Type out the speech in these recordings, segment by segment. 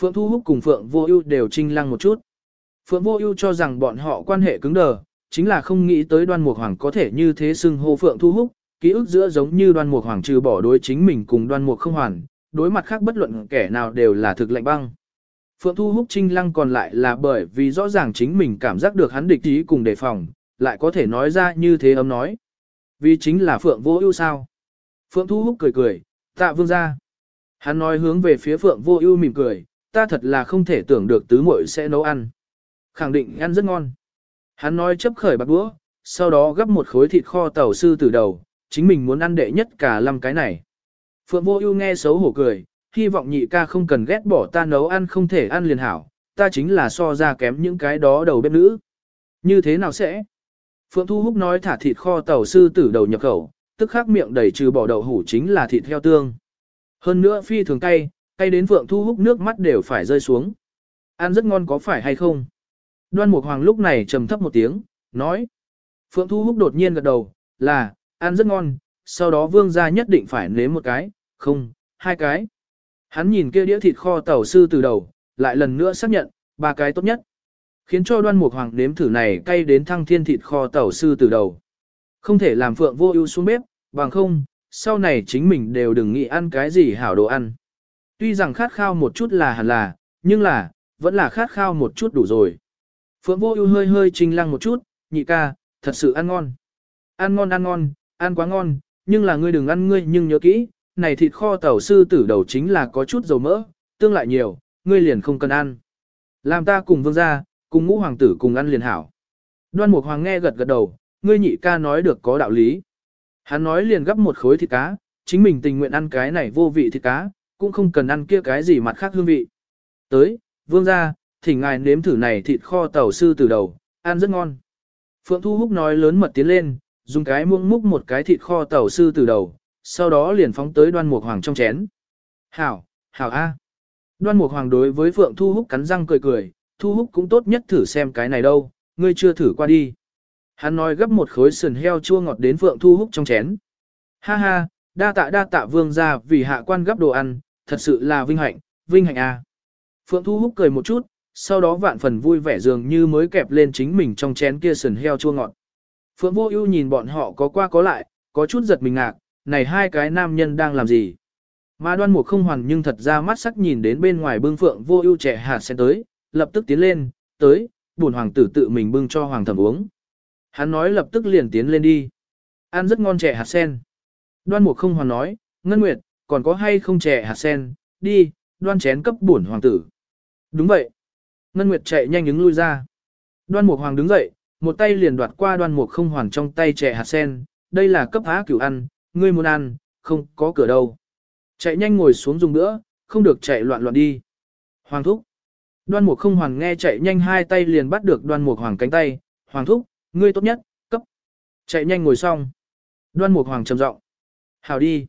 Phượng Thu Húc cùng Phượng Vô Ưu đều trinh lăng một chút. Phượng Vô Ưu cho rằng bọn họ quan hệ cứng đờ, chính là không nghĩ tới Đoan Mục Hoàng có thể như thế xưng hô Phượng Thu Húc, ký ức giữa giống như Đoan Mục Hoàng trừ bỏ đối chính mình cùng Đoan Mục không hoàn, đối mặt khác bất luận kẻ nào đều là thực lạnh băng. Phượng Thu Húc trinh lăng còn lại là bởi vì rõ ràng chính mình cảm giác được hắn địch ý cùng đề phòng, lại có thể nói ra như thế ấm nói. Vì chính là Phượng Vô Ưu sao? Phượng Thu Húc cười cười, "Tạ vương gia." Hắn nói hướng về phía Phượng Vô Ưu mỉm cười, "Ta thật là không thể tưởng được tứ muội sẽ nấu ăn. Khẳng định ăn rất ngon." Hắn nói chấp khởi bạc đũa, sau đó gấp một khối thịt kho tàu sư từ đầu, chính mình muốn ăn đệ nhất cả năm cái này. Phượng Vô Ưu nghe xấu hổ cười, hy vọng nhị ca không cần ghét bỏ ta nấu ăn không thể ăn liền hảo, ta chính là so ra kém những cái đó đầu bếp nữ. Như thế nào sẽ? Phượng Thu Húc nói thả thịt kho tàu sư tử đầu nhập khẩu, tức khắc miệng đầy trừ bỏ đậu hủ chính là thịt heo tương. Hơn nữa phi thường cay, cay đến Phượng Thu Húc nước mắt đều phải rơi xuống. Ăn rất ngon có phải hay không? Đoan Mục Hoàng lúc này trầm thấp một tiếng, nói. Phượng Thu Húc đột nhiên gật đầu, là, ăn rất ngon, sau đó vương gia nhất định phải nếm một cái, không, hai cái. Hắn nhìn kia đĩa thịt kho tàu sư từ đầu, lại lần nữa xác nhận, ba cái tốt nhất. Khiến cho đoan mục hoàng nếm thử này cay đến thăng thiên thịt kho tàu sư từ đầu. Không thể làm phượng vô ưu xuống bếp, bằng không, sau này chính mình đều đừng nghĩ ăn cái gì hảo đồ ăn. Tuy rằng khát khao một chút là hẳn là, nhưng là, vẫn là khát khao một chút đủ rồi. Phượng vô ưu hơi hơi trinh lăng một chút, nhị ca, thật sự ăn ngon. Ăn ngon ăn ngon, ăn quá ngon, nhưng là ngươi đừng ăn ngươi nhưng nhớ kỹ, này thịt kho tàu sư tử đầu chính là có chút dầu mỡ, tương lại nhiều, ngươi liền không cần ăn. Làm ta cùng vương gia, cùng ngũ hoàng tử cùng ăn liền hảo. Đoan Mục Hoàng nghe gật gật đầu, ngươi nhị ca nói được có đạo lý. Hắn nói liền gấp một khối thịt cá, chính mình tình nguyện ăn cái này vô vị thịt cá, cũng không cần ăn kia cái gì mặt khác hương vị. Tới, vương gia, thỉnh ngài nếm thử này thịt kho tàu sư từ đầu, ăn rất ngon. Phượng Thu Húc nói lớn mật tiến lên, dùng cái muỗng múc một cái thịt kho tàu sư từ đầu, sau đó liền phóng tới đoan mục hoàng trong chén. Hảo, hảo a. Đoan mục hoàng đối với Phượng Thu Húc cắn răng cười cười, Thu Húc cũng tốt nhất thử xem cái này đâu, ngươi chưa thử qua đi. Hắn nói gấp một khối sườn heo chua ngọt đến Phượng Thu Húc trong chén. Ha ha, đa tạ đa tạ vương gia vì hạ quan gấp đồ ăn, thật sự là vinh hạnh, vinh hạnh a. Phượng Thu Húc cười một chút, sau đó vạn phần vui vẻ dường như mới kẹp lên chính mình trong chén kia sườn heo chua ngọt. Phượng Vô Ưu nhìn bọn họ có qua có lại, có chút giật mình ngạc, này hai cái nam nhân đang làm gì? Mà Đoan Mục không hoàn nhưng thật ra mắt sắc nhìn đến bên ngoài bưng Phượng Vô Ưu trẻ hạt sen tới, lập tức tiến lên, tới, bổn hoàng tử tự mình bưng cho hoàng thẩm uống. Hắn nói lập tức liền tiến lên đi. Ăn rất ngon trẻ hạt sen. Đoan Mục không hoàn nói, Ngân Nguyệt, còn có hay không trẻ hạt sen, đi, đoan chén cấp bổn hoàng tử. Đúng vậy. Ngân Nguyệt chạy nhanh ứng lui ra. Đoan Mục Hoàng đứng dậy, một tay liền đoạt qua Đoan Mục không hoàn trong tay trẻ hạt sen, đây là cấp á cửu ăn, ngươi muốn ăn, không có cửa đâu. Chạy nhanh ngồi xuống dùng nữa, không được chạy loạn loạn đi. Hoàng thúc. Đoan Mục không hoàn nghe chạy nhanh hai tay liền bắt được Đoan Mục Hoàng cánh tay, "Hoàng thúc, ngươi tốt nhất, cấp." Chạy nhanh ngồi xong. Đoan Mục Hoàng trầm giọng, "Hảo đi."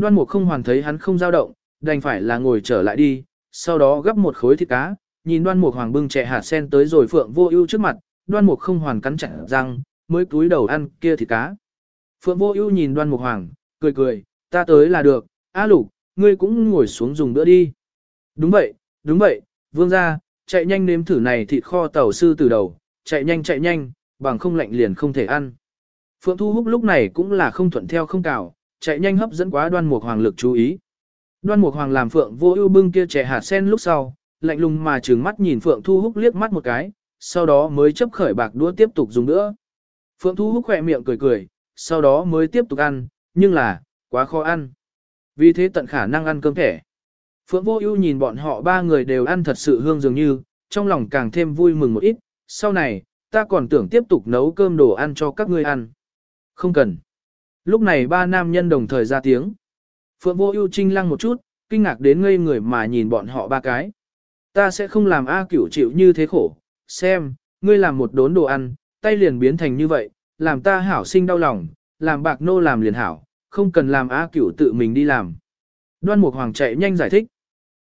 Đoan Mục không hoàn thấy hắn không dao động, đành phải là ngồi trở lại đi, sau đó gấp một khối thịt cá, nhìn Đoan Mục Hoàng bưng chè hạt sen tới rồi Phượng Vô Ưu trước mặt, Đoan Mục không hoàn cắn chặt răng, mới cúi đầu ăn kia thịt cá. Phượng Vô Ưu nhìn Đoan Mục Hoàng, cười cười, "Ta tới là được, A Lục, ngươi cũng ngồi xuống dùng bữa đi." "Đúng vậy, đúng vậy, vương gia, chạy nhanh nếm thử này thịt kho tàu sư từ đầu, chạy nhanh chạy nhanh, bằng không lạnh liền không thể ăn. Phượng Thu Húc lúc này cũng là không thuận theo không cào, chạy nhanh hấp dẫn quá đoan mục hoàng lực chú ý. Đoan mục hoàng làm Phượng vô ưu bưng kia trẻ hạt sen lúc sau, lạnh lùng mà trừng mắt nhìn Phượng Thu Húc liếc mắt một cái, sau đó mới chấp khởi bạc đũa tiếp tục dùng nữa. Phượng Thu Húc khỏe miệng cười cười, sau đó mới tiếp tục ăn, nhưng là, quá khó ăn. Vì thế tận khả năng ăn cơm thẻ. Phượng Vô Ưu nhìn bọn họ ba người đều ăn thật sự hương dường như, trong lòng càng thêm vui mừng một ít, sau này, ta còn tưởng tiếp tục nấu cơm đồ ăn cho các ngươi ăn. Không cần. Lúc này ba nam nhân đồng thời ra tiếng. Phượng Vô Ưu trinh lăng một chút, kinh ngạc đến ngây người mà nhìn bọn họ ba cái. Ta sẽ không làm A Cửu chịu như thế khổ, xem, ngươi làm một đốn đồ ăn, tay liền biến thành như vậy, làm ta hảo sinh đau lòng, làm bạc nô làm liền hảo, không cần làm A Cửu tự mình đi làm. Đoan Mục Hoàng chạy nhanh giải thích.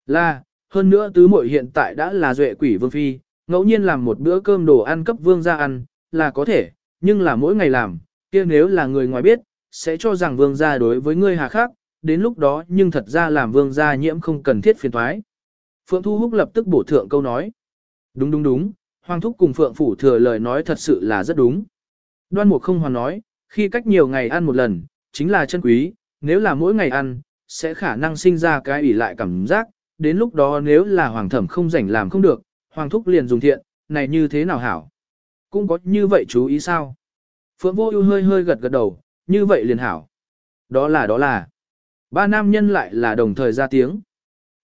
Là, hơn nữa tứ muội hiện tại đã là duệ quỷ vương phi, ngẫu nhiên làm một bữa cơm đồ ăn cấp vương gia ăn, là có thể, nhưng là mỗi ngày làm, kia nếu là người ngoài biết, sẽ cho rằng vương gia đối với ngươi hà khắc, đến lúc đó nhưng thật ra làm vương gia nhiễm không cần thiết phiền toái. Phượng Thu Húc lập tức bổ thượng câu nói. Đúng đúng đúng, Hoàng Thúc cùng Phượng Phủ thừa lời nói thật sự là rất đúng. Đoan Mục không hoàn nói, khi cách nhiều ngày ăn một lần, chính là chân quý, nếu là mỗi ngày ăn, sẽ khả năng sinh ra cái ủy lại cảm giác, đến lúc đó nếu là Hoàng Thẩm không rảnh làm không được, Hoàng Thúc liền dùng thiện, này như thế nào hảo? Cũng có như vậy chú ý sao? Phượng Vô Ưu hơi hơi gật gật đầu, như vậy liền hảo. Đó là đó là. Ba nam nhân lại là đồng thời ra tiếng.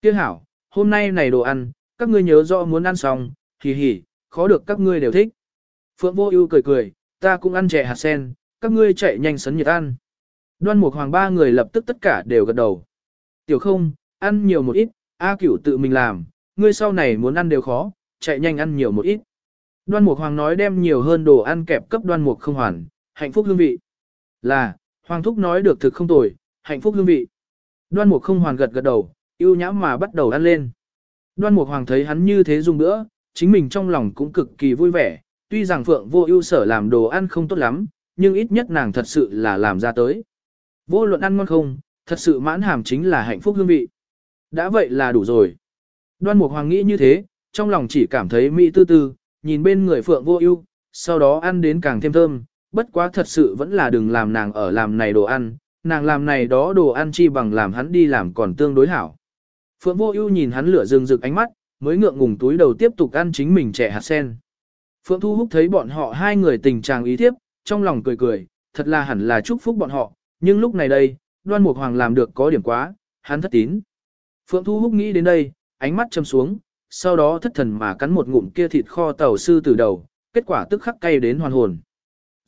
Kia hảo, hôm nay này đồ ăn, các ngươi nhớ rõ muốn ăn xong, hì hì, khó được các ngươi đều thích. Phượng Vô Ưu cười cười, ta cũng ăn chè hạt sen, các ngươi chạy nhanh sấn nhiệt ăn. Đoan Mục Hoàng ba người lập tức tất cả đều gật đầu. Tiểu Không, ăn nhiều một ít, A Cửu tự mình làm, ngươi sau này muốn ăn đều khó, chạy nhanh ăn nhiều một ít. Đoan Mục Hoàng nói đem nhiều hơn đồ ăn kẹp cấp Đoan Mục không hoàn, hạnh phúc hương vị. Là, Hoàng thúc nói được thực không tồi, hạnh phúc hương vị. Đoan Mục không hoàn gật gật đầu, yêu nhãm mà bắt đầu ăn lên. Đoan Mục Hoàng thấy hắn như thế dùng nữa, chính mình trong lòng cũng cực kỳ vui vẻ, tuy rằng Phượng Vô Ưu sở làm đồ ăn không tốt lắm, nhưng ít nhất nàng thật sự là làm ra tới. Vô luận ăn ngon không, thật sự mãn hàm chính là hạnh phúc hương vị. Đã vậy là đủ rồi. Đoan Mục Hoàng nghĩ như thế, trong lòng chỉ cảm thấy mỹ tư tư, nhìn bên người Phượng Vô Ưu, sau đó ăn đến càng thêm thơm, bất quá thật sự vẫn là đừng làm nàng ở làm này đồ ăn, nàng làm này đó đồ ăn chi bằng làm hắn đi làm còn tương đối hảo. Phượng Vô Ưu nhìn hắn lửa rừng rực ánh mắt, mới ngượng ngùng túi đầu tiếp tục ăn chính mình trẻ hạt sen. Phượng Thu Húc thấy bọn họ hai người tình trạng ý tiếp, trong lòng cười cười, thật là hẳn là chúc phúc bọn họ, nhưng lúc này đây, Đoan Mục Hoàng làm được có điểm quá, hắn thất tín. Phượng Thu Húc nghĩ đến đây, ánh mắt châm xuống, sau đó thất thần mà cắn một ngụm kia thịt kho tàu sư từ đầu, kết quả tức khắc cay đến hoàn hồn.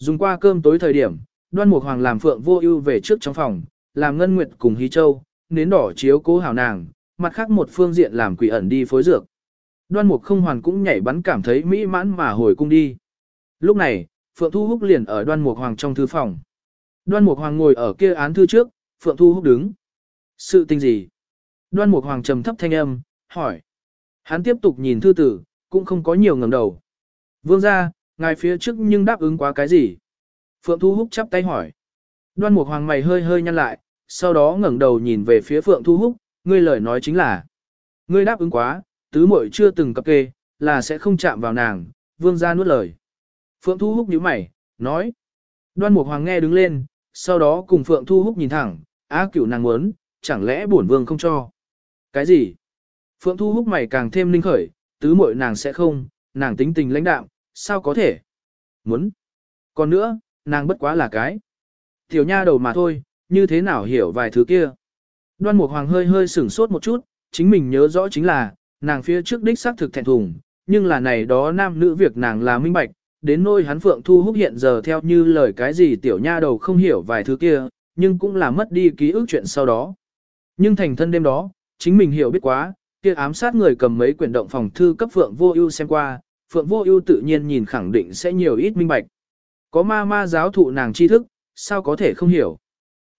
Dùng qua cơm tối thời điểm, Đoan Mục Hoàng làm Phượng Vô Ưu về trước trong phòng, làm Ngân Nguyệt cùng Hí Châu, nến đỏ chiếu cố hảo nàng, mặt khác một phương diện làm quỷ ẩn đi phối dược. Đoan Mục không hoàn cũng nhảy bắn cảm thấy mỹ mãn mà hồi cung đi. Lúc này, Phượng Thu Húc liền ở Đoan Mục Hoàng trong thư phòng. Đoan Mục Hoàng ngồi ở kia án thư trước, Phượng Thu Húc đứng. Sự tình gì? Đoan Mục Hoàng trầm thấp thanh âm, hỏi. Hắn tiếp tục nhìn thư tử, cũng không có nhiều ngẩng đầu. Vương gia, ngài phía trước nhưng đáp ứng quá cái gì? Phượng Thu Húc chắp tay hỏi. Đoan Mục Hoàng mày hơi hơi nhăn lại, sau đó ngẩng đầu nhìn về phía Phượng Thu Húc, ngươi lời nói chính là. Ngươi đáp ứng quá, tứ muội chưa từng cập kê, là sẽ không chạm vào nàng, vương gia nuốt lời. Phượng Thu Húc nhíu mày, nói. Đoan Mục Hoàng nghe đứng lên, sau đó cùng Phượng Thu Húc nhìn thẳng, á cửu nàng muốn, chẳng lẽ bổn vương không cho. Cái gì? Phượng Thu Húc mày càng thêm linh khởi, tứ muội nàng sẽ không, nàng tính tình lãnh đạm, sao có thể? Muốn. Còn nữa, nàng bất quá là cái. Tiểu nha đầu mà thôi, như thế nào hiểu vài thứ kia. Đoan Mục Hoàng hơi hơi sửng sốt một chút, chính mình nhớ rõ chính là, nàng phía trước đích xác thực thẹn thùng, nhưng là này đó nam nữ việc nàng là minh bạch, đến nôi hắn Phượng Thu Húc hiện giờ theo như lời cái gì tiểu nha đầu không hiểu vài thứ kia, nhưng cũng là mất đi ký ức chuyện sau đó. Nhưng thành thân đêm đó, chính mình hiểu biết quá, kia ám sát người cầm mấy quyển động phòng thư cấp Phượng Vô Ưu xem qua, Phượng Vô Ưu tự nhiên nhìn khẳng định sẽ nhiều ít minh bạch. Có ma ma giáo thụ nàng tri thức, sao có thể không hiểu.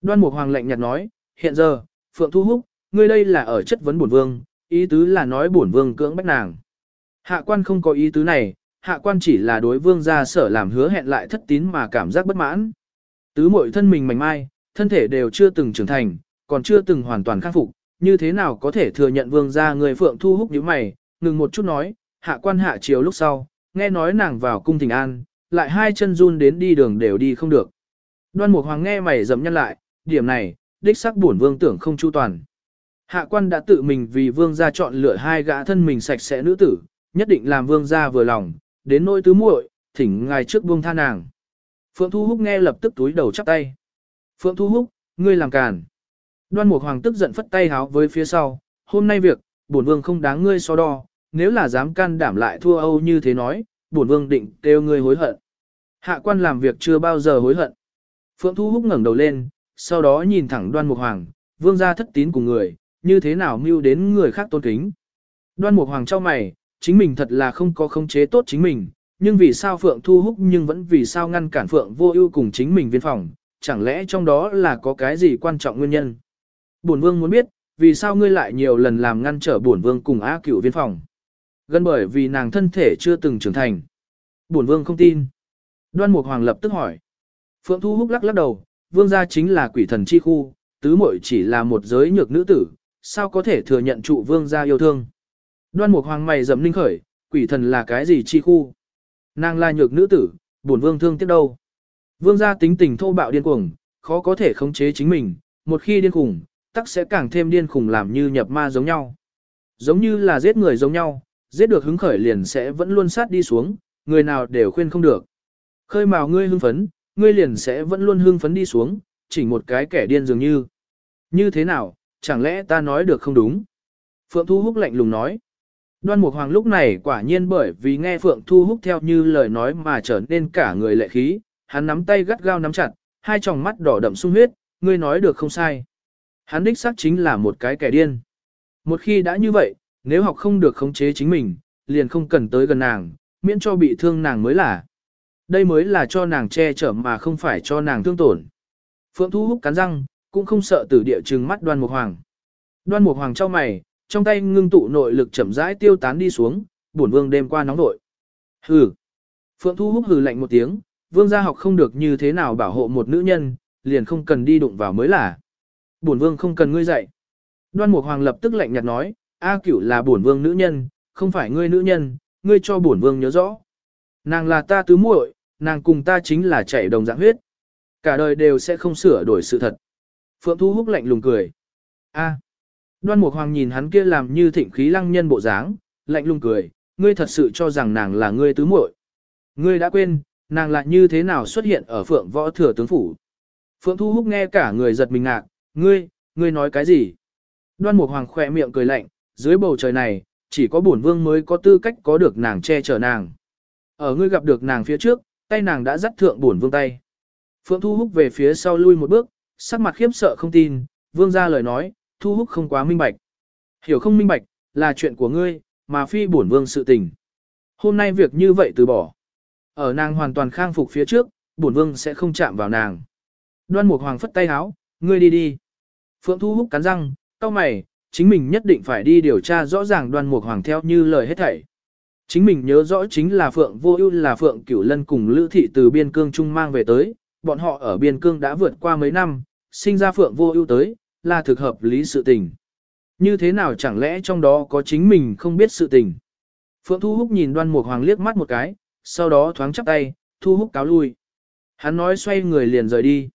Đoan Mục Hoàng lạnh nhạt nói, hiện giờ, Phượng Thu Húc, ngươi đây là ở chất vấn bổn vương, ý tứ là nói bổn vương cưỡng bách nàng. Hạ quan không có ý tứ này, hạ quan chỉ là đối vương gia sở làm hứa hẹn lại thất tín mà cảm giác bất mãn. Tứ muội thân mình mảnh mai, thân thể đều chưa từng trưởng thành, còn chưa từng hoàn toàn khắc phục, như thế nào có thể thừa nhận vương gia người Phượng Thu Húc như mày, ngừng một chút nói, hạ quan hạ chiều lúc sau, nghe nói nàng vào cung thỉnh an, lại hai chân run đến đi đường đều đi không được. Đoan Mục Hoàng nghe mày dầm nhân lại, điểm này, đích xác bổn vương tưởng không chu toàn. Hạ quan đã tự mình vì vương gia chọn lựa hai gã thân mình sạch sẽ nữ tử, nhất định làm vương gia vừa lòng, đến nỗi tứ muội, thỉnh ngài trước buông tha nàng. Phượng Thu Húc nghe lập tức túi đầu chắp tay. Phượng Thu Húc, ngươi làm càn. Đoan Mục Hoàng tức giận phất tay háo với phía sau, hôm nay việc, bổn vương không đáng ngươi so đo, nếu là dám can đảm lại thua Âu như thế nói, bổn vương định kêu ngươi hối hận. Hạ quan làm việc chưa bao giờ hối hận. Phượng Thu Húc ngẩng đầu lên, sau đó nhìn thẳng Đoan Mục Hoàng, vương gia thất tín của người, như thế nào mưu đến người khác tôn kính. Đoan Mục Hoàng trao mày, chính mình thật là không có khống chế tốt chính mình, nhưng vì sao Phượng Thu Húc nhưng vẫn vì sao ngăn cản Phượng Vô Ưu cùng chính mình viên phòng, chẳng lẽ trong đó là có cái gì quan trọng nguyên nhân? Bổn Vương muốn biết, vì sao ngươi lại nhiều lần làm ngăn trở Bổn Vương cùng A Cửu viên phòng? Gần bởi vì nàng thân thể chưa từng trưởng thành. Bổn Vương không tin. Đoan Mục Hoàng lập tức hỏi. Phượng Thu Húc lắc lắc đầu, Vương gia chính là quỷ thần chi khu, tứ muội chỉ là một giới nhược nữ tử, sao có thể thừa nhận trụ Vương gia yêu thương? Đoan Mục Hoàng mày rậm linh khởi, quỷ thần là cái gì chi khu? Nàng là nhược nữ tử, bổn vương thương tiếc đâu? Vương gia tính tình thô bạo điên cuồng, khó có thể khống chế chính mình, một khi điên khủng, tắc sẽ càng thêm điên khủng làm như nhập ma giống nhau. Giống như là giết người giống nhau, giết được hứng khởi liền sẽ vẫn luôn sát đi xuống, người nào đều khuyên không được. Khơi mào ngươi hưng phấn, ngươi liền sẽ vẫn luôn hưng phấn đi xuống, chỉ một cái kẻ điên dường như. Như thế nào, chẳng lẽ ta nói được không đúng? Phượng Thu Húc lạnh lùng nói. Đoan Mục Hoàng lúc này quả nhiên bởi vì nghe Phượng Thu Húc theo như lời nói mà trở nên cả người lệ khí, hắn nắm tay gắt gao nắm chặt, hai tròng mắt đỏ đậm sung huyết, ngươi nói được không sai. Hắn đích xác chính là một cái kẻ điên. Một khi đã như vậy, nếu học không được khống chế chính mình, liền không cần tới gần nàng, miễn cho bị thương nàng mới là. Đây mới là cho nàng che chở mà không phải cho nàng thương tổn. Phượng Thu Húc cắn răng, cũng không sợ tử địa trừng mắt đoan mục hoàng. Đoan mục hoàng trao mày, trong tay ngưng tụ nội lực chậm rãi tiêu tán đi xuống, bổn vương đêm qua nóng nội. Hừ. Phượng Thu Húc hừ lạnh một tiếng, vương gia học không được như thế nào bảo hộ một nữ nhân, liền không cần đi đụng vào mới là. Bổn vương không cần ngươi dạy. Đoan Mục Hoàng lập tức lạnh nhạt nói, A Cửu là bổn vương nữ nhân, không phải ngươi nữ nhân, ngươi cho bổn vương nhớ rõ. Nàng là ta tứ muội, nàng cùng ta chính là chảy đồng dạng huyết. Cả đời đều sẽ không sửa đổi sự thật. Phượng Thu Húc lạnh lùng cười. A. Đoan Mục Hoàng nhìn hắn kia làm như thịnh khí lăng nhân bộ dáng, lạnh lùng cười, ngươi thật sự cho rằng nàng là ngươi tứ muội. Ngươi đã quên, nàng lại như thế nào xuất hiện ở Phượng Võ Thừa tướng phủ. Phượng Thu Húc nghe cả người giật mình ngạc, ngươi, ngươi nói cái gì? Đoan Mục Hoàng khỏe miệng cười lạnh, dưới bầu trời này, chỉ có bổn vương mới có tư cách có được nàng che chở nàng. Ở ngươi gặp được nàng phía trước, tay nàng đã dắt thượng bổn vương tay. Phượng Thu Húc về phía sau lui một bước, sắc mặt khiếp sợ không tin, vương ra lời nói, Thu Húc không quá minh bạch. Hiểu không minh bạch, là chuyện của ngươi, mà phi bổn vương sự tình. Hôm nay việc như vậy từ bỏ. Ở nàng hoàn toàn khang phục phía trước, bổn vương sẽ không chạm vào nàng. Đoan Mục Hoàng phất tay háo, ngươi đi đi. Phượng Thu Húc cắn răng, cau mày, chính mình nhất định phải đi điều tra rõ ràng Đoan Mục Hoàng theo như lời hết thảy. Chính mình nhớ rõ chính là Phượng Vô Ưu là Phượng Cửu Lân cùng Lữ thị từ biên cương trung mang về tới, bọn họ ở biên cương đã vượt qua mấy năm, sinh ra Phượng Vô Ưu tới, là thực hợp lý sự tình. Như thế nào chẳng lẽ trong đó có chính mình không biết sự tình. Phượng Thu Húc nhìn Đoan Mục Hoàng liếc mắt một cái, sau đó thoáng chắp tay, Thu Húc cáo lui. Hắn nói xoay người liền rời đi.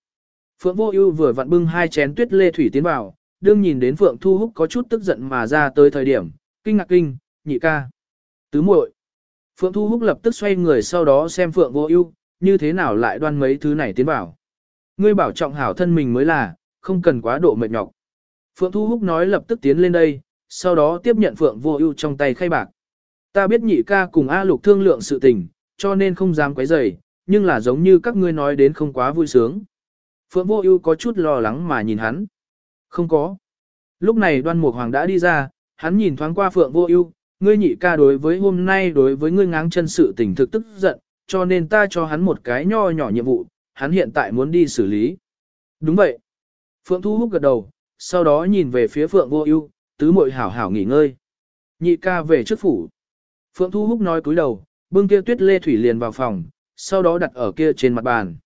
Phượng Vô Ưu vừa vặn bưng hai chén tuyết lê thủy tiến vào, đương nhìn đến Phượng Thu Húc có chút tức giận mà ra tới thời điểm, kinh ngạc kinh, nhị ca, tứ muội. Phượng Thu Húc lập tức xoay người sau đó xem Phượng Vô Ưu, như thế nào lại đoan mấy thứ này tiến vào. Ngươi bảo trọng hảo thân mình mới là, không cần quá độ mệt nhọc. Phượng Thu Húc nói lập tức tiến lên đây, sau đó tiếp nhận Phượng Vô Ưu trong tay khay bạc. Ta biết nhị ca cùng A Lục thương lượng sự tình, cho nên không dám quấy rầy, nhưng là giống như các ngươi nói đến không quá vui sướng. Phượng Vô Ưu có chút lo lắng mà nhìn hắn. Không có. Lúc này Đoan Mục Hoàng đã đi ra, hắn nhìn thoáng qua Phượng Vô Ưu, ngươi nhị ca đối với hôm nay đối với ngươi ngáng chân sự tình thực tức giận, cho nên ta cho hắn một cái nho nhỏ nhiệm vụ, hắn hiện tại muốn đi xử lý. Đúng vậy. Phượng Thu Húc gật đầu, sau đó nhìn về phía Phượng Vô Ưu, tứ muội hảo hảo nghỉ ngơi. Nhị ca về trước phủ. Phượng Thu Húc nói cúi đầu, bưng kia tuyết lê thủy liền vào phòng, sau đó đặt ở kia trên mặt bàn.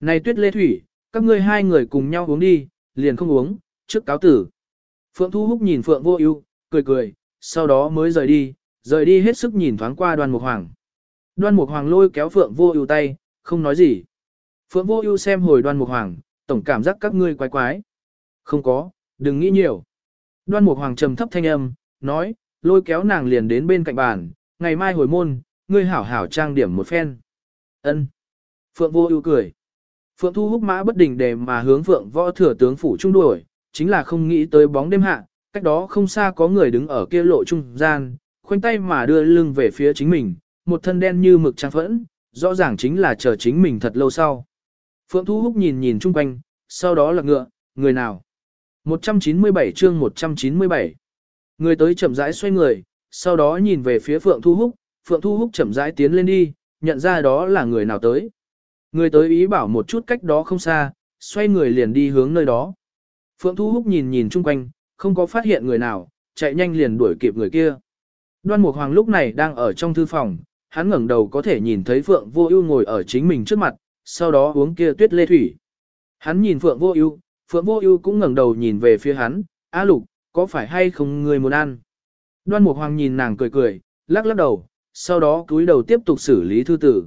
Này tuyết lê thủy, các ngươi hai người cùng nhau uống đi, liền không uống, trước cáo tử. Phượng Thu Húc nhìn Phượng Vô Ưu, cười cười, sau đó mới rời đi, rời đi hết sức nhìn thoáng qua Đoan Mục Hoàng. Đoan Mục Hoàng lôi kéo Phượng Vô Ưu tay, không nói gì. Phượng Vô Ưu xem hồi Đoan Mục Hoàng, tổng cảm giác các ngươi quái quái. Không có, đừng nghĩ nhiều. Đoan Mục Hoàng trầm thấp thanh âm, nói, lôi kéo nàng liền đến bên cạnh bàn, ngày mai hồi môn, ngươi hảo hảo trang điểm một phen. Ân. Phượng Vô Ưu cười. Phượng Thu Húc mã bất đình để mà hướng Phượng Võ Thừa tướng phủ trung đuổi, chính là không nghĩ tới bóng đêm hạ, cách đó không xa có người đứng ở kia lộ trung gian, khoanh tay mà đưa lưng về phía chính mình, một thân đen như mực trang phẫn, rõ ràng chính là chờ chính mình thật lâu sau. Phượng Thu Húc nhìn nhìn chung quanh, sau đó là ngựa, người nào? 197 chương 197 Người tới chậm rãi xoay người, sau đó nhìn về phía Phượng Thu Húc, Phượng Thu Húc chậm rãi tiến lên đi, nhận ra đó là người nào tới. Người tới ý bảo một chút cách đó không xa, xoay người liền đi hướng nơi đó. Phượng Thu Húc nhìn nhìn chung quanh, không có phát hiện người nào, chạy nhanh liền đuổi kịp người kia. Đoan Mục Hoàng lúc này đang ở trong thư phòng, hắn ngẩng đầu có thể nhìn thấy Phượng Vô Ưu ngồi ở chính mình trước mặt, sau đó uống kia tuyết lê thủy. Hắn nhìn Phượng Vô Ưu, Phượng Vô Ưu cũng ngẩng đầu nhìn về phía hắn, "A Lục, có phải hay không ngươi muốn ăn?" Đoan Mục Hoàng nhìn nàng cười cười, lắc lắc đầu, sau đó cúi đầu tiếp tục xử lý thư tử.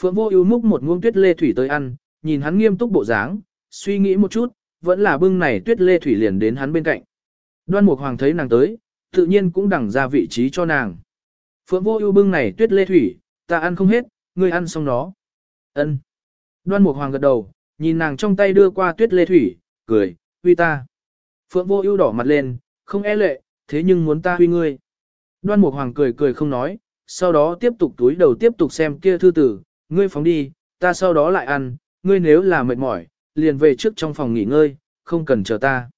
Phượng Vô Ưu múc một muỗng tuyết lê thủy tới ăn, nhìn hắn nghiêm túc bộ dáng, suy nghĩ một chút, vẫn là bưng này tuyết lê thủy liền đến hắn bên cạnh. Đoan Mục Hoàng thấy nàng tới, tự nhiên cũng đẳng ra vị trí cho nàng. Phượng Vô Ưu bưng này tuyết lê thủy, ta ăn không hết, ngươi ăn xong nó Ân. Đoan Mục Hoàng gật đầu, nhìn nàng trong tay đưa qua tuyết lê thủy, cười, "Huy ta." Phượng Vô Ưu đỏ mặt lên, không e lệ, thế nhưng muốn ta huy ngươi. Đoan Mục Hoàng cười cười không nói, sau đó tiếp tục túi đầu tiếp tục xem kia thư tử, ngươi phóng đi, ta sau đó lại ăn, ngươi nếu là mệt mỏi, liền về trước trong phòng nghỉ ngơi, không cần chờ ta.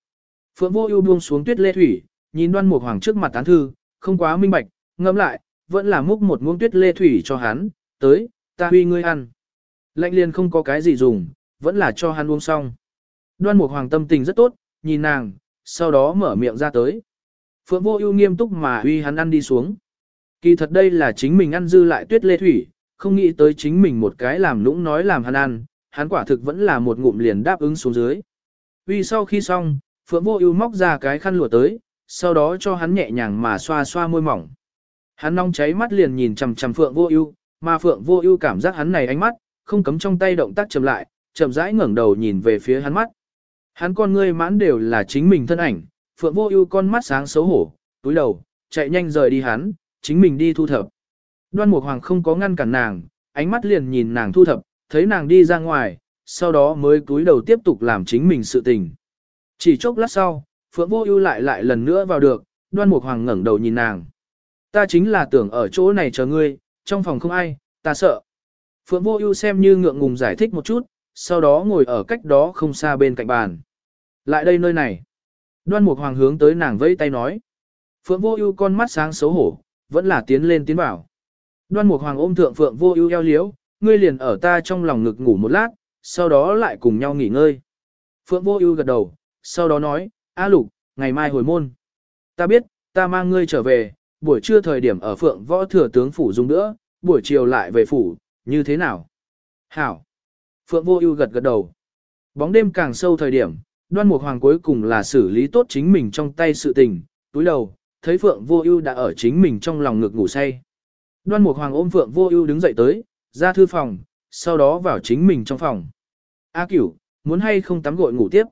Phượng Vô Ưu buông xuống tuyết lê thủy, nhìn Đoan Mục Hoàng trước mặt tán thư, không quá minh bạch, ngẫm lại, vẫn là múc một muỗng tuyết lê thủy cho hắn, tới, ta huy ngươi ăn. Lạnh liền không có cái gì dùng, vẫn là cho hắn uống xong. Đoan Mục Hoàng tâm tình rất tốt, nhìn nàng, sau đó mở miệng ra tới. Phượng Vô Ưu nghiêm túc mà huy hắn ăn đi xuống. Kỳ thật đây là chính mình ăn dư lại tuyết lê thủy, không nghĩ tới chính mình một cái làm lũng nói làm hắn ăn, hắn quả thực vẫn là một ngụm liền đáp ứng xuống dưới. Vì sau khi xong, Phượng Vô Ưu móc ra cái khăn lụa tới, sau đó cho hắn nhẹ nhàng mà xoa xoa môi mỏng. Hắn nóng cháy mắt liền nhìn chằm chằm Phượng Vô Ưu, mà Phượng Vô Ưu cảm giác hắn này ánh mắt, không cấm trong tay động tác chậm lại, chậm rãi ngẩng đầu nhìn về phía hắn mắt. Hắn con ngươi mãn đều là chính mình thân ảnh, Phượng Vô Ưu con mắt sáng xấu hổ, túi đầu, chạy nhanh rời đi hắn, chính mình đi thu thập. Đoan Mục Hoàng không có ngăn cản nàng, ánh mắt liền nhìn nàng thu thập, thấy nàng đi ra ngoài, sau đó mới cúi đầu tiếp tục làm chính mình sự tình. Chỉ chốc lát sau, Phượng Vô Ưu lại lại lần nữa vào được, Đoan Mục Hoàng ngẩng đầu nhìn nàng. Ta chính là tưởng ở chỗ này chờ ngươi, trong phòng không ai, ta sợ. Phượng Vô Ưu xem như ngượng ngùng giải thích một chút, sau đó ngồi ở cách đó không xa bên cạnh bàn. Lại đây nơi này. Đoan Mục Hoàng hướng tới nàng vẫy tay nói. Phượng Vô Ưu con mắt sáng xấu hổ, vẫn là tiến lên tiến vào. Đoan Mục Hoàng ôm thượng Phượng Vô Ưu eo liễu, ngươi liền ở ta trong lòng ngực ngủ một lát, sau đó lại cùng nhau nghỉ ngơi. Phượng Vô Ưu gật đầu, sau đó nói, A Lục, ngày mai hồi môn. Ta biết, ta mang ngươi trở về, buổi trưa thời điểm ở Phượng Võ Thừa tướng phủ dùng nữa, buổi chiều lại về phủ, như thế nào? Hảo. Phượng Vô Ưu gật gật đầu. Bóng đêm càng sâu thời điểm, Đoan Mục Hoàng cuối cùng là xử lý tốt chính mình trong tay sự tình, túi đầu, thấy Phượng Vô Ưu đã ở chính mình trong lòng ngực ngủ say. Đoan Mục Hoàng ôm Phượng Vô Ưu đứng dậy tới, ra thư phòng, sau đó vào chính mình trong phòng. A Cửu, muốn hay không tắm gội ngủ tiếp?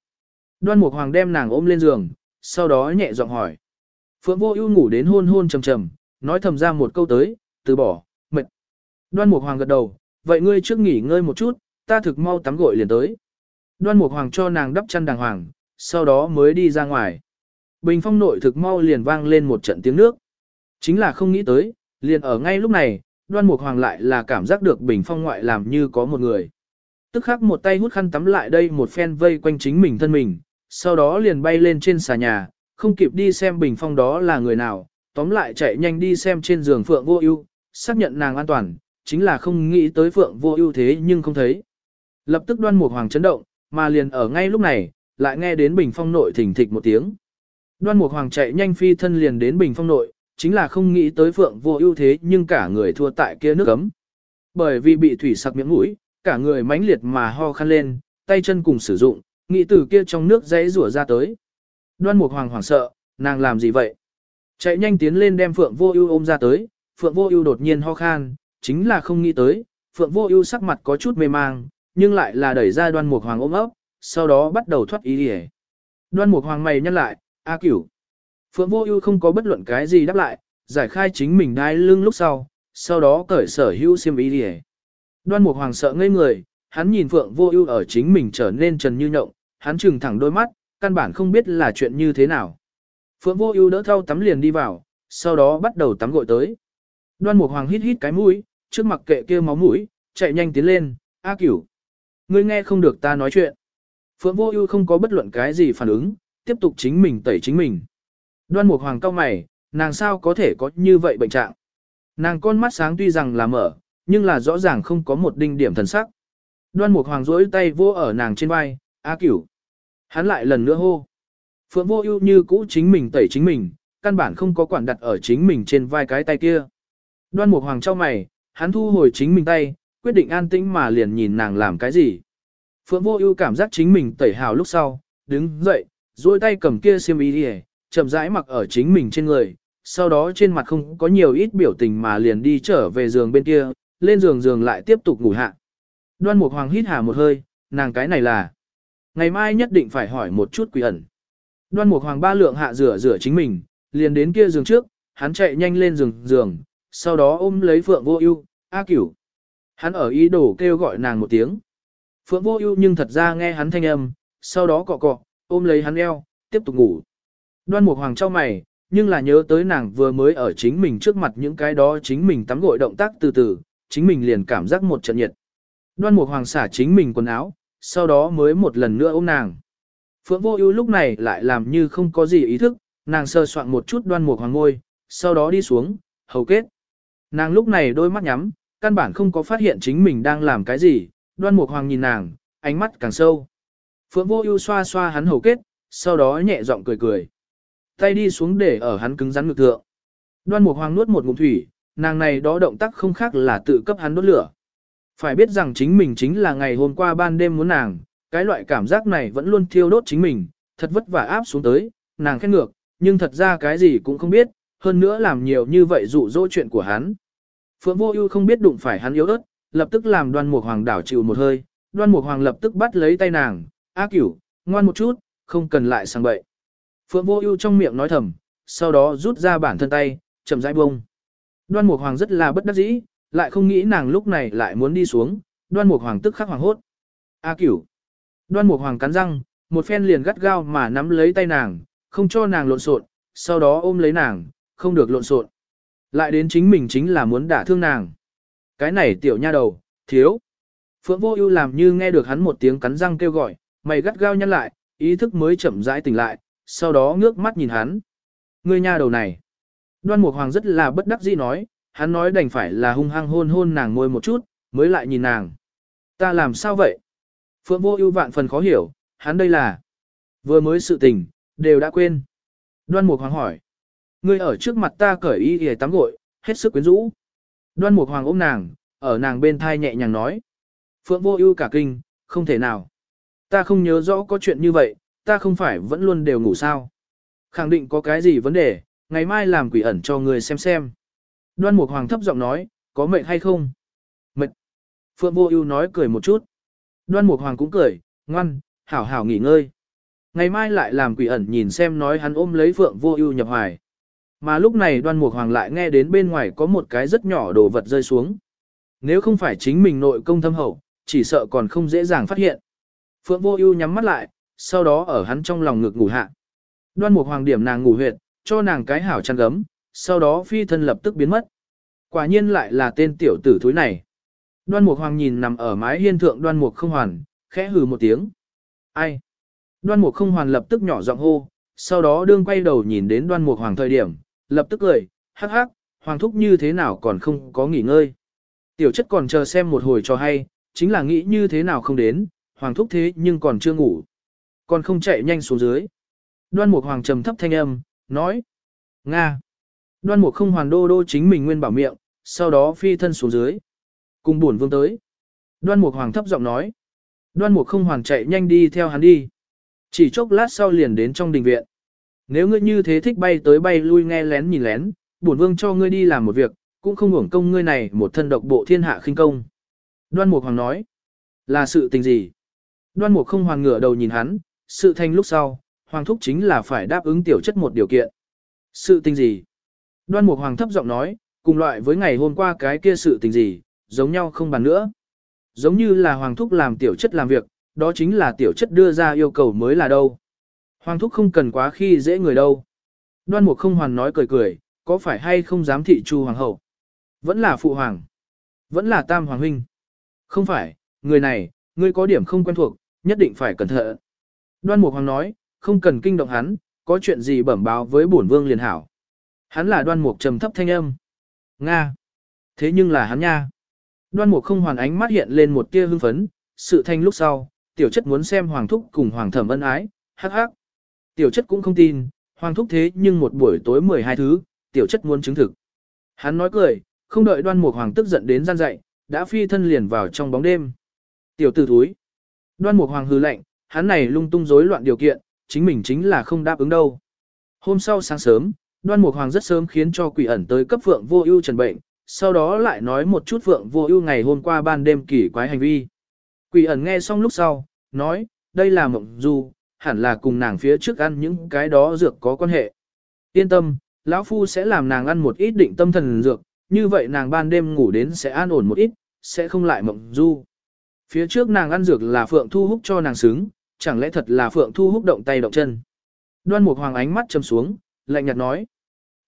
Đoan Mục Hoàng đem nàng ôm lên giường, sau đó nhẹ giọng hỏi. Phượng Vô Ưu ngủ đến hôn hôn trầm trầm, nói thầm ra một câu tới, từ bỏ, mệt. Đoan Mục Hoàng gật đầu, vậy ngươi trước nghỉ ngơi một chút, ta thực mau tắm gội liền tới. Đoan Mục Hoàng cho nàng đắp chăn đàng hoàng, sau đó mới đi ra ngoài. Bình phong nội thực mau liền vang lên một trận tiếng nước. Chính là không nghĩ tới, liền ở ngay lúc này, Đoan Mục Hoàng lại là cảm giác được bình phong ngoại làm như có một người. Tức khắc một tay hút khăn tắm lại đây một phen vây quanh chính mình thân mình, sau đó liền bay lên trên xà nhà, không kịp đi xem bình phong đó là người nào, tóm lại chạy nhanh đi xem trên giường Phượng Vô Ưu, xác nhận nàng an toàn, chính là không nghĩ tới Phượng Vô Ưu thế nhưng không thấy. Lập tức Đoan Mục Hoàng chấn động, mà liền ở ngay lúc này, lại nghe đến bình phong nội thình thịch một tiếng. Đoan Mục Hoàng chạy nhanh phi thân liền đến bình phong nội, chính là không nghĩ tới Phượng Vô Ưu thế nhưng cả người thua tại kia nước cấm. Bởi vì bị thủy sặc miệng mũi, cả người mãnh liệt mà ho khăn lên, tay chân cùng sử dụng, nghĩ từ kia trong nước dãy rủa ra tới. Đoan Mục Hoàng hoảng sợ, nàng làm gì vậy? Chạy nhanh tiến lên đem Phượng Vô Ưu ôm ra tới, Phượng Vô Ưu đột nhiên ho khan, chính là không nghĩ tới, Phượng Vô Ưu sắc mặt có chút mê mang, nhưng lại là đẩy ra Đoan Mục Hoàng ôm ấp, sau đó bắt đầu thoát ý liễu. Đoan Mục Hoàng mày nhăn lại, "A Cửu." Phượng Vô Ưu không có bất luận cái gì đáp lại, giải khai chính mình đai lưng lúc sau, sau đó cởi sở hữu xiêm y đi. Đoan Mục Hoàng sợ ngây người, hắn nhìn Phượng Vô Ưu ở chính mình trở nên trần như nhộng, hắn trừng thẳng đôi mắt, căn bản không biết là chuyện như thế nào. Phượng Vô Ưu đỡ thau tắm liền đi vào, sau đó bắt đầu tắm gội tới. Đoan Mục Hoàng hít hít cái mũi, trước mặt kệ kia máu mũi, chạy nhanh tiến lên, "A Cửu, ngươi nghe không được ta nói chuyện." Phượng Vô Ưu không có bất luận cái gì phản ứng, tiếp tục chính mình tẩy chính mình. Đoan Mục Hoàng cau mày, nàng sao có thể có như vậy bệnh trạng? Nàng con mắt sáng tuy rằng là mở, nhưng là rõ ràng không có một đinh điểm thần sắc. Đoan Mục Hoàng duỗi tay vô ở nàng trên vai, "A Cửu." Hắn lại lần nữa hô. Phượng Vô Ưu như cũ chính mình tẩy chính mình, căn bản không có quản đặt ở chính mình trên vai cái tay kia. Đoan Mục Hoàng chau mày, hắn thu hồi chính mình tay, quyết định an tĩnh mà liền nhìn nàng làm cái gì. Phượng Vô Ưu cảm giác chính mình tẩy hào lúc sau, đứng dậy, duỗi tay cầm kia xiêm y đi, chậm rãi mặc ở chính mình trên người, sau đó trên mặt không có nhiều ít biểu tình mà liền đi trở về giường bên kia, lên giường giường lại tiếp tục ngủ hạ. Đoan Mục Hoàng hít hà một hơi, nàng cái này là. Ngày mai nhất định phải hỏi một chút quỷ ẩn. Đoan Mục Hoàng ba lượng hạ rửa rửa chính mình, liền đến kia giường trước, hắn chạy nhanh lên giường giường, sau đó ôm lấy Phượng Vô Ưu, "A Cửu." Hắn ở ý đồ kêu gọi nàng một tiếng. Phượng Vô Ưu nhưng thật ra nghe hắn thanh âm, sau đó cọ cọ, ôm lấy hắn eo, tiếp tục ngủ. Đoan Mục Hoàng chau mày, nhưng là nhớ tới nàng vừa mới ở chính mình trước mặt những cái đó chính mình tắm gội động tác từ từ, chính mình liền cảm giác một trận nhiệt. Đoan Mục Hoàng xả chính mình quần áo, sau đó mới một lần nữa ôm nàng. Phượng Vô Ưu lúc này lại làm như không có gì ý thức, nàng sơ soạn một chút Đoan Mục Hoàng môi, sau đó đi xuống, hầu kết. Nàng lúc này đôi mắt nhắm, căn bản không có phát hiện chính mình đang làm cái gì, Đoan Mục Hoàng nhìn nàng, ánh mắt càng sâu. Phượng Vô Ưu xoa xoa hắn hầu kết, sau đó nhẹ giọng cười cười. Tay đi xuống để ở hắn cứng rắn ngực thượng. Đoan Mục Hoàng nuốt một ngụm thủy, nàng này đó động tác không khác là tự cấp hắn đốt lửa. Phải biết rằng chính mình chính là ngày hôm qua ban đêm muốn nàng, cái loại cảm giác này vẫn luôn thiêu đốt chính mình, thật vất vả áp xuống tới, nàng khét ngược, nhưng thật ra cái gì cũng không biết, hơn nữa làm nhiều như vậy dụ dỗ chuyện của hắn. Phượng Vô Ưu không biết đụng phải hắn yếu ớt, lập tức làm Đoan Mục Hoàng đảo chịu một hơi, Đoan Mục Hoàng lập tức bắt lấy tay nàng, "A Cửu, ngoan một chút, không cần lại sang bậy." Phượng Vô Ưu trong miệng nói thầm, sau đó rút ra bản thân tay, chậm rãi buông. Đoan Mục Hoàng rất là bất đắc dĩ, lại không nghĩ nàng lúc này lại muốn đi xuống, Đoan Mục Hoàng tức khắc hoàng hốt. "A Cửu." Đoan Mục Hoàng cắn răng, một phen liền gắt gao mà nắm lấy tay nàng, không cho nàng lộn xộn, sau đó ôm lấy nàng, không được lộn xộn. Lại đến chính mình chính là muốn đả thương nàng. Cái này tiểu nha đầu, thiếu. Phượng Vô Ưu làm như nghe được hắn một tiếng cắn răng kêu gọi, mày gắt gao nhăn lại, ý thức mới chậm rãi tỉnh lại, sau đó ngước mắt nhìn hắn. Ngươi nha đầu này. Đoan Mục Hoàng rất là bất đắc dĩ nói, hắn nói đành phải là hung hăng hôn hôn nàng môi một chút, mới lại nhìn nàng. Ta làm sao vậy? Phượng Vô Ưu vạn phần khó hiểu, hắn đây là vừa mới sự tình, đều đã quên. Đoan Mục Hoàng hỏi, ngươi ở trước mặt ta cởi y y tắm gội, hết sức quyến rũ. Đoan Mục Hoàng ôm nàng, ở nàng bên thai nhẹ nhàng nói. Phượng Vô Ưu cả kinh, không thể nào. Ta không nhớ rõ có chuyện như vậy, ta không phải vẫn luôn đều ngủ sao? Khẳng định có cái gì vấn đề, ngày mai làm quỷ ẩn cho người xem xem. Đoan Mục Hoàng thấp giọng nói, có mệt hay không? Mệt. Phượng Vô Ưu nói cười một chút. Đoan Mục Hoàng cũng cười, ngoan, hảo hảo nghỉ ngơi. Ngày mai lại làm quỷ ẩn nhìn xem nói hắn ôm lấy Phượng Vô Ưu nhập hoài. Mà lúc này Đoan Mục Hoàng lại nghe đến bên ngoài có một cái rất nhỏ đồ vật rơi xuống. Nếu không phải chính mình nội công thâm hậu, chỉ sợ còn không dễ dàng phát hiện. Phượng Vô Ưu nhắm mắt lại, sau đó ở hắn trong lòng ngực ngủ hạ. Đoan Mục Hoàng điểm nàng ngủ huyệt, cho nàng cái hảo chăn gấm, sau đó phi thân lập tức biến mất. Quả nhiên lại là tên tiểu tử thúi này. Đoan Mục Hoàng nhìn nằm ở mái hiên thượng Đoan Mục Không Hoàn, khẽ hừ một tiếng. Ai? Đoan Mục Không Hoàn lập tức nhỏ giọng hô, sau đó đương quay đầu nhìn đến Đoan Mục Hoàng thời điểm, lập tức cười, hắc hắc, Hoàng thúc như thế nào còn không có nghỉ ngơi. Tiểu chất còn chờ xem một hồi cho hay, chính là nghĩ như thế nào không đến, Hoàng thúc thế nhưng còn chưa ngủ. Còn không chạy nhanh xuống dưới. Đoan Mục Hoàng trầm thấp thanh âm, nói. Nga. Đoan Mục không hoàn đô đô chính mình nguyên bảo miệng, sau đó phi thân xuống dưới. Cùng buồn vương tới. Đoan Mục Hoàng thấp giọng nói. Đoan Mục không hoàn chạy nhanh đi theo hắn đi. Chỉ chốc lát sau liền đến trong đình viện. Nếu ngươi như thế thích bay tới bay lui nghe lén nhìn lén, bổn vương cho ngươi đi làm một việc, cũng không hưởng công ngươi này một thân độc bộ thiên hạ khinh công. Đoan Mục Hoàng nói. Là sự tình gì? Đoan Mục không hoàng ngửa đầu nhìn hắn, sự thành lúc sau, Hoàng thúc chính là phải đáp ứng tiểu chất một điều kiện. Sự tình gì? Đoan Mục Hoàng thấp giọng nói, cùng loại với ngày hôm qua cái kia sự tình gì, giống nhau không bàn nữa. Giống như là Hoàng thúc làm tiểu chất làm việc, đó chính là tiểu chất đưa ra yêu cầu mới là đâu. Hoàng thúc không cần quá khi dễ người đâu. Đoan Mục không hoàn nói cười cười, có phải hay không dám thị chu hoàng hậu? Vẫn là phụ hoàng. Vẫn là tam hoàng huynh. Không phải, người này, ngươi có điểm không quen thuộc, nhất định phải cẩn thận. Đoan Mục Hoàng nói, không cần kinh động hắn, có chuyện gì bẩm báo với bổn vương liền hảo. Hắn là đoan mục trầm thấp thanh âm. Nga. Thế nhưng là hắn nha. Đoan mục không hoàn ánh mắt hiện lên một tia hưng phấn, sự thanh lúc sau, tiểu chất muốn xem hoàng thúc cùng hoàng thẩm ân ái, hắc hắc. Tiểu chất cũng không tin, hoàng thúc thế nhưng một buổi tối 12 thứ, tiểu chất muốn chứng thực. Hắn nói cười, không đợi đoan mục hoàng tức giận đến gian dậy, đã phi thân liền vào trong bóng đêm. Tiểu tử thúi. Đoan mục hoàng hừ lạnh, hắn này lung tung rối loạn điều kiện, chính mình chính là không đáp ứng đâu. Hôm sau sáng sớm, đoan mục hoàng rất sớm khiến cho quỷ ẩn tới cấp phượng vô ưu trần bệnh, sau đó lại nói một chút phượng vô ưu ngày hôm qua ban đêm kỳ quái hành vi. Quỷ ẩn nghe xong lúc sau, nói, đây là mộng du, hẳn là cùng nàng phía trước ăn những cái đó dược có quan hệ. Yên tâm, lão phu sẽ làm nàng ăn một ít định tâm thần dược, như vậy nàng ban đêm ngủ đến sẽ an ổn một ít, sẽ không lại mộng du. Phía trước nàng ăn dược là Phượng Thu hút cho nàng xứng, chẳng lẽ thật là Phượng Thu Húc động tay động chân. Đoan Mục Hoàng ánh mắt châm xuống, lạnh nhạt nói.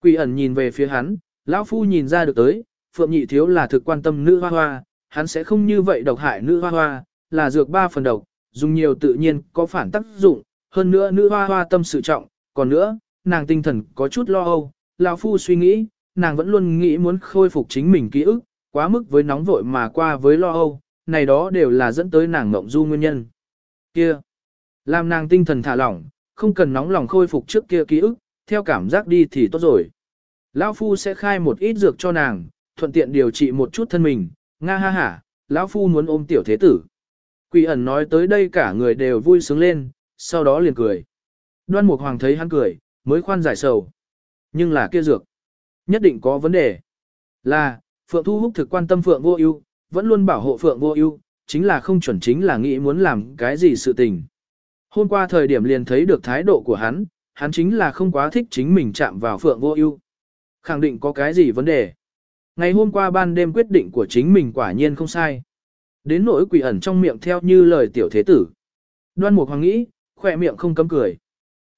Quỷ ẩn nhìn về phía hắn, lão phu nhìn ra được tới, Phượng Nhị Thiếu là thực quan tâm nữ hoa hoa, hắn sẽ không như vậy độc hại nữ hoa hoa, là dược ba phần độc, dùng nhiều tự nhiên có phản tác dụng, hơn nữa nữ hoa hoa tâm sự trọng, còn nữa, nàng tinh thần có chút lo âu, lão phu suy nghĩ, nàng vẫn luôn nghĩ muốn khôi phục chính mình ký ức, quá mức với nóng vội mà qua với lo âu, này đó đều là dẫn tới nàng ngộng du nguyên nhân. Kia, làm nàng tinh thần thả lỏng, không cần nóng lòng khôi phục trước kia ký ức, theo cảm giác đi thì tốt rồi. Lão phu sẽ khai một ít dược cho nàng, thuận tiện điều trị một chút thân mình, nga ha ha, lão phu muốn ôm tiểu thế tử. Quỷ ẩn nói tới đây cả người đều vui sướng lên, sau đó liền cười. Đoan Mục Hoàng thấy hắn cười, mới khoan giải sầu. Nhưng là kia dược, nhất định có vấn đề. Là, Phượng Thu Húc thực quan tâm Phượng Vô Ưu, vẫn luôn bảo hộ Phượng Vô Ưu, chính là không chuẩn chính là nghĩ muốn làm cái gì sự tình. Hôm qua thời điểm liền thấy được thái độ của hắn, hắn chính là không quá thích chính mình chạm vào Phượng Vô Ưu. Khẳng định có cái gì vấn đề. Ngày hôm qua ban đêm quyết định của chính mình quả nhiên không sai. Đến nỗi quỷ ẩn trong miệng theo như lời tiểu thế tử. Đoan Mục Hoàng nghĩ, khỏe miệng không cấm cười.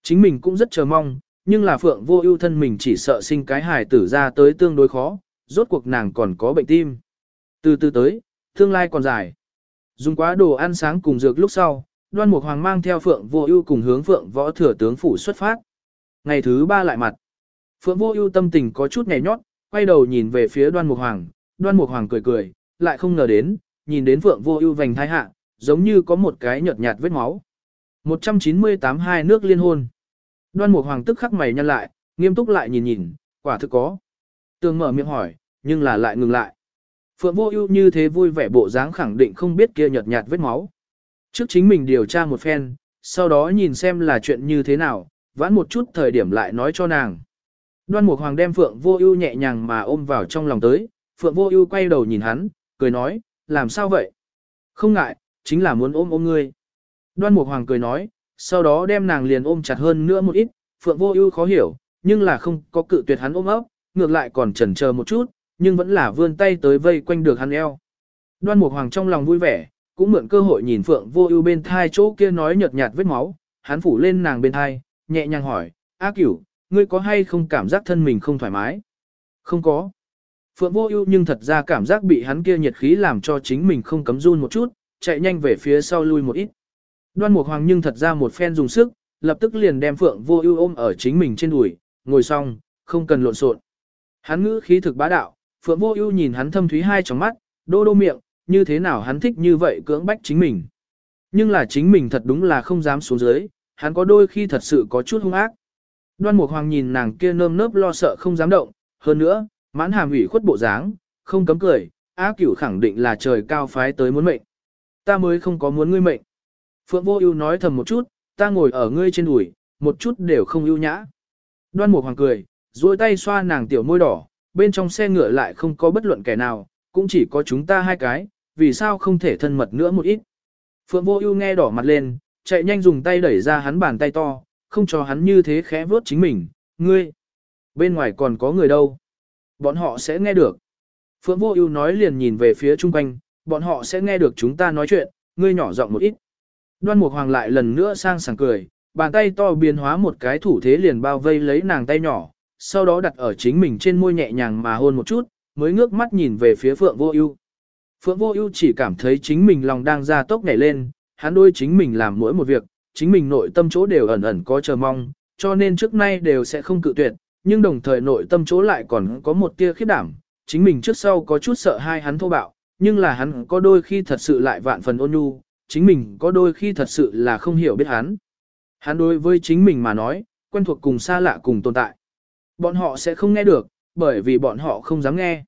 Chính mình cũng rất chờ mong, nhưng là Phượng Vô Ưu thân mình chỉ sợ sinh cái hài tử ra tới tương đối khó, rốt cuộc nàng còn có bệnh tim. Từ từ tới, tương lai còn dài. Dùng quá đồ ăn sáng cùng dược lúc sau, Đoan Mục Hoàng mang theo Phượng Vô Ưu cùng hướng Phượng Võ Thừa tướng phủ xuất phát. Ngày thứ ba lại mặt. Phượng Vô Ưu tâm tình có chút nhẹ nhót, quay đầu nhìn về phía Đoan Mục Hoàng, Đoan Mục Hoàng cười cười, lại không ngờ đến, nhìn đến Phượng Vô Ưu vành thai hạ, giống như có một cái nhợt nhạt vết máu. 198 hai nước liên hôn. Đoan Mục Hoàng tức khắc mày nhăn lại, nghiêm túc lại nhìn nhìn, quả thực có. Tường mở miệng hỏi, nhưng là lại ngừng lại. Phượng Vô Ưu như thế vui vẻ bộ dáng khẳng định không biết kia nhợt nhạt vết máu. Trước chính mình điều tra một phen, sau đó nhìn xem là chuyện như thế nào, vãn một chút thời điểm lại nói cho nàng. Đoan Mục Hoàng đem Phượng Vô Ưu nhẹ nhàng mà ôm vào trong lòng tới, Phượng Vô Ưu quay đầu nhìn hắn, cười nói, làm sao vậy? Không ngại, chính là muốn ôm ôm ngươi. Đoan Mục Hoàng cười nói, sau đó đem nàng liền ôm chặt hơn nữa một ít, Phượng Vô Ưu khó hiểu, nhưng là không có cự tuyệt hắn ôm ấp, ngược lại còn chần chờ một chút, nhưng vẫn là vươn tay tới vây quanh được hắn eo. Đoan Mục Hoàng trong lòng vui vẻ, cũng mượn cơ hội nhìn Phượng Vô Ưu bên thai chỗ kia nói nhợt nhạt vết máu, hắn phủ lên nàng bên thai, nhẹ nhàng hỏi, "A Cửu, ngươi có hay không cảm giác thân mình không thoải mái?" "Không có." Phượng Vô Ưu nhưng thật ra cảm giác bị hắn kia nhiệt khí làm cho chính mình không cấm run một chút, chạy nhanh về phía sau lui một ít. Đoan Mục Hoàng nhưng thật ra một phen dùng sức, lập tức liền đem Phượng Vô Ưu ôm ở chính mình trên đùi, ngồi xong, không cần lộn xộn. Hắn ngữ khí thực bá đạo, Phượng Vô Ưu nhìn hắn thâm thúy hai tròng mắt, đô đô miệng, như thế nào hắn thích như vậy cưỡng bách chính mình. Nhưng là chính mình thật đúng là không dám xuống dưới, hắn có đôi khi thật sự có chút hung ác. Đoan Mục Hoàng nhìn nàng kia nơm nớp lo sợ không dám động, hơn nữa, mãn hàm ủy khuất bộ dáng, không cấm cười, Á Cửu khẳng định là trời cao phái tới muốn mệnh. Ta mới không có muốn ngươi mệnh. Phượng Vô Ưu nói thầm một chút, ta ngồi ở ngươi trên đùi, một chút đều không ưu nhã. Đoan Mục Hoàng cười, duỗi tay xoa nàng tiểu môi đỏ, bên trong xe ngựa lại không có bất luận kẻ nào, cũng chỉ có chúng ta hai cái, vì sao không thể thân mật nữa một ít. Phượng Vô Ưu nghe đỏ mặt lên, chạy nhanh dùng tay đẩy ra hắn bàn tay to, không cho hắn như thế khẽ vuốt chính mình, "Ngươi, bên ngoài còn có người đâu? Bọn họ sẽ nghe được." Phượng Vô Ưu nói liền nhìn về phía trung quanh, "Bọn họ sẽ nghe được chúng ta nói chuyện, ngươi nhỏ giọng một ít." Đoan Mục Hoàng lại lần nữa sang sảng cười, bàn tay to biến hóa một cái thủ thế liền bao vây lấy nàng tay nhỏ, sau đó đặt ở chính mình trên môi nhẹ nhàng mà hôn một chút, mới ngước mắt nhìn về phía Phượng Vô Ưu. Phượng Vô Ưu chỉ cảm thấy chính mình lòng đang ra tốc nhảy lên, hắn đôi chính mình làm mỗi một việc, chính mình nội tâm chỗ đều ẩn ẩn có chờ mong, cho nên trước nay đều sẽ không cự tuyệt, nhưng đồng thời nội tâm chỗ lại còn có một tia khiếp đảm, chính mình trước sau có chút sợ hai hắn thô bạo, nhưng là hắn có đôi khi thật sự lại vạn phần ôn nhu, chính mình có đôi khi thật sự là không hiểu biết hắn. Hắn đối với chính mình mà nói, quen thuộc cùng xa lạ cùng tồn tại. Bọn họ sẽ không nghe được, bởi vì bọn họ không dám nghe.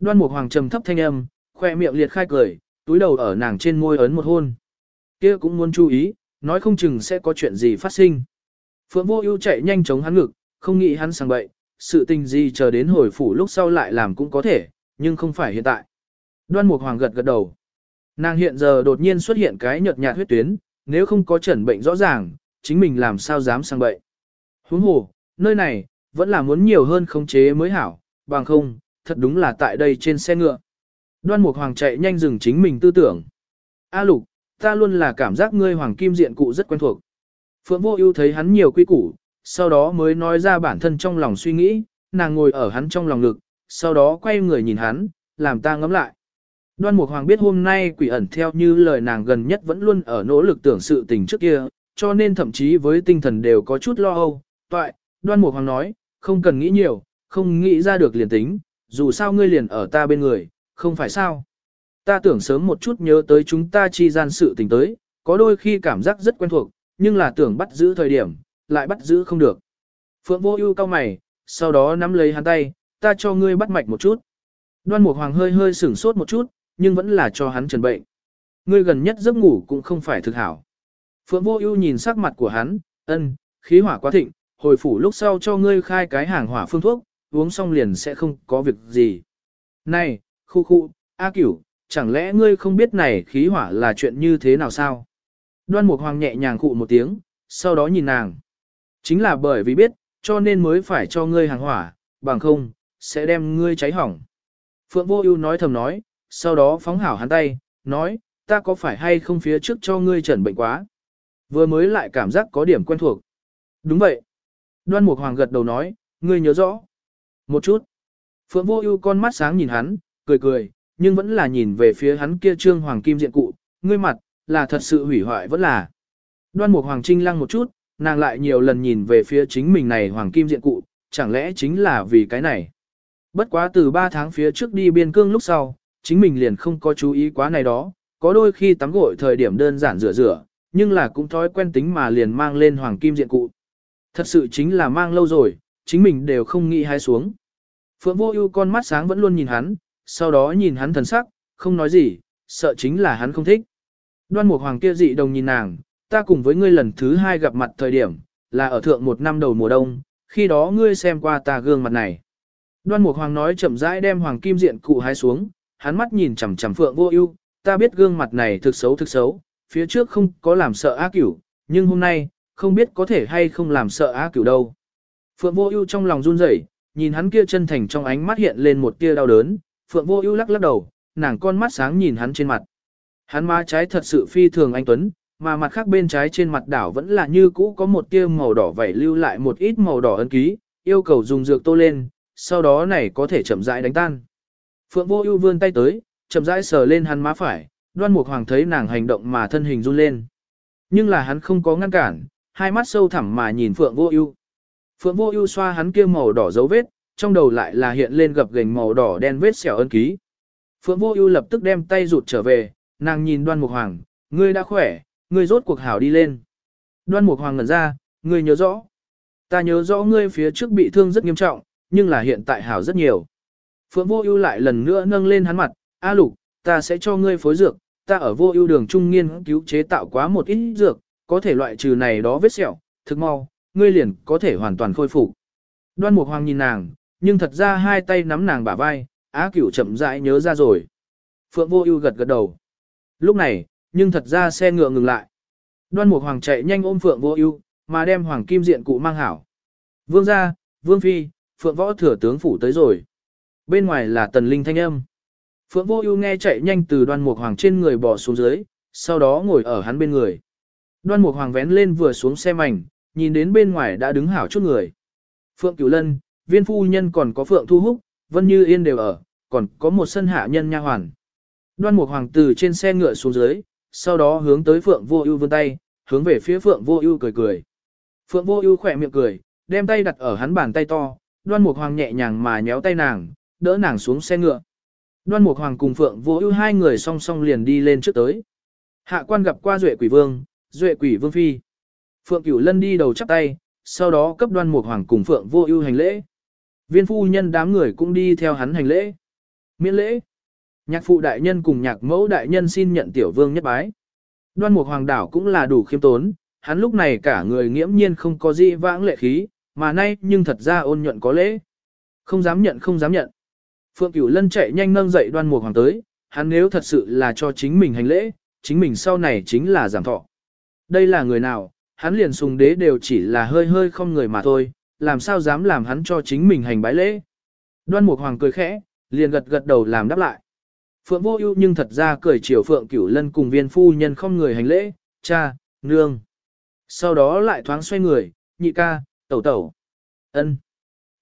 Đoan Mục Hoàng trầm thấp thanh âm, khoe miệng liệt khai cười, túi đầu ở nàng trên môi ấn một hôn. Kia cũng muốn chú ý, nói không chừng sẽ có chuyện gì phát sinh. Phượng Vô Ưu chạy nhanh chống hắn ngực, không nghĩ hắn sang bậy, sự tình gì chờ đến hồi phủ lúc sau lại làm cũng có thể, nhưng không phải hiện tại. Đoan Mục Hoàng gật gật đầu. Nàng hiện giờ đột nhiên xuất hiện cái nhợt nhạt huyết tuyến, nếu không có chẩn bệnh rõ ràng, chính mình làm sao dám sang bệnh. Huống hồ, nơi này, vẫn là muốn nhiều hơn khống chế mới hảo, bằng không, thật đúng là tại đây trên xe ngựa. Đoan Mục Hoàng chạy nhanh dừng chính mình tư tưởng. A Lục, ta luôn là cảm giác ngươi Hoàng Kim Diện cụ rất quen thuộc. Phượng Vô Ưu thấy hắn nhiều quy củ, sau đó mới nói ra bản thân trong lòng suy nghĩ, nàng ngồi ở hắn trong lòng ngực, sau đó quay người nhìn hắn, làm ta ngẫm lại. Đoan Mục Hoàng biết hôm nay quỷ ẩn theo như lời nàng gần nhất vẫn luôn ở nỗ lực tưởng sự tình trước kia, cho nên thậm chí với tinh thần đều có chút lo âu. Toại, Đoan Mục Hoàng nói, không cần nghĩ nhiều, không nghĩ ra được liền tính, dù sao ngươi liền ở ta bên người, không phải sao. Ta tưởng sớm một chút nhớ tới chúng ta chi gian sự tình tới, có đôi khi cảm giác rất quen thuộc, nhưng là tưởng bắt giữ thời điểm, lại bắt giữ không được. Phượng vô ưu cao mày, sau đó nắm lấy hắn tay, ta cho ngươi bắt mạch một chút. Đoan Mục Hoàng hơi hơi sửng sốt một chút, nhưng vẫn là cho hắn trần bệnh. Ngươi gần nhất giấc ngủ cũng không phải thực hảo. Phượng Vô Ưu nhìn sắc mặt của hắn, ân, khí hỏa quá thịnh, hồi phủ lúc sau cho ngươi khai cái hàng hỏa phương thuốc, uống xong liền sẽ không có việc gì. Này, khu khu, A Cửu, chẳng lẽ ngươi không biết này khí hỏa là chuyện như thế nào sao? Đoan Mục Hoàng nhẹ nhàng khụ một tiếng, sau đó nhìn nàng. Chính là bởi vì biết, cho nên mới phải cho ngươi hàng hỏa, bằng không, sẽ đem ngươi cháy hỏng. Phượng Vô Ưu nói thầm nói, sau đó phóng hảo hắn tay, nói, ta có phải hay không phía trước cho ngươi trần bệnh quá. Vừa mới lại cảm giác có điểm quen thuộc. Đúng vậy. Đoan Mục Hoàng gật đầu nói, ngươi nhớ rõ. Một chút. Phượng Vô Ưu con mắt sáng nhìn hắn, cười cười, nhưng vẫn là nhìn về phía hắn kia trương hoàng kim diện cụ, ngươi mặt, là thật sự hủy hoại vẫn là. Đoan Mục Hoàng Trinh lăng một chút, nàng lại nhiều lần nhìn về phía chính mình này hoàng kim diện cụ, chẳng lẽ chính là vì cái này. Bất quá từ 3 tháng phía trước đi biên cương lúc sau, chính mình liền không có chú ý quá này đó, có đôi khi tắm gội thời điểm đơn giản rửa rửa, nhưng là cũng thói quen tính mà liền mang lên hoàng kim diện cụ. Thật sự chính là mang lâu rồi, chính mình đều không nghĩ hay xuống. Phượng vô ưu con mắt sáng vẫn luôn nhìn hắn, sau đó nhìn hắn thần sắc, không nói gì, sợ chính là hắn không thích. Đoan mục hoàng kia dị đồng nhìn nàng, ta cùng với ngươi lần thứ hai gặp mặt thời điểm, là ở thượng một năm đầu mùa đông, khi đó ngươi xem qua ta gương mặt này. Đoan mục hoàng nói chậm rãi đem hoàng kim diện cụ hái xuống, hắn mắt nhìn chằm chằm phượng vô ưu, ta biết gương mặt này thực xấu thực xấu, phía trước không có làm sợ á cửu, nhưng hôm nay, không biết có thể hay không làm sợ á cửu đâu. Phượng vô ưu trong lòng run rẩy, nhìn hắn kia chân thành trong ánh mắt hiện lên một tia đau đớn, Phượng vô ưu lắc lắc đầu, nàng con mắt sáng nhìn hắn trên mặt. Hắn má trái thật sự phi thường anh tuấn, mà mặt khác bên trái trên mặt đảo vẫn là như cũ có một tia màu đỏ vảy lưu lại một ít màu đỏ ấn ký, yêu cầu dùng dược tô lên, sau đó này có thể chậm rãi đánh tan. Phượng Vô Ưu vươn tay tới, chậm rãi sờ lên hắn má phải, Đoan Mục Hoàng thấy nàng hành động mà thân hình run lên. Nhưng là hắn không có ngăn cản, hai mắt sâu thẳm mà nhìn Phượng Vô Ưu. Phượng Vô Ưu xoa hắn kia màu đỏ dấu vết, trong đầu lại là hiện lên gập ghềnh màu đỏ đen vết sẹo ân ký. Phượng Vô Ưu lập tức đem tay rụt trở về, nàng nhìn Đoan Mục Hoàng, ngươi đã khỏe, ngươi rốt cuộc hảo đi lên. Đoan Mục Hoàng ngẩn ra, ngươi nhớ rõ? Ta nhớ rõ ngươi phía trước bị thương rất nghiêm trọng, nhưng là hiện tại hảo rất nhiều. Phượng Vô Ưu lại lần nữa nâng lên hắn mặt, "A Lục, ta sẽ cho ngươi phối dược, ta ở Vô Ưu đường trung nghiên cứu chế tạo quá một ít dược, có thể loại trừ này đó vết sẹo, thực mau, ngươi liền có thể hoàn toàn khôi phục." Đoan Mục Hoàng nhìn nàng, nhưng thật ra hai tay nắm nàng bả vai, Á Cửu chậm rãi nhớ ra rồi. Phượng Vô Ưu gật gật đầu. Lúc này, nhưng thật ra xe ngựa ngừng lại. Đoan Mục Hoàng chạy nhanh ôm Phượng Vô Ưu, mà đem hoàng kim diện cụ mang hảo. Vương gia, Vương phi, Phượng Võ thừa tướng phủ tới rồi. Bên ngoài là Tần Linh thanh âm. Phượng Vô Ưu nghe chạy nhanh từ Đoan Mục Hoàng trên người bò xuống dưới, sau đó ngồi ở hắn bên người. Đoan Mục Hoàng vén lên vừa xuống xe mảnh, nhìn đến bên ngoài đã đứng hảo chút người. Phượng Cửu Lân, Viên phu nhân còn có Phượng Thu Húc, Vân Như Yên đều ở, còn có một sân hạ nhân nha hoàn. Đoan một Hoàng tử trên xe ngựa xuống dưới, sau đó hướng tới Phượng Vô Ưu vươn tay, hướng về phía Phượng Vô Ưu cười cười. Phượng Vô Ưu khỏe miệng cười, đem tay đặt ở hắn bàn tay to, Đoan một Hoàng nhẹ nhàng mà nhéo tay nàng, đỡ nàng xuống xe ngựa. Đoan Mục Hoàng cùng Phượng Vô Ưu hai người song song liền đi lên trước tới. Hạ quan gặp qua Duệ Quỷ Vương, Duệ Quỷ Vương phi. Phượng Cửu Lân đi đầu chắp tay, sau đó cấp Đoan Mục Hoàng cùng Phượng Vô Ưu hành lễ. Viên phu nhân đám người cũng đi theo hắn hành lễ. Miễn lễ. Nhạc phụ đại nhân cùng nhạc mẫu đại nhân xin nhận tiểu vương nhất bái. Đoan Mục Hoàng đảo cũng là đủ khiêm tốn, hắn lúc này cả người nghiễm nhiên không có gì vãng lệ khí, mà nay nhưng thật ra ôn nhuận có lễ. Không dám nhận không dám nhận. Phượng Cửu Lân chạy nhanh nâng dậy đoan mục hoàng tới, hắn nếu thật sự là cho chính mình hành lễ, chính mình sau này chính là giảm thọ. Đây là người nào, hắn liền sùng đế đều chỉ là hơi hơi không người mà thôi, làm sao dám làm hắn cho chính mình hành bái lễ. Đoan mục hoàng cười khẽ, liền gật gật đầu làm đáp lại. Phượng vô ưu nhưng thật ra cười chiều Phượng Cửu Lân cùng viên phu nhân không người hành lễ, cha, nương. Sau đó lại thoáng xoay người, nhị ca, tẩu tẩu. ân.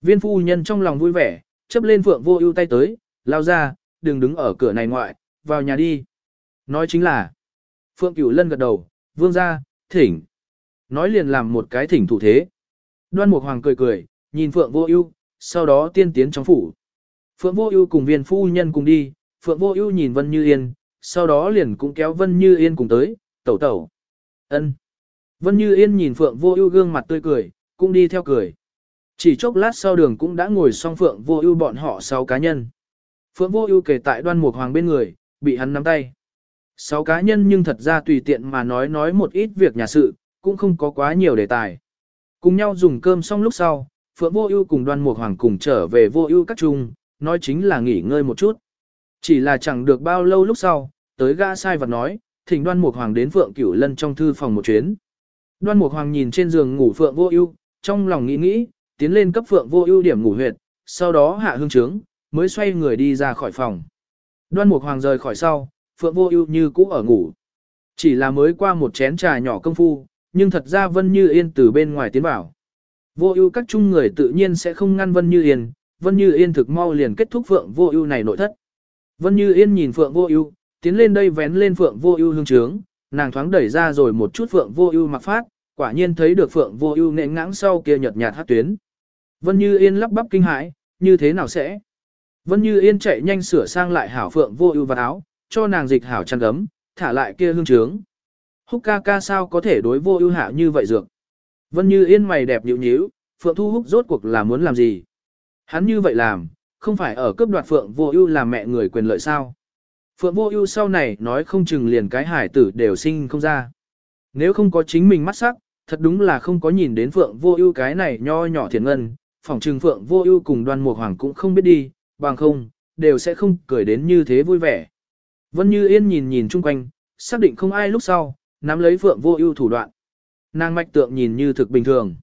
Viên phu nhân trong lòng vui vẻ, chấp lên Phượng vô ưu tay tới, lao ra, đừng đứng ở cửa này ngoại, vào nhà đi. Nói chính là, Phượng Cửu Lân gật đầu, vương ra, thỉnh. Nói liền làm một cái thỉnh thủ thế. Đoan Mục Hoàng cười cười, nhìn Phượng Vô Ưu, sau đó tiên tiến trong phủ. Phượng Vô Ưu cùng viên phu nhân cùng đi, Phượng Vô Ưu nhìn Vân Như Yên, sau đó liền cũng kéo Vân Như Yên cùng tới, "Tẩu tẩu." Ân. Vân Như Yên nhìn Phượng Vô Ưu gương mặt tươi cười, cũng đi theo cười. Chỉ chốc lát sau đường cũng đã ngồi xong Phượng Vô Ưu bọn họ sáu cá nhân. Phượng Vô Ưu kể tại Đoan Mục Hoàng bên người, bị hắn nắm tay. Sáu cá nhân nhưng thật ra tùy tiện mà nói nói một ít việc nhà sự, cũng không có quá nhiều đề tài. Cùng nhau dùng cơm xong lúc sau, Phượng Vô Ưu cùng Đoan Mục Hoàng cùng trở về Vô Ưu các trung, nói chính là nghỉ ngơi một chút. Chỉ là chẳng được bao lâu lúc sau, tới gã sai vật nói, thỉnh Đoan Mục Hoàng đến Phượng Cửu Lân trong thư phòng một chuyến. Đoan Mục Hoàng nhìn trên giường ngủ Phượng Vô Ưu, trong lòng nghĩ nghĩ, tiến lên cấp Phượng Vô Ưu điểm ngủ huyệt, sau đó hạ hương trướng, mới xoay người đi ra khỏi phòng. Đoan Mục Hoàng rời khỏi sau, Phượng Vô Ưu như cũ ở ngủ. Chỉ là mới qua một chén trà nhỏ công phu, nhưng thật ra Vân Như Yên từ bên ngoài tiến vào. Vô ưu các chung người tự nhiên sẽ không ngăn Vân Như Yên, Vân Như Yên thực mau liền kết thúc Phượng Vô Ưu này nội thất. Vân Như Yên nhìn Phượng Vô Ưu, tiến lên đây vén lên Phượng Vô Ưu hương trướng, nàng thoáng đẩy ra rồi một chút Phượng Vô Ưu mặc phát, quả nhiên thấy được Phượng Vô Ưu nện ngãng sau kia nhợt nhạt hát tuyến. Vân Như Yên lắp bắp kinh hãi, như thế nào sẽ? Vân Như Yên chạy nhanh sửa sang lại hảo Phượng Vô Ưu và áo, cho nàng dịch hảo chăn gấm, thả lại kia hương trướng. Húc ca ca sao có thể đối vô ưu hạ như vậy dược. Vân như yên mày đẹp nhíu nhíu, Phượng Thu Húc rốt cuộc là muốn làm gì? Hắn như vậy làm, không phải ở cấp đoạt Phượng vô ưu làm mẹ người quyền lợi sao? Phượng vô ưu sau này nói không chừng liền cái hải tử đều sinh không ra. Nếu không có chính mình mắt sắc, thật đúng là không có nhìn đến Phượng vô ưu cái này nho nhỏ thiền ngân, phỏng trừng Phượng vô ưu cùng đoan mục hoàng cũng không biết đi, bằng không, đều sẽ không cười đến như thế vui vẻ. Vân Như Yên nhìn nhìn chung quanh, xác định không ai lúc sau, nắm lấy Phượng Vô Ưu thủ đoạn. Nàng mạch tượng nhìn như thực bình thường.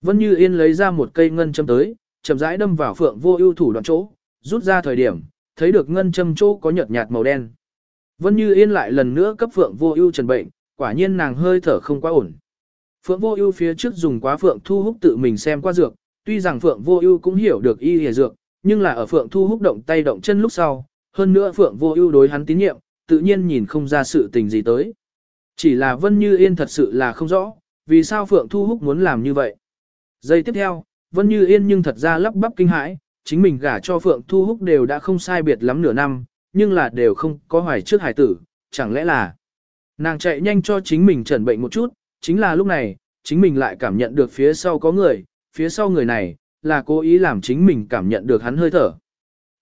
Vân Như Yên lấy ra một cây ngân châm tới, chậm rãi đâm vào Phượng Vô Ưu thủ đoạn chỗ, rút ra thời điểm, thấy được ngân châm chỗ có nhợt nhạt màu đen. Vân Như Yên lại lần nữa cấp Phượng Vô Ưu trần bệnh, quả nhiên nàng hơi thở không quá ổn. Phượng Vô Ưu phía trước dùng quá Phượng Thu Húc tự mình xem qua dược, tuy rằng Phượng Vô Ưu cũng hiểu được y y dược, nhưng là ở Phượng Thu Húc động tay động chân lúc sau, hơn nữa Phượng Vô Ưu đối hắn tín nhiệm, tự nhiên nhìn không ra sự tình gì tới. Chỉ là Vân Như Yên thật sự là không rõ, vì sao Phượng Thu Húc muốn làm như vậy. Giây tiếp theo, Vân Như Yên nhưng thật ra lắp bắp kinh hãi, chính mình gả cho Phượng Thu Húc đều đã không sai biệt lắm nửa năm, nhưng là đều không có hoài trước hải tử, chẳng lẽ là nàng chạy nhanh cho chính mình trần bệnh một chút, chính là lúc này, chính mình lại cảm nhận được phía sau có người, phía sau người này, là cố ý làm chính mình cảm nhận được hắn hơi thở.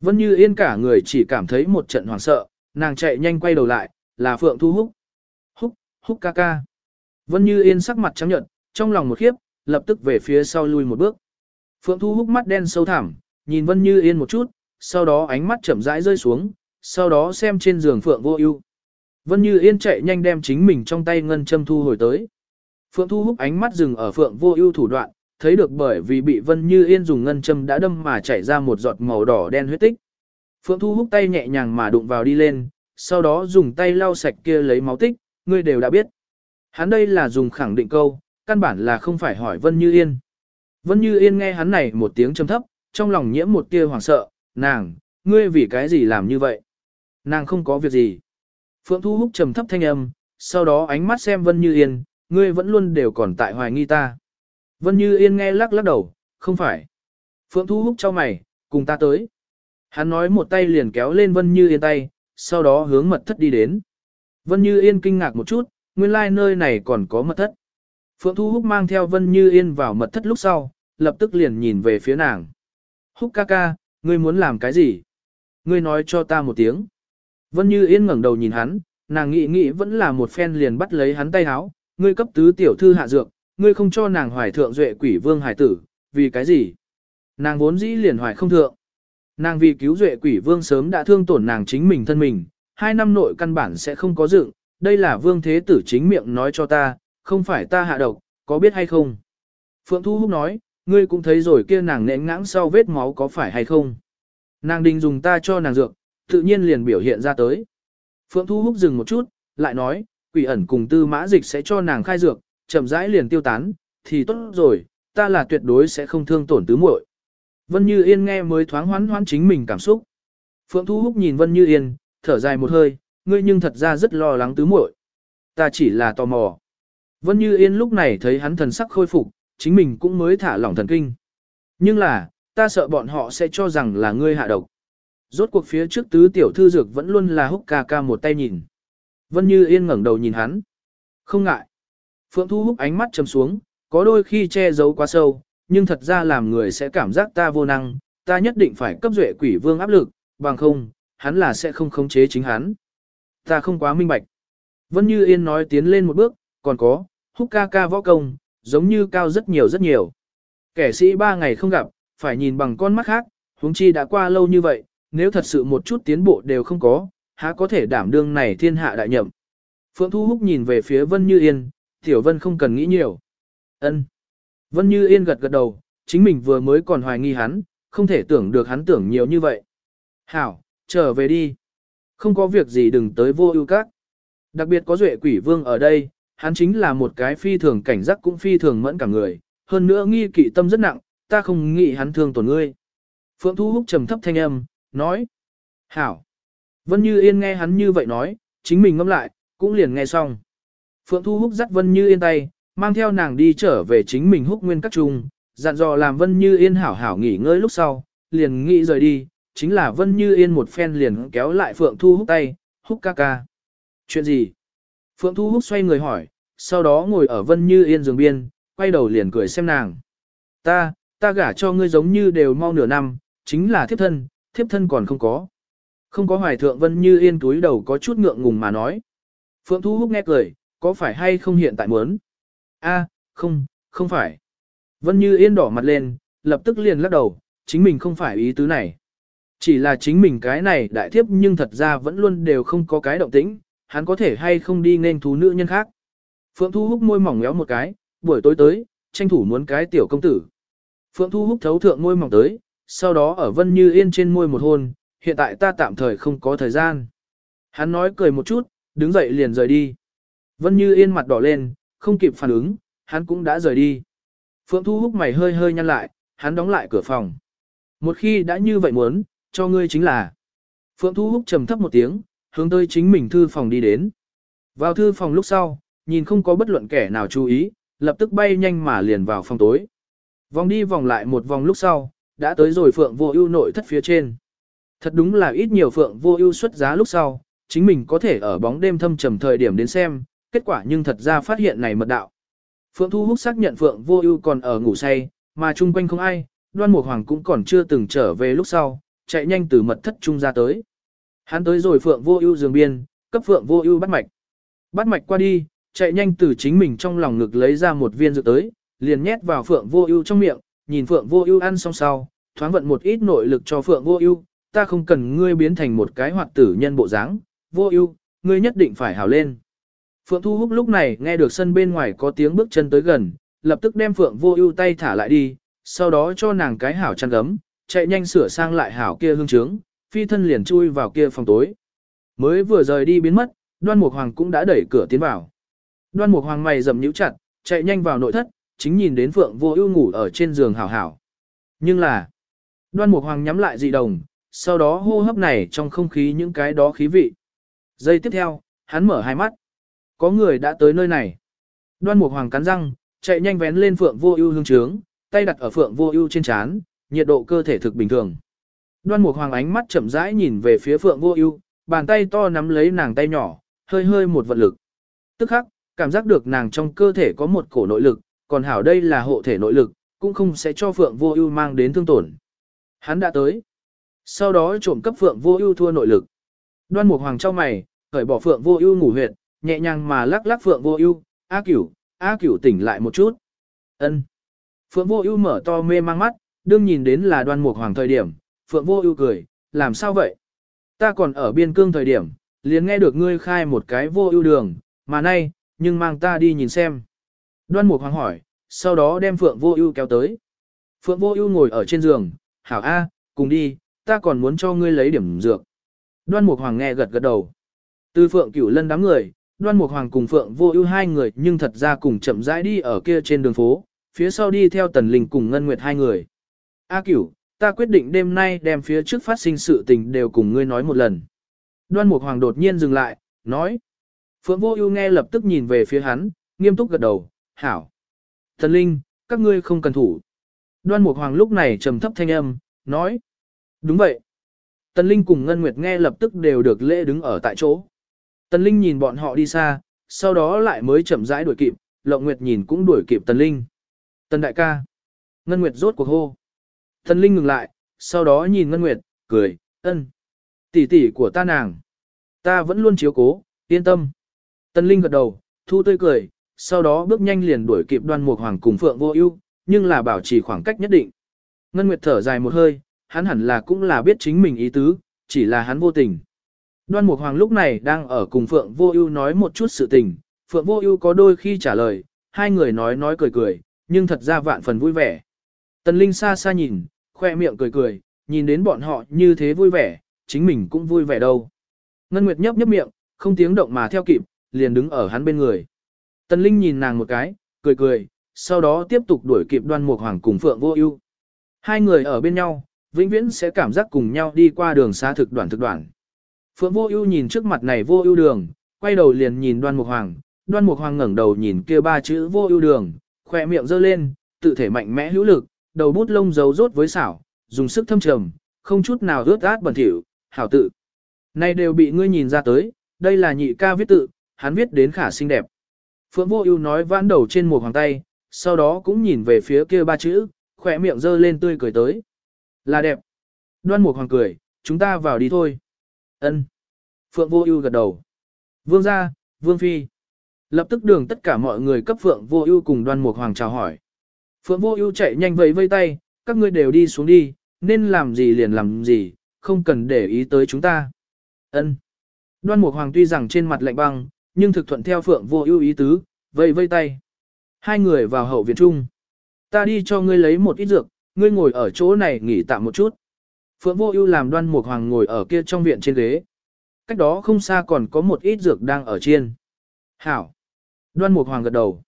Vân Như Yên cả người chỉ cảm thấy một trận hoảng sợ, nàng chạy nhanh quay đầu lại, là Phượng Thu Húc húc ca ca. Vân Như Yên sắc mặt trắng nhợt, trong lòng một khiếp, lập tức về phía sau lui một bước. Phượng Thu húc mắt đen sâu thẳm, nhìn Vân Như Yên một chút, sau đó ánh mắt chậm rãi rơi xuống, sau đó xem trên giường Phượng Vô Ưu. Vân Như Yên chạy nhanh đem chính mình trong tay ngân châm thu hồi tới. Phượng Thu húc ánh mắt dừng ở Phượng Vô Ưu thủ đoạn, thấy được bởi vì bị Vân Như Yên dùng ngân châm đã đâm mà chảy ra một giọt màu đỏ đen huyết tích. Phượng Thu húc tay nhẹ nhàng mà đụng vào đi lên, sau đó dùng tay lau sạch kia lấy máu tích, ngươi đều đã biết. Hắn đây là dùng khẳng định câu, căn bản là không phải hỏi Vân Như Yên. Vân Như Yên nghe hắn này một tiếng trầm thấp, trong lòng nhiễm một tia hoảng sợ, nàng, ngươi vì cái gì làm như vậy? Nàng không có việc gì. Phượng Thu Húc trầm thấp thanh âm, sau đó ánh mắt xem Vân Như Yên, ngươi vẫn luôn đều còn tại hoài nghi ta. Vân Như Yên nghe lắc lắc đầu, không phải. Phượng Thu Húc cho mày, cùng ta tới. Hắn nói một tay liền kéo lên Vân Như Yên tay, sau đó hướng mật thất đi đến. Vân Như Yên kinh ngạc một chút, nguyên lai like nơi này còn có mật thất. Phượng Thu Húc mang theo Vân Như Yên vào mật thất lúc sau, lập tức liền nhìn về phía nàng. Húc ca ca, ngươi muốn làm cái gì? Ngươi nói cho ta một tiếng. Vân Như Yên ngẩng đầu nhìn hắn, nàng nghĩ nghĩ vẫn là một phen liền bắt lấy hắn tay háo. Ngươi cấp tứ tiểu thư hạ dược, ngươi không cho nàng hoài thượng duệ quỷ vương hải tử, vì cái gì? Nàng vốn dĩ liền hoài không thượng. Nàng vì cứu duệ quỷ vương sớm đã thương tổn nàng chính mình thân mình, hai năm nội căn bản sẽ không có dựng, đây là vương thế tử chính miệng nói cho ta, không phải ta hạ độc, có biết hay không? Phượng Thu Húc nói, ngươi cũng thấy rồi kia nàng nện ngãng sau vết máu có phải hay không? Nàng định dùng ta cho nàng dược, tự nhiên liền biểu hiện ra tới. Phượng Thu Húc dừng một chút, lại nói, quỷ ẩn cùng tư mã dịch sẽ cho nàng khai dược, chậm rãi liền tiêu tán, thì tốt rồi, ta là tuyệt đối sẽ không thương tổn tứ muội. Vân Như Yên nghe mới thoáng hoán hoán chính mình cảm xúc. Phượng Thu Húc nhìn Vân Như Yên, thở dài một hơi, ngươi nhưng thật ra rất lo lắng tứ muội. Ta chỉ là tò mò. Vân Như Yên lúc này thấy hắn thần sắc khôi phục, chính mình cũng mới thả lỏng thần kinh. Nhưng là, ta sợ bọn họ sẽ cho rằng là ngươi hạ độc. Rốt cuộc phía trước tứ tiểu thư dược vẫn luôn là húc ca ca một tay nhìn. Vân Như Yên ngẩng đầu nhìn hắn. Không ngại. Phượng Thu húc ánh mắt trầm xuống, có đôi khi che giấu quá sâu, nhưng thật ra làm người sẽ cảm giác ta vô năng, ta nhất định phải cấp duệ quỷ vương áp lực, bằng không, hắn là sẽ không khống chế chính hắn. Ta không quá minh bạch. Vân Như Yên nói tiến lên một bước, còn có, húc ca ca võ công, giống như cao rất nhiều rất nhiều. Kẻ sĩ ba ngày không gặp, phải nhìn bằng con mắt khác, huống chi đã qua lâu như vậy, nếu thật sự một chút tiến bộ đều không có, há có thể đảm đương này thiên hạ đại nhậm. Phượng Thu Húc nhìn về phía Vân Như Yên, Tiểu Vân không cần nghĩ nhiều. Ân. Vân Như Yên gật gật đầu, chính mình vừa mới còn hoài nghi hắn, không thể tưởng được hắn tưởng nhiều như vậy. Hảo, trở về đi. Không có việc gì đừng tới vô ưu các. Đặc biệt có duệ quỷ vương ở đây, hắn chính là một cái phi thường cảnh giác cũng phi thường mẫn cả người, hơn nữa nghi kỵ tâm rất nặng, ta không nghĩ hắn thương tổn ngươi. Phượng Thu Húc trầm thấp thanh âm, nói. Hảo. Vân Như Yên nghe hắn như vậy nói, chính mình ngâm lại, cũng liền nghe xong. Phượng Thu Húc dắt Vân Như Yên tay, mang theo nàng đi trở về chính mình húc nguyên các trung, dặn dò làm Vân Như Yên hảo hảo nghỉ ngơi lúc sau, liền nghĩ rời đi, chính là Vân Như Yên một phen liền kéo lại Phượng Thu Húc tay, húc ca ca. Chuyện gì? Phượng Thu Húc xoay người hỏi, sau đó ngồi ở Vân Như Yên giường biên, quay đầu liền cười xem nàng. Ta, ta gả cho ngươi giống như đều mau nửa năm, chính là thiếp thân, thiếp thân còn không có. Không có hoài thượng Vân Như Yên túi đầu có chút ngượng ngùng mà nói. Phượng Thu Húc nghe cười, có phải hay không hiện tại muốn? A, không, không phải. Vân Như Yên đỏ mặt lên, lập tức liền lắc đầu, chính mình không phải ý tứ này. Chỉ là chính mình cái này đại thiếp nhưng thật ra vẫn luôn đều không có cái động tĩnh, hắn có thể hay không đi nên thú nữ nhân khác. Phượng Thu Húc môi mỏng méo một cái, buổi tối tới, tranh thủ muốn cái tiểu công tử. Phượng Thu Húc thấu thượng môi mỏng tới, sau đó ở Vân Như Yên trên môi một hôn, hiện tại ta tạm thời không có thời gian. Hắn nói cười một chút, đứng dậy liền rời đi. Vân Như Yên mặt đỏ lên, không kịp phản ứng, hắn cũng đã rời đi. Phượng Thu Húc mày hơi hơi nhăn lại, hắn đóng lại cửa phòng. Một khi đã như vậy muốn, cho ngươi chính là. Phượng Thu Húc trầm thấp một tiếng, hướng tới chính mình thư phòng đi đến. Vào thư phòng lúc sau, nhìn không có bất luận kẻ nào chú ý, lập tức bay nhanh mà liền vào phòng tối. Vòng đi vòng lại một vòng lúc sau, đã tới rồi Phượng Vô Ưu nội thất phía trên. Thật đúng là ít nhiều Phượng Vô Ưu xuất giá lúc sau, chính mình có thể ở bóng đêm thâm trầm thời điểm đến xem, kết quả nhưng thật ra phát hiện này mật đạo. Phượng Thu Húc xác nhận Phượng Vô Ưu còn ở ngủ say, mà chung quanh không ai, Đoan Mục Hoàng cũng còn chưa từng trở về lúc sau, chạy nhanh từ mật thất trung ra tới. Hắn tới rồi Phượng Vô Ưu giường biên, cấp Phượng Vô Ưu bắt mạch. Bắt mạch qua đi, chạy nhanh từ chính mình trong lòng ngực lấy ra một viên dược tới, liền nhét vào Phượng Vô Ưu trong miệng, nhìn Phượng Vô Ưu ăn xong sau, thoáng vận một ít nội lực cho Phượng Vô Ưu, ta không cần ngươi biến thành một cái hoạt tử nhân bộ dáng, Vô Ưu, ngươi nhất định phải hảo lên. Phượng Thu Húc lúc này nghe được sân bên ngoài có tiếng bước chân tới gần, lập tức đem Phượng Vô Ưu tay thả lại đi, sau đó cho nàng cái hảo chăn gấm, chạy nhanh sửa sang lại hảo kia hương trướng, phi thân liền chui vào kia phòng tối. Mới vừa rời đi biến mất, Đoan Mục Hoàng cũng đã đẩy cửa tiến vào. Đoan Mục Hoàng mày rậm nhíu chặt, chạy nhanh vào nội thất, chính nhìn đến Phượng Vô Ưu ngủ ở trên giường hảo hảo. Nhưng là, Đoan Mục Hoàng nhắm lại dị đồng, sau đó hô hấp này trong không khí những cái đó khí vị. Giây tiếp theo, hắn mở hai mắt. Có người đã tới nơi này. Đoan Mục Hoàng cắn răng, chạy nhanh vén lên Phượng Vô Ưu hương trướng, tay đặt ở Phượng Vô Ưu trên trán, nhiệt độ cơ thể thực bình thường. Đoan Mục Hoàng ánh mắt chậm rãi nhìn về phía Phượng Vô Ưu, bàn tay to nắm lấy nàng tay nhỏ, hơi hơi một vật lực. Tức khắc, cảm giác được nàng trong cơ thể có một cổ nội lực, còn hảo đây là hộ thể nội lực, cũng không sẽ cho Phượng Vô Ưu mang đến thương tổn. Hắn đã tới. Sau đó trộm cấp Phượng Vô Ưu thua nội lực. Đoan Mục Hoàng chau mày, cởi bỏ Phượng Vô Ưu ngủ huyệt, nhẹ nhàng mà lắc lắc Phượng Vô Ưu, "A Cửu, A Cửu tỉnh lại một chút." Ân. Phượng Vô Ưu mở to mê mang mắt, đương nhìn đến là đoan mục hoàng thời điểm, Phượng Vô Ưu cười, làm sao vậy? Ta còn ở biên cương thời điểm, liền nghe được ngươi khai một cái vô ưu đường, mà nay, nhưng mang ta đi nhìn xem. Đoan Mục Hoàng hỏi, sau đó đem Phượng Vô Ưu kéo tới. Phượng Vô Ưu ngồi ở trên giường, "Hảo a, cùng đi, ta còn muốn cho ngươi lấy điểm dược." Đoan Mục Hoàng nghe gật gật đầu. Từ Phượng Cửu Lân đám người, Đoan Mục Hoàng cùng Phượng Vô Ưu hai người, nhưng thật ra cùng chậm rãi đi ở kia trên đường phố, phía sau đi theo Tần Linh cùng Ngân Nguyệt hai người. "A Cửu, ta quyết định đêm nay đem phía trước phát sinh sự tình đều cùng ngươi nói một lần." Đoan Mục Hoàng đột nhiên dừng lại, nói. Phượng Vô Ưu nghe lập tức nhìn về phía hắn, nghiêm túc gật đầu, "Hảo." "Tần Linh, các ngươi không cần thủ." Đoan Mục Hoàng lúc này trầm thấp thanh âm, nói. "Đúng vậy." Tần Linh cùng Ngân Nguyệt nghe lập tức đều được lễ đứng ở tại chỗ. Tần Linh nhìn bọn họ đi xa, sau đó lại mới chậm rãi đuổi kịp, Lộng Nguyệt nhìn cũng đuổi kịp Tần Linh. Tần đại ca. Ngân Nguyệt rốt cuộc hô. Thần Linh ngừng lại, sau đó nhìn Ngân Nguyệt, cười, ân. Tỷ tỷ của ta nàng. Ta vẫn luôn chiếu cố, yên tâm. Tần Linh gật đầu, thu tươi cười, sau đó bước nhanh liền đuổi kịp đoan mục hoàng cùng Phượng vô ưu, nhưng là bảo trì khoảng cách nhất định. Ngân Nguyệt thở dài một hơi, hắn hẳn là cũng là biết chính mình ý tứ, chỉ là hắn vô tình. Đoan Mục Hoàng lúc này đang ở cùng Phượng Vô Ưu nói một chút sự tình, Phượng Vô Ưu có đôi khi trả lời, hai người nói nói cười cười, nhưng thật ra vạn phần vui vẻ. Tần Linh xa xa nhìn, khoe miệng cười cười, nhìn đến bọn họ như thế vui vẻ, chính mình cũng vui vẻ đâu. Ngân Nguyệt nhấp nhấp miệng, không tiếng động mà theo kịp, liền đứng ở hắn bên người. Tần Linh nhìn nàng một cái, cười cười, sau đó tiếp tục đuổi kịp Đoan Mục Hoàng cùng Phượng Vô Ưu. Hai người ở bên nhau, vĩnh viễn sẽ cảm giác cùng nhau đi qua đường xa thực đoạn thực đoạn. Phượng Vô Ưu nhìn trước mặt này Vô Ưu đường, quay đầu liền nhìn Đoan Mục Hoàng, Đoan Mục Hoàng ngẩng đầu nhìn kia ba chữ Vô Ưu đường, khóe miệng giơ lên, tự thể mạnh mẽ hữu lực, đầu bút lông dấu rốt với xảo, dùng sức thâm trầm, không chút nào rớt át bẩn thỉu, hảo tự. Này đều bị ngươi nhìn ra tới, đây là nhị ca viết tự, hắn viết đến khả xinh đẹp. Phượng Vô Ưu nói vãn đầu trên một hoàng tay, sau đó cũng nhìn về phía kia ba chữ, khóe miệng giơ lên tươi cười tới. Là đẹp. Đoan Mục Hoàng cười, chúng ta vào đi thôi. Ân. Phượng Vô Ưu gật đầu. Vương gia, Vương phi. Lập tức đường tất cả mọi người cấp Phượng Vô Ưu cùng Đoan Mục Hoàng chào hỏi. Phượng Vô Ưu chạy nhanh vẫy vẫy tay, các ngươi đều đi xuống đi, nên làm gì liền làm gì, không cần để ý tới chúng ta. Ân. Đoan Mục Hoàng tuy rằng trên mặt lạnh băng, nhưng thực thuận theo Phượng Vô Ưu ý tứ, vẫy vẫy tay. Hai người vào hậu viện trung. Ta đi cho ngươi lấy một ít dược, ngươi ngồi ở chỗ này nghỉ tạm một chút. Phượng Vô Ưu làm Đoan Mục Hoàng ngồi ở kia trong viện trên ghế. Cách đó không xa còn có một ít dược đang ở trên. Hảo. Đoan Mục Hoàng gật đầu.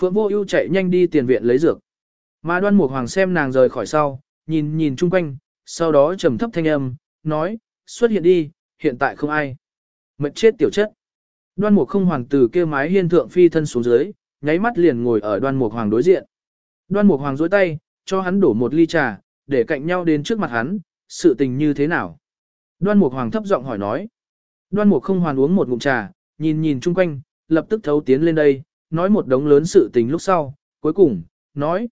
Phượng Vô Ưu chạy nhanh đi tiền viện lấy dược. Mà Đoan Mục Hoàng xem nàng rời khỏi sau, nhìn nhìn chung quanh, sau đó trầm thấp thanh âm, nói, xuất hiện đi, hiện tại không ai. Mật chết tiểu chất. Đoan Mục không hoàng từ kia mái hiên thượng phi thân xuống dưới, nháy mắt liền ngồi ở Đoan Mục Hoàng đối diện. Đoan Mục Hoàng giơ tay, cho hắn đổ một ly trà, để cạnh nhau đến trước mặt hắn, sự tình như thế nào? Đoan Mục Hoàng thấp giọng hỏi nói. Đoan Mục không hoàn uống một ngụm trà, nhìn nhìn chung quanh, lập tức thấu tiến lên đây, nói một đống lớn sự tình lúc sau, cuối cùng, nói.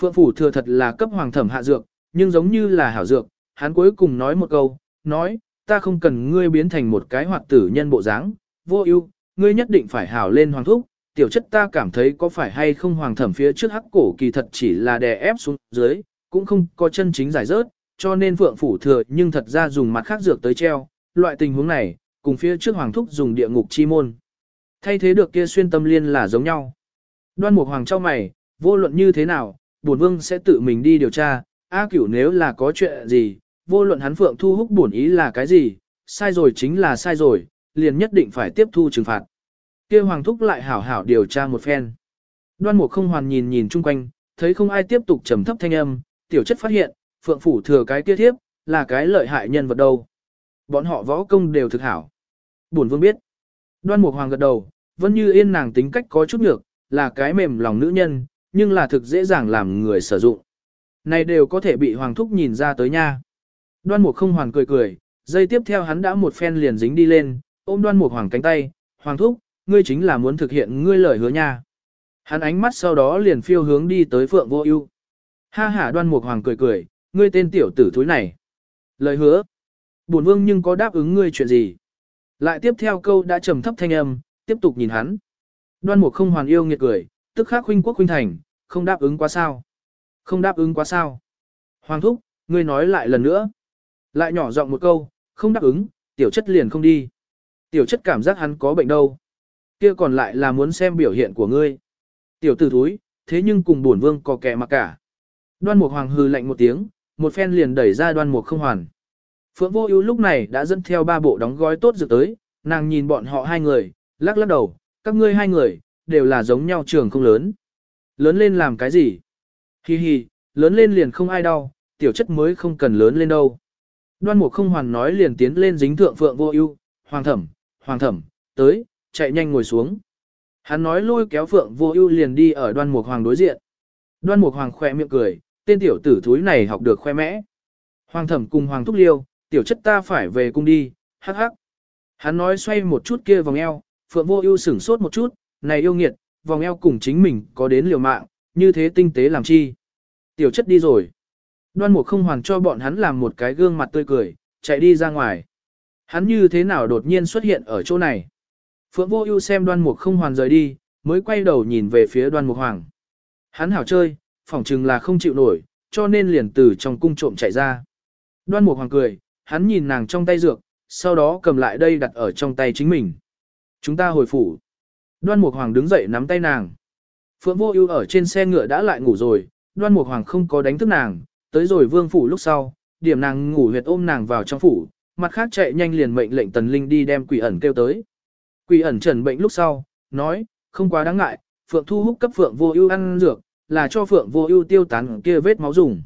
Phượng Phủ thừa thật là cấp hoàng thẩm hạ dược, nhưng giống như là hảo dược, hắn cuối cùng nói một câu, nói, ta không cần ngươi biến thành một cái hoạt tử nhân bộ dáng, vô ưu, ngươi nhất định phải hảo lên hoàng thúc, tiểu chất ta cảm thấy có phải hay không hoàng thẩm phía trước hắc cổ kỳ thật chỉ là đè ép xuống dưới, cũng không có chân chính giải rớt, cho nên Phượng Phủ thừa nhưng thật ra dùng mặt khác dược tới treo, loại tình huống này, cùng phía trước hoàng thúc dùng địa ngục chi môn. Thay thế được kia xuyên tâm liên là giống nhau. Đoan Mục Hoàng trao mày, vô luận như thế nào, bổn vương sẽ tự mình đi điều tra, A Cửu nếu là có chuyện gì, vô luận hắn Phượng Thu Húc bổn ý là cái gì, sai rồi chính là sai rồi, liền nhất định phải tiếp thu trừng phạt. Kia Hoàng thúc lại hảo hảo điều tra một phen. Đoan Mục không hoàn nhìn nhìn chung quanh, thấy không ai tiếp tục trầm thấp thanh âm, tiểu chất phát hiện, Phượng phủ thừa cái kia thiếp, là cái lợi hại nhân vật đâu. Bọn họ võ công đều thực hảo. Bổn vương biết. Đoan Mục Hoàng gật đầu, vẫn như yên nàng tính cách có chút nhược, là cái mềm lòng nữ nhân, nhưng là thực dễ dàng làm người sử dụng. Này đều có thể bị Hoàng Thúc nhìn ra tới nha. Đoan Mục không hoàn cười cười, dây tiếp theo hắn đã một phen liền dính đi lên, ôm Đoan Mục Hoàng cánh tay, Hoàng Thúc, ngươi chính là muốn thực hiện ngươi lời hứa nha. Hắn ánh mắt sau đó liền phiêu hướng đi tới Phượng Vô Ưu. Ha ha Đoan Mục Hoàng cười cười, ngươi tên tiểu tử thúi này. Lời hứa. Bổn vương nhưng có đáp ứng ngươi chuyện gì? Lại tiếp theo câu đã trầm thấp thanh âm, tiếp tục nhìn hắn. Đoan mục không hoàn yêu nghiệt cười, tức khắc huynh quốc huynh thành, không đáp ứng quá sao. Không đáp ứng quá sao. Hoàng thúc, ngươi nói lại lần nữa. Lại nhỏ giọng một câu, không đáp ứng, tiểu chất liền không đi. Tiểu chất cảm giác hắn có bệnh đâu. Kia còn lại là muốn xem biểu hiện của ngươi. Tiểu tử thúi, thế nhưng cùng bổn vương có kẻ mà cả. Đoan mục hoàng hư lạnh một tiếng, một phen liền đẩy ra đoan mục không hoàn. Phượng vô ưu lúc này đã dẫn theo ba bộ đóng gói tốt dược tới, nàng nhìn bọn họ hai người, lắc lắc đầu, các ngươi hai người, đều là giống nhau trường không lớn. Lớn lên làm cái gì? Hi hi, lớn lên liền không ai đau, tiểu chất mới không cần lớn lên đâu. Đoan mục không hoàn nói liền tiến lên dính thượng phượng vô ưu, hoàng thẩm, hoàng thẩm, tới, chạy nhanh ngồi xuống. Hắn nói lôi kéo phượng vô ưu liền đi ở đoan mục hoàng đối diện. Đoan mục hoàng khoe miệng cười, tên tiểu tử thúi này học được khoe mẽ. Hoàng thẩm cùng hoàng thúc liêu, tiểu chất ta phải về cung đi, hắc hắc. Hắn nói xoay một chút kia vòng eo, phượng vô ưu sửng sốt một chút, này yêu nghiệt, vòng eo cùng chính mình có đến liều mạng, như thế tinh tế làm chi. Tiểu chất đi rồi. Đoan mục không hoàn cho bọn hắn làm một cái gương mặt tươi cười, chạy đi ra ngoài. Hắn như thế nào đột nhiên xuất hiện ở chỗ này. Phượng vô ưu xem đoan mục không hoàn rời đi, mới quay đầu nhìn về phía đoan mục hoàng. Hắn hảo chơi, phỏng chừng là không chịu nổi, cho nên liền từ trong cung trộm chạy ra. Đoan mục hoàng cười, hắn nhìn nàng trong tay dược, sau đó cầm lại đây đặt ở trong tay chính mình. Chúng ta hồi phủ. Đoan mục hoàng đứng dậy nắm tay nàng. Phượng vô ưu ở trên xe ngựa đã lại ngủ rồi, đoan mục hoàng không có đánh thức nàng, tới rồi vương phủ lúc sau, điểm nàng ngủ huyệt ôm nàng vào trong phủ, mặt khác chạy nhanh liền mệnh lệnh tần linh đi đem quỷ ẩn kêu tới. Quỷ ẩn trần bệnh lúc sau, nói, không quá đáng ngại, Phượng Thu Húc cấp Phượng Vô Ưu ăn dược, là cho Phượng Vô Ưu tiêu tán kia vết máu dùng.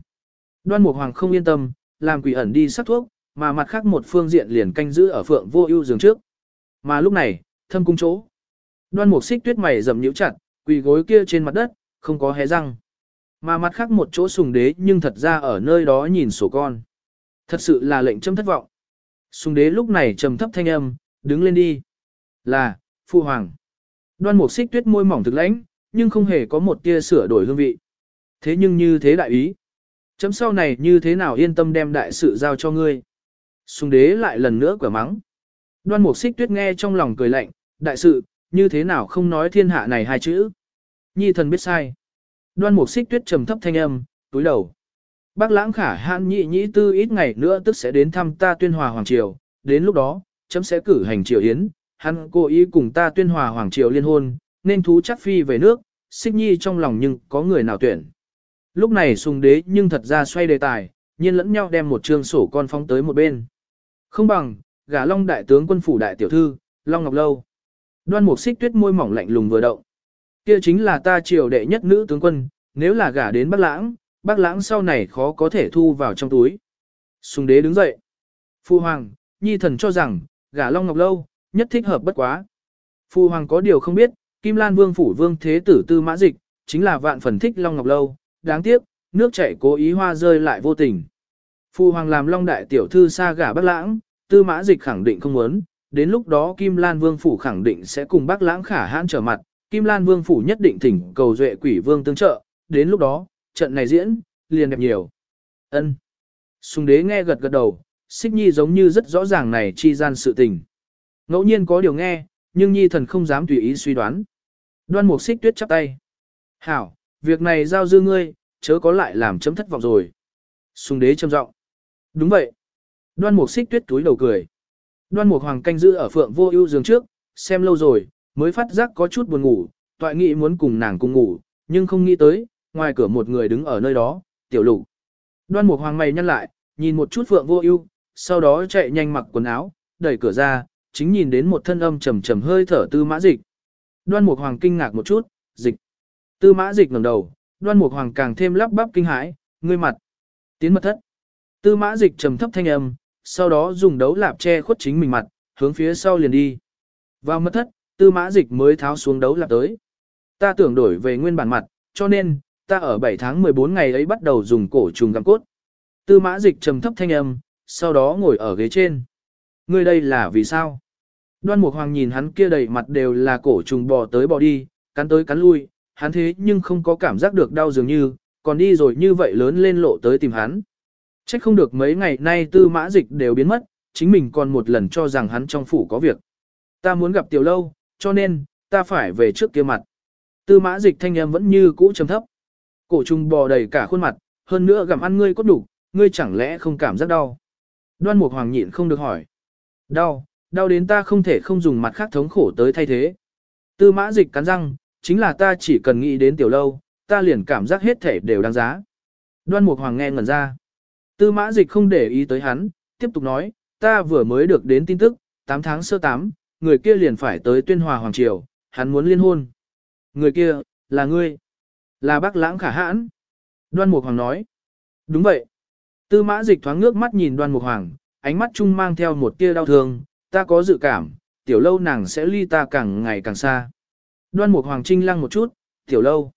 Đoan Mục Hoàng không yên tâm, làm quỷ ẩn đi sắc thuốc, mà mặt khác một phương diện liền canh giữ ở Phượng Vô Ưu giường trước. Mà lúc này, thâm cung chỗ. Đoan Mục Xích Tuyết mày rậm nhíu chặt, quỳ gối kia trên mặt đất, không có hé răng. Mà mặt khác một chỗ sùng đế nhưng thật ra ở nơi đó nhìn sổ con. Thật sự là lệnh châm thất vọng. Sùng đế lúc này trầm thấp thanh âm, đứng lên đi. Là, phu hoàng. Đoan mục xích tuyết môi mỏng thực lãnh, nhưng không hề có một tia sửa đổi hương vị. Thế nhưng như thế đại ý. Chấm sau này như thế nào yên tâm đem đại sự giao cho ngươi. Sùng đế lại lần nữa quả mắng. Đoan mục xích tuyết nghe trong lòng cười lạnh, đại sự, như thế nào không nói thiên hạ này hai chữ. Nhi thần biết sai. Đoan mục xích tuyết trầm thấp thanh âm, túi đầu. Bác lãng khả hãn nhị nhĩ tư ít ngày nữa tức sẽ đến thăm ta tuyên hòa hoàng triều, đến lúc đó, chấm sẽ cử hành triều yến, hắn cố ý cùng ta tuyên hòa hoàng triều liên hôn, nên thú chắc phi về nước, xích nhi trong lòng nhưng có người nào tuyển. Lúc này sùng đế nhưng thật ra xoay đề tài, nhiên lẫn nhau đem một trương sổ con phóng tới một bên. Không bằng, gả long đại tướng quân phủ đại tiểu thư, long ngọc lâu. Đoan mục xích tuyết môi mỏng lạnh lùng vừa động. Kia chính là ta triều đệ nhất nữ tướng quân, nếu là gả đến Bắc Lãng, Bắc Lãng sau này khó có thể thu vào trong túi. Sùng đế đứng dậy. Phu hoàng, nhi thần cho rằng, gả Long Ngọc Lâu, nhất thích hợp bất quá. Phu hoàng có điều không biết, Kim Lan Vương phủ Vương Thế Tử Tư Mã Dịch, chính là vạn phần thích Long Ngọc Lâu, đáng tiếc, nước chảy cố ý hoa rơi lại vô tình. Phu hoàng làm Long Đại Tiểu Thư xa gả Bắc Lãng, Tư Mã Dịch khẳng định không muốn, đến lúc đó Kim Lan Vương phủ khẳng định sẽ cùng Bác Lãng khả hãn trở mặt, Kim Lan Vương phủ nhất định thỉnh cầu duệ quỷ vương tương trợ, đến lúc đó, trận này diễn, liền đẹp nhiều. Ân. Sùng đế nghe gật gật đầu, xích nhi giống như rất rõ ràng này chi gian sự tình. Ngẫu nhiên có điều nghe, nhưng nhi thần không dám tùy ý suy đoán. Đoan mục xích tuyết chắp tay. Hảo, việc này giao dư ngươi, chớ có lại làm chấm thất vọng rồi. Sùng đế trầm giọng. Đúng vậy. Đoan mục xích tuyết túi đầu cười. Đoan mục hoàng canh giữ ở phượng vô ưu giường trước, xem lâu rồi, mới phát giác có chút buồn ngủ, toại nghĩ muốn cùng nàng cùng ngủ, nhưng không nghĩ tới, ngoài cửa một người đứng ở nơi đó, tiểu lục. Đoan mục hoàng mày nhăn lại, nhìn một chút phượng vô ưu, sau đó chạy nhanh mặc quần áo, đẩy cửa ra, chính nhìn đến một thân âm trầm trầm hơi thở tư mã dịch. Đoan mục hoàng kinh ngạc một chút, dịch. Tư mã dịch ngẩng đầu, đoan mục hoàng càng thêm lắp bắp kinh hãi, ngươi mặt. Tiến mật thất. Tư mã dịch trầm thấp thanh âm, sau đó dùng đấu lạp che khuất chính mình mặt, hướng phía sau liền đi. Vào mất thất, tư mã dịch mới tháo xuống đấu lạp tới. Ta tưởng đổi về nguyên bản mặt, cho nên, ta ở 7 tháng 14 ngày ấy bắt đầu dùng cổ trùng găm cốt. Tư mã dịch trầm thấp thanh âm, sau đó ngồi ở ghế trên. Ngươi đây là vì sao? Đoan Mục Hoàng nhìn hắn kia đầy mặt đều là cổ trùng bò tới bò đi, cắn tới cắn lui, hắn thế nhưng không có cảm giác được đau dường như, còn đi rồi như vậy lớn lên lộ tới tìm hắn. Trách không được mấy ngày nay tư mã dịch đều biến mất, chính mình còn một lần cho rằng hắn trong phủ có việc. Ta muốn gặp tiểu lâu, cho nên, ta phải về trước kia mặt. Tư mã dịch thanh âm vẫn như cũ trầm thấp. Cổ trùng bò đầy cả khuôn mặt, hơn nữa gặm ăn ngươi cốt đủ, ngươi chẳng lẽ không cảm giác đau. Đoan Mục Hoàng nhịn không được hỏi. Đau, đau đến ta không thể không dùng mặt khác thống khổ tới thay thế. Tư mã dịch cắn răng, chính là ta chỉ cần nghĩ đến tiểu lâu, ta liền cảm giác hết thể đều đáng giá. Đoan Mục Hoàng nghe ngẩn ra. Tư mã dịch không để ý tới hắn, tiếp tục nói, ta vừa mới được đến tin tức, 8 tháng sơ 8, người kia liền phải tới tuyên hòa Hoàng Triều, hắn muốn liên hôn. Người kia, là ngươi. Là bác lãng khả hãn. Đoan Mục Hoàng nói. Đúng vậy. Tư mã dịch thoáng ngước mắt nhìn đoan Mục Hoàng, ánh mắt chung mang theo một tia đau thương, ta có dự cảm, tiểu lâu nàng sẽ ly ta càng ngày càng xa. Đoan Mục Hoàng trinh lăng một chút, tiểu lâu.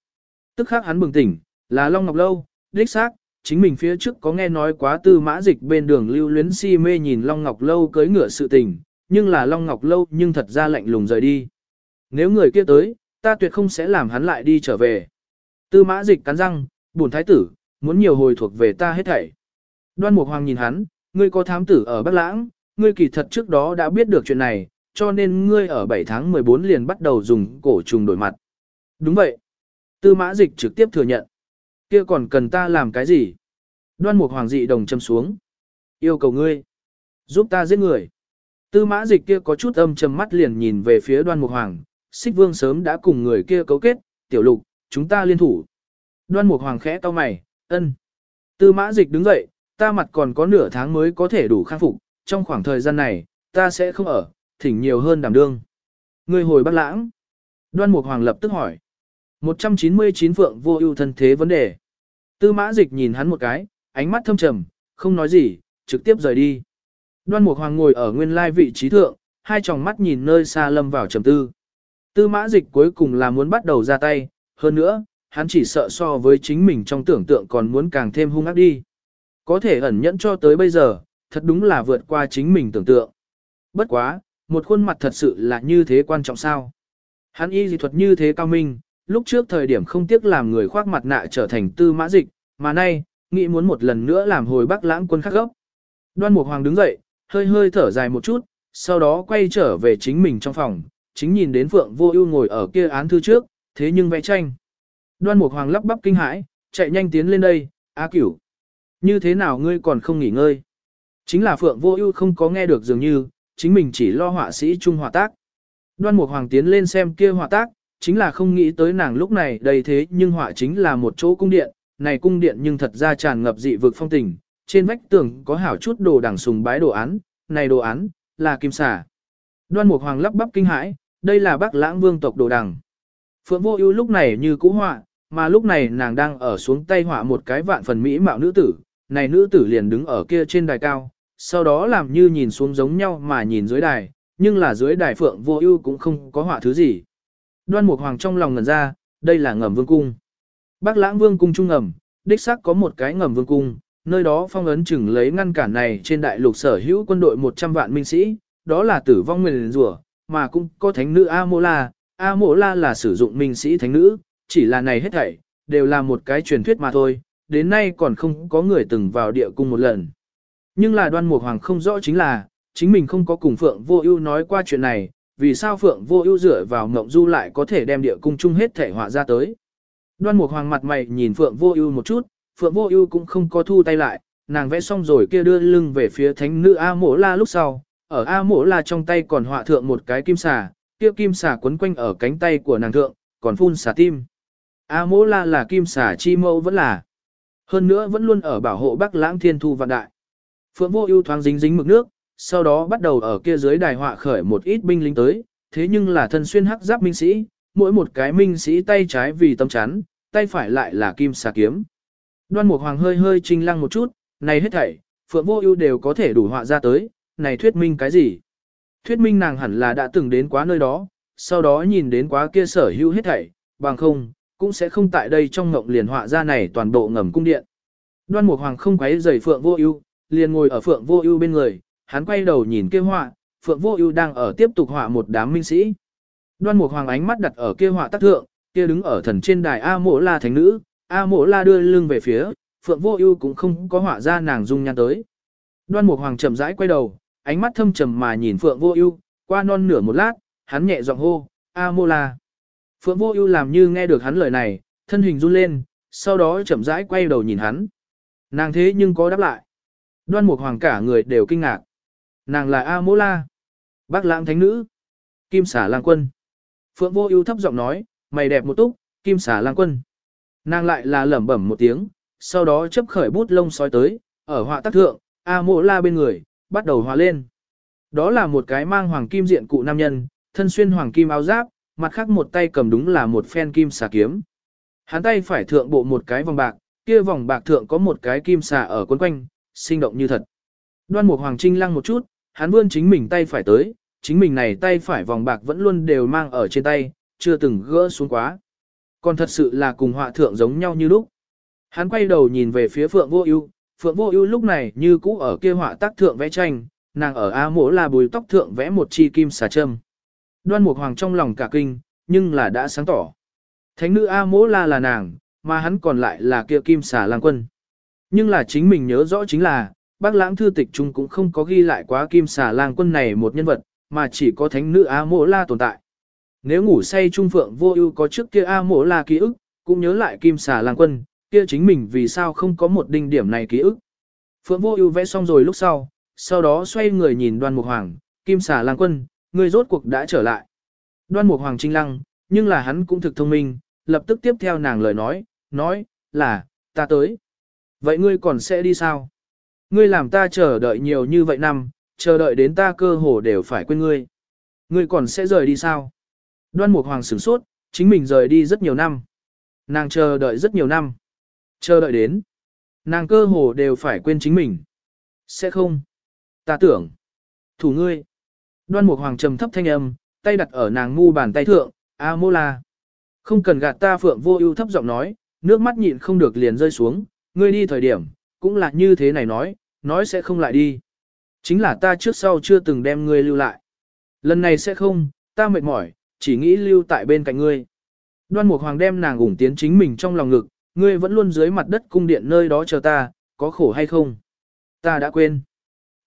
Tức khắc hắn bừng tỉnh, là Long Ngọc Lâu, đích xác, chính mình phía trước có nghe nói quá tư mã dịch bên đường lưu luyến si mê nhìn Long Ngọc Lâu cưới ngựa sự tình, nhưng là Long Ngọc Lâu nhưng thật ra lạnh lùng rời đi. Nếu người kia tới, ta tuyệt không sẽ làm hắn lại đi trở về. Tư mã dịch cắn răng, bổn thái tử, muốn nhiều hồi thuộc về ta hết thảy. Đoan Mục Hoàng nhìn hắn, ngươi có thám tử ở Bắc Lãng, ngươi kỳ thật trước đó đã biết được chuyện này, cho nên ngươi ở 7 tháng 14 liền bắt đầu dùng cổ trùng đổi mặt. Đúng vậy. Tư mã dịch trực tiếp thừa nhận. Kia còn cần ta làm cái gì? Đoan Mục Hoàng dị đồng châm xuống. Yêu cầu ngươi. Giúp ta giết người. Tư mã dịch kia có chút âm trầm mắt liền nhìn về phía đoan mục hoàng, xích vương sớm đã cùng người kia cấu kết, tiểu lục, chúng ta liên thủ. Đoan mục hoàng khẽ to mày, ân. Tư mã dịch đứng dậy, ta mặt còn có nửa tháng mới có thể đủ khang phục, trong khoảng thời gian này, ta sẽ không ở, thỉnh nhiều hơn đảm đương. Người hồi bắt lãng. Đoan mục hoàng lập tức hỏi. 199 phượng vô ưu thân thế vấn đề. Tư mã dịch nhìn hắn một cái, ánh mắt thâm trầm, không nói gì, trực tiếp rời đi. Đoan Mục Hoàng ngồi ở nguyên lai vị trí thượng, hai tròng mắt nhìn nơi xa lâm vào trầm tư. Tư mã dịch cuối cùng là muốn bắt đầu ra tay, hơn nữa, hắn chỉ sợ so với chính mình trong tưởng tượng còn muốn càng thêm hung ác đi. Có thể ẩn nhẫn cho tới bây giờ, thật đúng là vượt qua chính mình tưởng tượng. Bất quá, một khuôn mặt thật sự là như thế quan trọng sao. Hắn y dị thuật như thế cao minh, lúc trước thời điểm không tiếc làm người khoác mặt nạ trở thành tư mã dịch, mà nay, nghĩ muốn một lần nữa làm hồi bắc lãng quân khắc gốc. Đoan Mục Hoàng đứng dậy, hơi hơi thở dài một chút, sau đó quay trở về chính mình trong phòng, chính nhìn đến Phượng Vô Ưu ngồi ở kia án thư trước, thế nhưng vẽ tranh. Đoan Mục Hoàng lắp bắp kinh hãi, chạy nhanh tiến lên đây, "A Cửu, như thế nào ngươi còn không nghỉ ngơi?" Chính là Phượng Vô Ưu không có nghe được dường như, chính mình chỉ lo họa sĩ trung họa tác. Đoan Mục Hoàng tiến lên xem kia họa tác, chính là không nghĩ tới nàng lúc này đầy thế nhưng họa chính là một chỗ cung điện, này cung điện nhưng thật ra tràn ngập dị vực phong tình, trên vách tường có hảo chút đồ đằng sùng bái đồ án, này đồ án, là kim xà. Đoan Mục Hoàng lắp bắp kinh hãi, đây là Bắc Lãng Vương tộc đồ đằng. Phượng Vô Ưu lúc này như cũ họa, mà lúc này nàng đang ở xuống tay họa một cái vạn phần mỹ mạo nữ tử, này nữ tử liền đứng ở kia trên đài cao, sau đó làm như nhìn xuống giống nhau mà nhìn dưới đài, nhưng là dưới đài Phượng Vô Ưu cũng không có họa thứ gì. Đoan Mục Hoàng trong lòng ngẩn ra, đây là ngầm vương cung. Bắc Lãng Vương cung trung ngầm, đích xác có một cái ngầm vương cung, nơi đó phong ấn chừng lấy ngăn cản này trên đại lục sở hữu quân đội 100 vạn minh sĩ, đó là tử vong nguyền rủa, mà cũng có thánh nữ A-mô-la, A-mô-la là sử dụng minh sĩ thánh nữ, chỉ là này hết thảy, đều là một cái truyền thuyết mà thôi, đến nay còn không có người từng vào địa cung một lần. Nhưng là đoan mục hoàng không rõ chính là, chính mình không có cùng Phượng Vô Ưu nói qua chuyện này, vì sao Phượng Vô Ưu dựa vào Ngộng Du lại có thể đem địa cung chung hết thể họa ra tới. Đoan Mục Hoàng mặt mày nhìn Phượng Vô Ưu một chút, Phượng Vô Ưu cũng không có thu tay lại, nàng vẽ xong rồi kia đưa lưng về phía thánh nữ A Mộ La lúc sau, ở A Mộ La trong tay còn họa thượng một cái kim xà, kia kim xà quấn quanh ở cánh tay của nàng thượng, còn phun xà tim. A Mộ La là kim xà chi mẫu vẫn là. Hơn nữa vẫn luôn ở bảo hộ Bắc Lãng Thiên Thu vạn đại. Phượng Vô Ưu thoáng dính dính mực nước, sau đó bắt đầu ở kia dưới đài họa khởi một ít binh lính tới, thế nhưng là thân xuyên hắc giáp minh sĩ, mỗi một cái minh sĩ tay trái vì tâm chắn, tay phải lại là kim xà kiếm. Đoan Mục Hoàng hơi hơi trinh lăng một chút, này hết thảy, Phượng Vô Ưu đều có thể đủ họa ra tới, này thuyết minh cái gì? Thuyết minh nàng hẳn là đã từng đến quá nơi đó, sau đó nhìn đến quá kia sở hữu hết thảy, bằng không, cũng sẽ không tại đây trong ngộng liền họa ra này toàn bộ ngầm cung điện. Đoan Mục Hoàng không quấy rầy Phượng Vô Ưu, liền ngồi ở Phượng Vô Ưu bên người, hắn quay đầu nhìn kia họa, Phượng Vô Ưu đang ở tiếp tục họa một đám minh sĩ. Đoan Mục Hoàng ánh mắt đặt ở kia họa tác thượng, kia đứng ở thần trên đài A Mộ La thánh nữ, A mộ la đưa lưng về phía, Phượng Vô Ưu cũng không có họa ra nàng dung nhan tới. Đoan Mục Hoàng chậm rãi quay đầu, ánh mắt thâm trầm mà nhìn Phượng Vô Ưu, qua non nửa một lát, hắn nhẹ giọng hô, "A Mộ La." Phượng Vô Ưu làm như nghe được hắn lời này, thân hình run lên, sau đó chậm rãi quay đầu nhìn hắn. Nàng thế nhưng có đáp lại. Đoan Mục Hoàng cả người đều kinh ngạc. Nàng là A Mô La. Bác lãng thánh nữ. Kim xả lang quân. Phượng vô ưu thấp giọng nói, mày đẹp một túc, kim xả lang quân. Nàng lại là lẩm bẩm một tiếng, sau đó chấp khởi bút lông sói tới, ở họa tác thượng, A Mô La bên người, bắt đầu hòa lên. Đó là một cái mang hoàng kim diện cụ nam nhân, thân xuyên hoàng kim áo giáp, mặt khác một tay cầm đúng là một phen kim xà kiếm. Hắn tay phải thượng bộ một cái vòng bạc, kia vòng bạc thượng có một cái kim xà ở quấn quanh, sinh động như thật. Đoan Mục Hoàng Trinh lăng một chút, hắn vươn chính mình tay phải tới, chính mình này tay phải vòng bạc vẫn luôn đều mang ở trên tay, chưa từng gỡ xuống quá. Còn thật sự là cùng họa thượng giống nhau như lúc. Hắn quay đầu nhìn về phía Phượng Vô Ưu, Phượng Vô Ưu lúc này như cũ ở kia họa tác thượng vẽ tranh, nàng ở A Mộ là bùi tóc thượng vẽ một chi kim xà châm. Đoan Mục Hoàng trong lòng cả kinh, nhưng là đã sáng tỏ. Thánh nữ A Mỗ La là nàng, mà hắn còn lại là kia kim xà lang quân. Nhưng là chính mình nhớ rõ chính là, bác lãng thư tịch chung cũng không có ghi lại quá kim xà lang quân này một nhân vật, mà chỉ có thánh nữ A Mộ La tồn tại. Nếu ngủ say trung phượng vô ưu có trước kia A Mộ La ký ức, cũng nhớ lại kim xà lang quân, kia chính mình vì sao không có một đinh điểm này ký ức. Phượng vô ưu vẽ xong rồi lúc sau, sau đó xoay người nhìn đoan mục hoàng, kim xà lang quân, người rốt cuộc đã trở lại. Đoan mục hoàng trinh lăng, nhưng là hắn cũng thực thông minh, lập tức tiếp theo nàng lời nói, nói, là, ta tới. Vậy ngươi còn sẽ đi sao? Ngươi làm ta chờ đợi nhiều như vậy năm, chờ đợi đến ta cơ hồ đều phải quên ngươi. Ngươi còn sẽ rời đi sao? Đoan Mục Hoàng sửng sốt, chính mình rời đi rất nhiều năm. Nàng chờ đợi rất nhiều năm. Chờ đợi đến. Nàng cơ hồ đều phải quên chính mình. Sẽ không. Ta tưởng. Thủ ngươi. Đoan Mục Hoàng trầm thấp thanh âm, tay đặt ở nàng ngu bàn tay thượng, A Mô La. Không cần gạt ta Phượng Vô Ưu thấp giọng nói, nước mắt nhịn không được liền rơi xuống, ngươi đi thời điểm, cũng là như thế này nói, nói sẽ không lại đi. Chính là ta trước sau chưa từng đem ngươi lưu lại. Lần này sẽ không, ta mệt mỏi, chỉ nghĩ lưu tại bên cạnh ngươi. Đoan Mục Hoàng đem nàng ủng tiến chính mình trong lòng ngực, ngươi vẫn luôn dưới mặt đất cung điện nơi đó chờ ta, có khổ hay không? Ta đã quên.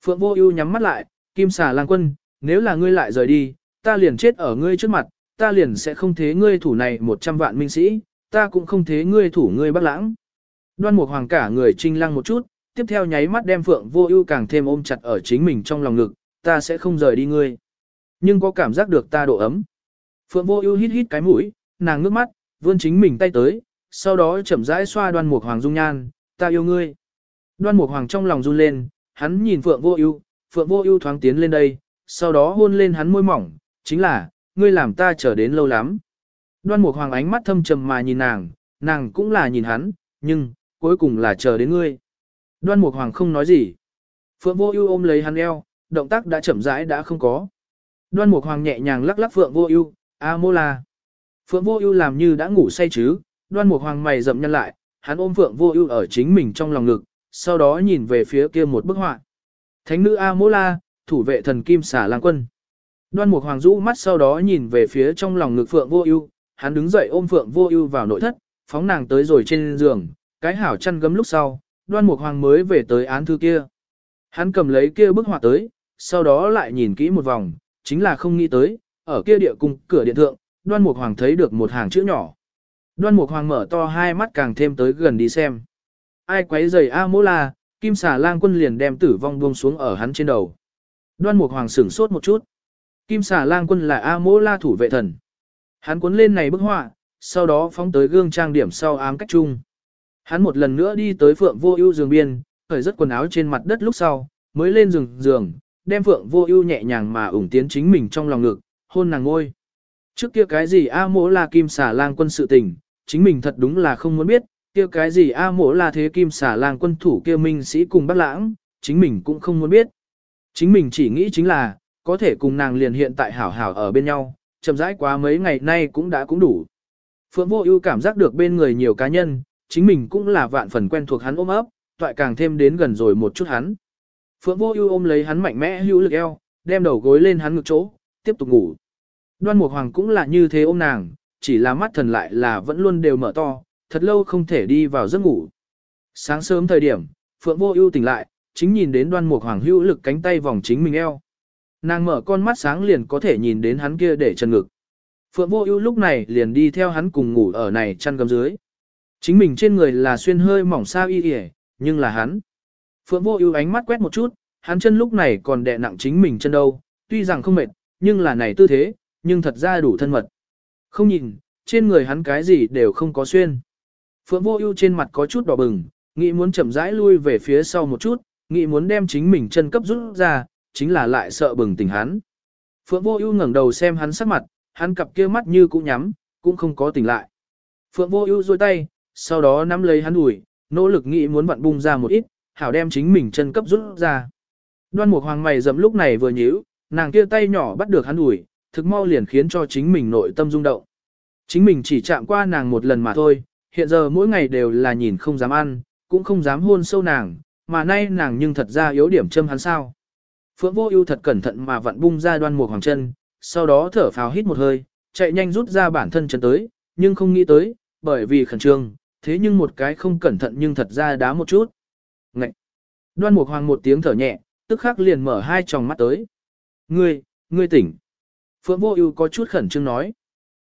Phượng Vô Ưu nhắm mắt lại, Kim Xà Lang Quân, nếu là ngươi lại rời đi, ta liền chết ở ngươi trước mặt, ta liền sẽ không thế ngươi thủ này 100 vạn minh sĩ, ta cũng không thế ngươi thủ ngươi Bắc Lãng. Đoan Mục Hoàng cả người trinh lăng một chút, tiếp theo nháy mắt đem Phượng Vô Ưu càng thêm ôm chặt ở chính mình trong lòng ngực, ta sẽ không rời đi ngươi. Nhưng có cảm giác được ta độ ấm. Phượng Vô Ưu hít hít cái mũi, nàng ngước mắt, vươn chính mình tay tới, sau đó chậm rãi xoa Đoan Mục Hoàng dung nhan, ta yêu ngươi. Đoan Mục Hoàng trong lòng run lên, hắn nhìn Phượng Vô Ưu, Phượng Vô Ưu thoáng tiến lên đây, sau đó hôn lên hắn môi mỏng, chính là, ngươi làm ta chờ đến lâu lắm. Đoan Mục Hoàng ánh mắt thâm trầm mà nhìn nàng, nàng cũng là nhìn hắn, nhưng, cuối cùng là chờ đến ngươi. Đoan Mục Hoàng không nói gì. Phượng Vô Ưu ôm lấy hắn eo, động tác đã chậm rãi đã không có. Đoan Mục Hoàng nhẹ nhàng lắc lắc Phượng Vô Ưu, "A Mô La." Phượng Vô Ưu làm như đã ngủ say chứ, Đoan Mục Hoàng mày rậm nhăn lại, hắn ôm Phượng Vô Ưu ở chính mình trong lòng ngực, sau đó nhìn về phía kia một bức họa. Thánh nữ A Mô La, thủ vệ thần kim Xả lang quân. Đoan Mục Hoàng rũ mắt sau đó nhìn về phía trong lòng ngực Phượng Vô Ưu, hắn đứng dậy ôm Phượng Vô Ưu vào nội thất, phóng nàng tới rồi trên giường, cái hảo chăn gấm lúc sau, Đoan Mục Hoàng mới về tới án thư kia. Hắn cầm lấy kia bức họa tới, sau đó lại nhìn kỹ một vòng, chính là không nghĩ tới, ở kia địa cung cửa điện thượng, Đoan Mục Hoàng thấy được một hàng chữ nhỏ. Đoan Mục Hoàng mở to hai mắt càng thêm tới gần đi xem. Ai quấy rầy A mô La, Kim Xà Lang Quân liền đem tử vong buông xuống ở hắn trên đầu. Đoan Mục Hoàng sửng sốt một chút. Kim xà lang quân là A mô la thủ vệ thần. Hắn cuốn lên này bức họa, sau đó phóng tới gương trang điểm sau ám cách chung. Hắn một lần nữa đi tới phượng vô ưu giường biên, khởi rất quần áo trên mặt đất lúc sau, mới lên giường giường, đem phượng vô ưu nhẹ nhàng mà ủng tiến chính mình trong lòng ngực, hôn nàng ngôi. Trước kia cái gì A mỗ la kim xà lang quân sự tình, chính mình thật đúng là không muốn biết, kia cái gì A mỗ la thế kim xà lang quân thủ kia minh sĩ cùng Bắc lãng, chính mình cũng không muốn biết. Chính mình chỉ nghĩ chính là, có thể cùng nàng liền hiện tại hảo hảo ở bên nhau, chậm rãi quá mấy ngày nay cũng đã cũng đủ. Phượng Vô Ưu cảm giác được bên người nhiều cá nhân, chính mình cũng là vạn phần quen thuộc hắn ôm ấp, toại càng thêm đến gần rồi một chút hắn. Phượng Vô Ưu ôm lấy hắn mạnh mẽ hữu lực eo, đem đầu gối lên hắn ngực chỗ, tiếp tục ngủ. Đoan Mục Hoàng cũng là như thế ôm nàng, chỉ là mắt thần lại là vẫn luôn đều mở to, thật lâu không thể đi vào giấc ngủ. Sáng sớm thời điểm, Phượng Vô Ưu tỉnh lại, chính nhìn đến Đoan Mục Hoàng hữu lực cánh tay vòng chính mình eo. Nàng mở con mắt sáng liền có thể nhìn đến hắn kia để chân ngực. Phượng Vô Ưu lúc này liền đi theo hắn cùng ngủ ở này chăn gầm dưới. Chính mình trên người là xuyên hơi mỏng sao y yể, nhưng là hắn. Phượng vô ưu ánh mắt quét một chút, hắn chân lúc này còn đè nặng chính mình chân đâu, tuy rằng không mệt, nhưng là này tư thế, nhưng thật ra đủ thân mật. Không nhìn, trên người hắn cái gì đều không có xuyên. Phượng vô ưu trên mặt có chút đỏ bừng, nghĩ muốn chậm rãi lui về phía sau một chút, nghĩ muốn đem chính mình chân cấp rút ra, chính là lại sợ bừng tỉnh hắn. Phượng vô ưu ngẩng đầu xem hắn sắc mặt, hắn cặp kia mắt như cũng nhắm, cũng không có tỉnh lại. Phượng vô ưu duỗi tay, sau đó nắm lấy hắn đùi, nỗ lực nghĩ muốn vặn bung ra một ít, hảo đem chính mình chân cấp rút ra. Đoan Mục Hoàng mày rậm lúc này vừa nhíu, nàng kia tay nhỏ bắt được hắn đùi, thực mau liền khiến cho chính mình nội tâm rung động. Chính mình chỉ chạm qua nàng một lần mà thôi, hiện giờ mỗi ngày đều là nhìn không dám ăn, cũng không dám hôn sâu nàng, mà nay nàng nhưng thật ra yếu điểm châm hắn sao. Phượng Vô Ưu thật cẩn thận mà vặn bung ra Đoan Mục Hoàng chân, sau đó thở phào hít một hơi, chạy nhanh rút ra bản thân chân tới, nhưng không nghĩ tới, bởi vì khẩn trương, thế nhưng một cái không cẩn thận nhưng thật ra đá một chút. Ngậy! Đoan Mục Hoàng một tiếng thở nhẹ, tức khắc liền mở hai tròng mắt tới. Ngươi, ngươi tỉnh. Phượng Vô Ưu có chút khẩn trương nói.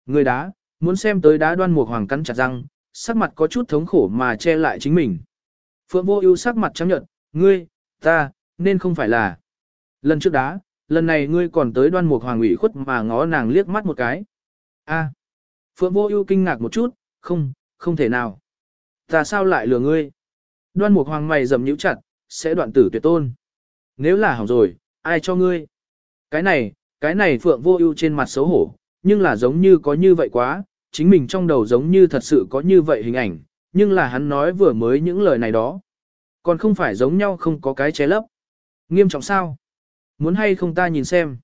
Ngươi đá, muốn xem tới đá Đoan Mục Hoàng cắn chặt răng, sắc mặt có chút thống khổ mà che lại chính mình. Phượng Vô Ưu sắc mặt trắng nhợt, ngươi, ta, nên không phải là. Lần trước đá, lần này ngươi còn tới Đoan Mục Hoàng ủy khuất mà ngó nàng liếc mắt một cái. A. Phượng Vô Ưu kinh ngạc một chút, không, không thể nào. Ta sao lại lừa ngươi? Đoan Mục Hoàng mày dầm nhíu chặt, sẽ đoạn tử tuyệt tôn. Nếu là hỏng rồi, ai cho ngươi? Cái này, cái này Phượng Vô Ưu trên mặt xấu hổ, nhưng là giống như có như vậy quá, chính mình trong đầu giống như thật sự có như vậy hình ảnh, nhưng là hắn nói vừa mới những lời này đó. Còn không phải giống nhau không có cái che lấp. Nghiêm trọng sao? Muốn hay không ta nhìn xem?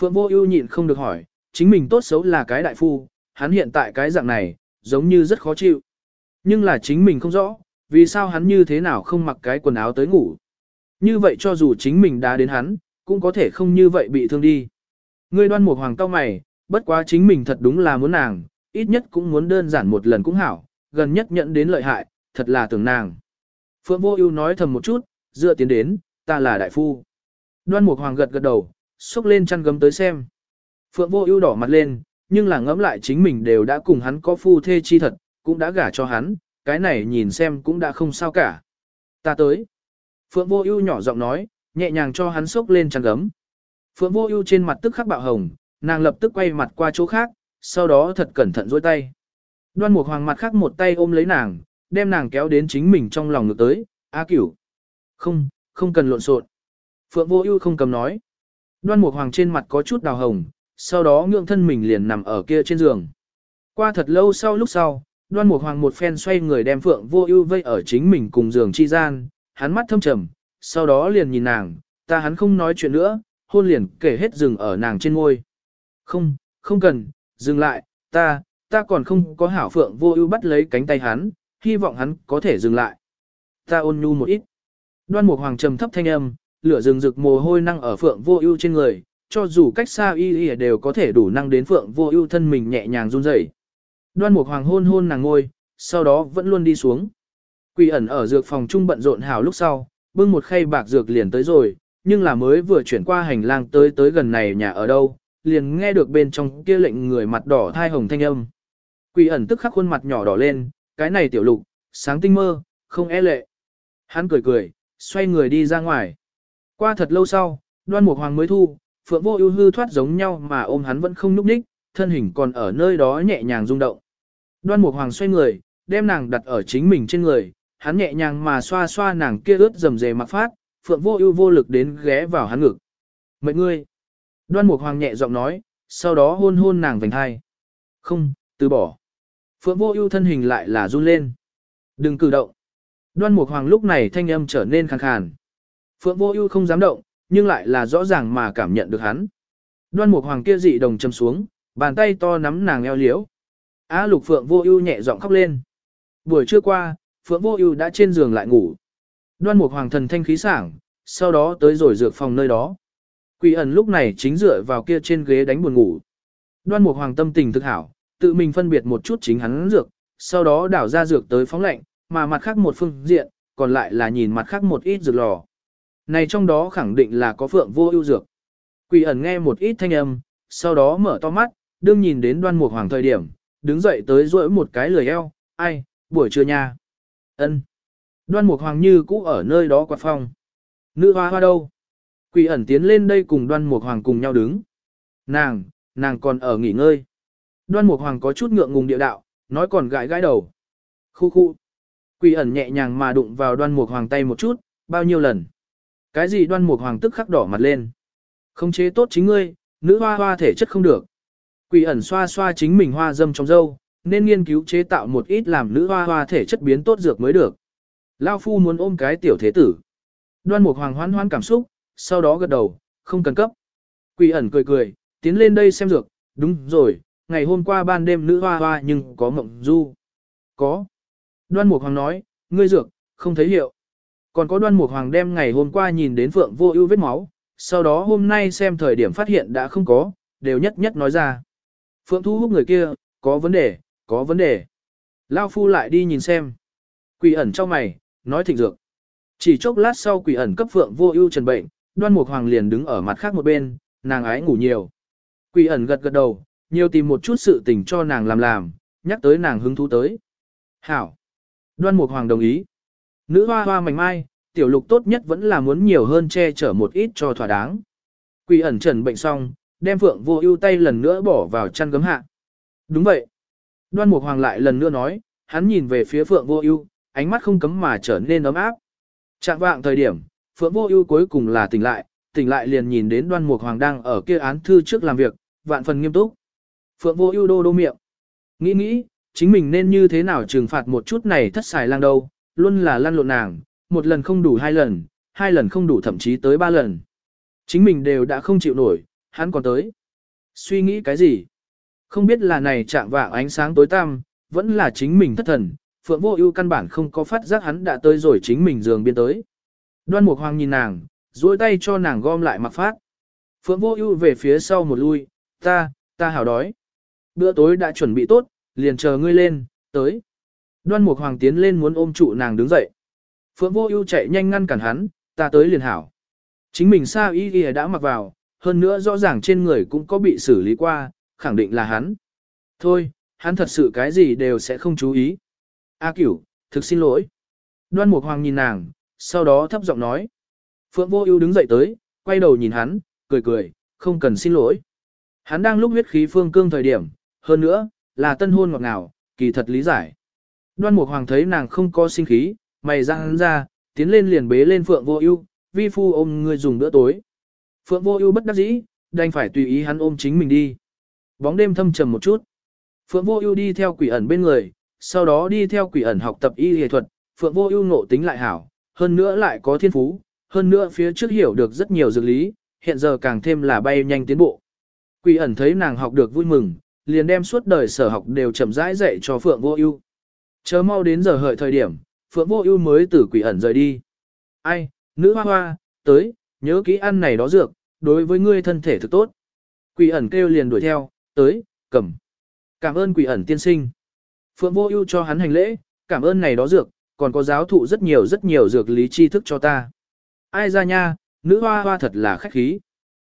Phượng Vô Ưu nhịn không được hỏi, chính mình tốt xấu là cái đại phu, hắn hiện tại cái dạng này, giống như rất khó chịu. Nhưng là chính mình không rõ, vì sao hắn như thế nào không mặc cái quần áo tới ngủ. Như vậy cho dù chính mình đã đến hắn, cũng có thể không như vậy bị thương đi. Ngươi đoan một hoàng cao mày, bất quá chính mình thật đúng là muốn nàng, ít nhất cũng muốn đơn giản một lần cũng hảo, gần nhất nhận đến lợi hại, thật là tưởng nàng. Phượng vô ưu nói thầm một chút, dựa tiến đến, ta là đại phu. Đoan Mục Hoàng gật gật đầu, xúc lên chăn gấm tới xem. Phượng Vô Ưu đỏ mặt lên, nhưng là ngẫm lại chính mình đều đã cùng hắn có phu thê chi thật, cũng đã gả cho hắn, cái này nhìn xem cũng đã không sao cả. Ta tới. Phượng Vô Ưu nhỏ giọng nói, nhẹ nhàng cho hắn sốc lên chăn gấm. Phượng Vô Ưu trên mặt tức khắc bạo hồng, nàng lập tức quay mặt qua chỗ khác, sau đó thật cẩn thận duỗi tay. Đoan Mục Hoàng mặt khác một tay ôm lấy nàng, đem nàng kéo đến chính mình trong lòng ngực tới, "A Cửu, không, không cần lộn xộn." Phượng Vô Ưu không cầm nói. Đoan Mục Hoàng trên mặt có chút đào hồng, sau đó ngượng thân mình liền nằm ở kia trên giường. Qua thật lâu sau lúc sau, Đoan Mục Hoàng một phen xoay người đem Phượng Vô Ưu vây ở chính mình cùng giường chi gian, hắn mắt thâm trầm, sau đó liền nhìn nàng, ta hắn không nói chuyện nữa, hôn liền kể hết dừng ở nàng trên môi. Không, không cần, dừng lại, ta, ta còn không có hảo Phượng Vô Ưu bắt lấy cánh tay hắn, hy vọng hắn có thể dừng lại. Ta ôn nhu một ít. Đoan Mục Hoàng trầm thấp thanh âm, lửa rừng rực mồ hôi năng ở phượng vô ưu trên người, cho dù cách xa y y đều có thể đủ năng đến phượng vô ưu thân mình nhẹ nhàng run rẩy. Đoan Mục Hoàng hôn hôn nàng ngôi, sau đó vẫn luôn đi xuống. Quỷ ẩn ở dược phòng trung bận rộn hào lúc sau, bưng một khay bạc dược liền tới rồi, nhưng là mới vừa chuyển qua hành lang tới tới gần này nhà ở đâu, liền nghe được bên trong kia lệnh người mặt đỏ thai hồng thanh âm. Quỷ ẩn tức khắc khuôn mặt nhỏ đỏ lên, cái này tiểu lục, sáng tinh mơ, không e lệ. Hắn cười cười, xoay người đi ra ngoài. Qua thật lâu sau, đoan mục hoàng mới thu, phượng vô ưu hư thoát giống nhau mà ôm hắn vẫn không núp đích, thân hình còn ở nơi đó nhẹ nhàng rung động. Đoan mục hoàng xoay người, đem nàng đặt ở chính mình trên người, hắn nhẹ nhàng mà xoa xoa nàng kia ướt rầm rề mặc phát, phượng vô ưu vô lực đến ghé vào hắn ngực. Mệnh ngươi. Đoan mục hoàng nhẹ giọng nói, sau đó hôn hôn nàng vành hai. Không, từ bỏ. Phượng vô ưu thân hình lại là run lên. Đừng cử động. Đoan mục hoàng lúc này thanh âm trở nên khàn khàn. Phượng Vô Ưu không dám động, nhưng lại là rõ ràng mà cảm nhận được hắn. Đoan Mục Hoàng kia dị đồng châm xuống, bàn tay to nắm nàng eo liễu. Á Lục Phượng Vô Ưu nhẹ giọng khóc lên. Buổi trưa qua, Phượng Vô Ưu đã trên giường lại ngủ. Đoan Mục Hoàng thần thanh khí sảng, sau đó tới rồi dược phòng nơi đó. Quỷ ẩn lúc này chính dựa vào kia trên ghế đánh buồn ngủ. Đoan Mục Hoàng tâm tình thực hảo, tự mình phân biệt một chút chính hắn dược, sau đó đảo ra dược tới phóng lệnh, mà mặt khác một phương diện, còn lại là nhìn mặt khác một ít dược lò. Này trong đó khẳng định là có phượng vô ưu dược. Quỷ ẩn nghe một ít thanh âm, sau đó mở to mắt, đương nhìn đến đoan mục hoàng thời điểm, đứng dậy tới rỗi một cái lười eo, ai, buổi trưa nha. ân Đoan Mục Hoàng như cũ ở nơi đó quạt phòng. Nữ hoa hoa đâu? Quỷ ẩn tiến lên đây cùng Đoan Mục Hoàng cùng nhau đứng. Nàng, nàng còn ở nghỉ ngơi. Đoan Mục Hoàng có chút ngượng ngùng địa đạo, nói còn gãi gãi đầu. Khu khu. Quỷ ẩn nhẹ nhàng mà đụng vào Đoan Mục Hoàng tay một chút, bao nhiêu lần. Cái gì Đoan Mục Hoàng tức khắc đỏ mặt lên. Không chế tốt chính ngươi, nữ hoa hoa thể chất không được. Quỷ ẩn xoa xoa chính mình hoa dâm trong dâu, nên nghiên cứu chế tạo một ít làm nữ hoa hoa thể chất biến tốt dược mới được. Lao phu muốn ôm cái tiểu thế tử. Đoan Mục Hoàng hoan hoan cảm xúc, sau đó gật đầu, không cần cấp. Quỷ ẩn cười cười, tiến lên đây xem dược, đúng rồi, ngày hôm qua ban đêm nữ hoa hoa nhưng có mộng du. Có. Đoan Mục Hoàng nói, ngươi dược, không thấy hiệu. Còn có đoan mục hoàng đem ngày hôm qua nhìn đến phượng vô ưu vết máu, sau đó hôm nay xem thời điểm phát hiện đã không có, đều nhất nhất nói ra. Phượng thu Húc người kia, có vấn đề, có vấn đề. Lao phu lại đi nhìn xem. Quỷ ẩn cho mày, nói thịnh dược. Chỉ chốc lát sau quỷ ẩn cấp phượng vô ưu trần bệnh, đoan mục hoàng liền đứng ở mặt khác một bên, nàng ái ngủ nhiều. Quỷ ẩn gật gật đầu, nhiều tìm một chút sự tình cho nàng làm làm, nhắc tới nàng hứng thú tới. Hảo. Đoan mục hoàng đồng ý. Nữ hoa hoa mảnh mai, tiểu lục tốt nhất vẫn là muốn nhiều hơn che chở một ít cho thỏa đáng. Quỷ ẩn trần bệnh xong, đem phượng vô ưu tay lần nữa bỏ vào chăn gấm hạ. Đúng vậy. Đoan Mục Hoàng lại lần nữa nói, hắn nhìn về phía phượng vô ưu, ánh mắt không cấm mà trở nên ấm áp. Trạng vạng thời điểm, phượng vô ưu cuối cùng là tỉnh lại, tỉnh lại liền nhìn đến đoan mục hoàng đang ở kia án thư trước làm việc, vạn phần nghiêm túc. Phượng vô ưu đô đô miệng. Nghĩ nghĩ, chính mình nên như thế nào trừng phạt một chút này thất xài lang đâu, luôn là lăn lộn nàng, một lần không đủ hai lần, hai lần không đủ thậm chí tới ba lần. Chính mình đều đã không chịu nổi, hắn còn tới. Suy nghĩ cái gì? Không biết là này chạm vào ánh sáng tối tăm, vẫn là chính mình thất thần, Phượng Vô Ưu căn bản không có phát giác hắn đã tới rồi chính mình giường biên tới. Đoan Mục Hoàng nhìn nàng, duỗi tay cho nàng gom lại mặc phát. Phượng Vô Ưu về phía sau một lui, "Ta, ta hảo đói. Bữa tối đã chuẩn bị tốt, liền chờ ngươi lên, tới." Đoan Mục Hoàng tiến lên muốn ôm trụ nàng đứng dậy. Phượng Vô Ưu chạy nhanh ngăn cản hắn, ta tới liền hảo. Chính mình sao y y đã mặc vào, hơn nữa rõ ràng trên người cũng có bị xử lý qua, khẳng định là hắn. Thôi, hắn thật sự cái gì đều sẽ không chú ý. A Cửu, thực xin lỗi. Đoan Mục Hoàng nhìn nàng, sau đó thấp giọng nói. Phượng Vô Ưu đứng dậy tới, quay đầu nhìn hắn, cười cười, không cần xin lỗi. Hắn đang lúc huyết khí phương cương thời điểm, hơn nữa, là tân hôn ngọt ngào, kỳ thật lý giải. Đoan Mục Hoàng thấy nàng không có sinh khí, mày răng ra, tiến lên liền bế lên Phượng Vô Ưu, vi phu ôm người dùng bữa tối. Phượng Vô Ưu bất đắc dĩ, đành phải tùy ý hắn ôm chính mình đi. Bóng đêm thâm trầm một chút. Phượng Vô Ưu đi theo Quỷ ẩn bên người, sau đó đi theo Quỷ ẩn học tập y y thuật, Phượng Vô Ưu ngộ tính lại hảo, hơn nữa lại có thiên phú, hơn nữa phía trước hiểu được rất nhiều dược lý, hiện giờ càng thêm là bay nhanh tiến bộ. Quỷ ẩn thấy nàng học được vui mừng, liền đem suốt đời sở học đều chậm rãi dạy cho Phượng Vô Ưu. Chờ mau đến giờ hợi thời điểm, Phượng Vô Ưu mới từ quỷ ẩn rời đi. Ai, nữ hoa hoa, tới, nhớ kỹ ăn này đó dược, đối với ngươi thân thể thực tốt. Quỷ ẩn kêu liền đuổi theo, tới, cầm. Cảm ơn quỷ ẩn tiên sinh. Phượng Vô Ưu cho hắn hành lễ, cảm ơn này đó dược, còn có giáo thụ rất nhiều rất nhiều dược lý tri thức cho ta. Ai ra nha, nữ hoa hoa thật là khách khí.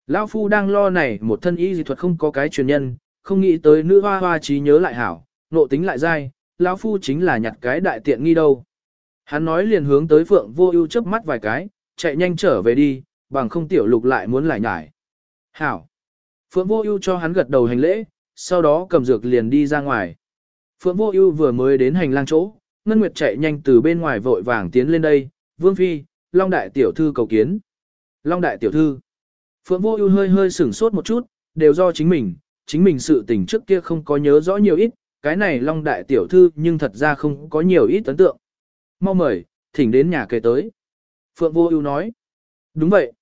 Lão phu đang lo này một thân y dị thuật không có cái truyền nhân, không nghĩ tới nữ hoa hoa trí nhớ lại hảo, nộ tính lại dai, lão phu chính là nhặt cái đại tiện nghi đâu. Hắn nói liền hướng tới Phượng Vô Ưu chớp mắt vài cái, chạy nhanh trở về đi, bằng không tiểu lục lại muốn lại nhải. Hảo. Phượng Vô Ưu cho hắn gật đầu hành lễ, sau đó cầm dược liền đi ra ngoài. Phượng Vô Ưu vừa mới đến hành lang chỗ, Ngân Nguyệt chạy nhanh từ bên ngoài vội vàng tiến lên đây, "Vương phi, Long đại tiểu thư cầu kiến." "Long đại tiểu thư?" Phượng Vô Ưu hơi hơi sửng sốt một chút, đều do chính mình, chính mình sự tình trước kia không có nhớ rõ nhiều ít, cái này Long Đại Tiểu Thư nhưng thật ra không có nhiều ít ấn tượng. Mau mời, thỉnh đến nhà kề tới. Phượng Vô Ưu nói. Đúng vậy.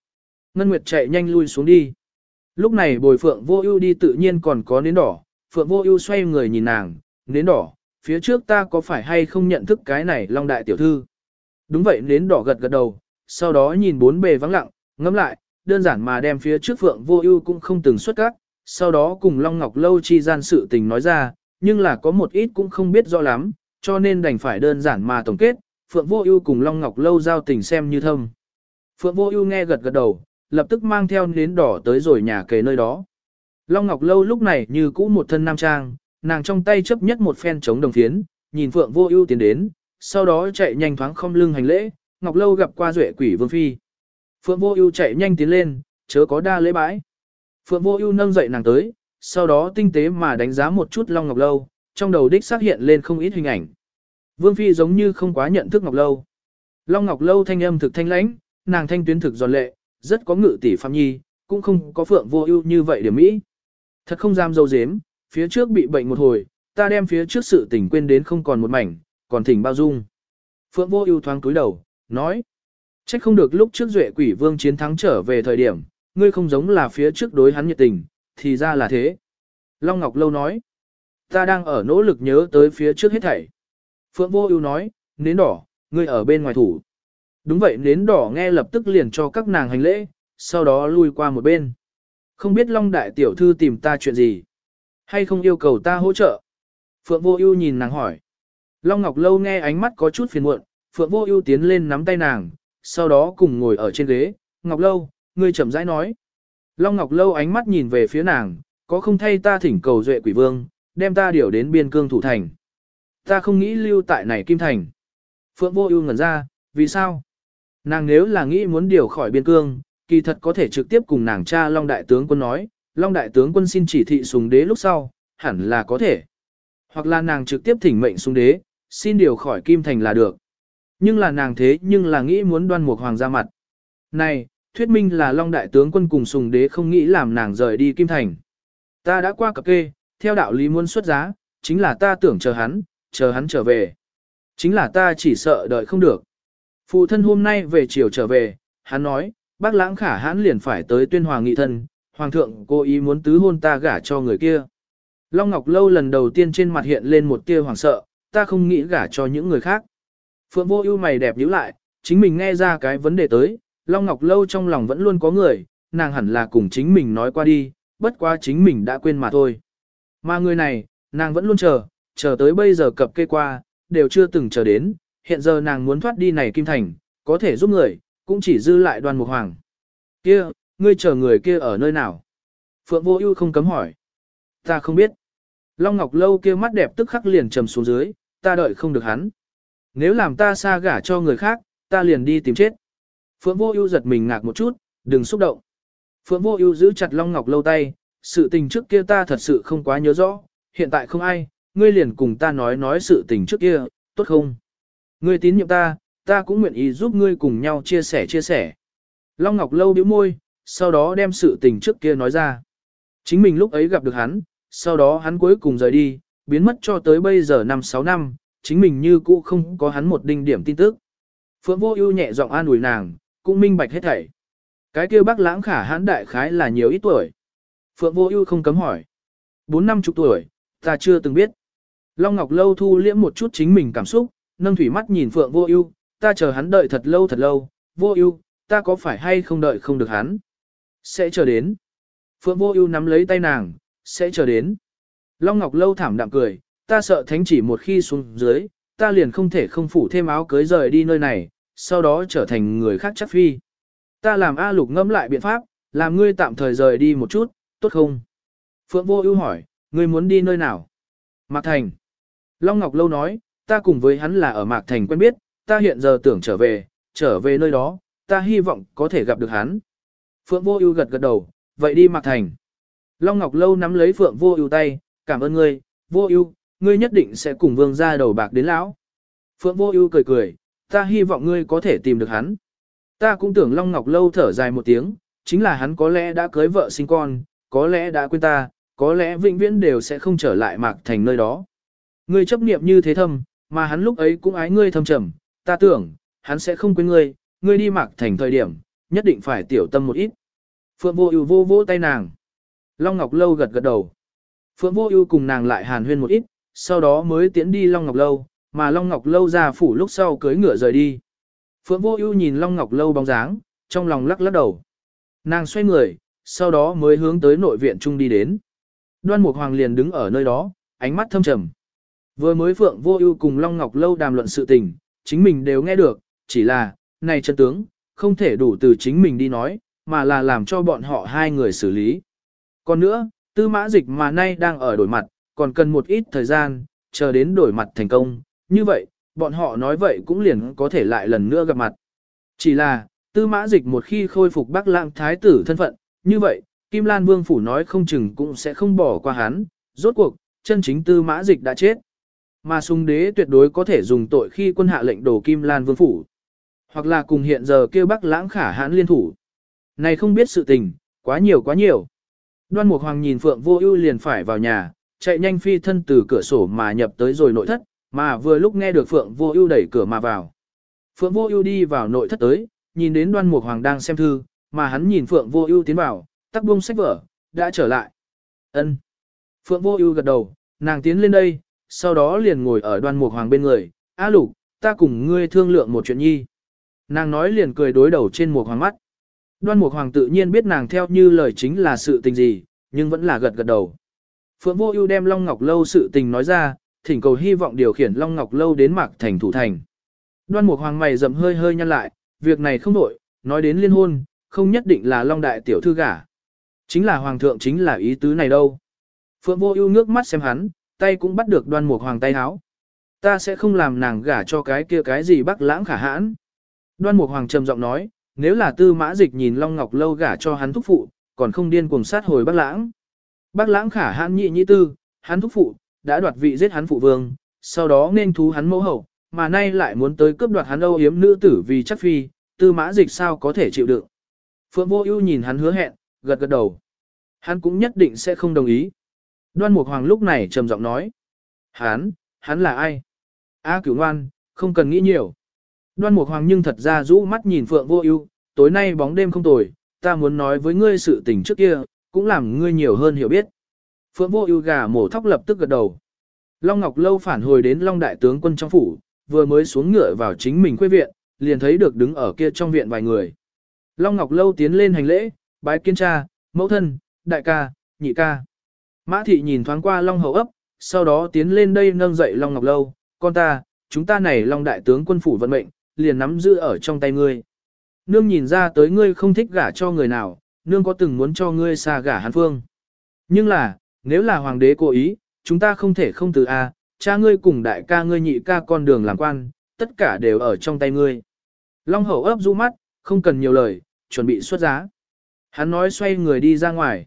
Ngân Nguyệt chạy nhanh lui xuống đi. Lúc này bồi Phượng Vô Ưu đi tự nhiên còn có nến đỏ, Phượng Vô Ưu xoay người nhìn nàng, nến đỏ, phía trước ta có phải hay không nhận thức cái này Long Đại Tiểu Thư? Đúng vậy nến đỏ gật gật đầu, sau đó nhìn bốn bề vắng lặng, ngẫm lại, đơn giản mà đem phía trước Phượng Vô Ưu cũng không từng xuất các, sau đó cùng Long Ngọc Lâu chi gian sự tình nói ra, nhưng là có một ít cũng không biết rõ lắm, cho nên đành phải đơn giản mà tổng kết, Phượng Vô Ưu cùng Long Ngọc Lâu giao tình xem như thâm. Phượng Vô Ưu nghe gật gật đầu, lập tức mang theo nến đỏ tới rồi nhà kề nơi đó. Long Ngọc Lâu lúc này như cũ một thân nam trang, nàng trong tay chấp nhất một phen chống đồng phiến, nhìn Phượng Vô Ưu tiến đến, sau đó chạy nhanh thoáng không lưng hành lễ, Ngọc Lâu gặp qua duệ quỷ vương phi. Phượng Vô Ưu chạy nhanh tiến lên, chớ có đa lễ bãi. Phượng Vô Ưu nâng dậy nàng tới, sau đó tinh tế mà đánh giá một chút Long Ngọc Lâu, trong đầu đích xác hiện lên không ít hình ảnh. Vương phi giống như không quá nhận thức Ngọc Lâu. Long Ngọc Lâu thanh âm thực thanh lãnh, nàng thanh tuyến thực giòn lệ, rất có ngự tỷ phạm nhi, cũng không có Phượng Vô Ưu như vậy điểm mỹ. Thật không dám dâu dếm, phía trước bị bệnh một hồi, ta đem phía trước sự tình quên đến không còn một mảnh, còn thỉnh bao dung. Phượng Vô Ưu thoáng cúi đầu, nói: Trách không được lúc trước duệ quỷ vương chiến thắng trở về thời điểm, ngươi không giống là phía trước đối hắn nhiệt tình, thì ra là thế. Long Ngọc Lâu nói, ta đang ở nỗ lực nhớ tới phía trước hết thảy. Phượng Vô Ưu nói, nến đỏ, ngươi ở bên ngoài thủ. Đúng vậy nến đỏ nghe lập tức liền cho các nàng hành lễ, sau đó lui qua một bên. Không biết Long Đại Tiểu Thư tìm ta chuyện gì? Hay không yêu cầu ta hỗ trợ? Phượng Vô Ưu nhìn nàng hỏi. Long Ngọc Lâu nghe ánh mắt có chút phiền muộn, Phượng Vô Ưu tiến lên nắm tay nàng, sau đó cùng ngồi ở trên ghế, Ngọc Lâu, ngươi chậm rãi nói. Long Ngọc Lâu ánh mắt nhìn về phía nàng, có không thay ta thỉnh cầu duệ quỷ vương, đem ta điều đến biên cương thủ thành. Ta không nghĩ lưu tại này Kim Thành. Phượng vô ưu ngẩn ra, vì sao? Nàng nếu là nghĩ muốn điều khỏi biên cương, kỳ thật có thể trực tiếp cùng nàng cha Long Đại Tướng quân nói, Long Đại Tướng quân xin chỉ thị sùng đế lúc sau, hẳn là có thể. Hoặc là nàng trực tiếp thỉnh mệnh sùng đế, xin điều khỏi Kim Thành là được. Nhưng là nàng thế nhưng là nghĩ muốn đoan mục hoàng ra mặt. Này, thuyết minh là Long Đại Tướng quân cùng Sùng Đế không nghĩ làm nàng rời đi Kim Thành. Ta đã qua cập kê, theo đạo lý muốn xuất giá, chính là ta tưởng chờ hắn, chờ hắn trở về. Chính là ta chỉ sợ đợi không được. Phụ thân hôm nay về chiều trở về, hắn nói, bác lãng khả hắn liền phải tới tuyên hoàng nghị thân, hoàng thượng cố ý muốn tứ hôn ta gả cho người kia. Long Ngọc Lâu lần đầu tiên trên mặt hiện lên một tia hoàng sợ, ta không nghĩ gả cho những người khác. Phượng vô ưu mày đẹp nhíu lại, chính mình nghe ra cái vấn đề tới, Long Ngọc Lâu trong lòng vẫn luôn có người, nàng hẳn là cùng chính mình nói qua đi, bất quá chính mình đã quên mà thôi. Mà người này, nàng vẫn luôn chờ, chờ tới bây giờ cập kê qua, đều chưa từng chờ đến, hiện giờ nàng muốn thoát đi này Kim Thành, có thể giúp người, cũng chỉ dư lại đoàn mục hoàng. Kia, ngươi chờ người kia ở nơi nào? Phượng Vô Ưu không cấm hỏi. Ta không biết. Long Ngọc Lâu kia mắt đẹp tức khắc liền trầm xuống dưới, ta đợi không được hắn. Nếu làm ta xa gả cho người khác, ta liền đi tìm chết. Phượng Vô Ưu giật mình ngạc một chút, đừng xúc động. Phượng Vô Ưu giữ chặt Long Ngọc lâu tay, sự tình trước kia ta thật sự không quá nhớ rõ, hiện tại không ai, ngươi liền cùng ta nói nói sự tình trước kia, tốt không? Ngươi tín nhiệm ta, ta cũng nguyện ý giúp ngươi cùng nhau chia sẻ chia sẻ. Long Ngọc lâu bĩu môi, sau đó đem sự tình trước kia nói ra. Chính mình lúc ấy gặp được hắn, sau đó hắn cuối cùng rời đi, biến mất cho tới bây giờ 5-6 năm, chính mình như cũ không có hắn một đinh điểm tin tức. Phượng Vô Ưu nhẹ giọng an ủi nàng, cũng minh bạch hết thảy. Cái kia bác lãng khả hãn đại khái là nhiều ít tuổi. Phượng Vô Ưu không cấm hỏi. Bốn năm chục tuổi, ta chưa từng biết. Long Ngọc Lâu thu liễm một chút chính mình cảm xúc, nâng thủy mắt nhìn Phượng Vô Ưu, ta chờ hắn đợi thật lâu thật lâu, Vô Ưu, ta có phải hay không đợi không được hắn? Sẽ chờ đến. Phượng Vô Ưu nắm lấy tay nàng, sẽ chờ đến. Long Ngọc Lâu thảm đạm cười, ta sợ thánh chỉ một khi xuống dưới, ta liền không thể không phủ thêm áo cưới rời đi nơi này, sau đó trở thành người khác chắc phi. Ta làm A lục ngâm lại biện pháp, làm ngươi tạm thời rời đi một chút, tốt không? Phượng vô ưu hỏi, ngươi muốn đi nơi nào? Mạc Thành. Long Ngọc Lâu nói, ta cùng với hắn là ở Mạc Thành quen biết, ta hiện giờ tưởng trở về, trở về nơi đó, ta hy vọng có thể gặp được hắn. Phượng vô ưu gật gật đầu, vậy đi Mạc Thành. Long Ngọc Lâu nắm lấy Phượng vô ưu tay, cảm ơn ngươi, vô ưu, ngươi nhất định sẽ cùng vương gia đầu bạc đến lão. Phượng vô ưu cười cười, ta hy vọng ngươi có thể tìm được hắn. Ta cũng tưởng Long Ngọc Lâu thở dài một tiếng, chính là hắn có lẽ đã cưới vợ sinh con, có lẽ đã quên ta, có lẽ vĩnh viễn đều sẽ không trở lại mạc thành nơi đó. Ngươi chấp niệm như thế thâm, mà hắn lúc ấy cũng ái ngươi thâm trầm, ta tưởng, hắn sẽ không quên ngươi, ngươi đi mạc thành thời điểm, nhất định phải tiểu tâm một ít. Phượng vô ưu vô vỗ tay nàng. Long Ngọc Lâu gật gật đầu. Phượng vô ưu cùng nàng lại hàn huyên một ít, sau đó mới tiến đi Long Ngọc Lâu, mà Long Ngọc Lâu ra phủ lúc sau cưới ngựa rời đi. Phượng Vô Ưu nhìn Long Ngọc Lâu bóng dáng, trong lòng lắc lắc đầu. Nàng xoay người, sau đó mới hướng tới nội viện trung đi đến. Đoan Mục Hoàng liền đứng ở nơi đó, ánh mắt thâm trầm. Vừa mới Phượng Vô Ưu cùng Long Ngọc Lâu đàm luận sự tình, chính mình đều nghe được, chỉ là, này chân tướng, không thể đủ từ chính mình đi nói, mà là làm cho bọn họ hai người xử lý. Còn nữa, Tư Mã Dịch mà nay đang ở đổi mặt, còn cần một ít thời gian, chờ đến đổi mặt thành công, như vậy, bọn họ nói vậy cũng liền có thể lại lần nữa gặp mặt. Chỉ là, tư mã dịch một khi khôi phục bắc lãng thái tử thân phận, như vậy, Kim Lan Vương Phủ nói không chừng cũng sẽ không bỏ qua hắn, rốt cuộc, chân chính tư mã dịch đã chết. Mà sung đế tuyệt đối có thể dùng tội khi quân hạ lệnh đổ Kim Lan Vương Phủ. Hoặc là cùng hiện giờ kêu bắc lãng khả hãn liên thủ. Này không biết sự tình, quá nhiều quá nhiều. Đoan Mục Hoàng nhìn Phượng Vô Ưu liền phải vào nhà, chạy nhanh phi thân từ cửa sổ mà nhập tới rồi nội thất, mà vừa lúc nghe được Phượng Vô Ưu đẩy cửa mà vào. Phượng Vô Ưu đi vào nội thất tới, nhìn đến Đoan Mục Hoàng đang xem thư, mà hắn nhìn Phượng Vô Ưu tiến vào, tắc buông sách vở, đã trở lại. Ân. Phượng Vô Ưu gật đầu, nàng tiến lên đây, sau đó liền ngồi ở Đoan Mục Hoàng bên người, "A Lục, ta cùng ngươi thương lượng một chuyện nhi." Nàng nói liền cười đối đầu trên Mục Hoàng mắt. Đoan Mục Hoàng tự nhiên biết nàng theo như lời chính là sự tình gì, nhưng vẫn là gật gật đầu. Phượng Vô Ưu đem Long Ngọc Lâu sự tình nói ra, thỉnh cầu hy vọng điều khiển Long Ngọc Lâu đến Mạc Thành thủ thành. Đoan Mục Hoàng mày rậm hơi hơi nhăn lại, việc này không đổi, nói đến liên hôn, không nhất định là Long đại tiểu thư gả. Chính là hoàng thượng chính là ý tứ này đâu. Phượng Vô Ưu ngước mắt xem hắn, tay cũng bắt được Đoan Mục Hoàng tay háo Ta sẽ không làm nàng gả cho cái kia cái gì Bắc Lãng khả hãn. Đoan Mục Hoàng trầm giọng nói, nếu là Tư Mã Dịch nhìn Long Ngọc Lâu gả cho hắn thúc phụ, còn không điên cuồng sát hồi Bắc Lãng. Bắc Lãng khả hãn nhị nhị tư, hắn thúc phụ, đã đoạt vị giết hắn phụ vương, sau đó nên thú hắn mẫu hậu, mà nay lại muốn tới cướp đoạt hắn âu yếm nữ tử vì chắc phi, tư mã dịch sao có thể chịu đựng. Phượng vô ưu nhìn hắn hứa hẹn, gật gật đầu. Hắn cũng nhất định sẽ không đồng ý. Đoan Mục Hoàng lúc này trầm giọng nói. Hán, hắn là ai? A cửu ngoan, không cần nghĩ nhiều. Đoan Mục Hoàng nhưng thật ra rũ mắt nhìn Phượng vô ưu, tối nay bóng đêm không tồi, ta muốn nói với ngươi sự tình trước kia, cũng làm ngươi nhiều hơn hiểu biết. Phượng vô ưu gà mổ thóc lập tức gật đầu. Long Ngọc Lâu phản hồi đến Long Đại tướng quân trong phủ, vừa mới xuống ngựa vào chính mình quê viện, liền thấy được đứng ở kia trong viện vài người. Long Ngọc Lâu tiến lên hành lễ, bái kiến cha, mẫu thân, đại ca, nhị ca. Mã thị nhìn thoáng qua Long Hậu ấp, sau đó tiến lên đây nâng dậy Long Ngọc Lâu, con ta, chúng ta này Long Đại tướng quân phủ vận mệnh, liền nắm giữ ở trong tay ngươi. Nương nhìn ra tới ngươi không thích gả cho người nào, nương có từng muốn cho ngươi xa gả hàn phương. Nhưng là, nếu là hoàng đế cố ý, chúng ta không thể không từ A, cha ngươi cùng đại ca ngươi nhị ca con đường làm quan, tất cả đều ở trong tay ngươi. Long hậu ấp rũ mắt, không cần nhiều lời, chuẩn bị xuất giá. Hắn nói xoay người đi ra ngoài.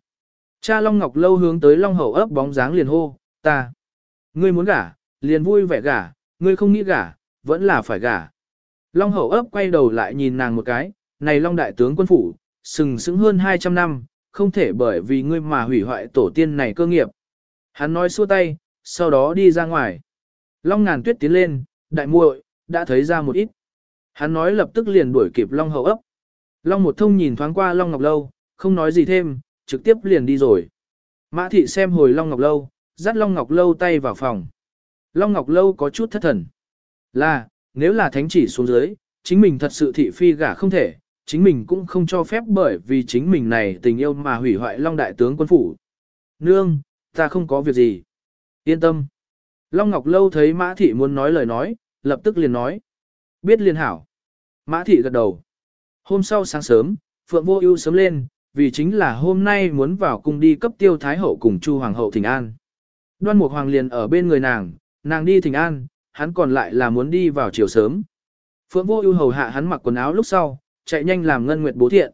Cha Long Ngọc lâu hướng tới Long hậu ấp bóng dáng liền hô, ta. Ngươi muốn gả, liền vui vẻ gả, ngươi không nghĩ gả, vẫn là phải gả. Long hậu ấp quay đầu lại nhìn nàng một cái, này Long đại tướng quân phủ, sừng sững hơn 200 năm, không thể bởi vì ngươi mà hủy hoại tổ tiên này cơ nghiệp. Hắn nói xua tay, sau đó đi ra ngoài. Long ngàn tuyết tiến lên, đại muội, đã thấy ra một ít. Hắn nói lập tức liền đuổi kịp Long hậu ấp. Long một thông nhìn thoáng qua Long Ngọc Lâu, không nói gì thêm, trực tiếp liền đi rồi. Mã thị xem hồi Long Ngọc Lâu, dắt Long Ngọc Lâu tay vào phòng. Long Ngọc Lâu có chút thất thần. Là, nếu là thánh chỉ xuống dưới, chính mình thật sự thị phi gả không thể, chính mình cũng không cho phép bởi vì chính mình này tình yêu mà hủy hoại Long Đại tướng quân phủ. Nương, ta không có việc gì. Yên tâm. Long Ngọc Lâu thấy Mã Thị muốn nói lời nói, lập tức liền nói. Biết liên hảo. Mã Thị gật đầu. Hôm sau sáng sớm, Phượng Vô Ưu sớm lên, vì chính là hôm nay muốn vào cung đi cấp tiêu Thái Hậu cùng Chu Hoàng Hậu thỉnh an. Đoan Mục Hoàng liền ở bên người nàng, nàng đi thỉnh an, hắn còn lại là muốn đi vào chiều sớm. Phượng Vô Ưu hầu hạ hắn mặc quần áo lúc sau, chạy nhanh làm ngân nguyệt bố thiện.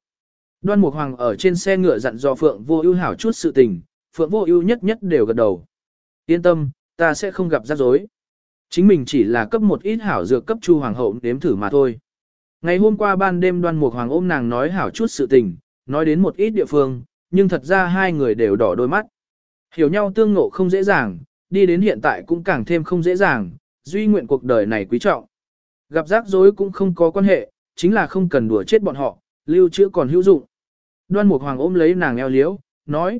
Đoan Mục Hoàng ở trên xe ngựa dặn dò Phượng Vô Ưu hảo chút sự tình, Phượng Vô Ưu nhất nhất đều gật đầu. Yên tâm, ta sẽ không gặp rắc rối. Chính mình chỉ là cấp một ít hảo dược cấp Chu hoàng hậu nếm thử mà thôi. Ngày hôm qua ban đêm Đoan Mục Hoàng ôm nàng nói hảo chút sự tình, nói đến một ít địa phương, nhưng thật ra hai người đều đỏ đôi mắt. Hiểu nhau tương ngộ không dễ dàng, đi đến hiện tại cũng càng thêm không dễ dàng, duy nguyện cuộc đời này quý trọng. Gặp rắc rối cũng không có quan hệ, chính là không cần đùa chết bọn họ, lưu trữ còn hữu dụng. Đoan Mục Hoàng ôm lấy nàng eo liếu, nói.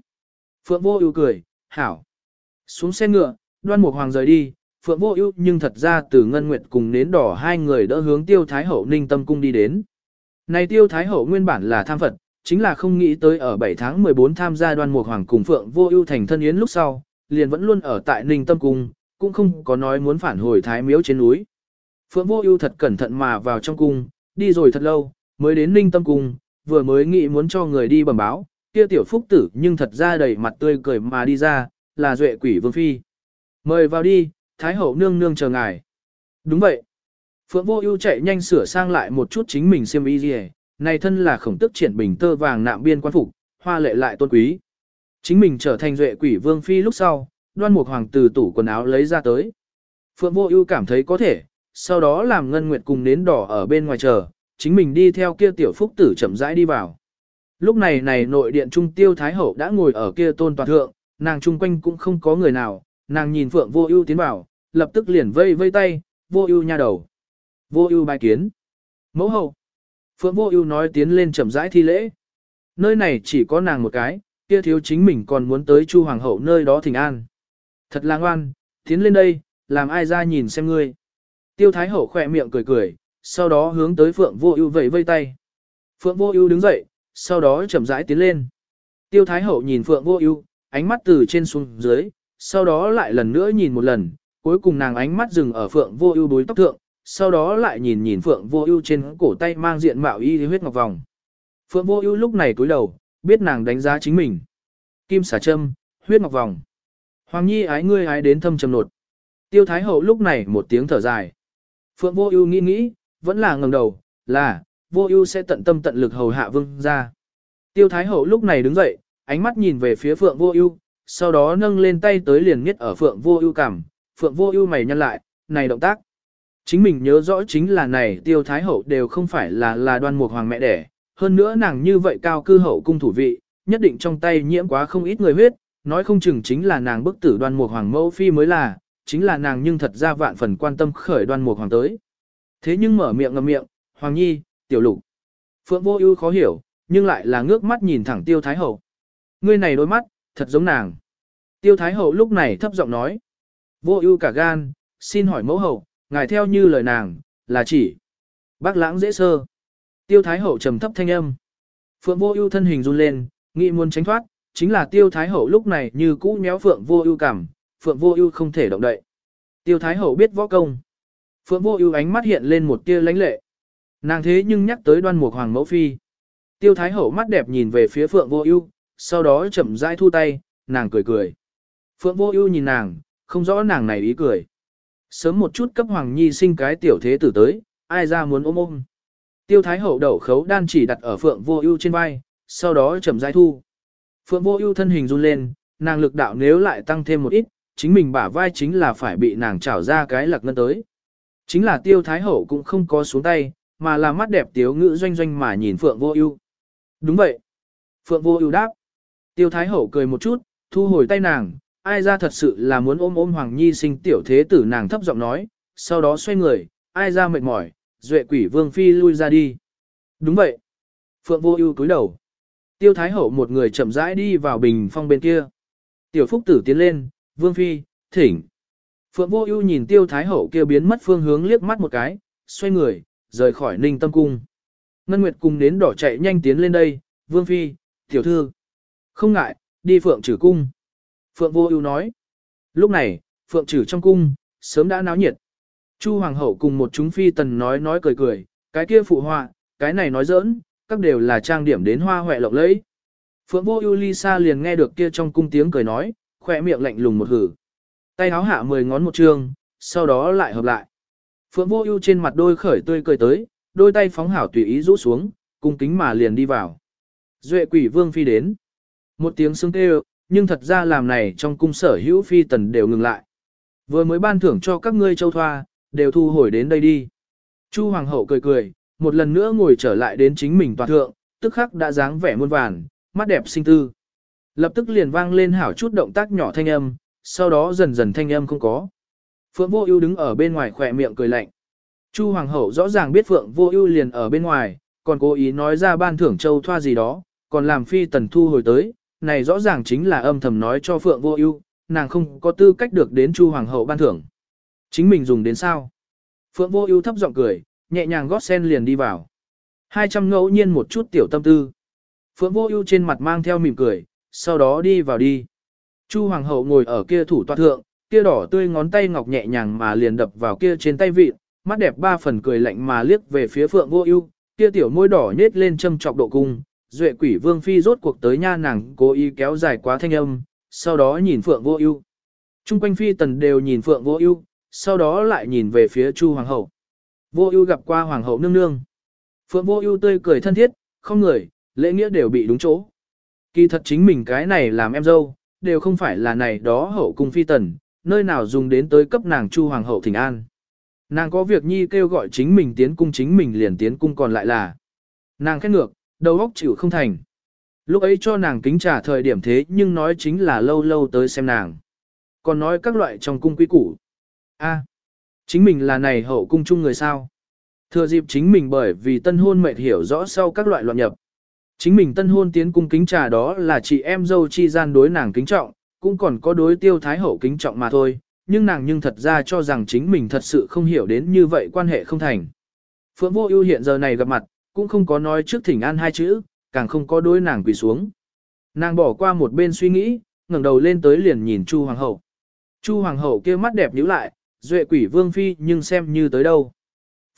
Phượng Vô Ưu cười, hảo. Xuống xe ngựa, Đoan Mục Hoàng rời đi, Phượng Vô Ưu nhưng thật ra từ Ngân Nguyệt cùng nến đỏ hai người đỡ hướng Tiêu Thái Hậu Ninh Tâm cung đi đến. Này Tiêu Thái Hậu nguyên bản là tham Phật, chính là không nghĩ tới ở 7 tháng 14 tham gia Đoan Mục Hoàng cùng Phượng Vô Ưu thành thân yến lúc sau, liền vẫn luôn ở tại Ninh Tâm cung, cũng không có nói muốn phản hồi Thái Miếu trên núi. Phượng Vô Ưu thật cẩn thận mà vào trong cung, đi rồi thật lâu, mới đến Ninh Tâm cung, vừa mới nghĩ muốn cho người đi bẩm báo, kia tiểu phúc tử nhưng thật ra đầy mặt tươi cười mà đi ra, là duệ quỷ vương phi. Mời vào đi, Thái hậu nương nương chờ ngài. Đúng vậy. Phượng Vô Ưu chạy nhanh sửa sang lại một chút chính mình xiêm y liề, này thân là khổng tức triển bình tơ vàng nạm biên quan phục, hoa lệ lại tôn quý. Chính mình trở thành duệ quỷ vương phi lúc sau, Đoan Mục Hoàng từ tủ quần áo lấy ra tới. Phượng Vô Ưu cảm thấy có thể, sau đó làm Ngân Nguyệt cùng nến đỏ ở bên ngoài chờ, chính mình đi theo kia tiểu phúc tử chậm rãi đi vào. Lúc này này nội điện trung tiêu thái hậu đã ngồi ở kia tôn toàn thượng, nàng chung quanh cũng không có người nào, nàng nhìn Phượng Vô Ưu tiến vào, lập tức liền vây vây tay, "Vô Ưu nha đầu." Vô Ưu bài kiến. Mẫu hậu. Phượng Vô Ưu nói tiến lên chậm rãi thi lễ. Nơi này chỉ có nàng một cái, kia thiếu chính mình còn muốn tới Chu hoàng hậu nơi đó thỉnh an. Thật là ngoan, tiến lên đây, làm ai ra nhìn xem ngươi. Tiêu Thái hậu khẽ miệng cười cười, sau đó hướng tới Phượng Vô Ưu vẫy vây tay. Phượng Vô Ưu đứng dậy, sau đó chậm rãi tiến lên. Tiêu Thái hậu nhìn Phượng Vô Ưu, ánh mắt từ trên xuống dưới, sau đó lại lần nữa nhìn một lần, cuối cùng nàng ánh mắt dừng ở Phượng Vô Ưu búi tóc thượng, sau đó lại nhìn nhìn Phượng Vô Ưu trên cổ tay mang diện mạo y huyết ngọc vòng. Phượng Vô Ưu lúc này cúi đầu, biết nàng đánh giá chính mình. Kim xà châm, huyết ngọc vòng. Hoàng Nhi ái ngươi ái đến thâm trầm nột. Tiêu Thái hậu lúc này một tiếng thở dài. Phượng Vô Ưu nghĩ nghĩ, vẫn là ngẩng đầu, là Vô Ưu sẽ tận tâm tận lực hầu hạ vương gia. Tiêu Thái hậu lúc này đứng dậy, ánh mắt nhìn về phía Phượng Vô Ưu, sau đó nâng lên tay tới liền nghiết ở Phượng Vô Ưu cằm, Phượng Vô Ưu mày nhăn lại, này động tác. Chính mình nhớ rõ chính là này Tiêu Thái hậu đều không phải là là Đoan Mục Hoàng mẹ đẻ, hơn nữa nàng như vậy cao cư hậu cung thủ vị, nhất định trong tay nhiễm quá không ít người huyết, nói không chừng chính là nàng bức tử Đoan Mục Hoàng mẫu phi mới là, chính là nàng nhưng thật ra vạn phần quan tâm khởi Đoan Mục Hoàng tới. Thế nhưng mở miệng ngậm miệng, Hoàng Nhi, Tiểu Lục. Phượng Vô Ưu khó hiểu, nhưng lại là ngước mắt nhìn thẳng Tiêu Thái hậu. Ngươi này đôi mắt, thật giống nàng. Tiêu Thái Hậu lúc này thấp giọng nói. Vô ưu cả gan, xin hỏi mẫu hậu, ngài theo như lời nàng, là chỉ. Bác lãng dễ sơ. Tiêu Thái Hậu trầm thấp thanh âm. Phượng vô ưu thân hình run lên, nghĩ muốn tránh thoát, chính là Tiêu Thái Hậu lúc này như cũ méo Phượng vô ưu cảm, Phượng vô ưu không thể động đậy. Tiêu Thái Hậu biết võ công. Phượng vô ưu ánh mắt hiện lên một tia lãnh lệ. Nàng thế nhưng nhắc tới đoan mục hoàng mẫu phi. Tiêu Thái Hậu mắt đẹp nhìn về phía Phượng vô ưu, sau đó chậm rãi thu tay, nàng cười cười. Phượng vô ưu nhìn nàng, không rõ nàng này ý cười. Sớm một chút cấp Hoàng Nhi sinh cái tiểu thế tử tới, ai ra muốn ôm ôm. Tiêu Thái Hậu đậu khấu đan chỉ đặt ở Phượng vô ưu trên vai, sau đó chậm rãi thu. Phượng vô ưu thân hình run lên, nàng lực đạo nếu lại tăng thêm một ít, chính mình bả vai chính là phải bị nàng trảo ra cái lật ngân tới. Chính là Tiêu Thái Hậu cũng không có xuống tay, mà là mắt đẹp tiếu ngữ doanh doanh mà nhìn Phượng vô ưu. Đúng vậy. Phượng vô ưu đáp. Tiêu Thái Hậu cười một chút, thu hồi tay nàng, ai ra thật sự là muốn ôm ôm Hoàng Nhi sinh tiểu thế tử nàng thấp giọng nói, sau đó xoay người, ai ra mệt mỏi, duệ quỷ vương phi lui ra đi. Đúng vậy. Phượng vô ưu cúi đầu. Tiêu Thái Hậu một người chậm rãi đi vào bình phong bên kia. Tiểu Phúc Tử tiến lên, vương phi, thỉnh. Phượng vô ưu nhìn Tiêu Thái Hậu kia biến mất phương hướng liếc mắt một cái, xoay người, rời khỏi ninh tâm cung. Ngân Nguyệt cùng đến đỏ chạy nhanh tiến lên đây, vương phi, tiểu thư. Không ngại, đi Phượng trừ cung. Phượng vô ưu nói. Lúc này, Phượng Trử trong cung, sớm đã náo nhiệt. Chu Hoàng hậu cùng một chúng phi tần nói nói cười cười, cái kia phụ họa, cái này nói giỡn, các đều là trang điểm đến hoa hoẹ lộng lẫy. Phượng vô ưu Lisa liền nghe được kia trong cung tiếng cười nói, khóe miệng lạnh lùng một hử. Tay áo hạ mười ngón một trường, sau đó lại hợp lại. Phượng vô ưu trên mặt đôi khởi tươi cười tới, đôi tay phóng hảo tùy ý rũ xuống, cung kính mà liền đi vào. Duệ quỷ vương phi đến. Một tiếng sương kêu, nhưng thật ra làm này trong cung sở hữu phi tần đều ngừng lại. Vừa mới ban thưởng cho các ngươi châu thoa, đều thu hồi đến đây đi. Chu hoàng hậu cười cười, một lần nữa ngồi trở lại đến chính mình toàn thượng, tức khắc đã dáng vẻ muôn vàn, mắt đẹp sinh tư. Lập tức liền vang lên hảo chút động tác nhỏ thanh âm, sau đó dần dần thanh âm không có. Phượng Vô Ưu đứng ở bên ngoài khỏe miệng cười lạnh. Chu hoàng hậu rõ ràng biết Phượng Vô Ưu liền ở bên ngoài, còn cố ý nói ra ban thưởng châu thoa gì đó, còn làm phi tần thu hồi tới, này rõ ràng chính là âm thầm nói cho Phượng Vô Ưu, nàng không có tư cách được đến Chu hoàng hậu ban thưởng. Chính mình dùng đến sao? Phượng Vô Ưu thấp giọng cười, nhẹ nhàng gót sen liền đi vào. Hai trăm ngẫu nhiên một chút tiểu tâm tư. Phượng Vô Ưu trên mặt mang theo mỉm cười, sau đó đi vào đi. Chu hoàng hậu ngồi ở kia thủ tọa thượng, kia đỏ tươi ngón tay ngọc nhẹ nhàng mà liền đập vào kia trên tay vịt, mắt đẹp ba phần cười lạnh mà liếc về phía Phượng Vô Ưu, kia tiểu môi đỏ nhếch lên châm chọc độ cung, duệ quỷ vương phi rốt cuộc tới nha nàng cố ý kéo dài quá thanh âm, sau đó nhìn phượng vô ưu. Trung quanh phi tần đều nhìn phượng vô ưu, sau đó lại nhìn về phía chu hoàng hậu. Vô ưu gặp qua hoàng hậu nương nương. Phượng vô ưu tươi cười thân thiết, không người, lễ nghĩa đều bị đúng chỗ. Kỳ thật chính mình cái này làm em dâu, đều không phải là này đó hậu cung phi tần, nơi nào dùng đến tới cấp nàng chu hoàng hậu thỉnh an. Nàng có việc nhi kêu gọi chính mình tiến cung chính mình liền tiến cung còn lại là. Nàng khét ngược, đầu óc chịu không thành. Lúc ấy cho nàng kính trả thời điểm thế nhưng nói chính là lâu lâu tới xem nàng. Còn nói các loại trong cung quý củ. a chính mình là này hậu cung chung người sao. Thừa dịp chính mình bởi vì tân hôn mệt hiểu rõ sau các loại loạn nhập. Chính mình tân hôn tiến cung kính trà đó là chị em dâu chi gian đối nàng kính trọng, cũng còn có đối tiêu thái hậu kính trọng mà thôi, nhưng nàng nhưng thật ra cho rằng chính mình thật sự không hiểu đến như vậy quan hệ không thành. Phượng vô ưu hiện giờ này gặp mặt, cũng không có nói trước thỉnh an hai chữ, càng không có đối nàng quỳ xuống. Nàng bỏ qua một bên suy nghĩ, ngẩng đầu lên tới liền nhìn Chu Hoàng hậu. Chu Hoàng hậu kia mắt đẹp nhíu lại, duệ quỷ vương phi nhưng xem như tới đâu.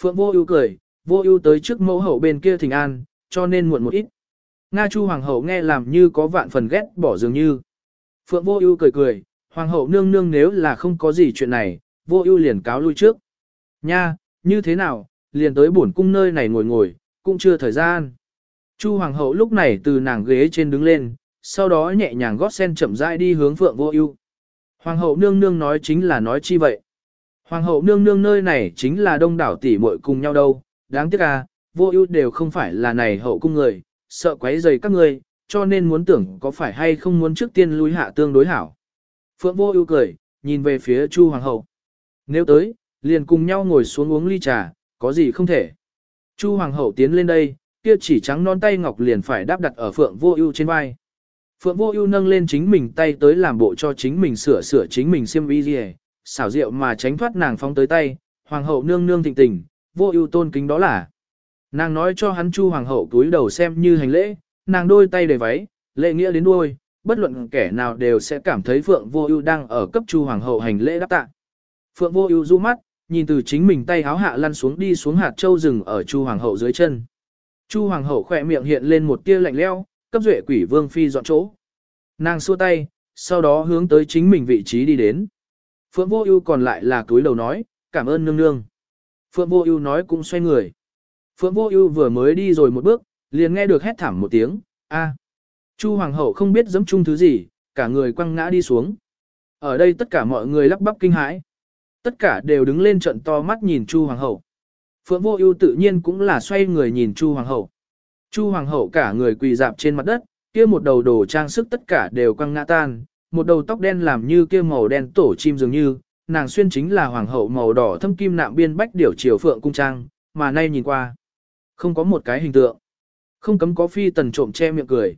Phượng vô ưu cười, vô ưu tới trước mẫu hậu bên kia thỉnh an, cho nên muộn một ít. Nga Chu Hoàng hậu nghe làm như có vạn phần ghét bỏ dường như. Phượng vô ưu cười cười, Hoàng hậu nương nương nếu là không có gì chuyện này, vô ưu liền cáo lui trước. Nha, như thế nào, liền tới bổn cung nơi này ngồi ngồi, cũng chưa thời gian. Chu Hoàng hậu lúc này từ nàng ghế trên đứng lên, sau đó nhẹ nhàng gót sen chậm rãi đi hướng Phượng vô ưu. Hoàng hậu nương nương nói chính là nói chi vậy. Hoàng hậu nương nương nơi này chính là đông đảo tỷ muội cùng nhau đâu, đáng tiếc à, vô ưu đều không phải là này hậu cung người, sợ quấy rầy các ngươi, cho nên muốn tưởng có phải hay không muốn trước tiên lui hạ tương đối hảo. Phượng vô ưu cười, nhìn về phía Chu Hoàng hậu. Nếu tới, liền cùng nhau ngồi xuống uống ly trà, có gì không thể. Chu Hoàng hậu tiến lên đây, kia chỉ trắng non tay ngọc liền phải đáp đặt ở Phượng vô ưu trên vai. Phượng vô ưu nâng lên chính mình tay tới làm bộ cho chính mình sửa sửa chính mình xiêm y gì xảo diệu mà tránh thoát nàng phóng tới tay, hoàng hậu nương nương thịnh tình, vô ưu tôn kính đó là. Nàng nói cho hắn chu hoàng hậu cúi đầu xem như hành lễ, nàng đôi tay đầy váy, lễ nghĩa đến đuôi, bất luận kẻ nào đều sẽ cảm thấy Phượng Vô Ưu đang ở cấp Chu hoàng hậu hành lễ đáp tạ. Phượng Vô Ưu du mắt, nhìn từ chính mình tay háo hạ lăn xuống đi xuống hạt châu rừng ở Chu hoàng hậu dưới chân. Chu hoàng hậu khẽ miệng hiện lên một tia lạnh lẽo, cấp duệ quỷ vương phi dọn chỗ. Nàng xua tay, sau đó hướng tới chính mình vị trí đi đến. Phượng Vô Ưu còn lại là túi đầu nói, "Cảm ơn nương nương." Phượng Vô Ưu nói cũng xoay người. Phượng Vô Ưu vừa mới đi rồi một bước, liền nghe được hét thảm một tiếng, "A!" Chu hoàng hậu không biết giẫm chung thứ gì, cả người quăng ngã đi xuống. Ở đây tất cả mọi người lắp bắp kinh hãi. Tất cả đều đứng lên trợn to mắt nhìn Chu hoàng hậu. Phượng Vô Ưu tự nhiên cũng là xoay người nhìn Chu hoàng hậu. Chu hoàng hậu cả người quỳ dạp trên mặt đất, kia một đầu đồ trang sức tất cả đều quăng ngã tan, một đầu tóc đen làm như kia màu đen tổ chim dường như, nàng xuyên chính là hoàng hậu màu đỏ thâm kim nạm biên bách điểu triều phượng cung trang, mà nay nhìn qua, không có một cái hình tượng. Không cấm có phi tần trộm che miệng cười.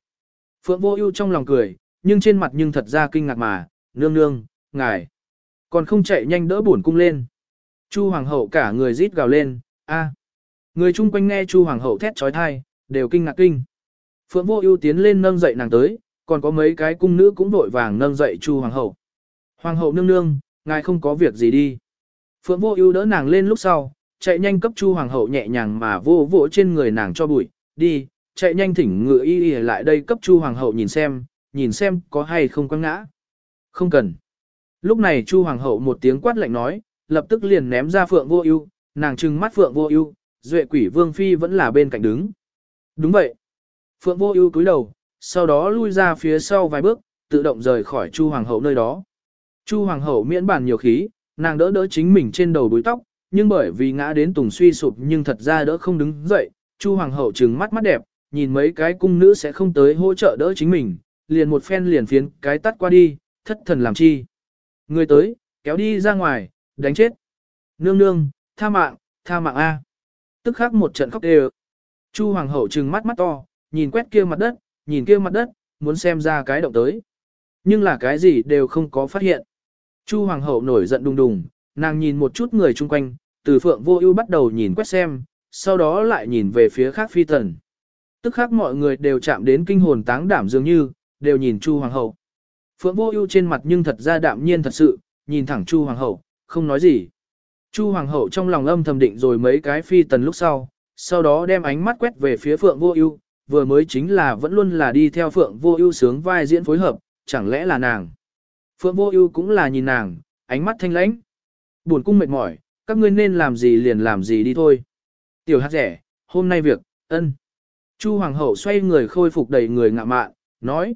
Phượng vô ưu trong lòng cười, nhưng trên mặt nhưng thật ra kinh ngạc mà, nương nương, ngài, còn không chạy nhanh đỡ bổn cung lên. Chu hoàng hậu cả người rít gào lên, a. Người chung quanh nghe Chu hoàng hậu thét chói tai, đều kinh ngạc kinh. Phượng vô ưu tiến lên nâng dậy nàng tới, còn có mấy cái cung nữ cũng vội vàng nâng dậy Chu hoàng hậu. Hoàng hậu nương nương, ngài không có việc gì đi. Phượng vô ưu đỡ nàng lên lúc sau, chạy nhanh cấp Chu hoàng hậu nhẹ nhàng mà vô vỗ trên người nàng cho bụi, đi, chạy nhanh thỉnh ngựa y y lại đây cấp Chu hoàng hậu nhìn xem, nhìn xem có hay không quăng ngã. Không cần. Lúc này Chu hoàng hậu một tiếng quát lạnh nói, lập tức liền ném ra Phượng vô ưu, nàng trừng mắt Phượng vô ưu, duệ quỷ vương phi vẫn là bên cạnh đứng. Đúng vậy. Phượng vô ưu cúi đầu, sau đó lui ra phía sau vài bước, tự động rời khỏi Chu Hoàng hậu nơi đó. Chu Hoàng hậu miễn bản nhiều khí, nàng đỡ đỡ chính mình trên đầu đuôi tóc, nhưng bởi vì ngã đến tùng suy sụp nhưng thật ra đỡ không đứng dậy, Chu Hoàng hậu trừng mắt mắt đẹp, nhìn mấy cái cung nữ sẽ không tới hỗ trợ đỡ chính mình, liền một phen liền phiến cái tắt qua đi, thất thần làm chi. Người tới, kéo đi ra ngoài, đánh chết. Nương nương, tha mạng, tha mạng A. Tức khắc một trận khóc đều. Chu Hoàng hậu trừng mắt mắt to, nhìn quét kia mặt đất, nhìn kia mặt đất, muốn xem ra cái động tới. Nhưng là cái gì đều không có phát hiện. Chu Hoàng hậu nổi giận đùng đùng, nàng nhìn một chút người chung quanh, từ phượng vô ưu bắt đầu nhìn quét xem, sau đó lại nhìn về phía khác phi tần. Tức khác mọi người đều chạm đến kinh hồn táng đảm dường như, đều nhìn Chu Hoàng hậu. Phượng vô ưu trên mặt nhưng thật ra đạm nhiên thật sự, nhìn thẳng Chu Hoàng hậu, không nói gì. Chu Hoàng hậu trong lòng âm thầm định rồi mấy cái phi tần lúc sau, sau đó đem ánh mắt quét về phía Phượng vô ưu, vừa mới chính là vẫn luôn là đi theo Phượng Vô Ưu sướng vai diễn phối hợp, chẳng lẽ là nàng. Phượng Vô Ưu cũng là nhìn nàng, ánh mắt thanh lãnh. Buồn cung mệt mỏi, các ngươi nên làm gì liền làm gì đi thôi. Tiểu Hắc rẻ, hôm nay việc, ân. Chu hoàng hậu xoay người khôi phục đầy người ngạ mạn, nói.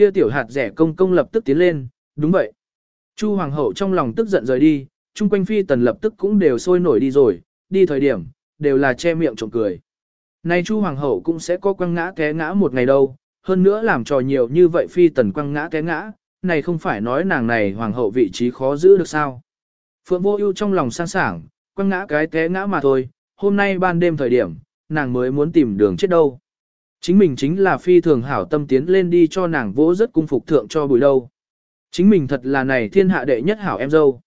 Kia tiểu hạt rẻ công công lập tức tiến lên, đúng vậy. Chu hoàng hậu trong lòng tức giận rời đi, chung quanh phi tần lập tức cũng đều sôi nổi đi rồi, đi thời điểm, đều là che miệng trộm cười. Nay Chu hoàng hậu cũng sẽ có quăng ngã té ngã một ngày đâu, hơn nữa làm trò nhiều như vậy phi tần quăng ngã té ngã, này không phải nói nàng này hoàng hậu vị trí khó giữ được sao. Phượng vô ưu trong lòng sang sảng, quăng ngã cái té ngã mà thôi, hôm nay ban đêm thời điểm, nàng mới muốn tìm đường chết đâu. Chính mình chính là phi thường hảo tâm tiến lên đi cho nàng vỗ rất cung phục thượng cho bùi đâu. Chính mình thật là này thiên hạ đệ nhất hảo em dâu.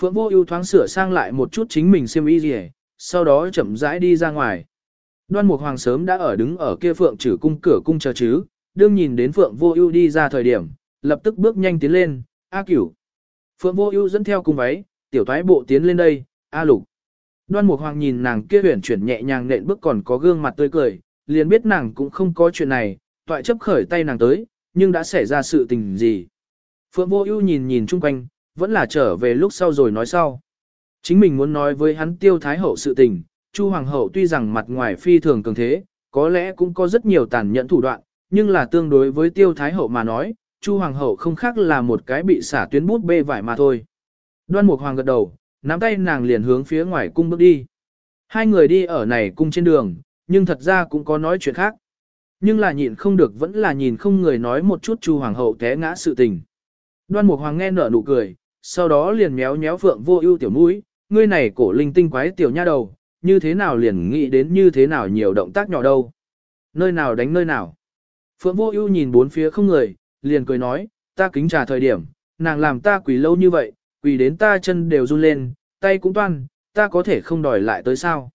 Phượng vô ưu thoáng sửa sang lại một chút chính mình xem y gì sau đó chậm rãi đi ra ngoài. Đoan Mục Hoàng sớm đã ở đứng ở kia Phượng trừ cung cửa cung chờ chứ, đương nhìn đến Phượng Vô Ưu đi ra thời điểm, lập tức bước nhanh tiến lên, "A Cửu." Phượng Vô Ưu dẫn theo cung váy, tiểu toái bộ tiến lên đây, "A Lục." Đoan Mục Hoàng nhìn nàng kia huyền chuyển nhẹ nhàng nện bước còn có gương mặt tươi cười, liền biết nàng cũng không có chuyện này, toại chấp khởi tay nàng tới, nhưng đã xảy ra sự tình gì. Phượng Vô Ưu nhìn nhìn chung quanh, vẫn là trở về lúc sau rồi nói sau. Chính mình muốn nói với hắn Tiêu Thái hậu sự tình, Chu hoàng hậu tuy rằng mặt ngoài phi thường cường thế, có lẽ cũng có rất nhiều tàn nhẫn thủ đoạn, nhưng là tương đối với Tiêu Thái hậu mà nói, Chu hoàng hậu không khác là một cái bị xả tuyến bút bê vải mà thôi. Đoan Mục Hoàng gật đầu, nắm tay nàng liền hướng phía ngoài cung bước đi. Hai người đi ở này cung trên đường, nhưng thật ra cũng có nói chuyện khác. Nhưng là nhịn không được vẫn là nhìn không người nói một chút Chu hoàng hậu té ngã sự tình. Đoan Mục Hoàng nghe nở nụ cười, sau đó liền méo méo Phượng Vô Ưu tiểu mũi, ngươi này cổ linh tinh quái tiểu nha đầu, như thế nào liền nghĩ đến như thế nào nhiều động tác nhỏ đâu. Nơi nào đánh nơi nào. Phượng Vô Ưu nhìn bốn phía không người, liền cười nói, ta kính trà thời điểm, nàng làm ta quỳ lâu như vậy, quỳ đến ta chân đều run lên, tay cũng toan, ta có thể không đòi lại tới sao.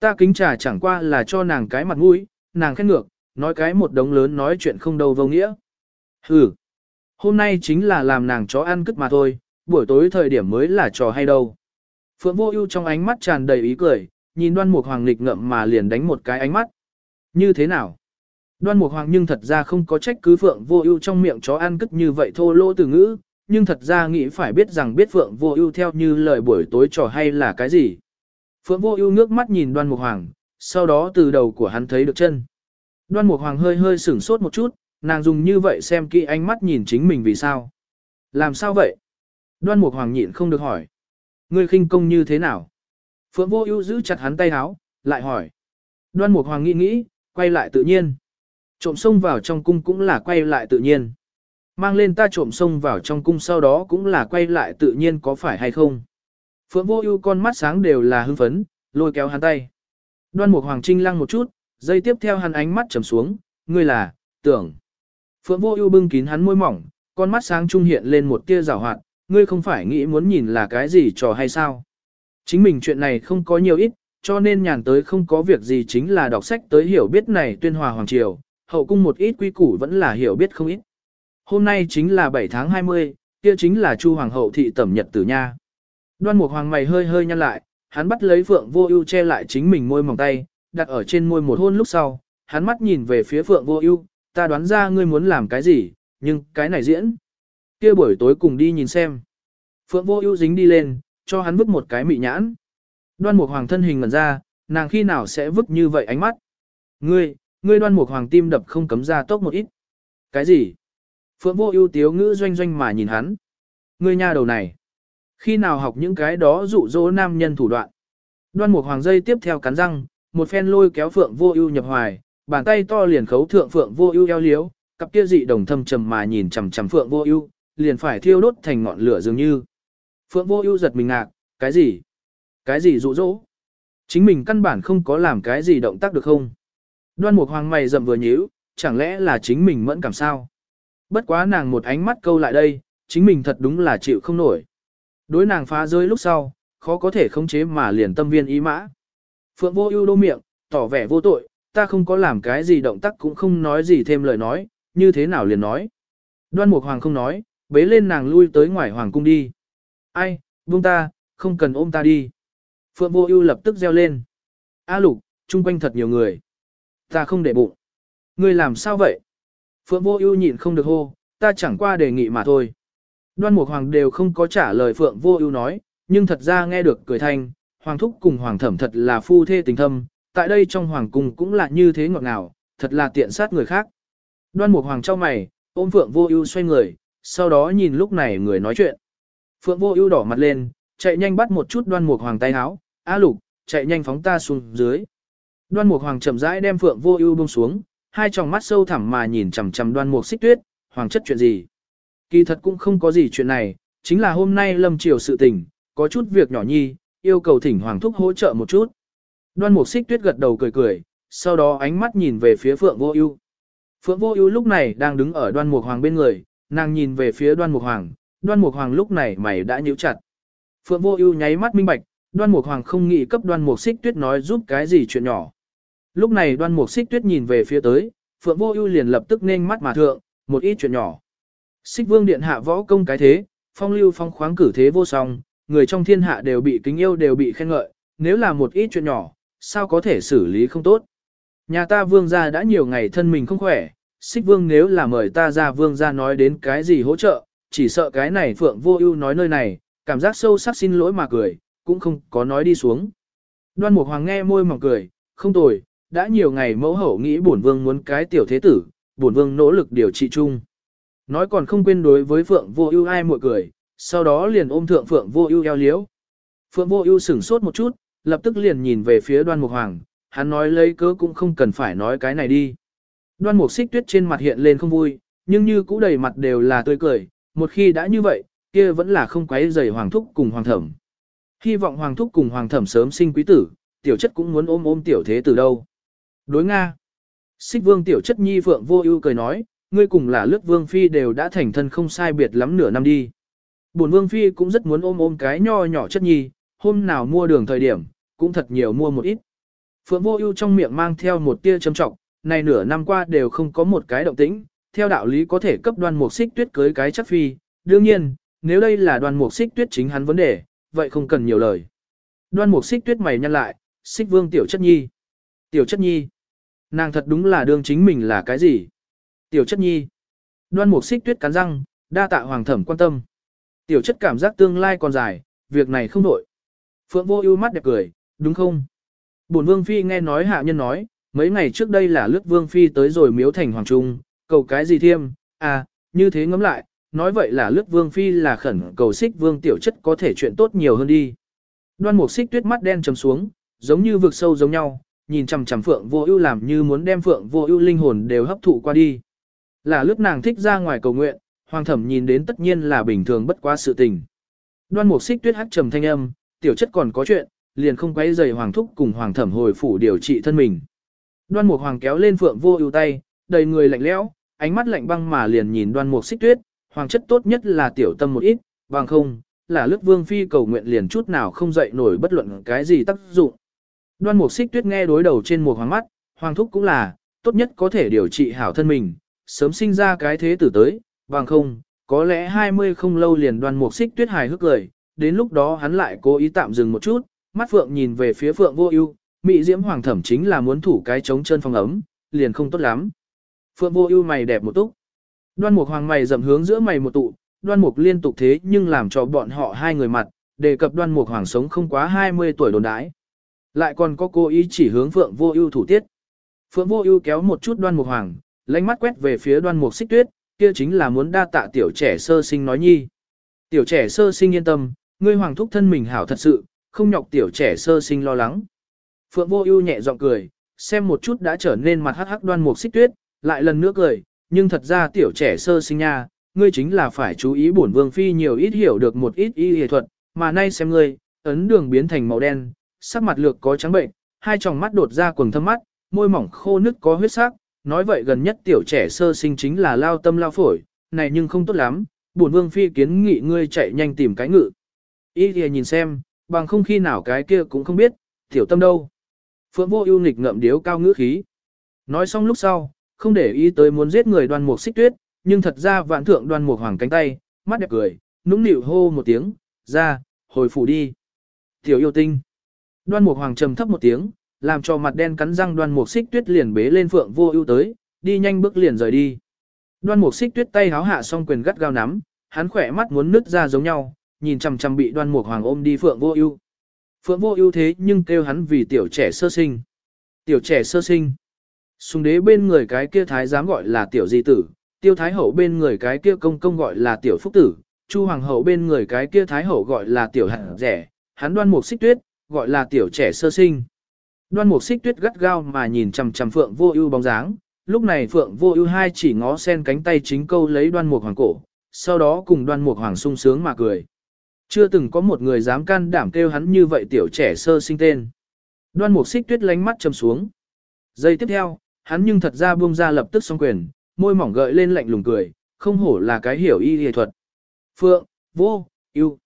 Ta kính trà chẳng qua là cho nàng cái mặt mũi, nàng khét ngược, nói cái một đống lớn nói chuyện không đâu vô nghĩa. Hừ, hôm nay chính là làm nàng chó ăn cứt mà thôi, buổi tối thời điểm mới là trò hay đâu. Phượng vô ưu trong ánh mắt tràn đầy ý cười, nhìn đoan mục hoàng nghịch ngậm mà liền đánh một cái ánh mắt. Như thế nào? Đoan mục hoàng nhưng thật ra không có trách cứ Phượng vô ưu trong miệng chó ăn cứt như vậy thô lỗ từ ngữ, nhưng thật ra nghĩ phải biết rằng biết Phượng vô ưu theo như lời buổi tối trò hay là cái gì. Phượng vô ưu ngước mắt nhìn đoan mục hoàng, sau đó từ đầu của hắn thấy được chân. Đoan mục hoàng hơi hơi sửng sốt một chút, nàng dùng như vậy xem kỹ ánh mắt nhìn chính mình vì sao. Làm sao vậy? Đoan mục hoàng nhịn không được hỏi. Ngươi khinh công như thế nào? Phượng vô ưu giữ chặt hắn tay háo, lại hỏi. Đoan mục hoàng nghĩ nghĩ, quay lại tự nhiên. Trộm xông vào trong cung cũng là quay lại tự nhiên. Mang lên ta trộm xông vào trong cung sau đó cũng là quay lại tự nhiên có phải hay không? Phượng vô ưu con mắt sáng đều là hưng phấn, lôi kéo hắn tay. Đoan mục hoàng trinh lăng một chút, dây tiếp theo hắn ánh mắt trầm xuống, ngươi là, tưởng. Phượng vô ưu bưng kín hắn môi mỏng, con mắt sáng trung hiện lên một tia giảo hoạt, ngươi không phải nghĩ muốn nhìn là cái gì trò hay sao? Chính mình chuyện này không có nhiều ít, cho nên nhàn tới không có việc gì chính là đọc sách tới hiểu biết này tuyên hòa hoàng triều, hậu cung một ít quy củ vẫn là hiểu biết không ít. Hôm nay chính là 7 tháng 20, kia chính là Chu hoàng hậu thị tẩm nhật tử nha. Đoan Mục Hoàng mày hơi hơi nhăn lại, hắn bắt lấy Phượng Vô Ưu che lại chính mình môi mỏng tay, đặt ở trên môi một hôn lúc sau, hắn mắt nhìn về phía Phượng Vô Ưu, ta đoán ra ngươi muốn làm cái gì, nhưng cái này diễn. Kia buổi tối cùng đi nhìn xem. Phượng Vô Ưu dính đi lên, cho hắn vứt một cái mị nhãn. Đoan Mục Hoàng thân hình ngẩn ra, nàng khi nào sẽ vứt như vậy ánh mắt? Ngươi, ngươi Đoan Mục Hoàng tim đập không cấm ra tốc một ít. Cái gì? Phượng Vô Ưu tiếu ngữ doanh doanh mà nhìn hắn. Ngươi nha đầu này, khi nào học những cái đó dụ dỗ nam nhân thủ đoạn? Đoan Mục Hoàng dây tiếp theo cắn răng, một phen lôi kéo Phượng Vô Ưu nhập hoài, bàn tay to liền khấu thượng Phượng Vô Ưu eo liếu, cặp kia dị đồng thâm trầm mà nhìn chằm chằm Phượng Vô Ưu, liền phải thiêu đốt thành ngọn lửa dường như. Phượng Vô Ưu giật mình ngạc, cái gì? Cái gì dụ dỗ? Chính mình căn bản không có làm cái gì động tác được không? Đoan Mục Hoàng mày rậm vừa nhíu, chẳng lẽ là chính mình mẫn cảm sao? Bất quá nàng một ánh mắt câu lại đây, chính mình thật đúng là chịu không nổi. Đối nàng phá rơi lúc sau, khó có thể khống chế mà liền tâm viên ý mã. Phượng Vô Ưu đô miệng, tỏ vẻ vô tội, ta không có làm cái gì động tác cũng không nói gì thêm lời nói, như thế nào liền nói. Đoan Mục Hoàng không nói, bế lên nàng lui tới ngoài hoàng cung đi. Ai, buông ta, không cần ôm ta đi. Phượng Vô Ưu lập tức reo lên. A Lục, chung quanh thật nhiều người. Ta không để bụng. Ngươi làm sao vậy? Phượng Vô Ưu nhịn không được hô, ta chẳng qua đề nghị mà thôi. Đoan Mục Hoàng đều không có trả lời Phượng Vô Ưu nói, nhưng thật ra nghe được cười thanh, hoàng thúc cùng hoàng thẩm thật là phu thê tình thâm, tại đây trong hoàng cung cũng là như thế ngọt ngào, thật là tiện sát người khác. Đoan mục hoàng chau mày, ôm phượng vô ưu xoay người, sau đó nhìn lúc này người nói chuyện. Phượng vô ưu đỏ mặt lên, chạy nhanh bắt một chút đoan mục hoàng tay áo, a lục, chạy nhanh phóng ta xuống dưới. Đoan mục hoàng chậm rãi đem phượng vô ưu buông xuống, hai tròng mắt sâu thẳm mà nhìn chằm chằm đoan mục xích tuyết, hoàng chất chuyện gì. Kỳ thật cũng không có gì chuyện này, chính là hôm nay lâm triều sự tình, có chút việc nhỏ nhi, yêu cầu thỉnh hoàng thúc hỗ trợ một chút. Đoan mục xích tuyết gật đầu cười cười, sau đó ánh mắt nhìn về phía phượng vô ưu. Phượng vô ưu lúc này đang đứng ở đoan mục hoàng bên người, nàng nhìn về phía đoan mục hoàng, đoan mục hoàng lúc này mày đã nhíu chặt. Phượng vô ưu nháy mắt minh bạch, đoan mục hoàng không nghĩ cấp đoan mục xích tuyết nói giúp cái gì chuyện nhỏ. Lúc này đoan mục xích tuyết nhìn về phía tới, Phượng vô ưu liền lập tức nên mắt mà thượng, một ít chuyện nhỏ. Xích vương điện hạ võ công cái thế, phong lưu phong khoáng cử thế vô song, người trong thiên hạ đều bị kính yêu đều bị khen ngợi, nếu là một ít chuyện nhỏ, sao có thể xử lý không tốt. Nhà ta vương gia đã nhiều ngày thân mình không khỏe, xích vương nếu là mời ta ra vương gia nói đến cái gì hỗ trợ, chỉ sợ cái này phượng vô ưu nói nơi này, cảm giác sâu sắc xin lỗi mà cười, cũng không có nói đi xuống. Đoan Mục Hoàng nghe môi mỏng cười, không tồi, đã nhiều ngày mẫu hậu nghĩ bổn vương muốn cái tiểu thế tử, bổn vương nỗ lực điều trị chung. Nói còn không quên đối với Phượng Vô Ưu ai muội cười, sau đó liền ôm thượng Phượng Vô Ưu eo liễu. Phượng Vô Ưu sững sốt một chút, lập tức liền nhìn về phía Đoan Mục Hoàng, hắn nói lấy cớ cũng không cần phải nói cái này đi. Đoan Mục Xích Tuyết trên mặt hiện lên không vui, nhưng như cũ đầy mặt đều là tươi cười, một khi đã như vậy, kia vẫn là không quấy rầy hoàng thúc cùng hoàng thẩm. Hy vọng hoàng thúc cùng hoàng thẩm sớm sinh quý tử, tiểu chất cũng muốn ôm ôm tiểu thế từ đâu. Đối Nga. Xích vương tiểu chất nhi phượng vô ưu cười nói, ngươi cùng là lướt vương phi đều đã thành thân không sai biệt lắm nửa năm đi. Bổn vương phi cũng rất muốn ôm ôm cái nho nhỏ chất nhi, hôm nào mua đường thời điểm, cũng thật nhiều mua một ít. Phượng vô ưu trong miệng mang theo một tia châm trọng, này nửa năm qua đều không có một cái động tĩnh, theo đạo lý có thể cấp đoan mục xích tuyết cưới cái chắc phi, đương nhiên, nếu đây là đoan mục xích tuyết chính hắn vấn đề, vậy không cần nhiều lời. Đoan mục xích tuyết mày nhăn lại, xích vương tiểu chất nhi. Tiểu chất nhi. Nàng thật đúng là đương chính mình là cái gì? Tiểu chất nhi. Đoan mục xích tuyết cắn răng, đa tạ hoàng thẩm quan tâm. Tiểu chất cảm giác tương lai còn dài, việc này không đổi. Phượng vô ưu mắt đẹp cười, đúng không? Bổn vương phi nghe nói hạ nhân nói, mấy ngày trước đây là lướt vương phi tới rồi miếu thành hoàng trung, cầu cái gì thiêm, à, như thế ngẫm lại, nói vậy là lướt vương phi là khẩn cầu xích vương tiểu chất có thể chuyện tốt nhiều hơn đi. Đoan mục xích tuyết mắt đen trầm xuống, giống như vực sâu giống nhau, nhìn chằm chằm phượng vô ưu làm như muốn đem phượng vô ưu linh hồn đều hấp thụ qua đi. Là lúc nàng thích ra ngoài cầu nguyện, hoàng thẩm nhìn đến tất nhiên là bình thường bất quá sự tình. Đoan mục xích tuyết hắc trầm thanh âm, tiểu chất còn có chuyện, liền không quấy giày hoàng thúc cùng hoàng thẩm hồi phủ điều trị thân mình. Đoan mục hoàng kéo lên phượng vô ưu tay, đầy người lạnh lẽo, ánh mắt lạnh băng mà liền nhìn đoan mục xích tuyết, hoàng chất tốt nhất là tiểu tâm một ít, bằng không, là lướt vương phi cầu nguyện liền chút nào không dậy nổi bất luận cái gì tác dụng. Đoan mục xích tuyết nghe đối đầu trên mục hoàng mắt, hoàng thúc cũng là, tốt nhất có thể điều trị hảo thân mình, sớm sinh ra cái thế tử tới, bằng không, có lẽ 20 không lâu liền đoan mục xích tuyết hài hước lời, đến lúc đó hắn lại cố ý tạm dừng một chút, mắt phượng nhìn về phía phượng vô ưu, mỹ diễm hoàng thẩm chính là muốn thủ cái chống chân phòng ấm, liền không tốt lắm. Phượng vô ưu mày đẹp một túc. Đoan mục hoàng mày dầm hướng giữa mày một tụ, đoan mục liên tục thế nhưng làm cho bọn họ hai người mặt, đề cập đoan mục hoàng sống không quá 20 tuổi đồn đãi. Lại còn có cô ý chỉ hướng Phượng Vô Ưu thủ tiết. Phượng Vô Ưu kéo một chút Đoan Mục Hoàng, lánh mắt quét về phía Đoan Mục Xích Tuyết, kia chính là muốn đa tạ tiểu trẻ sơ sinh nói nhi. Tiểu trẻ sơ sinh yên tâm, ngươi hoàng thúc thân mình hảo thật sự, không nhọc tiểu trẻ sơ sinh lo lắng. Phượng Vô Ưu nhẹ giọng cười, xem một chút đã trở nên mặt hắc hắc Đoan Mục Xích Tuyết, lại lần nữa cười, nhưng thật ra tiểu trẻ sơ sinh nha, ngươi chính là phải chú ý bổn vương phi nhiều ít hiểu được một ít y y thuật, mà nay xem ngươi, ấn đường biến thành màu đen, sắc mặt lược có trắng bệnh, hai tròng mắt đột ra quầng thâm mắt, môi mỏng khô nứt có huyết sắc, nói vậy gần nhất tiểu trẻ sơ sinh chính là lao tâm lao phổi, này nhưng không tốt lắm, bổn vương phi kiến nghị ngươi chạy nhanh tìm cái ngự. Ý thì nhìn xem, bằng không khi nào cái kia cũng không biết, tiểu tâm đâu. Phượng vô ưu nghịch ngậm điếu cao ngữ khí. Nói xong lúc sau, không để ý tới muốn giết người đoan mục xích tuyết, nhưng thật ra vạn thượng đoan mục hoàng cánh tay, mắt đẹp cười, nũng nịu hô một tiếng, ra, hồi phủ đi. Tiểu yêu tinh. Đoan Mục Hoàng trầm thấp một tiếng, làm cho mặt đen cắn răng Đoan Mục Xích Tuyết liền bế lên Phượng Vô Ưu tới, đi nhanh bước liền rời đi. Đoan Mục Xích Tuyết tay háo hạ song quyền gắt gao nắm, hắn khỏe mắt muốn nứt ra giống nhau, nhìn chằm chằm bị đoan mục hoàng ôm đi Phượng Vô Ưu. Phượng Vô Ưu thế nhưng kêu hắn vì tiểu trẻ sơ sinh. Tiểu trẻ sơ sinh. Sùng đế bên người cái kia thái giám gọi là tiểu di tử, tiêu thái hậu bên người cái kia công công gọi là tiểu phúc tử, chu hoàng hậu bên người cái kia thái hậu gọi là tiểu hạng rẻ, hắn đoan mục xích tuyết, gọi là tiểu trẻ sơ sinh. Đoan mục xích tuyết gắt gao mà nhìn chằm chằm phượng vô ưu bóng dáng, lúc này phượng vô ưu hai chỉ ngó sen cánh tay chính câu lấy đoan mục hoàng cổ, sau đó cùng đoan mục hoàng sung sướng mà cười. Chưa từng có một người dám can đảm kêu hắn như vậy tiểu trẻ sơ sinh tên. Đoan mục xích tuyết lánh mắt chầm xuống. Giây tiếp theo, hắn nhưng thật ra buông ra lập tức song quyền, môi mỏng gợi lên lạnh lùng cười, không hổ là cái hiểu y y thuật. Phượng, vô, yêu.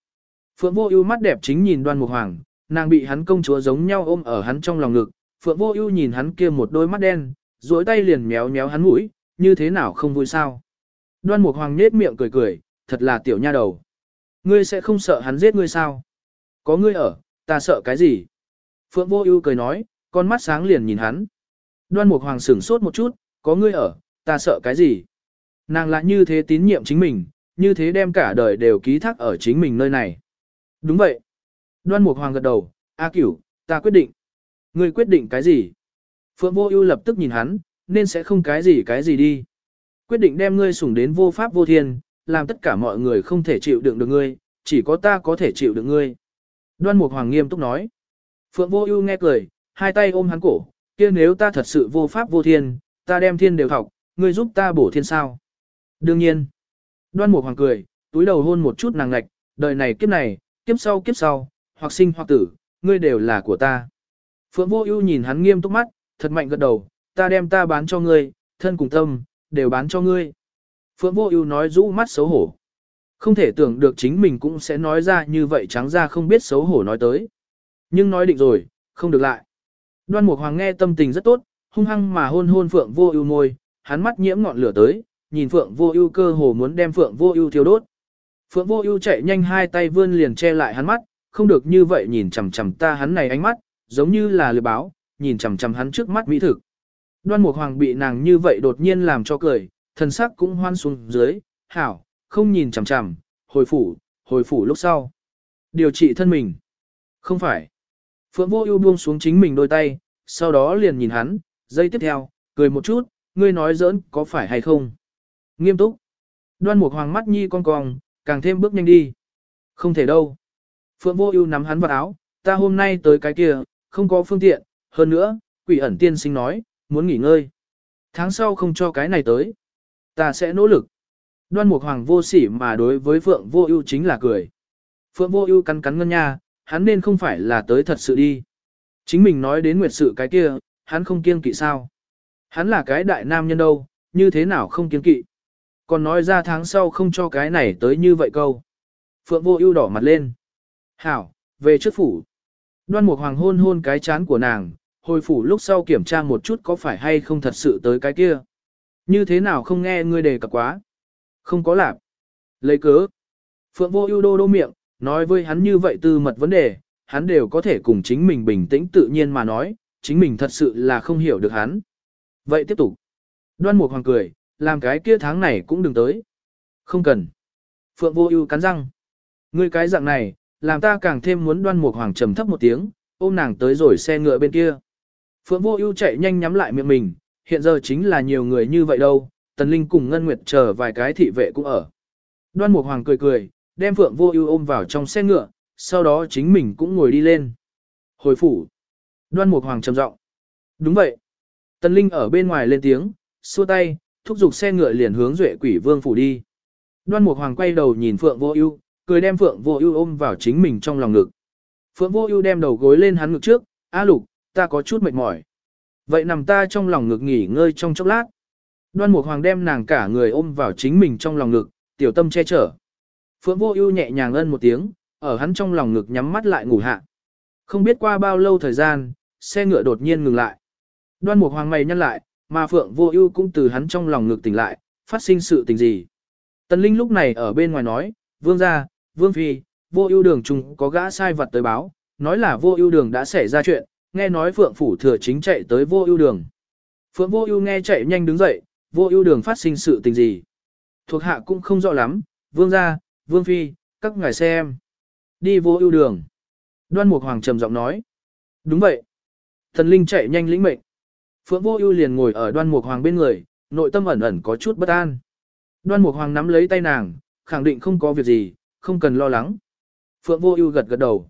Phượng vô ưu mắt đẹp chính nhìn đoan mục hoàng, nàng bị hắn công chúa giống nhau ôm ở hắn trong lòng ngực. Phượng vô ưu nhìn hắn kia một đôi mắt đen, duỗi tay liền méo méo hắn mũi, như thế nào không vui sao. Đoan mục hoàng nhếch miệng cười cười, thật là tiểu nha đầu. Ngươi sẽ không sợ hắn giết ngươi sao? Có ngươi ở, ta sợ cái gì? Phượng vô ưu cười nói, con mắt sáng liền nhìn hắn. Đoan mục hoàng sửng sốt một chút, có ngươi ở, ta sợ cái gì? Nàng lại như thế tín nhiệm chính mình, như thế đem cả đời đều ký thác ở chính mình nơi này. Đúng vậy. Đoan Mục Hoàng gật đầu, A Cửu, ta quyết định. Ngươi quyết định cái gì? Phượng Vô Ưu lập tức nhìn hắn, nên sẽ không cái gì cái gì đi. Quyết định đem ngươi sủng đến vô pháp vô thiên, làm tất cả mọi người không thể chịu đựng được ngươi, chỉ có ta có thể chịu đựng ngươi. Đoan Mục Hoàng nghiêm túc nói. Phượng Vô Ưu nghe cười, hai tay ôm hắn cổ, kia nếu ta thật sự vô pháp vô thiên, ta đem thiên đều học, ngươi giúp ta bổ thiên sao? Đương nhiên. Đoan Mục Hoàng cười, túi đầu hôn một chút nàng ngạch, đời này kiếp này, kiếp sau kiếp sau, hoặc sinh hoặc tử, ngươi đều là của ta. Phượng Vô Ưu nhìn hắn nghiêm túc mắt, thật mạnh gật đầu, ta đem ta bán cho ngươi, thân cùng tâm, đều bán cho ngươi. Phượng Vô Ưu nói rũ mắt xấu hổ. Không thể tưởng được chính mình cũng sẽ nói ra như vậy trắng ra không biết xấu hổ nói tới. Nhưng nói định rồi, không được lại. Đoan Mục Hoàng nghe tâm tình rất tốt, hung hăng mà hôn hôn Phượng Vô Ưu môi, hắn mắt nhiễm ngọn lửa tới, nhìn Phượng Vô Ưu cơ hồ muốn đem Phượng Vô Ưu thiêu đốt. Phượng Vô Ưu chạy nhanh hai tay vươn liền che lại hắn mắt, không được như vậy nhìn chằm chằm ta hắn này ánh mắt, giống như là lừa báo, nhìn chằm chằm hắn trước mắt mỹ thực. Đoan Mục Hoàng bị nàng như vậy đột nhiên làm cho cười, thần sắc cũng hoan xuống dưới, "Hảo, không nhìn chằm chằm, hồi phủ, hồi phủ lúc sau." Điều trị thân mình. Không phải. Phượng Vô Ưu buông xuống chính mình đôi tay, sau đó liền nhìn hắn, giây tiếp theo, cười một chút, "Ngươi nói giỡn có phải hay không?" Nghiêm túc. Đoan Mục Hoàng mắt nhi con cong, càng thêm bước nhanh đi. Không thể đâu. Phượng Vô Ưu nắm hắn vào áo, ta hôm nay tới cái kia, không có phương tiện, hơn nữa, Quỷ ẩn tiên sinh nói, muốn nghỉ ngơi. Tháng sau không cho cái này tới. Ta sẽ nỗ lực. Đoan Mục Hoàng vô sỉ mà đối với Phượng Vô Ưu chính là cười. Phượng Vô Ưu cắn cắn ngân nha, hắn nên không phải là tới thật sự đi. Chính mình nói đến nguyệt sự cái kia, hắn không kiêng kỵ sao? Hắn là cái đại nam nhân đâu, như thế nào không kiêng kỵ? Còn nói ra tháng sau không cho cái này tới như vậy câu. Phượng vô ưu đỏ mặt lên. Hảo, về trước phủ. Đoan Mục Hoàng hôn hôn cái chán của nàng, hồi phủ lúc sau kiểm tra một chút có phải hay không thật sự tới cái kia. Như thế nào không nghe ngươi đề cập quá. Không có lạp. Lấy cớ. Phượng vô ưu đô đô miệng, nói với hắn như vậy tư mật vấn đề, hắn đều có thể cùng chính mình bình tĩnh tự nhiên mà nói, chính mình thật sự là không hiểu được hắn. Vậy tiếp tục. Đoan Mục Hoàng cười, làm cái kia tháng này cũng đừng tới. Không cần. Phượng vô ưu cắn răng. Ngươi cái dạng này, làm ta càng thêm muốn đoan mục hoàng trầm thấp một tiếng, ôm nàng tới rồi xe ngựa bên kia. Phượng vô ưu chạy nhanh nhắm lại miệng mình, hiện giờ chính là nhiều người như vậy đâu, Tần Linh cùng Ngân Nguyệt chờ vài cái thị vệ cũng ở. Đoan mục hoàng cười cười, đem Phượng vô ưu ôm vào trong xe ngựa, sau đó chính mình cũng ngồi đi lên. Hồi phủ. Đoan mục hoàng trầm giọng. Đúng vậy. Tần Linh ở bên ngoài lên tiếng, xua tay, thúc giục xe ngựa liền hướng Duệ Quỷ Vương phủ đi. Đoan Mục Hoàng quay đầu nhìn Phượng Vô Ưu, cười đem Phượng Vô Ưu ôm vào chính mình trong lòng ngực. Phượng Vô Ưu đem đầu gối lên hắn ngực trước, "A Lục, ta có chút mệt mỏi. Vậy nằm ta trong lòng ngực nghỉ ngơi trong chốc lát." Đoan Mục Hoàng đem nàng cả người ôm vào chính mình trong lòng ngực, tiểu tâm che chở. Phượng Vô Ưu nhẹ nhàng ân một tiếng, ở hắn trong lòng ngực nhắm mắt lại ngủ hạ. Không biết qua bao lâu thời gian, xe ngựa đột nhiên ngừng lại. Đoan Mục Hoàng mày nhăn lại, mà Phượng Vô Ưu cũng từ hắn trong lòng ngực tỉnh lại, phát sinh sự tình gì. Tần Linh lúc này ở bên ngoài nói, Vương gia, Vương Phi, Vô Ưu Đường chúng có gã sai vật tới báo, nói là Vô Ưu Đường đã xảy ra chuyện, nghe nói Phượng Phủ Thừa chính chạy tới Vô Ưu Đường. Phượng Vô Ưu nghe chạy nhanh đứng dậy, Vô Ưu Đường phát sinh sự tình gì. Thuộc hạ cũng không rõ lắm, Vương gia, Vương Phi, các ngài xem. Đi vô ưu đường. Đoan Mục Hoàng trầm giọng nói. Đúng vậy. Thần Linh chạy nhanh lĩnh mệnh. Phượng Vô Ưu liền ngồi ở Đoan Mục Hoàng bên người, nội tâm ẩn ẩn có chút bất an. Đoan Mục Hoàng nắm lấy tay nàng, khẳng định không có việc gì, không cần lo lắng. Phượng Vô Ưu gật gật đầu.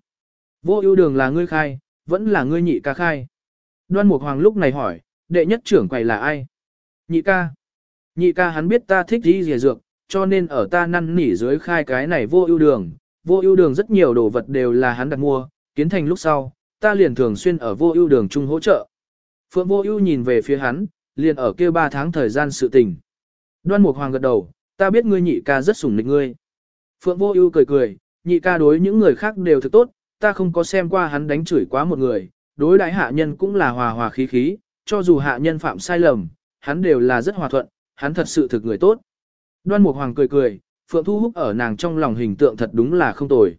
Vô Ưu đường là ngươi khai, vẫn là ngươi nhị ca khai. Đoan Mục Hoàng lúc này hỏi, đệ nhất trưởng quầy là ai? Nhị ca. Nhị ca hắn biết ta thích đi dìa dược, cho nên ở ta năn nỉ dưới khai cái này vô ưu đường. Vô ưu đường rất nhiều đồ vật đều là hắn đặt mua, kiến thành lúc sau, ta liền thường xuyên ở vô ưu đường chung hỗ trợ. Phượng vô ưu nhìn về phía hắn, liền ở kia 3 tháng thời gian sự tình. Đoan Mục Hoàng gật đầu, ta biết ngươi nhị ca rất sủng nịch ngươi. Phượng vô ưu cười cười, nhị ca đối những người khác đều thực tốt, ta không có xem qua hắn đánh chửi quá một người, đối đãi hạ nhân cũng là hòa hòa khí khí, cho dù hạ nhân phạm sai lầm, hắn đều là rất hòa thuận, hắn thật sự thực người tốt. Đoan Mục Hoàng cười cười, Phượng Thu Húc ở nàng trong lòng hình tượng thật đúng là không tồi.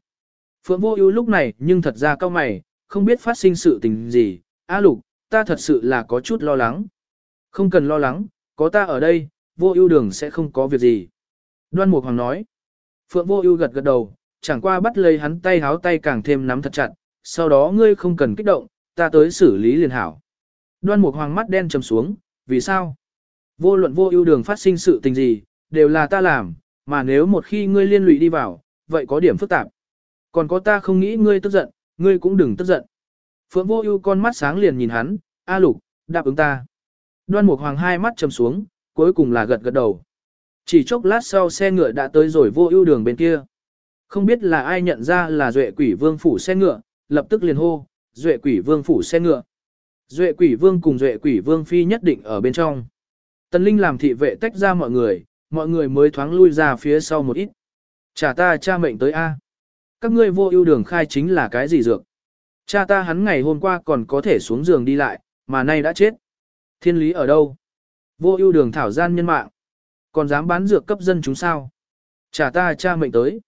Phượng Vô Ưu lúc này nhưng thật ra cao mày, không biết phát sinh sự tình gì, A Lục, ta thật sự là có chút lo lắng. Không cần lo lắng, có ta ở đây, Vô Ưu đường sẽ không có việc gì. Đoan Mục Hoàng nói. Phượng Vô Ưu gật gật đầu, chẳng qua bắt lấy hắn tay háo tay càng thêm nắm thật chặt, sau đó ngươi không cần kích động, ta tới xử lý liền hảo. Đoan Mục Hoàng mắt đen trầm xuống, vì sao? Vô luận vô ưu đường phát sinh sự tình gì, đều là ta làm, mà nếu một khi ngươi liên lụy đi vào, vậy có điểm phức tạp. Còn có ta không nghĩ ngươi tức giận, ngươi cũng đừng tức giận. Phượng vô ưu con mắt sáng liền nhìn hắn, A lục, đáp ứng ta. Đoan Mục Hoàng hai mắt trầm xuống, cuối cùng là gật gật đầu. Chỉ chốc lát sau xe ngựa đã tới rồi vô ưu đường bên kia. Không biết là ai nhận ra là Duệ Quỷ Vương phủ xe ngựa, lập tức liền hô, Duệ Quỷ Vương phủ xe ngựa. Duệ Quỷ Vương cùng Duệ Quỷ Vương phi nhất định ở bên trong. Tần Linh làm thị vệ tách ra mọi người, mọi người mới thoáng lui ra phía sau một ít. Cha ta cha mệnh tới A. Các ngươi vô ưu đường khai chính là cái gì dược? Cha ta hắn ngày hôm qua còn có thể xuống giường đi lại, mà nay đã chết. Thiên lý ở đâu? Vô ưu đường thảo gian nhân mạng. Còn dám bán dược cấp dân chúng sao? trả ta cha mệnh tới.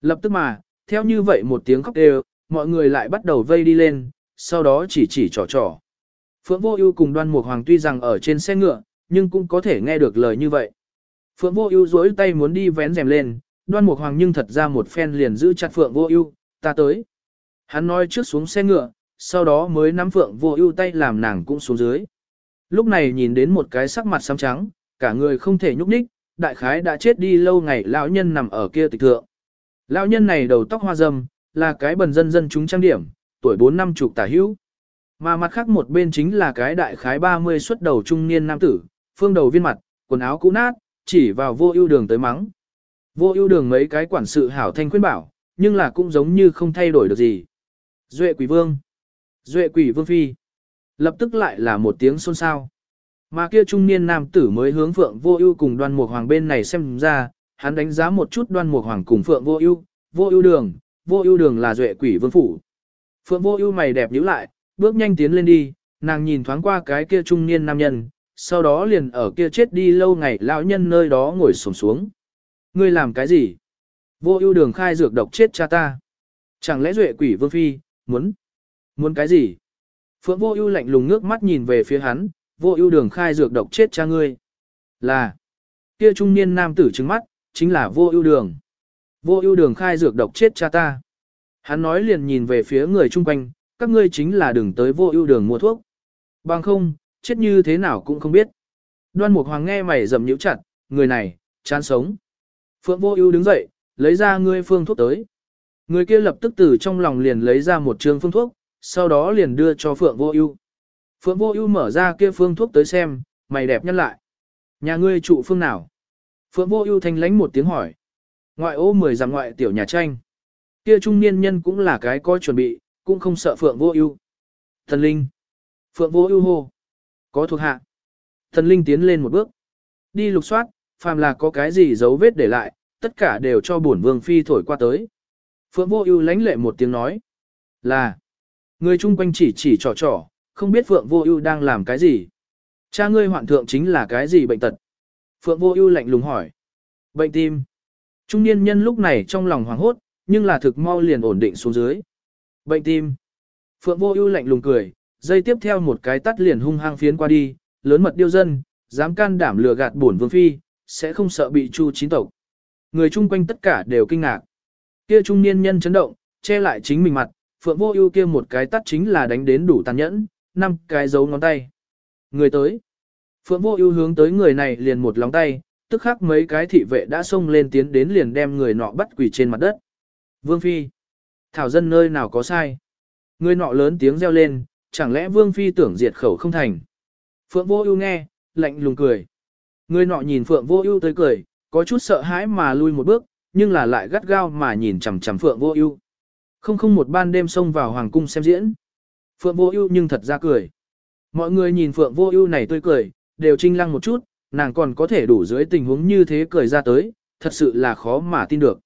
Lập tức mà, theo như vậy một tiếng khóc đều, mọi người lại bắt đầu vây đi lên, sau đó chỉ chỉ trò trò. Phượng Vô Ưu cùng Đoan Mục Hoàng tuy rằng ở trên xe ngựa, nhưng cũng có thể nghe được lời như vậy. Phượng Vô Ưu duỗi tay muốn đi vén rèm lên, Đoan Mục Hoàng nhưng thật ra một phen liền giữ chặt Phượng Vô Ưu, "Ta tới." Hắn nói trước xuống xe ngựa, sau đó mới nắm Phượng Vô Ưu tay làm nàng cũng xuống dưới. Lúc này nhìn đến một cái sắc mặt xám trắng, cả người không thể nhúc nhích, đại khái đã chết đi lâu ngày lão nhân nằm ở kia tịch thượng. Lão nhân này đầu tóc hoa râm, là cái bần dân dân chúng trang điểm, tuổi bốn năm chục tả hữu. Mà mặt khác một bên chính là cái đại khái 30 xuất đầu trung niên nam tử, phương đầu viên mặt, quần áo cũ nát, chỉ vào vô ưu đường tới mắng. Vô ưu đường mấy cái quản sự hảo thanh khuyên bảo, nhưng là cũng giống như không thay đổi được gì. Duệ quỷ vương. Duệ quỷ vương phi. Lập tức lại là một tiếng xôn xao. Mà kia trung niên nam tử mới hướng phượng vô ưu cùng đoan mục hoàng bên này xem ra, hắn đánh giá một chút đoan mục hoàng cùng phượng vô ưu, vô ưu đường, vô ưu đường là duệ quỷ vương phủ. Phượng vô ưu mày đẹp nhíu lại, bước nhanh tiến lên đi, nàng nhìn thoáng qua cái kia trung niên nam nhân, sau đó liền ở kia chết đi lâu ngày lão nhân nơi đó ngồi xổm xuống. Ngươi làm cái gì? Vô ưu đường khai dược độc chết cha ta. Chẳng lẽ duệ quỷ vương phi, muốn? Muốn cái gì? Phượng vô ưu lạnh lùng ngước mắt nhìn về phía hắn, vô ưu đường khai dược độc chết cha ngươi. Là, kia trung niên nam tử trứng mắt, chính là vô ưu đường. Vô ưu đường khai dược độc chết cha ta. Hắn nói liền nhìn về phía người chung quanh, các ngươi chính là đừng tới vô ưu đường mua thuốc. Bằng không, chết như thế nào cũng không biết. Đoan Mục Hoàng nghe mày rầm nhíu chặt, người này, chán sống. Phượng Vô Ưu đứng dậy, lấy ra ngươi phương thuốc tới. Người kia lập tức từ trong lòng liền lấy ra một trương phương thuốc, sau đó liền đưa cho Phượng Vô Ưu. Phượng Vô Ưu mở ra kia phương thuốc tới xem, mày đẹp nhăn lại. Nhà ngươi trụ phương nào? Phượng Vô Ưu thanh lãnh một tiếng hỏi. Ngoại ô mười dặm ngoại tiểu nhà tranh. Kia trung niên nhân cũng là cái có chuẩn bị, cũng không sợ Phượng Vô Ưu. Thần linh. Phượng Vô Ưu hô. Có thuộc hạ. Thần linh tiến lên một bước. Đi lục soát, phàm là có cái gì dấu vết để lại, tất cả đều cho bổn vương phi thổi qua tới. Phượng Vô Ưu lãnh lệ một tiếng nói. Là. Người chung quanh chỉ chỉ trò trò, không biết Phượng Vô Ưu đang làm cái gì. Cha ngươi hoạn thượng chính là cái gì bệnh tật? Phượng Vô Ưu lạnh lùng hỏi. Bệnh tim. Trung niên nhân lúc này trong lòng hoảng hốt, nhưng là thực mau liền ổn định xuống dưới. Bệnh tim. Phượng Vô Ưu lạnh lùng cười, dây tiếp theo một cái tắt liền hung hăng phiến qua đi, lớn mật điêu dân, dám can đảm lừa gạt bổn vương phi, sẽ không sợ bị chu chín tộc. Người chung quanh tất cả đều kinh ngạc. Kia trung niên nhân chấn động, che lại chính mình mặt, Phượng Vô Ưu kia một cái tắt chính là đánh đến đủ tàn nhẫn, năm cái dấu ngón tay. Người tới. Phượng Vô Ưu hướng tới người này liền một lòng tay, tức khắc mấy cái thị vệ đã xông lên tiến đến liền đem người nọ bắt quỳ trên mặt đất. Vương phi, thảo dân nơi nào có sai? Người nọ lớn tiếng reo lên, chẳng lẽ Vương phi tưởng diệt khẩu không thành? Phượng Vô Ưu nghe, lạnh lùng cười. Người nọ nhìn Phượng Vô Ưu tới cười, có chút sợ hãi mà lui một bước, nhưng là lại gắt gao mà nhìn chằm chằm Phượng Vô Ưu. Không không một ban đêm xông vào hoàng cung xem diễn. Phượng Vô Ưu nhưng thật ra cười. Mọi người nhìn Phượng Vô Ưu này tươi cười, đều chinh lăng một chút, nàng còn có thể đủ dưới tình huống như thế cười ra tới, thật sự là khó mà tin được.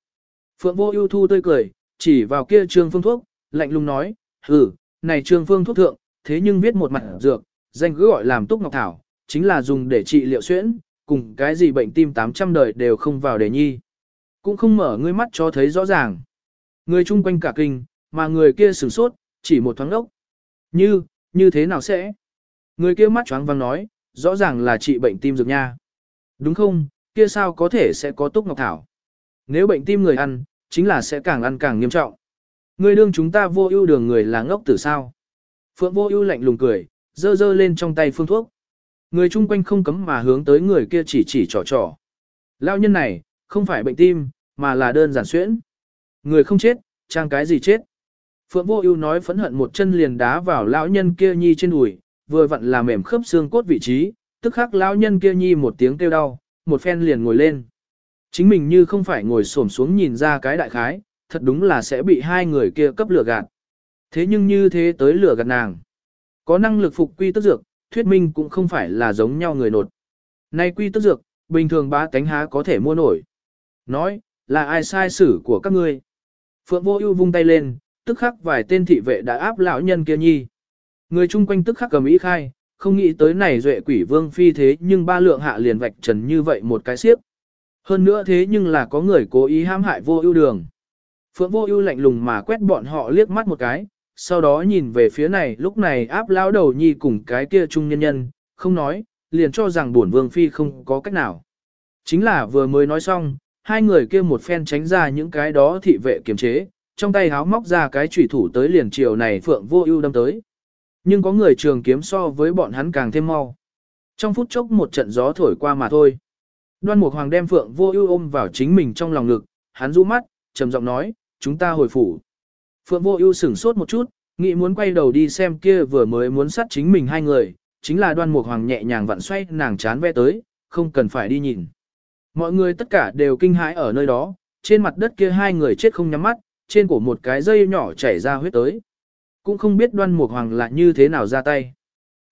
Phượng Vô Ưu thu tươi cười, chỉ vào kia trương phương thuốc, lạnh lùng nói, "Hừ, này trương phương thuốc thượng, thế nhưng viết một mặt dược, danh cứ gọi làm Túc Ngọc thảo, chính là dùng để trị liệu suyễn, cùng cái gì bệnh tim 800 đời đều không vào đề nhi. Cũng không mở ngươi mắt cho thấy rõ ràng. Người chung quanh cả kinh, mà người kia sửng sốt, chỉ một thoáng lốc. Như, như thế nào sẽ? Người kia mắt choáng văng nói, rõ ràng là trị bệnh tim dược nha. Đúng không, kia sao có thể sẽ có túc ngọc thảo? Nếu bệnh tim người ăn, chính là sẽ càng ăn càng nghiêm trọng. Người đương chúng ta vô ưu đường người là ngốc tử sao? Phượng vô ưu lạnh lùng cười, dơ dơ lên trong tay phương thuốc. Người chung quanh không cấm mà hướng tới người kia chỉ chỉ trò trò. Lao nhân này, không phải bệnh tim, mà là đơn giản xuyễn. Người không chết, trang cái gì chết. Phượng Vô Ưu nói phẫn hận một chân liền đá vào lão nhân kia nhi trên đùi, vừa vặn là mềm khớp xương cốt vị trí, tức khắc lão nhân kia nhi một tiếng kêu đau, một phen liền ngồi lên. Chính mình như không phải ngồi xổm xuống nhìn ra cái đại khái, thật đúng là sẽ bị hai người kia cấp lửa gạt. Thế nhưng như thế tới lửa gạt nàng. Có năng lực phục quy tức dược, thuyết minh cũng không phải là giống nhau người nột. Nay quy tức dược, bình thường bá tánh há có thể mua nổi. Nói, là ai sai xử của các ngươi? Phượng vô ưu vung tay lên, tức khắc vài tên thị vệ đã áp lão nhân kia nhi. Người chung quanh tức khắc cầm ý khai, không nghĩ tới này duệ quỷ vương phi thế nhưng ba lượng hạ liền vạch trần như vậy một cái xiếp. Hơn nữa thế nhưng là có người cố ý hãm hại vô ưu đường. Phượng vô ưu lạnh lùng mà quét bọn họ liếc mắt một cái, sau đó nhìn về phía này lúc này áp lão đầu nhi cùng cái kia trung nhân nhân, không nói, liền cho rằng bổn vương phi không có cách nào. Chính là vừa mới nói xong, hai người kia một phen tránh ra những cái đó thị vệ kiềm chế, trong tay háo móc ra cái chủy thủ tới liền chiều này phượng vô ưu đâm tới. Nhưng có người trường kiếm so với bọn hắn càng thêm mau. Trong phút chốc một trận gió thổi qua mà thôi. Đoan Mục Hoàng đem Phượng Vô Ưu ôm vào chính mình trong lòng ngực, hắn rũ mắt, trầm giọng nói, "Chúng ta hồi phủ." Phượng Vô Ưu sững sốt một chút, nghĩ muốn quay đầu đi xem kia vừa mới muốn sát chính mình hai người, chính là Đoan Mục Hoàng nhẹ nhàng vặn xoay nàng chán ve tới, không cần phải đi nhìn. Mọi người tất cả đều kinh hãi ở nơi đó, trên mặt đất kia hai người chết không nhắm mắt, trên cổ một cái dây nhỏ chảy ra huyết tới. Cũng không biết đoan mục hoàng là như thế nào ra tay.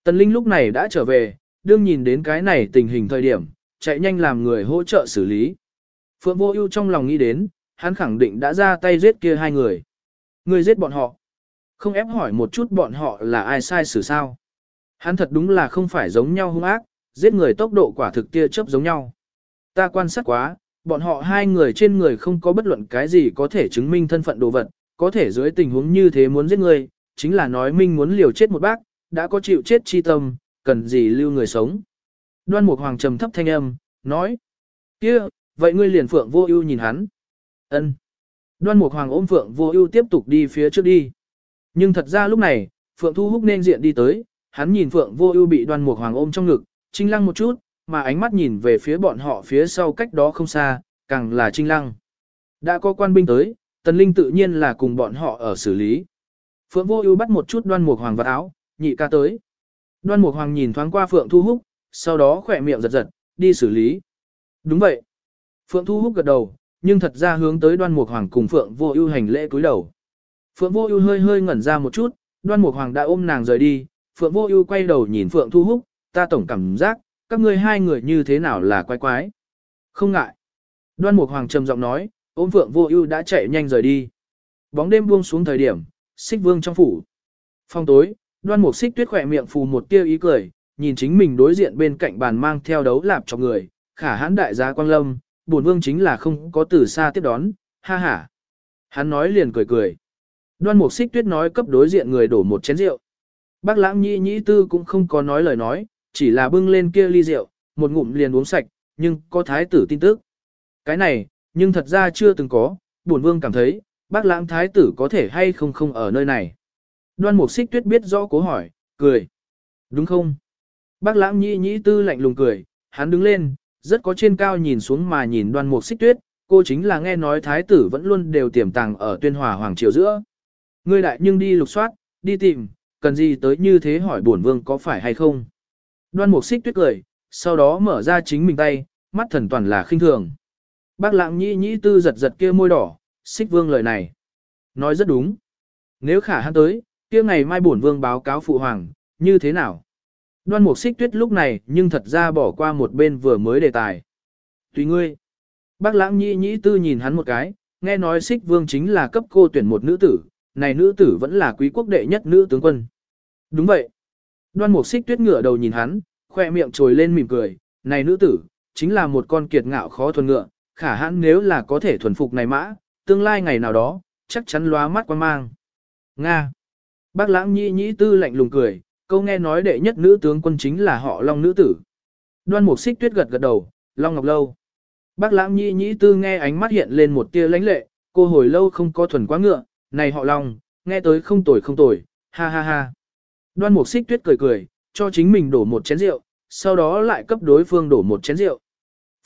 Tần Linh lúc này đã trở về, đương nhìn đến cái này tình hình thời điểm, chạy nhanh làm người hỗ trợ xử lý. Phượng vô ưu trong lòng nghĩ đến, hắn khẳng định đã ra tay giết kia hai người. Người giết bọn họ. Không ép hỏi một chút bọn họ là ai sai xử sao. Hắn thật đúng là không phải giống nhau hung ác, giết người tốc độ quả thực kia chớp giống nhau. Ta quan sát quá, bọn họ hai người trên người không có bất luận cái gì có thể chứng minh thân phận đồ vật, có thể dưới tình huống như thế muốn giết người, chính là nói minh muốn liều chết một bác, đã có chịu chết chi tâm, cần gì lưu người sống. Đoan Mục Hoàng trầm thấp thanh âm, nói, kia, vậy ngươi liền Phượng Vô Ưu nhìn hắn. Ân. Đoan Mục Hoàng ôm Phượng Vô Ưu tiếp tục đi phía trước đi. Nhưng thật ra lúc này, Phượng Thu Húc nên diện đi tới, hắn nhìn Phượng Vô Ưu bị Đoan Mục Hoàng ôm trong ngực, chinh lăng một chút, mà ánh mắt nhìn về phía bọn họ phía sau cách đó không xa, càng là trinh lăng. Đã có quan binh tới, Tần Linh tự nhiên là cùng bọn họ ở xử lý. Phượng Vô Ưu bắt một chút Đoan Mục Hoàng vào áo, nhị ca tới. Đoan Mục Hoàng nhìn thoáng qua Phượng Thu Húc, sau đó khỏe miệng giật giật, đi xử lý. Đúng vậy. Phượng Thu Húc gật đầu, nhưng thật ra hướng tới Đoan Mục Hoàng cùng Phượng Vô Ưu hành lễ cúi đầu. Phượng Vô Ưu hơi hơi ngẩn ra một chút, Đoan Mục Hoàng đã ôm nàng rời đi, Phượng Vô Ưu quay đầu nhìn Phượng Thu Húc, ta tổng cảm giác, các ngươi hai người như thế nào là quái quái. Không ngại. Đoan Mục Hoàng trầm giọng nói, ôm Phượng Vô Ưu đã chạy nhanh rời đi. Bóng đêm buông xuống thời điểm, Xích Vương trong phủ. Phong tối, Đoan Mục Xích Tuyết khẽ miệng phù một tia ý cười, nhìn chính mình đối diện bên cạnh bàn mang theo đấu lạp cho người, khả hãn đại gia quang lâm, bổn vương chính là không có từ xa tiếp đón, ha ha. Hắn nói liền cười cười. Đoan Mục Xích Tuyết nói cấp đối diện người đổ một chén rượu. Bác Lãng Nhĩ Nhĩ Tư cũng không có nói lời nói, chỉ là bưng lên kia ly rượu, một ngụm liền uống sạch, nhưng có thái tử tin tức. Cái này, nhưng thật ra chưa từng có, bổn vương cảm thấy, bác lãng thái tử có thể hay không không ở nơi này. Đoan mục xích tuyết biết rõ cố hỏi, cười. Đúng không? Bác lãng nhĩ nhĩ tư lạnh lùng cười, hắn đứng lên, rất có trên cao nhìn xuống mà nhìn đoan mục xích tuyết, cô chính là nghe nói thái tử vẫn luôn đều tiềm tàng ở tuyên hòa hoàng triều giữa. Ngươi đại nhưng đi lục soát, đi tìm, cần gì tới như thế hỏi bổn vương có phải hay không. Đoan mục xích tuyết cười, sau đó mở ra chính mình tay, mắt thần toàn là khinh thường. Bác lãng nhĩ nhĩ tư giật giật kia môi đỏ, xích vương lời này. Nói rất đúng. Nếu khả hắn tới, kia ngày mai bổn vương báo cáo phụ hoàng, như thế nào? Đoan mục xích tuyết lúc này nhưng thật ra bỏ qua một bên vừa mới đề tài. Tùy ngươi. Bác lãng nhĩ nhĩ tư nhìn hắn một cái, nghe nói xích vương chính là cấp cô tuyển một nữ tử, này nữ tử vẫn là quý quốc đệ nhất nữ tướng quân. Đúng vậy. Đoan mục xích tuyết ngửa đầu nhìn hắn, khoe miệng trồi lên mỉm cười, này nữ tử, chính là một con kiệt ngạo khó thuần ngựa, khả hãn nếu là có thể thuần phục này mã, tương lai ngày nào đó, chắc chắn lóa mắt quan mang. Nga. Bác lãng nhĩ nhĩ tư lạnh lùng cười, câu nghe nói đệ nhất nữ tướng quân chính là họ Long nữ tử. Đoan mục xích tuyết gật gật đầu, Long Ngọc Lâu. Bác lãng nhĩ nhĩ tư nghe ánh mắt hiện lên một tia lãnh lệ, cô hồi lâu không có thuần quá ngựa, này họ Long, nghe tới không tồi không tồi, ha ha ha. Đoan mục xích tuyết cười cười, cho chính mình đổ một chén rượu, sau đó lại cấp đối phương đổ một chén rượu.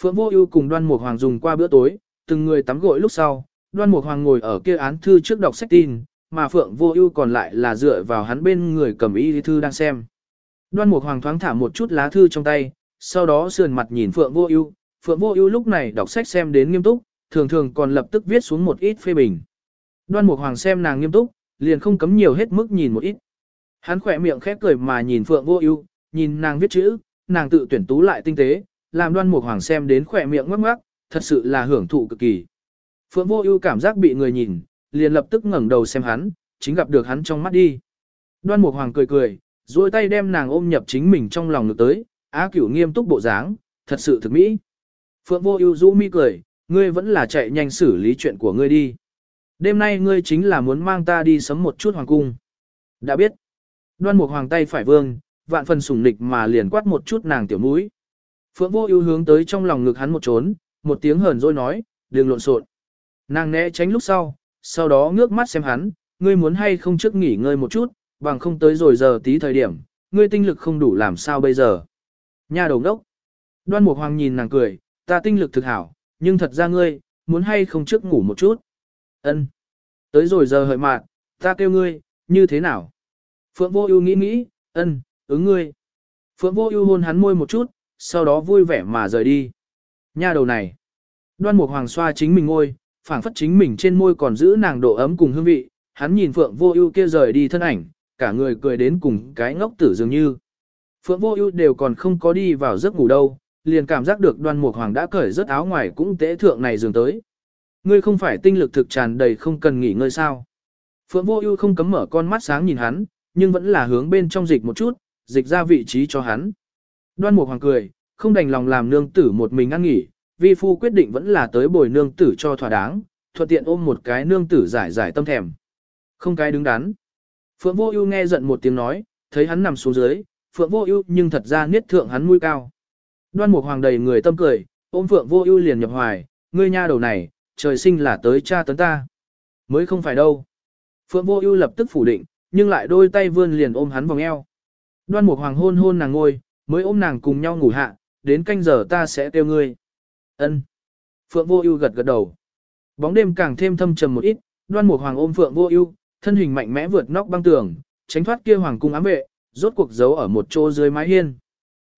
Phượng Vô Ưu cùng Đoan Mục Hoàng dùng qua bữa tối, từng người tắm gội lúc sau, Đoan Mục Hoàng ngồi ở kia án thư trước đọc sách tin, mà Phượng Vô Ưu còn lại là dựa vào hắn bên người cầm y thư đang xem. Đoan Mục Hoàng thoáng thả một chút lá thư trong tay, sau đó sườn mặt nhìn Phượng Vô Ưu, Phượng Vô Ưu lúc này đọc sách xem đến nghiêm túc, thường thường còn lập tức viết xuống một ít phê bình. Đoan Mục Hoàng xem nàng nghiêm túc, liền không cấm nhiều hết mức nhìn một ít. Hắn khỏe miệng khép cười mà nhìn Phượng Vô Ưu, nhìn nàng viết chữ, nàng tự tuyển tú lại tinh tế, làm Đoan Mục Hoàng xem đến khỏe miệng ngắc ngắc, thật sự là hưởng thụ cực kỳ. Phượng Vô Ưu cảm giác bị người nhìn, liền lập tức ngẩng đầu xem hắn, chính gặp được hắn trong mắt đi. Đoan Mục Hoàng cười cười, duỗi tay đem nàng ôm nhập chính mình trong lòng ngực tới, Á Cửu nghiêm túc bộ dáng, thật sự thực mỹ. Phượng Vô Ưu rũ mi cười, ngươi vẫn là chạy nhanh xử lý chuyện của ngươi đi. Đêm nay ngươi chính là muốn mang ta đi sắm một chút hoàng cung. Đã biết. Đoan Mục Hoàng tay phải vương, vạn phần sủng nịch mà liền quát một chút nàng tiểu mũi. Phượng Vô Ưu hướng tới trong lòng ngực hắn một trốn, một tiếng hờn dỗi nói, "Đừng lộn xộn." Nàng né tránh lúc sau, sau đó ngước mắt xem hắn, ngươi muốn hay không trước nghỉ ngơi một chút, bằng không tới rồi giờ tí thời điểm, ngươi tinh lực không đủ làm sao bây giờ. Nhà đầu đốc. Đoan Mục Hoàng nhìn nàng cười, ta tinh lực thực hảo, nhưng thật ra ngươi, muốn hay không trước ngủ một chút. Ân. Tới rồi giờ hợi mạn, ta kêu ngươi, như thế nào? Phượng Vô Ưu nghĩ nghĩ, ân, ứng ngươi. Phượng Vô Ưu hôn hắn môi một chút, sau đó vui vẻ mà rời đi. Nha đầu này. Đoan Mục Hoàng xoa chính mình ngôi, phảng phất chính mình trên môi còn giữ nàng độ ấm cùng hương vị, hắn nhìn Phượng Vô Ưu kia rời đi thân ảnh, cả người cười đến cùng cái ngốc tử dường như. Phượng Vô Ưu đều còn không có đi vào giấc ngủ đâu, liền cảm giác được Đoan Mục Hoàng đã cởi rất áo ngoài cũng tế thượng này giường tới. Ngươi không phải tinh lực thực tràn đầy không cần nghỉ ngơi sao? Phượng Vô Ưu không cấm mở con mắt sáng nhìn hắn, nhưng vẫn là hướng bên trong dịch một chút, dịch ra vị trí cho hắn. Đoan Mục Hoàng cười, không đành lòng làm nương tử một mình ăn nghỉ, vi phu quyết định vẫn là tới bồi nương tử cho thỏa đáng, thuận tiện ôm một cái nương tử giải giải tâm thèm. Không cái đứng đắn. Phượng Vô Ưu nghe giận một tiếng nói, thấy hắn nằm xuống dưới, Phượng Vô Ưu nhưng thật ra niết thượng hắn mũi cao. Đoan Mục Hoàng đầy người tâm cười, ôm Phượng Vô Ưu liền nhập hoài, ngươi nha đầu này, trời sinh là tới cha tấn ta. Mới không phải đâu. Phượng Vô Ưu lập tức phủ định, nhưng lại đôi tay vươn liền ôm hắn vòng eo. Đoan Mục Hoàng hôn hôn nàng ngôi, mới ôm nàng cùng nhau ngủ hạ, đến canh giờ ta sẽ kêu ngươi. Ân. Phượng Vô Ưu gật gật đầu. Bóng đêm càng thêm thâm trầm một ít, Đoan Mục Hoàng ôm Phượng Vô Ưu, thân hình mạnh mẽ vượt nóc băng tường, tránh thoát kia hoàng cung ám vệ, rốt cuộc giấu ở một chỗ dưới mái hiên.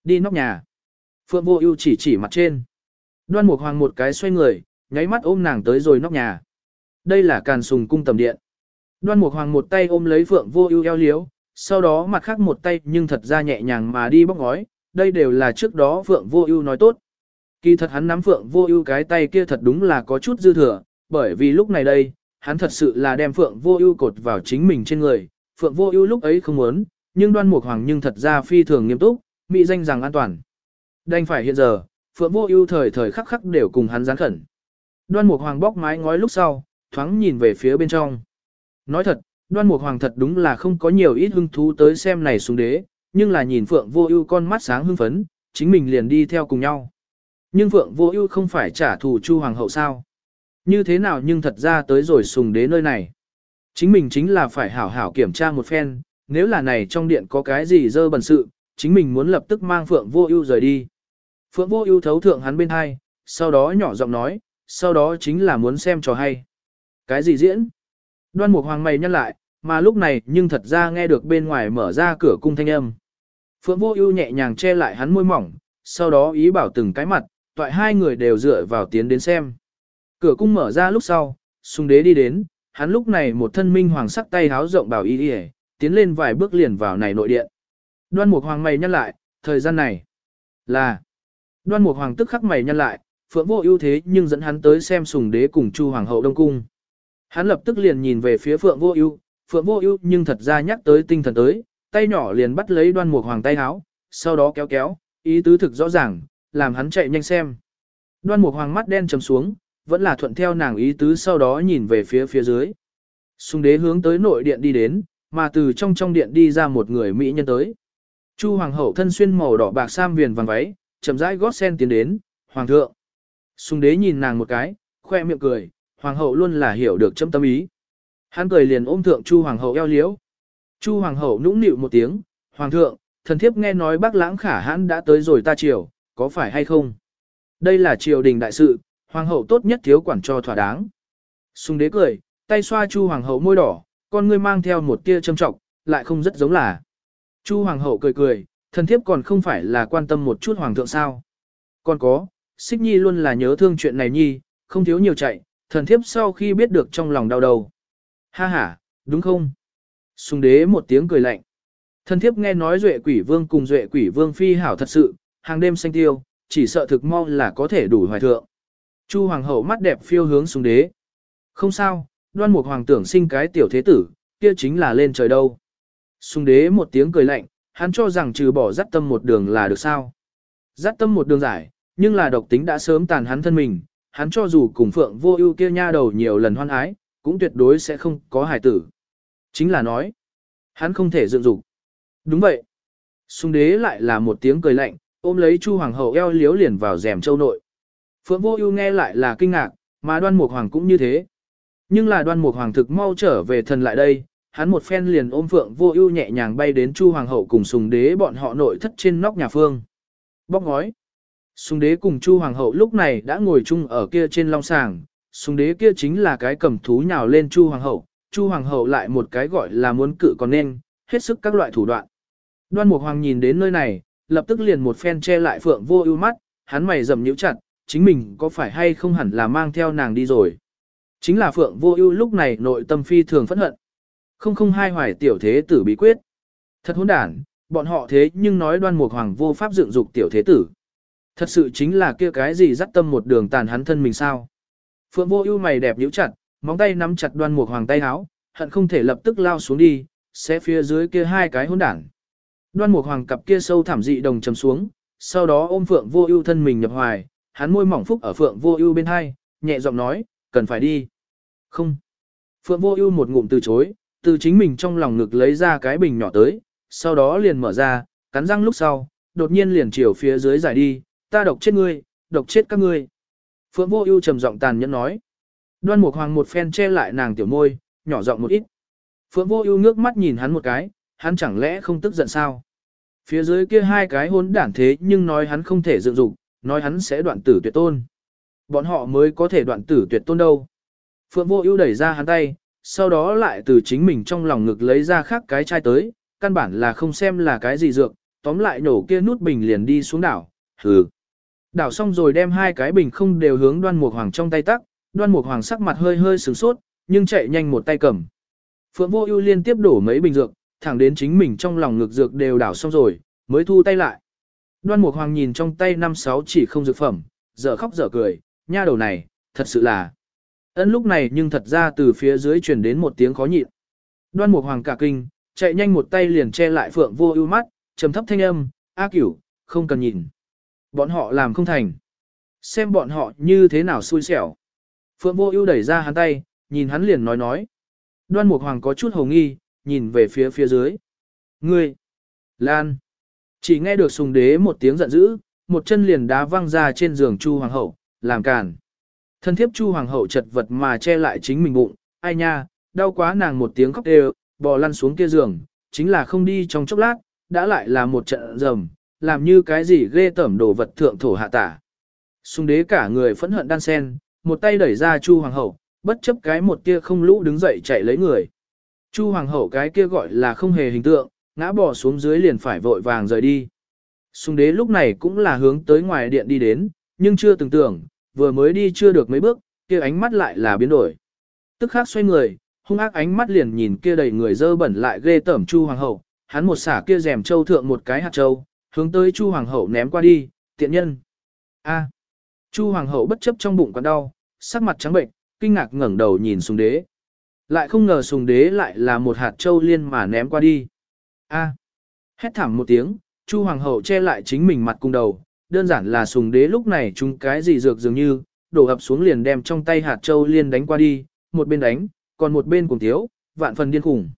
Đi nóc nhà. Phượng Vô Ưu chỉ chỉ mặt trên. Đoan Mục Hoàng một cái xoay người, nháy mắt ôm nàng tới rồi nóc nhà. Đây là Càn Sùng cung tầm điện. Đoan Mục Hoàng một tay ôm lấy Phượng Vô Ưu eo liếu, sau đó mặt khác một tay nhưng thật ra nhẹ nhàng mà đi bóc ngói, đây đều là trước đó Phượng Vô Ưu nói tốt. Kỳ thật hắn nắm Phượng Vô Ưu cái tay kia thật đúng là có chút dư thừa, bởi vì lúc này đây, hắn thật sự là đem Phượng Vô Ưu cột vào chính mình trên người, Phượng Vô Ưu lúc ấy không muốn, nhưng Đoan Mục Hoàng nhưng thật ra phi thường nghiêm túc, mỹ danh rằng an toàn. Đành phải hiện giờ, Phượng Vô Ưu thời thời khắc khắc đều cùng hắn gián khẩn. Đoan Mục Hoàng bóc mái ngói lúc sau, thoáng nhìn về phía bên trong. Nói thật, Đoan Mục Hoàng thật đúng là không có nhiều ít hứng thú tới xem này xuống đế, nhưng là nhìn Phượng Vô Ưu con mắt sáng hưng phấn, chính mình liền đi theo cùng nhau. Nhưng Phượng Vô Ưu không phải trả thù Chu hoàng hậu sao? Như thế nào nhưng thật ra tới rồi sùng đế nơi này. Chính mình chính là phải hảo hảo kiểm tra một phen, nếu là này trong điện có cái gì dơ bẩn sự, chính mình muốn lập tức mang Phượng Vô Ưu rời đi. Phượng Vô Ưu thấu thượng hắn bên hai, sau đó nhỏ giọng nói, sau đó chính là muốn xem trò hay. Cái gì diễn? Đoan Mục Hoàng mày nhăn lại, mà lúc này nhưng thật ra nghe được bên ngoài mở ra cửa cung thanh âm. Phượng Vô Ưu nhẹ nhàng che lại hắn môi mỏng, sau đó ý bảo từng cái mặt, toại hai người đều dựa vào tiến đến xem. Cửa cung mở ra lúc sau, Sùng Đế đi đến, hắn lúc này một thân minh hoàng sắc tay háo rộng bảo y y, tiến lên vài bước liền vào này nội điện. Đoan Mục Hoàng mày nhăn lại, thời gian này là Đoan Mục Hoàng tức khắc mày nhăn lại, Phượng Vô Ưu thế nhưng dẫn hắn tới xem Sùng Đế cùng Chu Hoàng hậu Đông cung. Hắn lập tức liền nhìn về phía Phượng Vô Ưu, Phượng Vô Ưu nhưng thật ra nhắc tới tinh thần tới, tay nhỏ liền bắt lấy Đoan Mục Hoàng tay áo, sau đó kéo kéo, ý tứ thực rõ ràng, làm hắn chạy nhanh xem. Đoan Mục Hoàng mắt đen trầm xuống, vẫn là thuận theo nàng ý tứ sau đó nhìn về phía phía dưới. sung đế hướng tới nội điện đi đến, mà từ trong trong điện đi ra một người mỹ nhân tới. Chu hoàng hậu thân xuyên màu đỏ bạc sam viền vàng váy, chậm rãi gót sen tiến đến, "Hoàng thượng." sung đế nhìn nàng một cái, khoe miệng cười, hoàng hậu luôn là hiểu được châm tâm ý. Hắn cười liền ôm thượng Chu hoàng hậu eo liễu. Chu hoàng hậu nũng nịu một tiếng, "Hoàng thượng, thần thiếp nghe nói Bác Lãng Khả Hãn đã tới rồi ta triều, có phải hay không?" Đây là triều đình đại sự, hoàng hậu tốt nhất thiếu quản cho thỏa đáng. Sùng đế cười, tay xoa Chu hoàng hậu môi đỏ, con ngươi mang theo một tia châm trọng, lại không rất giống là. Chu hoàng hậu cười cười, thần thiếp còn không phải là quan tâm một chút hoàng thượng sao. Còn có, xích nhi luôn là nhớ thương chuyện này nhi, không thiếu nhiều chạy, thần thiếp sau khi biết được trong lòng đau đầu. Ha ha, đúng không? Sùng đế một tiếng cười lạnh. Thần thiếp nghe nói duệ quỷ vương cùng duệ quỷ vương phi hảo thật sự, hàng đêm xanh tiêu, chỉ sợ thực mau là có thể đủ hoài thượng. Chu hoàng hậu mắt đẹp phiêu hướng Sùng đế. Không sao, đoan mục hoàng tưởng sinh cái tiểu thế tử, kia chính là lên trời đâu. Sùng đế một tiếng cười lạnh, hắn cho rằng trừ bỏ dắt tâm một đường là được sao. Dắt tâm một đường giải, nhưng là độc tính đã sớm tàn hắn thân mình, hắn cho dù cùng phượng vô ưu kia nha đầu nhiều lần hoan ái, cũng tuyệt đối sẽ không có hài tử. Chính là nói, hắn không thể dựng dục. Đúng vậy. Sùng đế lại là một tiếng cười lạnh, ôm lấy Chu hoàng hậu eo liếu liền vào rèm châu nội. Phượng Vô Ưu nghe lại là kinh ngạc, mà Đoan Mục Hoàng cũng như thế. Nhưng là Đoan Mục Hoàng thực mau trở về thần lại đây, hắn một phen liền ôm Phượng Vô Ưu nhẹ nhàng bay đến Chu hoàng hậu cùng Sùng Đế bọn họ nội thất trên nóc nhà phương. Bóc ngói. Sùng Đế cùng Chu hoàng hậu lúc này đã ngồi chung ở kia trên long sàng, Sùng Đế kia chính là cái cầm thú nhào lên Chu hoàng hậu, Chu hoàng hậu lại một cái gọi là muốn cự còn nên, hết sức các loại thủ đoạn. Đoan Mục Hoàng nhìn đến nơi này, lập tức liền một phen che lại Phượng Vô Ưu mắt, hắn mày rậm nhíu chặt, chính mình có phải hay không hẳn là mang theo nàng đi rồi. Chính là Phượng Vô Ưu lúc này nội tâm phi thường phẫn hận. Không không hai hoài tiểu thế tử bí quyết. Thật hỗn đản, bọn họ thế nhưng nói Đoan Mục Hoàng vô pháp dựng dục tiểu thế tử. Thật sự chính là kia cái gì dắt tâm một đường tàn hắn thân mình sao? Phượng Vô Ưu mày đẹp nhíu chặt, móng tay nắm chặt Đoan Mục Hoàng tay áo, hận không thể lập tức lao xuống đi, sẽ phía dưới kia hai cái hỗn đản. Đoan Mục Hoàng cặp kia sâu thẳm dị đồng trầm xuống, sau đó ôm Phượng Vô Ưu thân mình nhập hoài, hắn môi mỏng phúc ở Phượng Vô Ưu bên hai, nhẹ giọng nói, "Cần phải đi." "Không." Phượng Vô Ưu một ngụm từ chối, từ chính mình trong lòng ngực lấy ra cái bình nhỏ tới, sau đó liền mở ra, cắn răng lúc sau, đột nhiên liền chiều phía dưới giải đi, "Ta độc chết ngươi, độc chết các ngươi." Phượng Vô Ưu trầm giọng tàn nhẫn nói. Đoan Mục Hoàng một phen che lại nàng tiểu môi, nhỏ giọng một ít. Phượng Vô Ưu ngước mắt nhìn hắn một cái, hắn chẳng lẽ không tức giận sao? Phía dưới kia hai cái hỗn đản thế nhưng nói hắn không thể dựng dục, nói hắn sẽ đoạn tử tuyệt tôn. Bọn họ mới có thể đoạn tử tuyệt tôn đâu. Phượng vô ưu đẩy ra hắn tay, sau đó lại từ chính mình trong lòng ngực lấy ra khác cái chai tới, căn bản là không xem là cái gì dược, tóm lại nổ kia nút bình liền đi xuống đảo, hừ. Đảo xong rồi đem hai cái bình không đều hướng đoan mục hoàng trong tay tắc, đoan mục hoàng sắc mặt hơi hơi sửng sốt, nhưng chạy nhanh một tay cầm. Phượng vô ưu liên tiếp đổ mấy bình dược, thẳng đến chính mình trong lòng ngược dược đều đảo xong rồi, mới thu tay lại. Đoan Mục Hoàng nhìn trong tay năm sáu chỉ không dược phẩm, dở khóc dở cười, nha đầu này, thật sự là. Ân lúc này nhưng thật ra từ phía dưới truyền đến một tiếng khó nhịn. Đoan Mục Hoàng cả kinh, chạy nhanh một tay liền che lại Phượng Vô Ưu mắt, trầm thấp thanh âm, "A Cửu, không cần nhìn. Bọn họ làm không thành. Xem bọn họ như thế nào xui xẻo." Phượng Vô Ưu đẩy ra hắn tay, nhìn hắn liền nói nói. Đoan Mục Hoàng có chút hồ nghi, nhìn về phía phía dưới. "Ngươi, Lan." Chỉ nghe được sùng đế một tiếng giận dữ, một chân liền đá văng ra trên giường Chu Hoàng hậu, làm càn. Thân thiếp Chu hoàng hậu chật vật mà che lại chính mình bụng, ai nha, đau quá nàng một tiếng khóc đều, bò lăn xuống kia giường, chính là không đi trong chốc lát, đã lại là một trận rầm, làm như cái gì ghê tẩm đồ vật thượng thổ hạ tả. Xung đế cả người phẫn hận đan sen, một tay đẩy ra Chu hoàng hậu, bất chấp cái một tia không lũ đứng dậy chạy lấy người. Chu hoàng hậu cái kia gọi là không hề hình tượng, ngã bỏ xuống dưới liền phải vội vàng rời đi. Xung đế lúc này cũng là hướng tới ngoài điện đi đến, nhưng chưa từng tưởng, vừa mới đi chưa được mấy bước, kia ánh mắt lại là biến đổi. Tức khắc xoay người, hung ác ánh mắt liền nhìn kia đầy người dơ bẩn lại ghê tởm Chu hoàng hậu, hắn một xả kia rèm châu thượng một cái hạt châu, hướng tới Chu hoàng hậu ném qua đi, tiện nhân. A. Chu hoàng hậu bất chấp trong bụng còn đau, sắc mặt trắng bệnh, kinh ngạc ngẩng đầu nhìn Sùng đế. Lại không ngờ Sùng đế lại là một hạt châu liên mà ném qua đi. A. Hét thảm một tiếng, Chu hoàng hậu che lại chính mình mặt cung đầu, đơn giản là Sùng đế lúc này chúng cái gì dược dường như, đổ ập xuống liền đem trong tay hạt châu liên đánh qua đi, một bên đánh, còn một bên cùng thiếu, vạn phần điên khủng.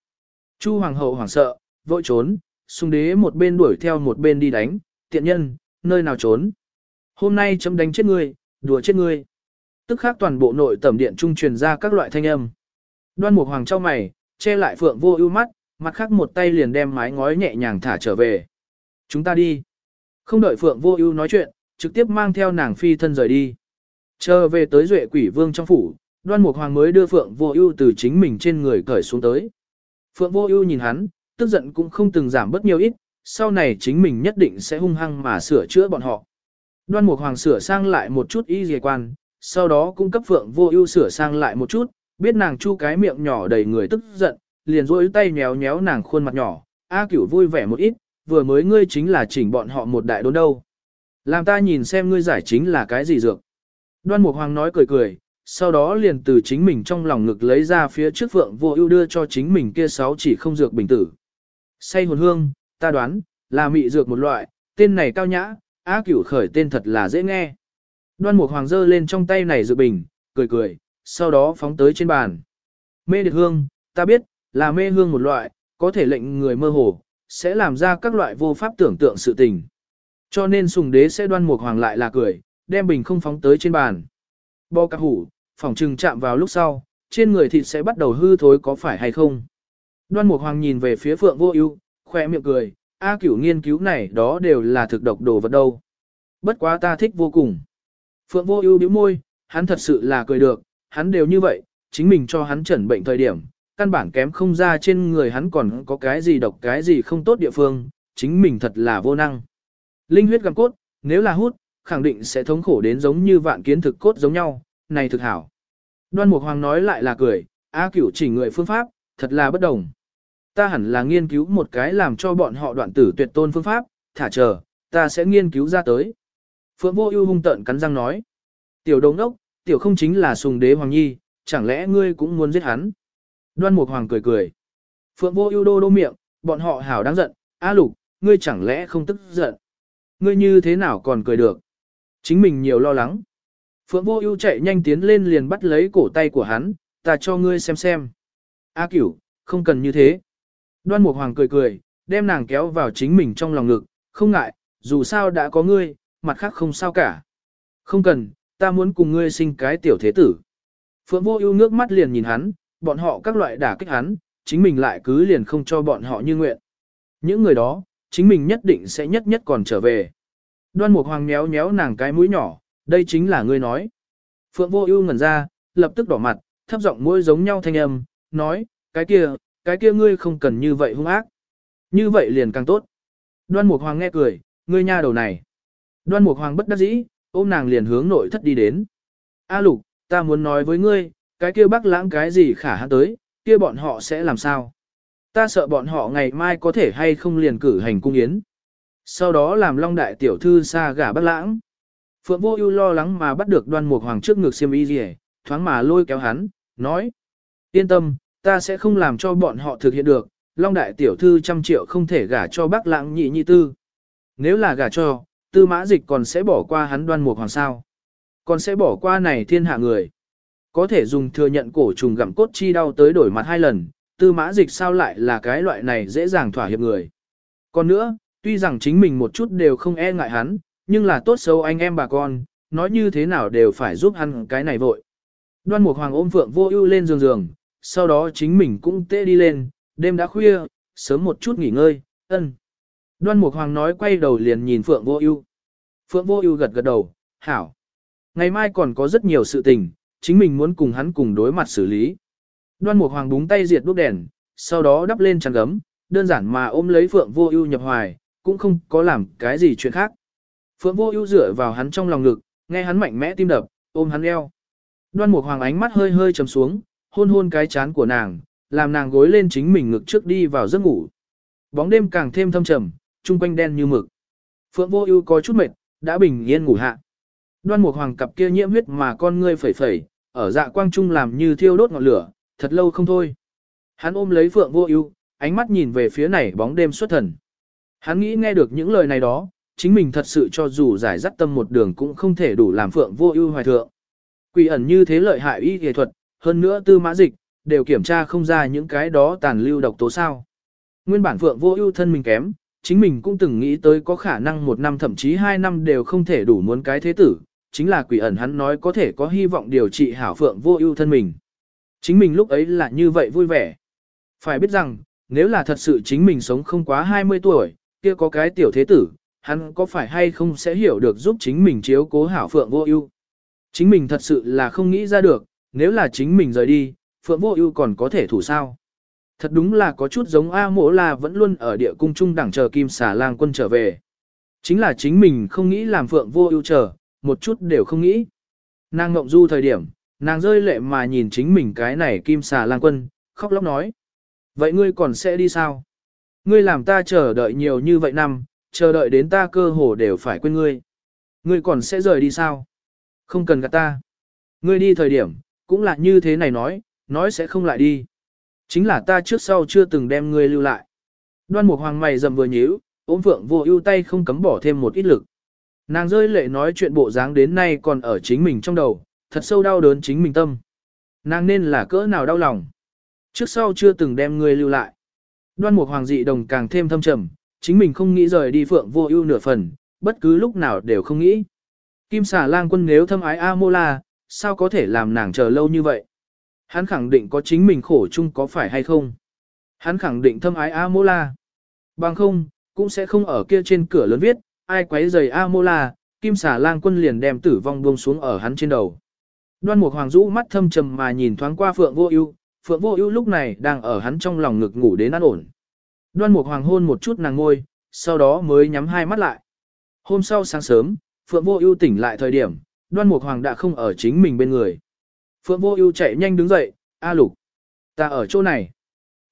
Chu hoàng hậu hoảng sợ, vội trốn, Sung đế một bên đuổi theo một bên đi đánh, tiện nhân, nơi nào trốn. Hôm nay chấm đánh chết ngươi, đùa chết ngươi. Tức khác toàn bộ nội tẩm điện trung truyền ra các loại thanh âm. Đoan Mục Hoàng trao mày, che lại Phượng Vô Ưu mắt, mặt khác một tay liền đem mái ngói nhẹ nhàng thả trở về. Chúng ta đi. Không đợi Phượng Vô Ưu nói chuyện, trực tiếp mang theo nàng phi thân rời đi. Chờ về tới Duệ Quỷ Vương trong phủ, Đoan Mục Hoàng mới đưa Phượng Vô Ưu từ chính mình trên người cởi xuống tới. Phượng Vô Ưu nhìn hắn, tức giận cũng không từng giảm bất nhiều ít, sau này chính mình nhất định sẽ hung hăng mà sửa chữa bọn họ. Đoan Mục Hoàng sửa sang lại một chút y dề quan, sau đó cung cấp Phượng Vô Ưu sửa sang lại một chút, biết nàng chu cái miệng nhỏ đầy người tức giận, liền rũi tay nhéo nhéo nàng khuôn mặt nhỏ, A Cửu vui vẻ một ít, vừa mới ngươi chính là chỉnh bọn họ một đại đốn đâu. Làm ta nhìn xem ngươi giải chính là cái gì dược. Đoan Mục Hoàng nói cười cười, sau đó liền từ chính mình trong lòng ngực lấy ra phía trước Phượng Vô Ưu đưa cho chính mình kia sáu chỉ không dược bình tử. Say hồn hương, ta đoán, là mị dược một loại, tên này cao nhã, á Cửu khởi tên thật là dễ nghe. Đoan Mục Hoàng dơ lên trong tay này dược bình, cười cười, sau đó phóng tới trên bàn. Mê điệt hương, ta biết, là mê hương một loại, có thể lệnh người mơ hồ, sẽ làm ra các loại vô pháp tưởng tượng sự tình. Cho nên sùng đế sẽ đoan Mục Hoàng lại là cười, đem bình không phóng tới trên bàn. Bò cạp hủ, phòng trừng chạm vào lúc sau, trên người thịt sẽ bắt đầu hư thối có phải hay không. Đoan Mục Hoàng nhìn về phía Phượng Vô Ưu, khóe miệng cười, A Cửu nghiên cứu này đó đều là thực độc đồ vật đâu. Bất quá ta thích vô cùng. Phượng Vô Ưu bĩu môi, hắn thật sự là cười được, hắn đều như vậy, chính mình cho hắn chẩn bệnh thời điểm, căn bản kém không ra trên người hắn còn có cái gì độc cái gì không tốt địa phương, chính mình thật là vô năng. Linh huyết Gặm cốt, nếu là hút, khẳng định sẽ thống khổ đến giống như vạn kiến thực cốt giống nhau, này thực hảo. Đoan Mục Hoàng nói lại là cười, A Cửu chỉ người phương pháp, thật là bất đồng. Ta hẳn là nghiên cứu một cái làm cho bọn họ đoạn tử tuyệt tôn phương pháp, thả chờ, ta sẽ nghiên cứu ra tới. Phượng Vô Ưu hung tợn cắn răng nói: "Tiểu đồng đốc, tiểu không chính là sùng đế hoàng nhi, chẳng lẽ ngươi cũng muốn giết hắn?" Đoan Mục Hoàng cười cười. Phượng Vô Ưu đô đô miệng, bọn họ hảo đáng giận, "A Lục, ngươi chẳng lẽ không tức giận? Ngươi như thế nào còn cười được?" Chính mình nhiều lo lắng. Phượng Vô Ưu chạy nhanh tiến lên liền bắt lấy cổ tay của hắn, "Ta cho ngươi xem xem." "A Cửu, không cần như thế." Đoan Mục Hoàng cười cười, đem nàng kéo vào chính mình trong lòng ngực, "Không ngại, dù sao đã có ngươi, mặt khác không sao cả." "Không cần, ta muốn cùng ngươi sinh cái tiểu thế tử." Phượng Vô Ưu ngước mắt liền nhìn hắn, bọn họ các loại đả kích hắn, chính mình lại cứ liền không cho bọn họ như nguyện. Những người đó, chính mình nhất định sẽ nhất nhất còn trở về. Đoan Mục Hoàng méo méo nàng cái mũi nhỏ, đây chính là ngươi nói. Phượng Vô Ưu ngẩn ra, lập tức đỏ mặt, thấp giọng môi giống nhau thanh âm, nói, cái kia, cái kia ngươi không cần như vậy hung ác. Như vậy liền càng tốt. Đoan Mục Hoàng nghe cười, ngươi nha đầu này. Đoan Mục Hoàng bất đắc dĩ, ôm nàng liền hướng nội thất đi đến. A Lục, ta muốn nói với ngươi, cái kia bác lãng cái gì khả hắn tới, kia bọn họ sẽ làm sao? Ta sợ bọn họ ngày mai có thể hay không liền cử hành cung yến. Sau đó làm long đại tiểu thư xa gả bác lãng. Phượng vô ưu lo lắng mà bắt được đoan mục hoàng trước ngực xiêm y rỉ, thoáng mà lôi kéo hắn, nói. Yên tâm, ta sẽ không làm cho bọn họ thực hiện được, long đại tiểu thư trăm triệu không thể gả cho bác lãng nhị nhị tư. Nếu là gả cho, tư mã dịch còn sẽ bỏ qua hắn đoan mục hoàng sao. Còn sẽ bỏ qua này thiên hạ người. Có thể dùng thừa nhận cổ trùng gặm cốt chi đau tới đổi mặt hai lần, tư mã dịch sao lại là cái loại này dễ dàng thỏa hiệp người. Còn nữa, tuy rằng chính mình một chút đều không e ngại hắn, nhưng là tốt xấu anh em bà con, nói như thế nào đều phải giúp hắn cái này vội. Đoan Mục Hoàng ôm Phượng Vô Ưu lên giường giường, sau đó chính mình cũng tê đi lên, đêm đã khuya, sớm một chút nghỉ ngơi, ân. Đoan Mục Hoàng nói quay đầu liền nhìn Phượng Vô Ưu. Phượng Vô Ưu gật gật đầu, hảo. Ngày mai còn có rất nhiều sự tình, chính mình muốn cùng hắn cùng đối mặt xử lý. Đoan Mục Hoàng búng tay diệt đuốc đèn, sau đó đắp lên chăn gấm, đơn giản mà ôm lấy Phượng Vô Ưu nhập hoài, cũng không có làm cái gì chuyện khác. Phượng Vô Ưu dựa vào hắn trong lòng ngực, nghe hắn mạnh mẽ tim đập, ôm hắn eo. Đoan Mục Hoàng ánh mắt hơi hơi trầm xuống, hôn hôn cái chán của nàng, làm nàng gối lên chính mình ngực trước đi vào giấc ngủ. Bóng đêm càng thêm thâm trầm, trung quanh đen như mực. Phượng Vô Ưu có chút mệt, đã bình yên ngủ hạ. Đoan Mục Hoàng cặp kia nhiễm huyết mà con ngươi phẩy phẩy, ở dạ quang trung làm như thiêu đốt ngọn lửa, thật lâu không thôi. Hắn ôm lấy Phượng Vô Ưu, ánh mắt nhìn về phía này bóng đêm xuất thần. Hắn nghĩ nghe được những lời này đó, chính mình thật sự cho dù giải dắt tâm một đường cũng không thể đủ làm Phượng Vô Ưu hoài thượng. Quỷ ẩn như thế lợi hại y y thuật, hơn nữa tư mã dịch, đều kiểm tra không ra những cái đó tàn lưu độc tố sao. Nguyên bản Phượng Vô Ưu thân mình kém, chính mình cũng từng nghĩ tới có khả năng một năm thậm chí hai năm đều không thể đủ muốn cái thế tử, chính là quỷ ẩn hắn nói có thể có hy vọng điều trị hảo Phượng Vô Ưu thân mình. Chính mình lúc ấy là như vậy vui vẻ. Phải biết rằng, nếu là thật sự chính mình sống không quá 20 tuổi, kia có cái tiểu thế tử, hắn có phải hay không sẽ hiểu được giúp chính mình chiếu cố hảo Phượng Vô Ưu. Chính mình thật sự là không nghĩ ra được, nếu là chính mình rời đi, Phượng Vô Ưu còn có thể thủ sao? Thật đúng là có chút giống A Mộ La vẫn luôn ở địa cung trung đẳng chờ Kim Xà Lang quân trở về. Chính là chính mình không nghĩ làm Phượng Vô Ưu chờ, một chút đều không nghĩ. Nàng ngậm du thời điểm, nàng rơi lệ mà nhìn chính mình cái này Kim Xà Lang quân, khóc lóc nói: "Vậy ngươi còn sẽ đi sao? Ngươi làm ta chờ đợi nhiều như vậy năm, chờ đợi đến ta cơ hồ đều phải quên ngươi. Ngươi còn sẽ rời đi sao? Không cần gạt ta. Ngươi đi thời điểm, cũng là như thế này nói, nói sẽ không lại đi. Chính là ta trước sau chưa từng đem ngươi lưu lại. Đoan Mục Hoàng mày dầm vừa nhíu, ôm Phượng Vô Ưu tay không cấm bỏ thêm một ít lực. Nàng rơi lệ nói chuyện bộ dáng đến nay còn ở chính mình trong đầu, thật sâu đau đớn chính mình tâm. Nàng nên là cỡ nào đau lòng. Trước sau chưa từng đem ngươi lưu lại. Đoan Mục Hoàng dị đồng càng thêm thâm trầm, chính mình không nghĩ rời đi Phượng Vô Ưu nửa phần, bất cứ lúc nào đều không nghĩ. Kim Xà Lang Quân nếu thâm ái A Mô La, sao có thể làm nàng chờ lâu như vậy? Hắn khẳng định có chính mình khổ chung có phải hay không? Hắn khẳng định thâm ái A Mô La. Bằng không, cũng sẽ không ở kia trên cửa lớn viết, ai quấy rầy A Mô La, Kim Xà Lang Quân liền đem tử vong buông xuống ở hắn trên đầu. Đoan Mục Hoàng rũ mắt thâm trầm mà nhìn thoáng qua Phượng Vô Ưu, Phượng Vô Ưu lúc này đang ở hắn trong lòng ngực ngủ đến an ổn. Đoan Mục Hoàng hôn một chút nàng ngôi, sau đó mới nhắm hai mắt lại. Hôm sau sáng sớm, Phượng Vô Ưu tỉnh lại thời điểm, Đoan Mục Hoàng đã không ở chính mình bên người. Phượng Vô Ưu chạy nhanh đứng dậy, "A Lục, ta ở chỗ này."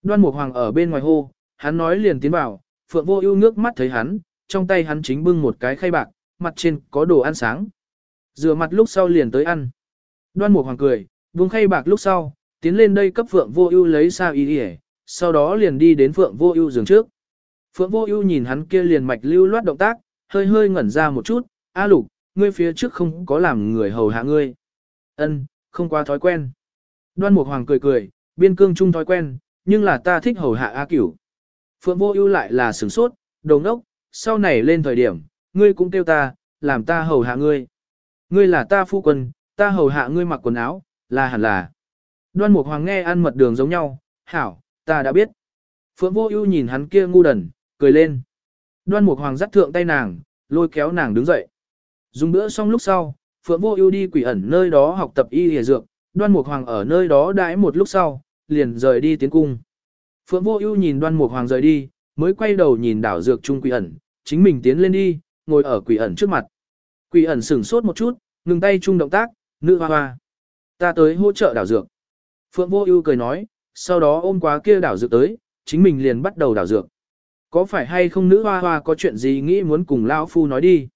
Đoan Mục Hoàng ở bên ngoài hô, hắn nói liền tiến vào, Phượng Vô Ưu ngước mắt thấy hắn, trong tay hắn chính bưng một cái khay bạc, mặt trên có đồ ăn sáng. Rửa mặt lúc sau liền tới ăn. Đoan Mục Hoàng cười, buông khay bạc lúc sau, tiến lên đây cấp Phượng Vô Ưu lấy sao y đi sau đó liền đi đến Phượng Vô Ưu giường trước. Phượng Vô Ưu nhìn hắn kia liền mạch lưu loát động tác, hơi hơi ngẩn ra một chút, "A Lục, ngươi phía trước không có làm người hầu hạ ngươi." "Ân, không qua thói quen." Đoan Mục Hoàng cười cười, biên cương chung thói quen, nhưng là ta thích hầu hạ A Cửu. Phượng Vô Ưu lại là sửng sốt, đồ ngốc, sau này lên thời điểm, ngươi cũng kêu ta, làm ta hầu hạ ngươi. Ngươi là ta phu quân, ta hầu hạ ngươi mặc quần áo, là hẳn là. Đoan Mục Hoàng nghe ăn mật đường giống nhau, hảo, ta đã biết. Phượng Vô Ưu nhìn hắn kia ngu đần, cười lên. Đoan Mục Hoàng dắt thượng tay nàng, lôi kéo nàng đứng dậy. Dùng bữa xong lúc sau, Phượng Vô Ưu đi quỷ ẩn nơi đó học tập y y dược, Đoan Mục Hoàng ở nơi đó đãi một lúc sau, liền rời đi tiến cung. Phượng Vô Ưu nhìn Đoan Mục Hoàng rời đi, mới quay đầu nhìn đảo dược trung quỷ ẩn, chính mình tiến lên đi, ngồi ở quỷ ẩn trước mặt. Quỷ ẩn sững sốt một chút, ngừng tay trung động tác, "Nữ hoa hoa, ta tới hỗ trợ đảo dược." Phượng Vô Ưu cười nói, sau đó ôm quá kia đảo dược tới, chính mình liền bắt đầu đảo dược. Có phải hay không nữ hoa hoa có chuyện gì nghĩ muốn cùng lão phu nói đi?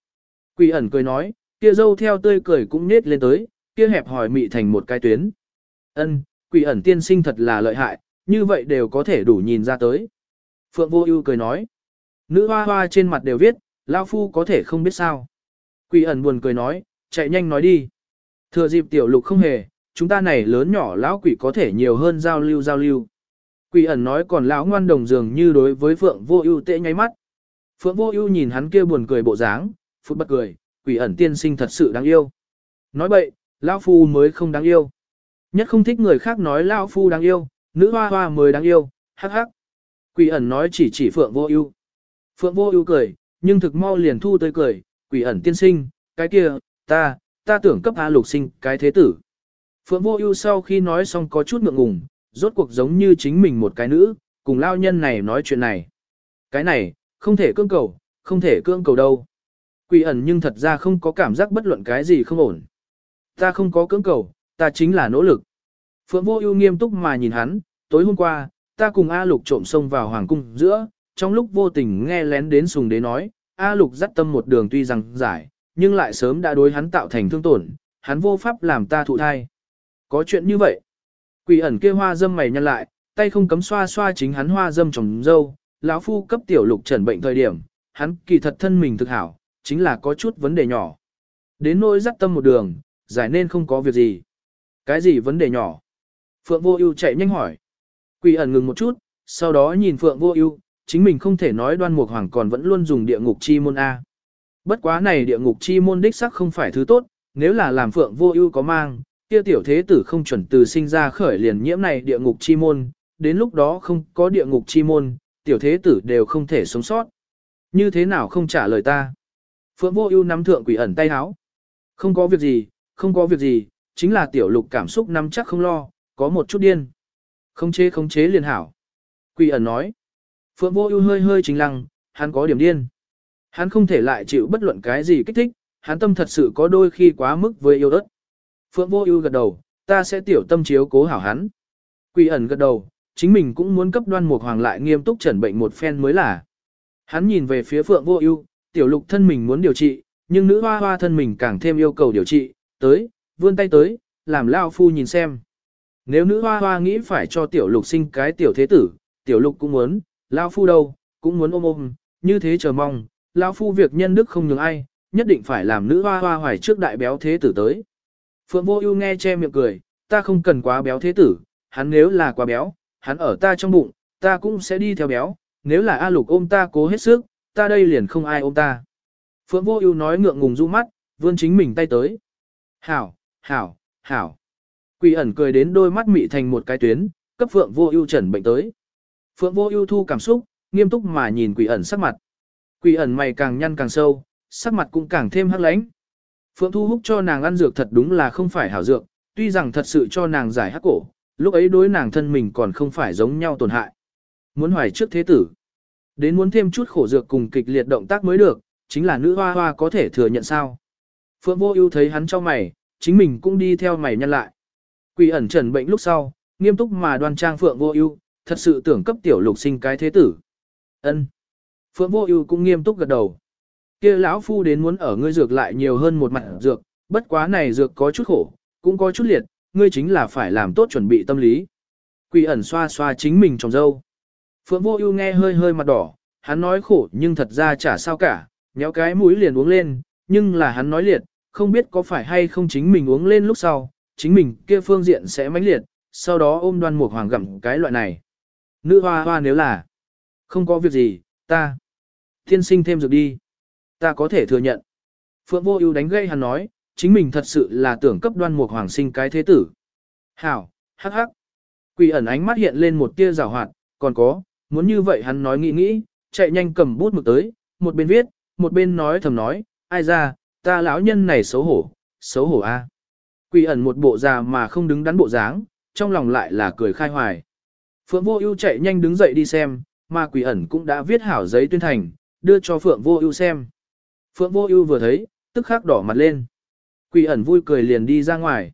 Quỷ ẩn cười nói, kia dâu theo tươi cười cũng nết lên tới, kia hẹp hỏi mị thành một cái tuyến. Ân, quỷ ẩn tiên sinh thật là lợi hại, như vậy đều có thể đủ nhìn ra tới. Phượng vô ưu cười nói, nữ hoa hoa trên mặt đều viết, lão phu có thể không biết sao. Quỷ ẩn buồn cười nói, chạy nhanh nói đi. Thừa dịp tiểu lục không hề, chúng ta này lớn nhỏ lão quỷ có thể nhiều hơn giao lưu giao lưu. Quỷ ẩn nói còn lão ngoan đồng dường như đối với Phượng Vô Ưu tệ nháy mắt. Phượng Vô Ưu nhìn hắn kia buồn cười bộ dáng, phút bật cười, quỷ ẩn tiên sinh thật sự đáng yêu. Nói bậy, lão phu mới không đáng yêu. Nhất không thích người khác nói lão phu đáng yêu, nữ hoa hoa mới đáng yêu, hắc hắc. Quỷ ẩn nói chỉ chỉ Phượng Vô Ưu. Phượng Vô Ưu cười, nhưng thực mau liền thu tới cười, "Quỷ ẩn tiên sinh, cái kia, ta, ta tưởng cấp A Lục sinh cái thế tử." Phượng Vô Ưu sau khi nói xong có chút ngượng ngùng, rốt cuộc giống như chính mình một cái nữ, cùng lao nhân này nói chuyện này. Cái này, không thể cưỡng cầu, không thể cưỡng cầu đâu. Quỷ ẩn nhưng thật ra không có cảm giác bất luận cái gì không ổn. Ta không có cưỡng cầu, ta chính là nỗ lực. Phượng Vô Ưu nghiêm túc mà nhìn hắn, tối hôm qua, ta cùng A Lục trộm xông vào hoàng cung giữa, trong lúc vô tình nghe lén đến sùng đế nói, A Lục dắt tâm một đường tuy rằng giải, nhưng lại sớm đã đối hắn tạo thành thương tổn, hắn vô pháp làm ta thụ thai. Có chuyện như vậy. Quỷ ẩn kia hoa dâm mày nhăn lại, tay không cấm xoa xoa chính hắn hoa dâm trồng dâu, lão phu cấp tiểu lục trần bệnh thời điểm, hắn kỳ thật thân mình thực hảo, chính là có chút vấn đề nhỏ. Đến nỗi dắt tâm một đường, giải nên không có việc gì. Cái gì vấn đề nhỏ? Phượng Vô Ưu chạy nhanh hỏi. Quỷ ẩn ngừng một chút, sau đó nhìn Phượng Vô Ưu, chính mình không thể nói Đoan Mục Hoàng còn vẫn luôn dùng địa ngục chi môn a. Bất quá này địa ngục chi môn đích xác không phải thứ tốt, nếu là làm Phượng Vô Ưu có mang, kia tiểu thế tử không chuẩn từ sinh ra khởi liền nhiễm này địa ngục chi môn, đến lúc đó không có địa ngục chi môn, tiểu thế tử đều không thể sống sót. Như thế nào không trả lời ta? Phượng Vô Ưu nắm thượng quỷ ẩn tay áo. Không có việc gì, không có việc gì, chính là tiểu lục cảm xúc nắm chắc không lo, có một chút điên. Không chế không chế liền hảo. Quỷ ẩn nói. Phượng Vô Ưu hơi hơi chính lăng, hắn có điểm điên. Hắn không thể lại chịu bất luận cái gì kích thích, hắn tâm thật sự có đôi khi quá mức với yêu đất. Phượng Vô Ưu gật đầu, ta sẽ tiểu tâm chiếu cố hảo hắn. Quỷ ẩn gật đầu, chính mình cũng muốn cấp Đoan Mục Hoàng lại nghiêm túc chẩn bệnh một phen mới là. Hắn nhìn về phía Phượng Vô Ưu, tiểu lục thân mình muốn điều trị, nhưng nữ hoa hoa thân mình càng thêm yêu cầu điều trị, tới, vươn tay tới, làm lão phu nhìn xem. Nếu nữ hoa hoa nghĩ phải cho tiểu lục sinh cái tiểu thế tử, tiểu lục cũng muốn, lão phu đâu, cũng muốn ôm ôm, như thế chờ mong, lão phu việc nhân đức không nhường ai, nhất định phải làm nữ hoa hoa hoài trước đại béo thế tử tới. Phượng Vô Ưu nghe che miệng cười, ta không cần quá béo thế tử, hắn nếu là quá béo, hắn ở ta trong bụng, ta cũng sẽ đi theo béo, nếu là A Lục ôm ta cố hết sức, ta đây liền không ai ôm ta. Phượng Vô Ưu nói ngượng ngùng du mắt, vươn chính mình tay tới. "Hảo, hảo, hảo." Quỷ ẩn cười đến đôi mắt mị thành một cái tuyến, cấp Phượng Vô Ưu trần bệnh tới. Phượng Vô Ưu thu cảm xúc, nghiêm túc mà nhìn Quỷ ẩn sắc mặt. Quỷ ẩn mày càng nhăn càng sâu, sắc mặt cũng càng thêm hắc lãnh. Phượng Thu Húc cho nàng ăn dược thật đúng là không phải hảo dược, tuy rằng thật sự cho nàng giải hắc cổ, lúc ấy đối nàng thân mình còn không phải giống nhau tổn hại. Muốn hoài trước thế tử. Đến muốn thêm chút khổ dược cùng kịch liệt động tác mới được, chính là nữ hoa hoa có thể thừa nhận sao. Phượng Vô Ưu thấy hắn cho mày, chính mình cũng đi theo mày nhân lại. Quỷ ẩn trần bệnh lúc sau, nghiêm túc mà đoan trang Phượng Vô Ưu, thật sự tưởng cấp tiểu lục sinh cái thế tử. Ân. Phượng Vô Ưu cũng nghiêm túc gật đầu kia lão phu đến muốn ở ngươi dược lại nhiều hơn một mặt dược, bất quá này dược có chút khổ, cũng có chút liệt, ngươi chính là phải làm tốt chuẩn bị tâm lý. Quỷ ẩn xoa xoa chính mình trong dâu. Phượng vô ưu nghe hơi hơi mặt đỏ, hắn nói khổ nhưng thật ra chả sao cả, nhéo cái mũi liền uống lên, nhưng là hắn nói liệt, không biết có phải hay không chính mình uống lên lúc sau, chính mình kia phương diện sẽ mãnh liệt, sau đó ôm đoan mục hoàng gặm cái loại này. Nữ hoa hoa nếu là không có việc gì, ta thiên sinh thêm dược đi. Ta có thể thừa nhận. Phượng Vô Ưu đánh gậy hắn nói, chính mình thật sự là tưởng cấp đoan mục hoàng sinh cái thế tử. Hảo, hắc hắc. Quỷ ẩn ánh mắt hiện lên một tia giảo hoạt, còn có, muốn như vậy hắn nói nghĩ nghĩ, chạy nhanh cầm bút mực tới, một bên viết, một bên nói thầm nói, ai ra, ta lão nhân này xấu hổ, xấu hổ a. Quỷ ẩn một bộ già mà không đứng đắn bộ dáng, trong lòng lại là cười khai hoài. Phượng Vô Ưu chạy nhanh đứng dậy đi xem, mà Quỷ ẩn cũng đã viết hảo giấy tuyên thành, đưa cho Phượng Vô Ưu xem. Phượng Vô Ưu vừa thấy, tức khắc đỏ mặt lên. Quỷ ẩn vui cười liền đi ra ngoài.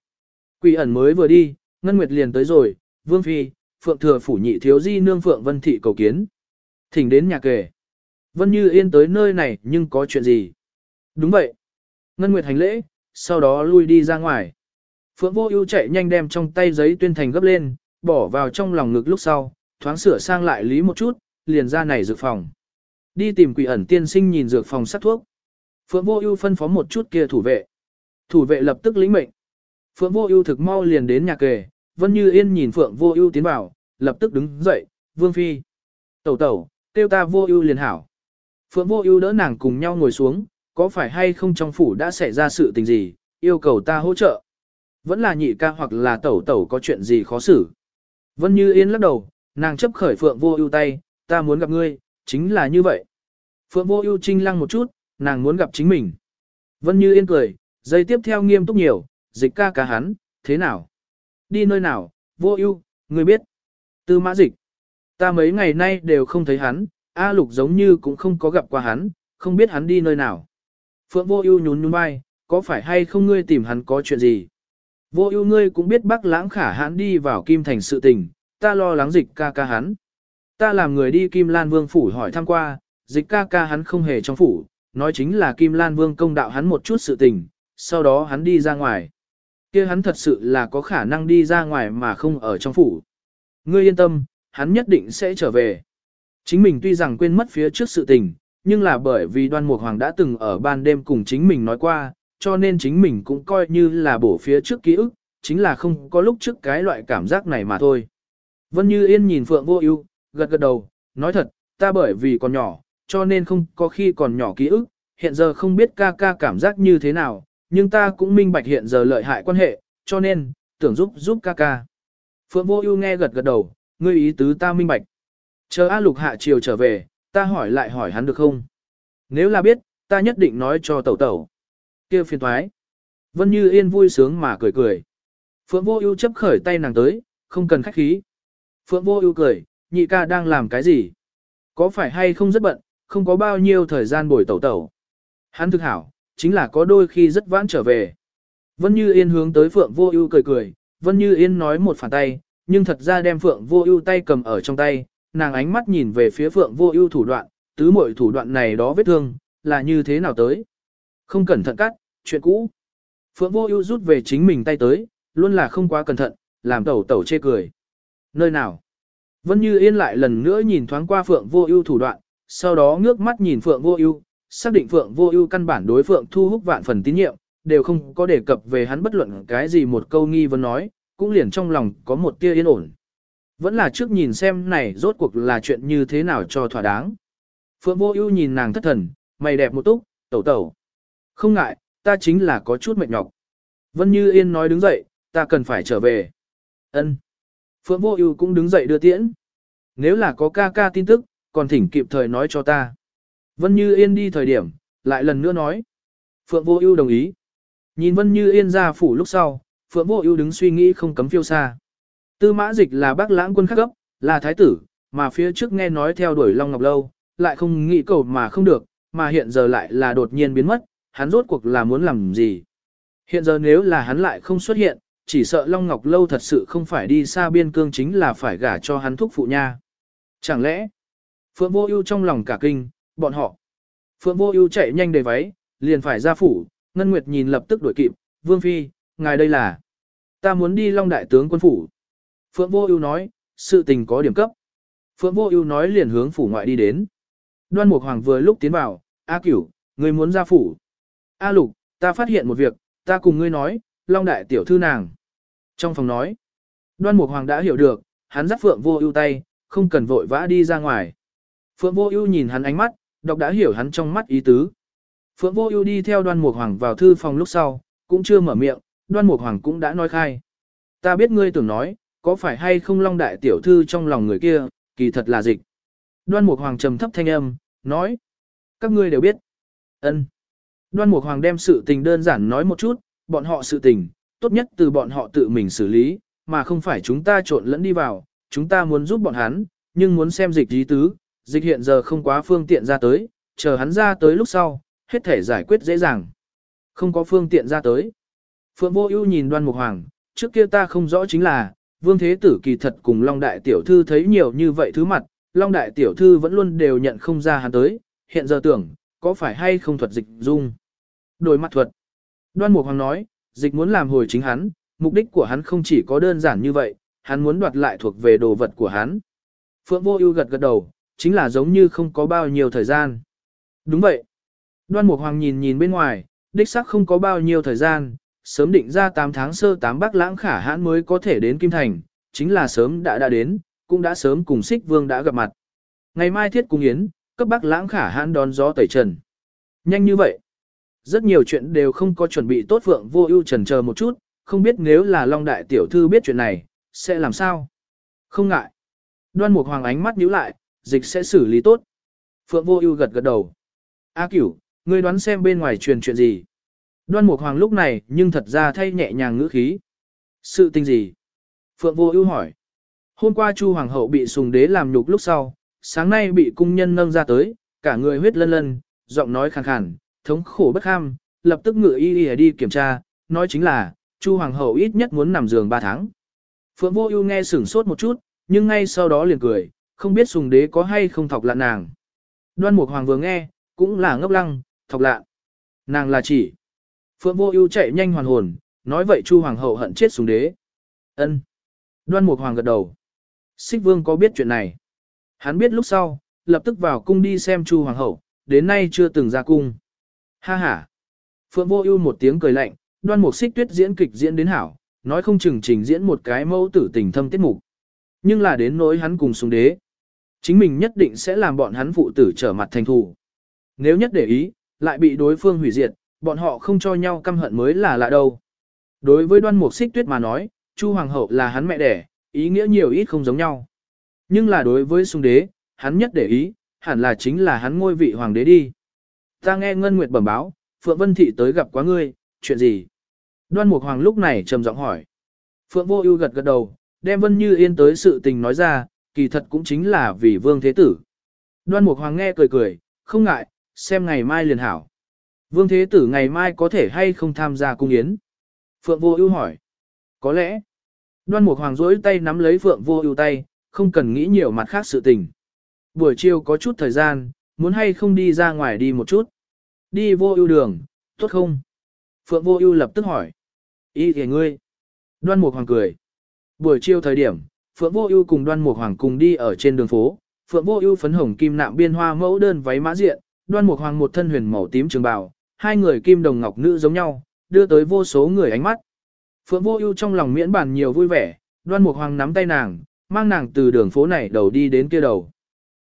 Quỷ ẩn mới vừa đi, Ngân Nguyệt liền tới rồi, Vương Phi, Phượng Thừa Phủ nhị thiếu di nương Phượng Vân Thị cầu kiến. Thỉnh đến nhà kề. Vân Như Yên tới nơi này nhưng có chuyện gì? Đúng vậy. Ngân Nguyệt hành lễ, sau đó lui đi ra ngoài. Phượng Vô Ưu chạy nhanh đem trong tay giấy tuyên thành gấp lên, bỏ vào trong lòng ngực lúc sau, thoáng sửa sang lại lý một chút, liền ra này dược phòng. Đi tìm quỷ ẩn tiên sinh nhìn dược phòng sắc thuốc. Phượng Vô Ưu phân phó một chút kia thủ vệ. Thủ vệ lập tức lĩnh mệnh. Phượng Vô Ưu thực mau liền đến nhà kề, Vân Như Yên nhìn Phượng Vô Ưu tiến vào, lập tức đứng dậy, "Vương phi." "Tẩu tẩu, kêu ta Vô Ưu liền hảo." Phượng Vô Ưu đỡ nàng cùng nhau ngồi xuống, "Có phải hay không trong phủ đã xảy ra sự tình gì, yêu cầu ta hỗ trợ. Vẫn là nhị ca hoặc là tẩu tẩu có chuyện gì khó xử. Vân Như Yên lắc đầu, nàng chấp khởi Phượng Vô Ưu tay, ta muốn gặp ngươi, chính là như vậy. Phượng Vô Ưu trinh lăng một chút, nàng muốn gặp chính mình. Vân Như Yên cười, giây tiếp theo nghiêm túc nhiều, dịch ca ca hắn, thế nào? Đi nơi nào, Vô Ưu, ngươi biết. Tư Mã Dịch. Ta mấy ngày nay đều không thấy hắn, A Lục giống như cũng không có gặp qua hắn, không biết hắn đi nơi nào. Phượng Vô Ưu nhún nhún vai, có phải hay không ngươi tìm hắn có chuyện gì? Vô ưu ngươi cũng biết Bắc Lãng Khả hãn đi vào Kim Thành sự tình, ta lo lắng dịch ca ca hắn. Ta làm người đi Kim Lan Vương phủ hỏi thăm qua, dịch ca ca hắn không hề trong phủ, nói chính là Kim Lan Vương công đạo hắn một chút sự tình, sau đó hắn đi ra ngoài kia hắn thật sự là có khả năng đi ra ngoài mà không ở trong phủ. Ngươi yên tâm, hắn nhất định sẽ trở về. Chính mình tuy rằng quên mất phía trước sự tình, nhưng là bởi vì đoan mục hoàng đã từng ở ban đêm cùng chính mình nói qua, cho nên chính mình cũng coi như là bổ phía trước ký ức, chính là không có lúc trước cái loại cảm giác này mà thôi. Vân Như Yên nhìn Phượng Vô Ưu, gật gật đầu, nói thật, ta bởi vì còn nhỏ, cho nên không có khi còn nhỏ ký ức, hiện giờ không biết ca ca cảm giác như thế nào, nhưng ta cũng minh bạch hiện giờ lợi hại quan hệ, cho nên, tưởng giúp giúp ca ca. Phượng Vô Ưu nghe gật gật đầu, ngươi ý tứ ta minh bạch. Chờ A Lục hạ chiều trở về, ta hỏi lại hỏi hắn được không? Nếu là biết, ta nhất định nói cho tẩu tẩu kia phiền toái. Vân Như Yên vui sướng mà cười cười. Phượng Vô Ưu chấp khởi tay nàng tới, không cần khách khí. Phượng Vô Ưu cười, nhị ca đang làm cái gì? Có phải hay không rất bận, không có bao nhiêu thời gian bồi tẩu tẩu. Hắn thực hảo, chính là có đôi khi rất vãn trở về. Vân Như Yên hướng tới Phượng Vô Ưu cười cười, Vân Như Yên nói một phản tay, nhưng thật ra đem Phượng Vô Ưu tay cầm ở trong tay, nàng ánh mắt nhìn về phía Phượng Vô Ưu thủ đoạn, tứ muội thủ đoạn này đó vết thương, là như thế nào tới? Không cẩn thận cắt, chuyện cũ. Phượng Vô Ưu rút về chính mình tay tới, luôn là không quá cẩn thận, làm tẩu tẩu chê cười. Nơi nào? Vân Như Yên lại lần nữa nhìn thoáng qua Phượng Vô Ưu thủ đoạn, sau đó ngước mắt nhìn Phượng Vô Ưu, xác định Phượng Vô Ưu căn bản đối Phượng Thu hút vạn phần tín nhiệm, đều không có đề cập về hắn bất luận cái gì một câu nghi vấn nói, cũng liền trong lòng có một tia yên ổn. Vẫn là trước nhìn xem này rốt cuộc là chuyện như thế nào cho thỏa đáng. Phượng Vô Ưu nhìn nàng thất thần, mày đẹp một túc, "Tẩu tẩu, không ngại, ta chính là có chút mệt nhọc. Vân Như Yên nói đứng dậy, ta cần phải trở về. Ân. Phượng Vô Ưu cũng đứng dậy đưa tiễn. Nếu là có ca ca tin tức, còn thỉnh kịp thời nói cho ta. Vân Như Yên đi thời điểm, lại lần nữa nói. Phượng Vô Ưu đồng ý. Nhìn Vân Như Yên ra phủ lúc sau, Phượng Vô Ưu đứng suy nghĩ không cấm phiêu xa. Tư Mã Dịch là Bắc Lãng quân khắc cấp, là thái tử, mà phía trước nghe nói theo đuổi Long Ngọc lâu, lại không nghĩ cầu mà không được, mà hiện giờ lại là đột nhiên biến mất, hắn rốt cuộc là muốn làm gì. Hiện giờ nếu là hắn lại không xuất hiện, chỉ sợ Long Ngọc Lâu thật sự không phải đi xa biên cương chính là phải gả cho hắn thúc phụ nha. Chẳng lẽ, Phượng Vô Ưu trong lòng cả kinh, bọn họ. Phượng Vô Ưu chạy nhanh đầy váy, liền phải ra phủ, Ngân Nguyệt nhìn lập tức đuổi kịp, "Vương phi, ngài đây là?" "Ta muốn đi Long đại tướng quân phủ." Phượng Vô Ưu nói, "Sự tình có điểm cấp." Phượng Vô Ưu nói liền hướng phủ ngoại đi đến. Đoan Mục Hoàng vừa lúc tiến vào, "A Cửu, ngươi muốn ra phủ?" A Lục, ta phát hiện một việc, ta cùng ngươi nói, Long đại tiểu thư nàng. Trong phòng nói, đoan mục hoàng đã hiểu được, hắn dắt Phượng vô ưu tay, không cần vội vã đi ra ngoài. Phượng vô ưu nhìn hắn ánh mắt, đọc đã hiểu hắn trong mắt ý tứ. Phượng vô ưu đi theo đoan mục hoàng vào thư phòng lúc sau, cũng chưa mở miệng, đoan mục hoàng cũng đã nói khai. Ta biết ngươi tưởng nói, có phải hay không long đại tiểu thư trong lòng người kia, kỳ thật là dịch. Đoan mục hoàng trầm thấp thanh âm, nói. Các ngươi đều biết. ân Đoan Mục Hoàng đem sự tình đơn giản nói một chút, bọn họ sự tình, tốt nhất từ bọn họ tự mình xử lý, mà không phải chúng ta trộn lẫn đi vào, chúng ta muốn giúp bọn hắn, nhưng muốn xem dịch ý tứ, dịch hiện giờ không quá phương tiện ra tới, chờ hắn ra tới lúc sau, hết thể giải quyết dễ dàng. Không có phương tiện ra tới. Phượng Vô Ưu nhìn Đoan Mục Hoàng, trước kia ta không rõ chính là, Vương Thế Tử kỳ thật cùng Long Đại Tiểu Thư thấy nhiều như vậy thứ mặt, Long Đại Tiểu Thư vẫn luôn đều nhận không ra hắn tới, hiện giờ tưởng, có phải hay không thuật dịch dung. Đổi mặt thuật. Đoan Mục Hoàng nói, dịch muốn làm hồi chính hắn, mục đích của hắn không chỉ có đơn giản như vậy, hắn muốn đoạt lại thuộc về đồ vật của hắn. Phượng Vô Ưu gật gật đầu, chính là giống như không có bao nhiêu thời gian. Đúng vậy. Đoan Mục Hoàng nhìn nhìn bên ngoài, đích xác không có bao nhiêu thời gian, sớm định ra 8 tháng sơ 8 Bắc Lãng Khả Hãn mới có thể đến Kim Thành, chính là sớm đã đã đến, cũng đã sớm cùng Sích Vương đã gặp mặt. Ngày mai thiết cung yến, cấp Bắc Lãng Khả Hãn đón gió tẩy trần. Nhanh như vậy. Rất nhiều chuyện đều không có chuẩn bị tốt Phượng Vô Ưu chần chờ một chút, không biết nếu là Long đại tiểu thư biết chuyện này, sẽ làm sao? Không ngại. Đoan Mục Hoàng ánh mắt nhíu lại, dịch sẽ xử lý tốt. Phượng Vô Ưu gật gật đầu. A Cửu, ngươi đoán xem bên ngoài truyền chuyện gì? Đoan Mục Hoàng lúc này, nhưng thật ra thay nhẹ nhàng ngữ khí. Sự tình gì? Phượng Vô Ưu hỏi. Hôm qua Chu hoàng hậu bị Sùng đế làm nhục lúc sau, sáng nay bị cung nhân nâng ra tới, cả người huyết lân lân, giọng nói khàn khàn, thống khổ bất kham, lập tức ngự y y đi kiểm tra, nói chính là, Chu hoàng hậu ít nhất muốn nằm giường 3 tháng. Phượng Vô Ưu nghe sửng sốt một chút, nhưng ngay sau đó liền cười, không biết Sùng đế có hay không thọc lạn nàng. Đoan Mục Hoàng vừa nghe, cũng là ngốc lăng, thọc lạn. Nàng là chỉ. Phượng Vô Ưu chạy nhanh hoàn hồn, nói vậy Chu hoàng hậu hận chết Sùng đế. Ân. Đoan Mục Hoàng gật đầu. Xích Vương có biết chuyện này. Hắn biết lúc sau, lập tức vào cung đi xem Chu hoàng hậu, đến nay chưa từng ra cung. Ha ha. Phượng Vô Ưu một tiếng cười lạnh, Đoan Mục Xích Tuyết diễn kịch diễn đến hảo, nói không chừng trình diễn một cái mẫu tử tình thâm tiết mục. Nhưng là đến nỗi hắn cùng xuống đế. Chính mình nhất định sẽ làm bọn hắn phụ tử trở mặt thành thù. Nếu nhất để ý, lại bị đối phương hủy diệt, bọn họ không cho nhau căm hận mới là lạ đâu. Đối với đoan mục xích tuyết mà nói, Chu Hoàng hậu là hắn mẹ đẻ, ý nghĩa nhiều ít không giống nhau. Nhưng là đối với sung đế, hắn nhất để ý, hẳn là chính là hắn ngôi vị hoàng đế đi. Ta nghe Ngân Nguyệt bẩm báo, Phượng Vân Thị tới gặp quá ngươi, chuyện gì? Đoan Mục Hoàng lúc này trầm giọng hỏi. Phượng Vô Ưu gật gật đầu, đem Vân Như Yên tới sự tình nói ra, kỳ thật cũng chính là vì Vương Thế Tử. Đoan Mục Hoàng nghe cười cười, không ngại, xem ngày mai liền hảo. Vương Thế Tử ngày mai có thể hay không tham gia cung yến? Phượng Vô Ưu hỏi. Có lẽ. Đoan Mục Hoàng duỗi tay nắm lấy Phượng Vô Ưu tay, không cần nghĩ nhiều mặt khác sự tình. Buổi chiều có chút thời gian, muốn hay không đi ra ngoài đi một chút. Đi Vô Ưu đường, tốt không? Phượng Vô Ưu lập tức hỏi. Ý thì ngươi. Đoan Mục Hoàng cười. Buổi chiều thời điểm, Phượng Vô Ưu cùng Đoan Mục Hoàng cùng đi ở trên đường phố. Phượng Vô Ưu phấn hồng kim nạm biên hoa mẫu đơn váy mã diện, Đoan Mục Hoàng một thân huyền màu tím trường bào, hai người kim đồng ngọc nữ giống nhau, đưa tới vô số người ánh mắt. Phượng Vô Ưu trong lòng miễn bàn nhiều vui vẻ, Đoan Mục Hoàng nắm tay nàng, mang nàng từ đường phố này đầu đi đến kia đầu.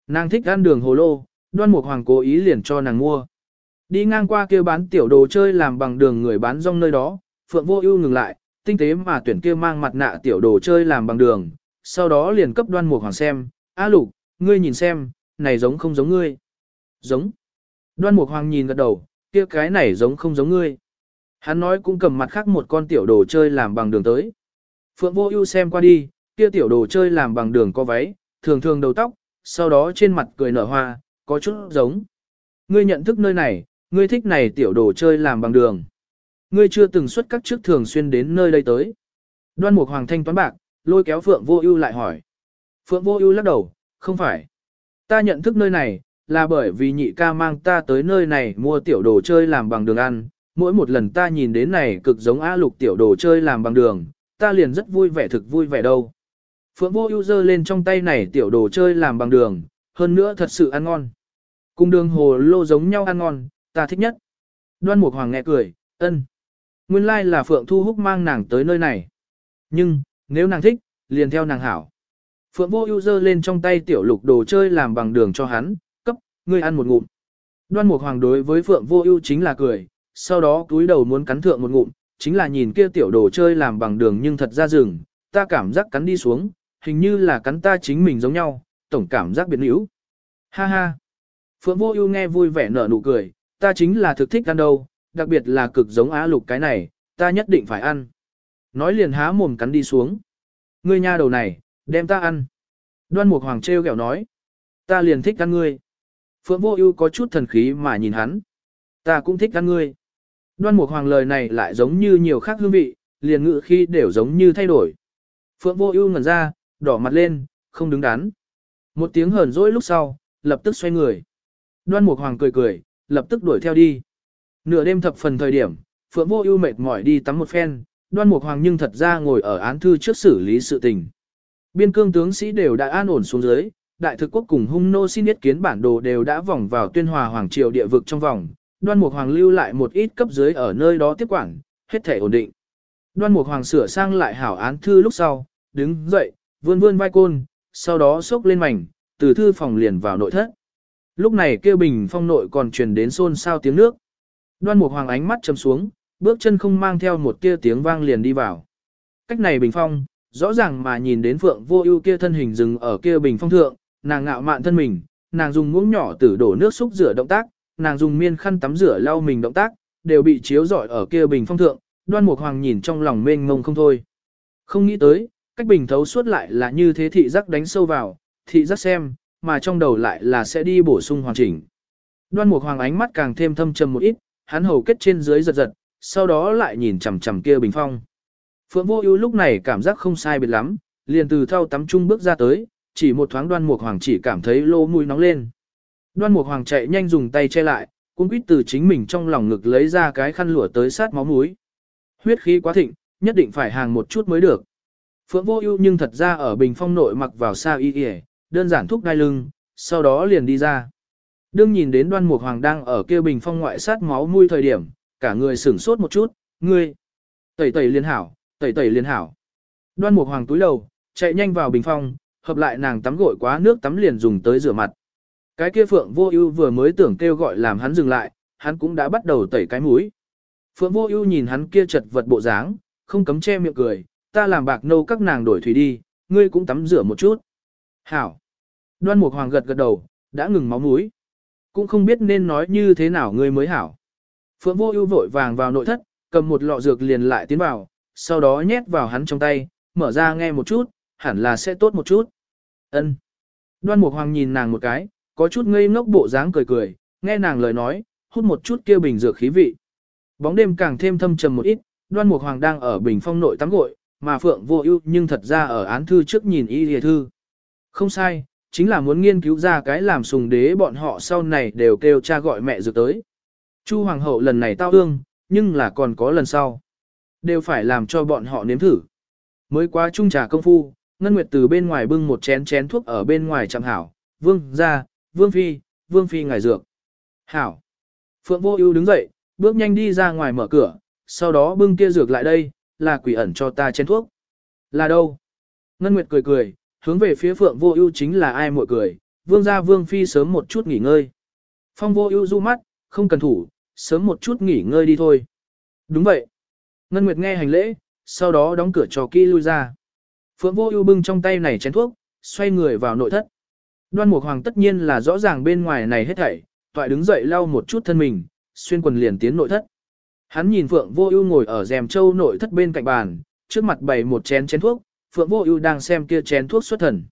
Nàng thích ăn đường hồ lô, Đoan Mục Hoàng cố ý liền cho nàng mua. Đi ngang qua kia bán tiểu đồ chơi làm bằng đường người bán rong nơi đó, Phượng Vô Ưu ngừng lại, tinh tế mà tuyển kia mang mặt nạ tiểu đồ chơi làm bằng đường, sau đó liền cấp Đoan Mục Hoàng xem, "A Lục, ngươi nhìn xem, này giống không giống ngươi?" "Giống." Đoan Mục Hoàng nhìn gật đầu, "Kia cái này giống không giống ngươi?" Hắn nói cũng cầm mặt khác một con tiểu đồ chơi làm bằng đường tới. Phượng Vô Ưu xem qua đi, kia tiểu đồ chơi làm bằng đường có váy, thường thường đầu tóc, sau đó trên mặt cười nở hoa, có chút giống. Ngươi nhận thức nơi này, ngươi thích này tiểu đồ chơi làm bằng đường. Ngươi chưa từng xuất các trước thường xuyên đến nơi đây tới. Đoan Mục Hoàng thanh toán bạc, lôi kéo Phượng Vô Ưu lại hỏi. Phượng Vô Ưu lắc đầu, không phải. Ta nhận thức nơi này, là bởi vì nhị ca mang ta tới nơi này mua tiểu đồ chơi làm bằng đường ăn, mỗi một lần ta nhìn đến này cực giống A lục tiểu đồ chơi làm bằng đường, ta liền rất vui vẻ thực vui vẻ đâu. Phượng vô ưu giơ lên trong tay này tiểu đồ chơi làm bằng đường, hơn nữa thật sự ăn ngon. Cùng đường hồ lô giống nhau ăn ngon, ta thích nhất. Đoan Mục Hoàng nghe cười, ân. Nguyên lai là Phượng Thu Húc mang nàng tới nơi này. Nhưng, nếu nàng thích, liền theo nàng hảo. Phượng vô ưu dơ lên trong tay tiểu lục đồ chơi làm bằng đường cho hắn, cấp, ngươi ăn một ngụm. Đoan Mục Hoàng đối với Phượng vô ưu chính là cười, sau đó túi đầu muốn cắn thượng một ngụm, chính là nhìn kia tiểu đồ chơi làm bằng đường nhưng thật ra rừng, ta cảm giác cắn đi xuống, hình như là cắn ta chính mình giống nhau, tổng cảm giác biến yếu. Ha ha. Phượng Vô Ưu nghe vui vẻ nở nụ cười, ta chính là thực thích ăn đâu, đặc biệt là cực giống á lục cái này, ta nhất định phải ăn. Nói liền há mồm cắn đi xuống. Ngươi nha đầu này, đem ta ăn. Đoan Mục Hoàng trêu ghẹo nói, ta liền thích ăn ngươi. Phượng Vô Ưu có chút thần khí mà nhìn hắn. Ta cũng thích ăn ngươi. Đoan Mục Hoàng lời này lại giống như nhiều khác hương vị, liền ngữ khi đều giống như thay đổi. Phượng Vô Ưu ngẩn ra, đỏ mặt lên, không đứng đắn. Một tiếng hờn dỗi lúc sau, lập tức xoay người. Đoan Mục Hoàng cười cười, lập tức đuổi theo đi. Nửa đêm thập phần thời điểm, Phượng Vô Ưu mệt mỏi đi tắm một phen, Đoan Mục Hoàng nhưng thật ra ngồi ở án thư trước xử lý sự tình. Biên cương tướng sĩ đều đã an ổn xuống dưới, đại thực quốc cùng hung nô xin ý kiến bản đồ đều đã vòng vào tuyên hòa hoàng triều địa vực trong vòng, đoan mục hoàng lưu lại một ít cấp dưới ở nơi đó tiếp quản, hết thể ổn định. Đoan mục hoàng sửa sang lại hảo án thư lúc sau, đứng dậy, vươn vươn vai côn, sau đó xốc lên mảnh, từ thư phòng liền vào nội thất. Lúc này kêu bình phong nội còn truyền đến xôn xao tiếng nước. Đoan Mục Hoàng ánh mắt châm xuống, bước chân không mang theo một tia tiếng vang liền đi vào. Cách này bình phong, rõ ràng mà nhìn đến Phượng Vô Ưu kia thân hình dừng ở kia bình phong thượng, nàng ngạo mạn thân mình, nàng dùng muỗng nhỏ tử đổ nước xúc rửa động tác, nàng dùng miên khăn tắm rửa lau mình động tác, đều bị chiếu rọi ở kia bình phong thượng, Đoan Mục Hoàng nhìn trong lòng mênh mông không thôi. Không nghĩ tới, cách bình thấu suốt lại là như thế thị giác đánh sâu vào, thị giác xem, mà trong đầu lại là sẽ đi bổ sung hoàn chỉnh. Đoan Mục Hoàng ánh mắt càng thêm thâm trầm một ít, hắn hầu kết trên dưới giật giật, sau đó lại nhìn chằm chằm kia bình phong. Phượng Vô Ưu lúc này cảm giác không sai biệt lắm, liền từ thau tắm trung bước ra tới, chỉ một thoáng Đoan Mục Hoàng chỉ cảm thấy lỗ mũi nóng lên. Đoan Mục Hoàng chạy nhanh dùng tay che lại, cuống quýt từ chính mình trong lòng ngực lấy ra cái khăn lụa tới sát máu mũi. Huyết khí quá thịnh, nhất định phải hàng một chút mới được. Phượng Vô Ưu nhưng thật ra ở bình phong nội mặc vào sa y y, đơn giản thúc đai lưng, sau đó liền đi ra. Đương nhìn đến Đoan Mục Hoàng đang ở kia bình phong ngoại sát máu mũi thời điểm, cả người sửng sốt một chút, "Ngươi?" Tẩy tẩy liên hảo, tẩy tẩy liên hảo. Đoan Mục Hoàng túi đầu, chạy nhanh vào bình phong, hợp lại nàng tắm gội quá nước tắm liền dùng tới rửa mặt. Cái kia Phượng Vô Ưu vừa mới tưởng kêu gọi làm hắn dừng lại, hắn cũng đã bắt đầu tẩy cái mũi. Phượng Vô Ưu nhìn hắn kia chật vật bộ dáng, không cấm che miệng cười, "Ta làm bạc nâu các nàng đổi thủy đi, ngươi cũng tắm rửa một chút." "Hảo." Đoan Mục Hoàng gật gật đầu, đã ngừng máu mũi. Cũng không biết nên nói như thế nào ngươi mới hảo. Phượng Vô Ưu vội vàng vào nội thất, cầm một lọ dược liền lại tiến vào, sau đó nhét vào hắn trong tay, mở ra nghe một chút, hẳn là sẽ tốt một chút. Ân. Đoan Mục Hoàng nhìn nàng một cái, có chút ngây ngốc bộ dáng cười cười, nghe nàng lời nói, hút một chút kia bình dược khí vị. Bóng đêm càng thêm thâm trầm một ít, Đoan Mục Hoàng đang ở bình phong nội tắm gội, mà Phượng Vô Ưu nhưng thật ra ở án thư trước nhìn y liệt thư. Không sai, chính là muốn nghiên cứu ra cái làm sùng đế bọn họ sau này đều kêu cha gọi mẹ dược tới. Chu Hoàng hậu lần này tao ương, nhưng là còn có lần sau. Đều phải làm cho bọn họ nếm thử. Mới qua trung trà công phu, Ngân Nguyệt từ bên ngoài bưng một chén chén thuốc ở bên ngoài chạm hảo, vương ra, vương phi, vương phi ngài dược. Hảo. Phượng vô ưu đứng dậy, bước nhanh đi ra ngoài mở cửa, sau đó bưng kia dược lại đây, là quỷ ẩn cho ta chén thuốc. Là đâu? Ngân Nguyệt cười cười, hướng về phía Phượng vô ưu chính là ai muội cười, vương gia vương phi sớm một chút nghỉ ngơi. Phong vô ưu du mắt, không cần thủ, sớm một chút nghỉ ngơi đi thôi. Đúng vậy. Ngân Nguyệt nghe hành lễ, sau đó đóng cửa cho kỹ lui ra. Phượng Vô Ưu bưng trong tay này chén thuốc, xoay người vào nội thất. Đoan Mục Hoàng tất nhiên là rõ ràng bên ngoài này hết thảy, toại đứng dậy lau một chút thân mình, xuyên quần liền tiến nội thất. Hắn nhìn Phượng Vô Ưu ngồi ở rèm châu nội thất bên cạnh bàn, trước mặt bày một chén chén thuốc, Phượng Vô Ưu đang xem kia chén thuốc xuất thần.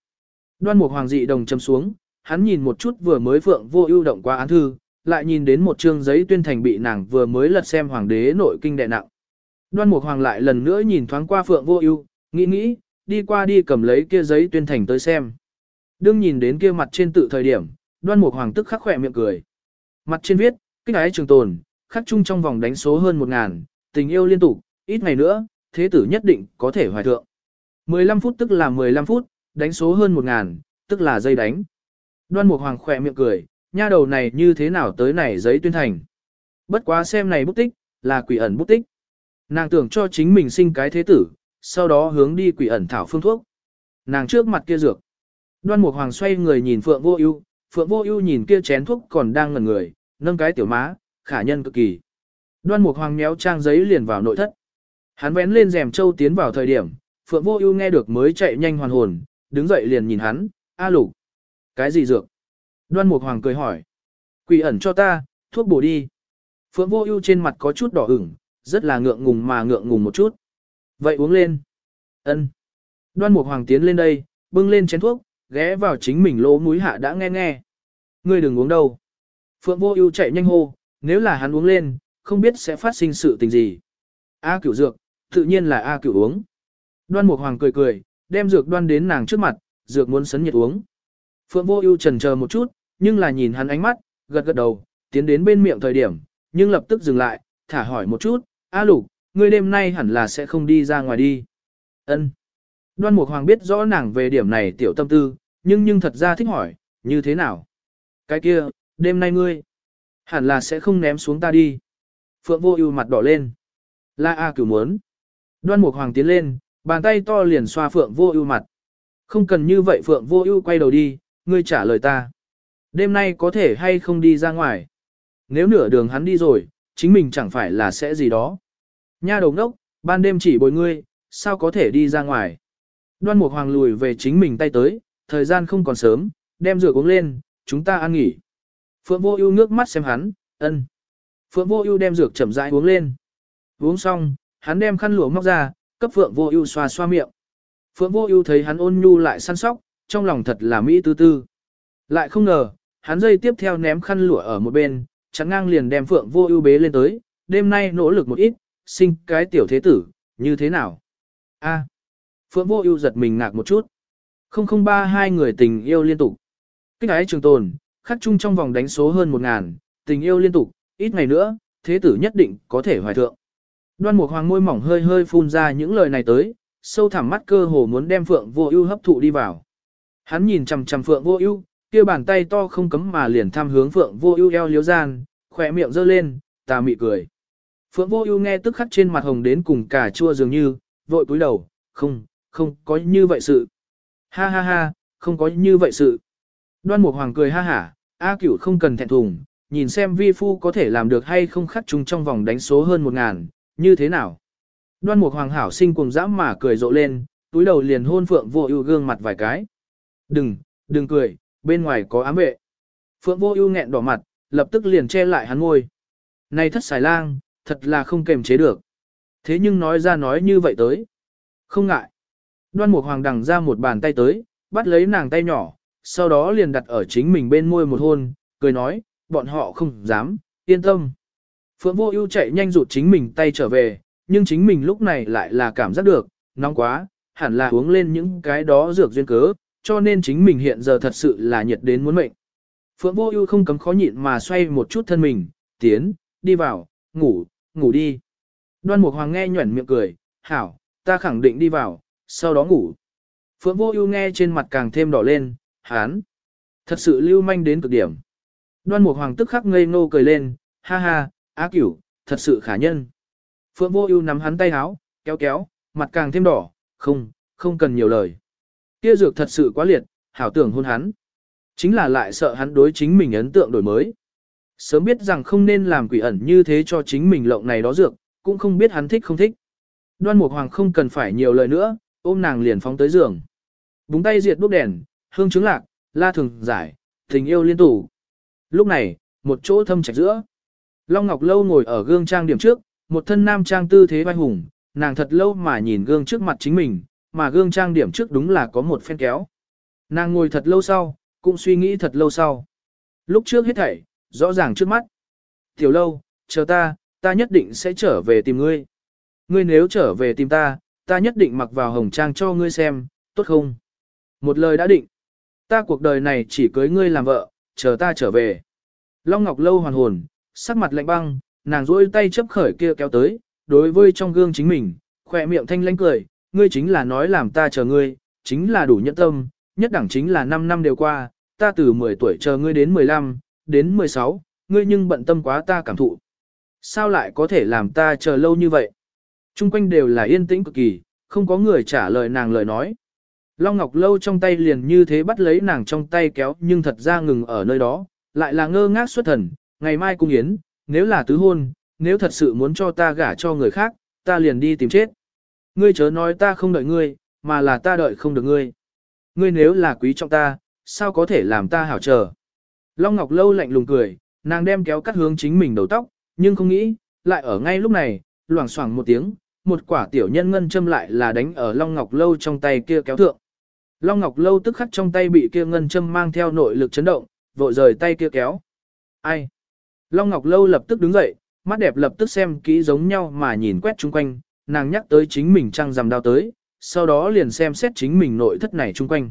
Đoan Mục Hoàng dị đồng châm xuống, hắn nhìn một chút vừa mới Phượng Vô Ưu động qua án thư, lại nhìn đến một chương giấy tuyên thành bị nàng vừa mới lật xem hoàng đế nội kinh đệ nặng. Đoan Mục Hoàng lại lần nữa nhìn thoáng qua Phượng Vô Ưu, nghĩ nghĩ, đi qua đi cầm lấy kia giấy tuyên thành tới xem. Đương nhìn đến kia mặt trên tự thời điểm, Đoan Mục Hoàng tức khắc khẽ miệng cười. Mặt trên viết, kích ái trường tồn, khắc chung trong vòng đánh số hơn một ngàn, tình yêu liên tục, ít ngày nữa, thế tử nhất định có thể hoài thượng. 15 phút tức là 15 phút, đánh số hơn một ngàn, tức là giây đánh. Đoan Mục Hoàng khẽ miệng cười, nha đầu này như thế nào tới này giấy tuyên thành. Bất quá xem này bút tích, là quỷ ẩn bút tích. Nàng tưởng cho chính mình sinh cái thế tử, sau đó hướng đi quỷ ẩn thảo phương thuốc. Nàng trước mặt kia dược. Đoan Mục Hoàng xoay người nhìn Phượng Vô Ưu, Phượng Vô Ưu nhìn kia chén thuốc còn đang ngẩn người, nâng cái tiểu má, khả nhân cực kỳ. Đoan Mục Hoàng méo trang giấy liền vào nội thất. Hắn vén lên rèm châu tiến vào thời điểm, Phượng Vô Ưu nghe được mới chạy nhanh hoàn hồn, đứng dậy liền nhìn hắn, "A Lục, cái gì dược?" Đoan Mục Hoàng cười hỏi. "Quỷ ẩn cho ta, thuốc bổ đi." Phượng Vô Ưu trên mặt có chút đỏ ửng, rất là ngượng ngùng mà ngượng ngùng một chút. Vậy uống lên. Ân. Đoan Mục Hoàng tiến lên đây, bưng lên chén thuốc, ghé vào chính mình lỗ mũi hạ đã nghe nghe. Ngươi đừng uống đâu. Phượng Vô Ưu chạy nhanh hô, nếu là hắn uống lên, không biết sẽ phát sinh sự tình gì. A Cửu dược, tự nhiên là A Cửu uống. Đoan Mục Hoàng cười cười, đem dược đoan đến nàng trước mặt, dược muốn sấn nhiệt uống. Phượng Vô Ưu chần chờ một chút, nhưng là nhìn hắn ánh mắt, gật gật đầu, tiến đến bên miệng thời điểm, nhưng lập tức dừng lại, thả hỏi một chút, A Lục, ngươi đêm nay hẳn là sẽ không đi ra ngoài đi. Ân. Đoan Mục Hoàng biết rõ nàng về điểm này tiểu tâm tư, nhưng nhưng thật ra thích hỏi, như thế nào? Cái kia, đêm nay ngươi, hẳn là sẽ không ném xuống ta đi. Phượng Vô Ưu mặt đỏ lên. La A cửu muốn. Đoan Mục Hoàng tiến lên, bàn tay to liền xoa Phượng Vô Ưu mặt. Không cần như vậy Phượng Vô Ưu quay đầu đi, ngươi trả lời ta. Đêm nay có thể hay không đi ra ngoài? Nếu nửa đường hắn đi rồi, chính mình chẳng phải là sẽ gì đó. Nha đầu ngốc, ban đêm chỉ bồi ngươi, sao có thể đi ra ngoài. Đoan Mục Hoàng lùi về chính mình tay tới, thời gian không còn sớm, đem rửa uống lên, chúng ta ăn nghỉ. Phượng Vô Ưu nước mắt xem hắn, ân. Phượng Vô Ưu đem dược chậm rãi uống lên. Uống xong, hắn đem khăn lụa móc ra, cấp Phượng Vô Ưu xoa xoa miệng. Phượng Vô Ưu thấy hắn ôn nhu lại săn sóc, trong lòng thật là mỹ tư tư. Lại không ngờ, hắn dây tiếp theo ném khăn lụa ở một bên, chắn ngang liền đem Phượng Vô Ưu bế lên tới, đêm nay nỗ lực một ít, sinh cái tiểu thế tử, như thế nào? A. Phượng Vô Ưu giật mình ngạc một chút. 003 hai người tình yêu liên tục. Kích ái trường tồn, khắc chung trong vòng đánh số hơn 1000, tình yêu liên tục, ít ngày nữa, thế tử nhất định có thể hoài thượng. Đoan Mục Hoàng môi mỏng hơi hơi phun ra những lời này tới, sâu thẳm mắt cơ hồ muốn đem Phượng Vô Ưu hấp thụ đi vào. Hắn nhìn chằm chằm Phượng Vô Ưu, kia bàn tay to không cấm mà liền tham hướng Phượng Vô Ưu eo liếu gian, khóe miệng giơ lên, tà mị cười. Phượng Vô Ưu nghe tức khắc trên mặt hồng đến cùng cả chua dường như, vội cúi đầu, "Không, không có như vậy sự." "Ha ha ha, không có như vậy sự." Đoan Mục Hoàng cười ha hả, "A Cửu không cần thẹn thùng, nhìn xem vi phu có thể làm được hay không khắc chúng trong vòng đánh số hơn một ngàn, như thế nào?" Đoan Mục Hoàng hảo sinh cuồng dã mà cười rộ lên, túi đầu liền hôn Phượng Vô Ưu gương mặt vài cái. "Đừng, đừng cười, bên ngoài có ám vệ." Phượng Vô Ưu nghẹn đỏ mặt, lập tức liền che lại hắn môi. "Này thất xài lang, thật là không kềm chế được." Thế nhưng nói ra nói như vậy tới. Không ngại. Đoan Mục Hoàng đằng ra một bàn tay tới, bắt lấy nàng tay nhỏ, sau đó liền đặt ở chính mình bên môi một hôn, cười nói, bọn họ không dám, yên tâm. Phượng Vô Ưu chạy nhanh rụt chính mình tay trở về, nhưng chính mình lúc này lại là cảm giác được, nóng quá, hẳn là uống lên những cái đó dược duyên cớ, cho nên chính mình hiện giờ thật sự là nhiệt đến muốn mệnh. Phượng Vô Ưu không cấm khó nhịn mà xoay một chút thân mình, tiến, đi vào, ngủ, ngủ đi. Đoan Mục Hoàng nghe nhuyễn miệng cười, "Hảo, ta khẳng định đi vào, sau đó ngủ." Phượng Vô Ưu nghe trên mặt càng thêm đỏ lên, "Hán, thật sự lưu manh đến cực điểm." Đoan Mục Hoàng tức khắc ngây ngô cười lên, "Ha ha, Á Cửu, thật sự khả nhân." Phượng Vô Ưu nắm hắn tay áo, kéo kéo, mặt càng thêm đỏ, "Không, không cần nhiều lời." Kia dược thật sự quá liệt, hảo tưởng hôn hắn. Chính là lại sợ hắn đối chính mình ấn tượng đổi mới. Sớm biết rằng không nên làm quỷ ẩn như thế cho chính mình lộng này đó dược, cũng không biết hắn thích không thích. Đoan Mục Hoàng không cần phải nhiều lời nữa, ôm nàng liền phóng tới giường. Búng tay diệt đuốc đèn, hương chứng lạc, la thường giải, tình yêu liên tủ. Lúc này, một chỗ thâm trạch giữa. Long Ngọc Lâu ngồi ở gương trang điểm trước, một thân nam trang tư thế vai hùng, nàng thật lâu mà nhìn gương trước mặt chính mình, mà gương trang điểm trước đúng là có một phen kéo. Nàng ngồi thật lâu sau, cũng suy nghĩ thật lâu sau. Lúc trước hết thảy, rõ ràng trước mắt. Tiểu lâu, chờ ta, ta nhất định sẽ trở về tìm ngươi. Ngươi nếu trở về tìm ta, ta nhất định mặc vào hồng trang cho ngươi xem, tốt không? Một lời đã định. Ta cuộc đời này chỉ cưới ngươi làm vợ, chờ ta trở về. Long Ngọc Lâu hoàn hồn, sắc mặt lạnh băng, nàng rỗi tay chấp khởi kia kéo tới, đối với trong gương chính mình, khỏe miệng thanh lãnh cười, ngươi chính là nói làm ta chờ ngươi, chính là đủ nhẫn tâm, nhất đẳng chính là 5 năm đều qua, ta từ 10 tuổi chờ ngươi đến 15, đến 16, ngươi nhưng bận tâm quá ta cảm thụ. Sao lại có thể làm ta chờ lâu như vậy? Trung quanh đều là yên tĩnh cực kỳ, không có người trả lời nàng lời nói. Long Ngọc Lâu trong tay liền như thế bắt lấy nàng trong tay kéo nhưng thật ra ngừng ở nơi đó, lại là ngơ ngác xuất thần, ngày mai cung yến, nếu là tứ hôn, nếu thật sự muốn cho ta gả cho người khác, ta liền đi tìm chết. Ngươi chớ nói ta không đợi ngươi, mà là ta đợi không được ngươi. Ngươi nếu là quý trọng ta, sao có thể làm ta hảo chờ. Long Ngọc Lâu lạnh lùng cười, nàng đem kéo cắt hướng chính mình đầu tóc, nhưng không nghĩ, lại ở ngay lúc này, loảng xoảng một tiếng, một quả tiểu nhân ngân châm lại là đánh ở Long Ngọc Lâu trong tay kia kéo thượng. Long Ngọc Lâu tức khắc trong tay bị kia ngân châm mang theo nội lực chấn động, vội rời tay kia kéo. Ai? Long Ngọc Lâu lập tức đứng dậy, mắt đẹp lập tức xem kỹ giống nhau mà nhìn quét chung quanh, nàng nhắc tới chính mình trăng rằm đao tới, sau đó liền xem xét chính mình nội thất này chung quanh.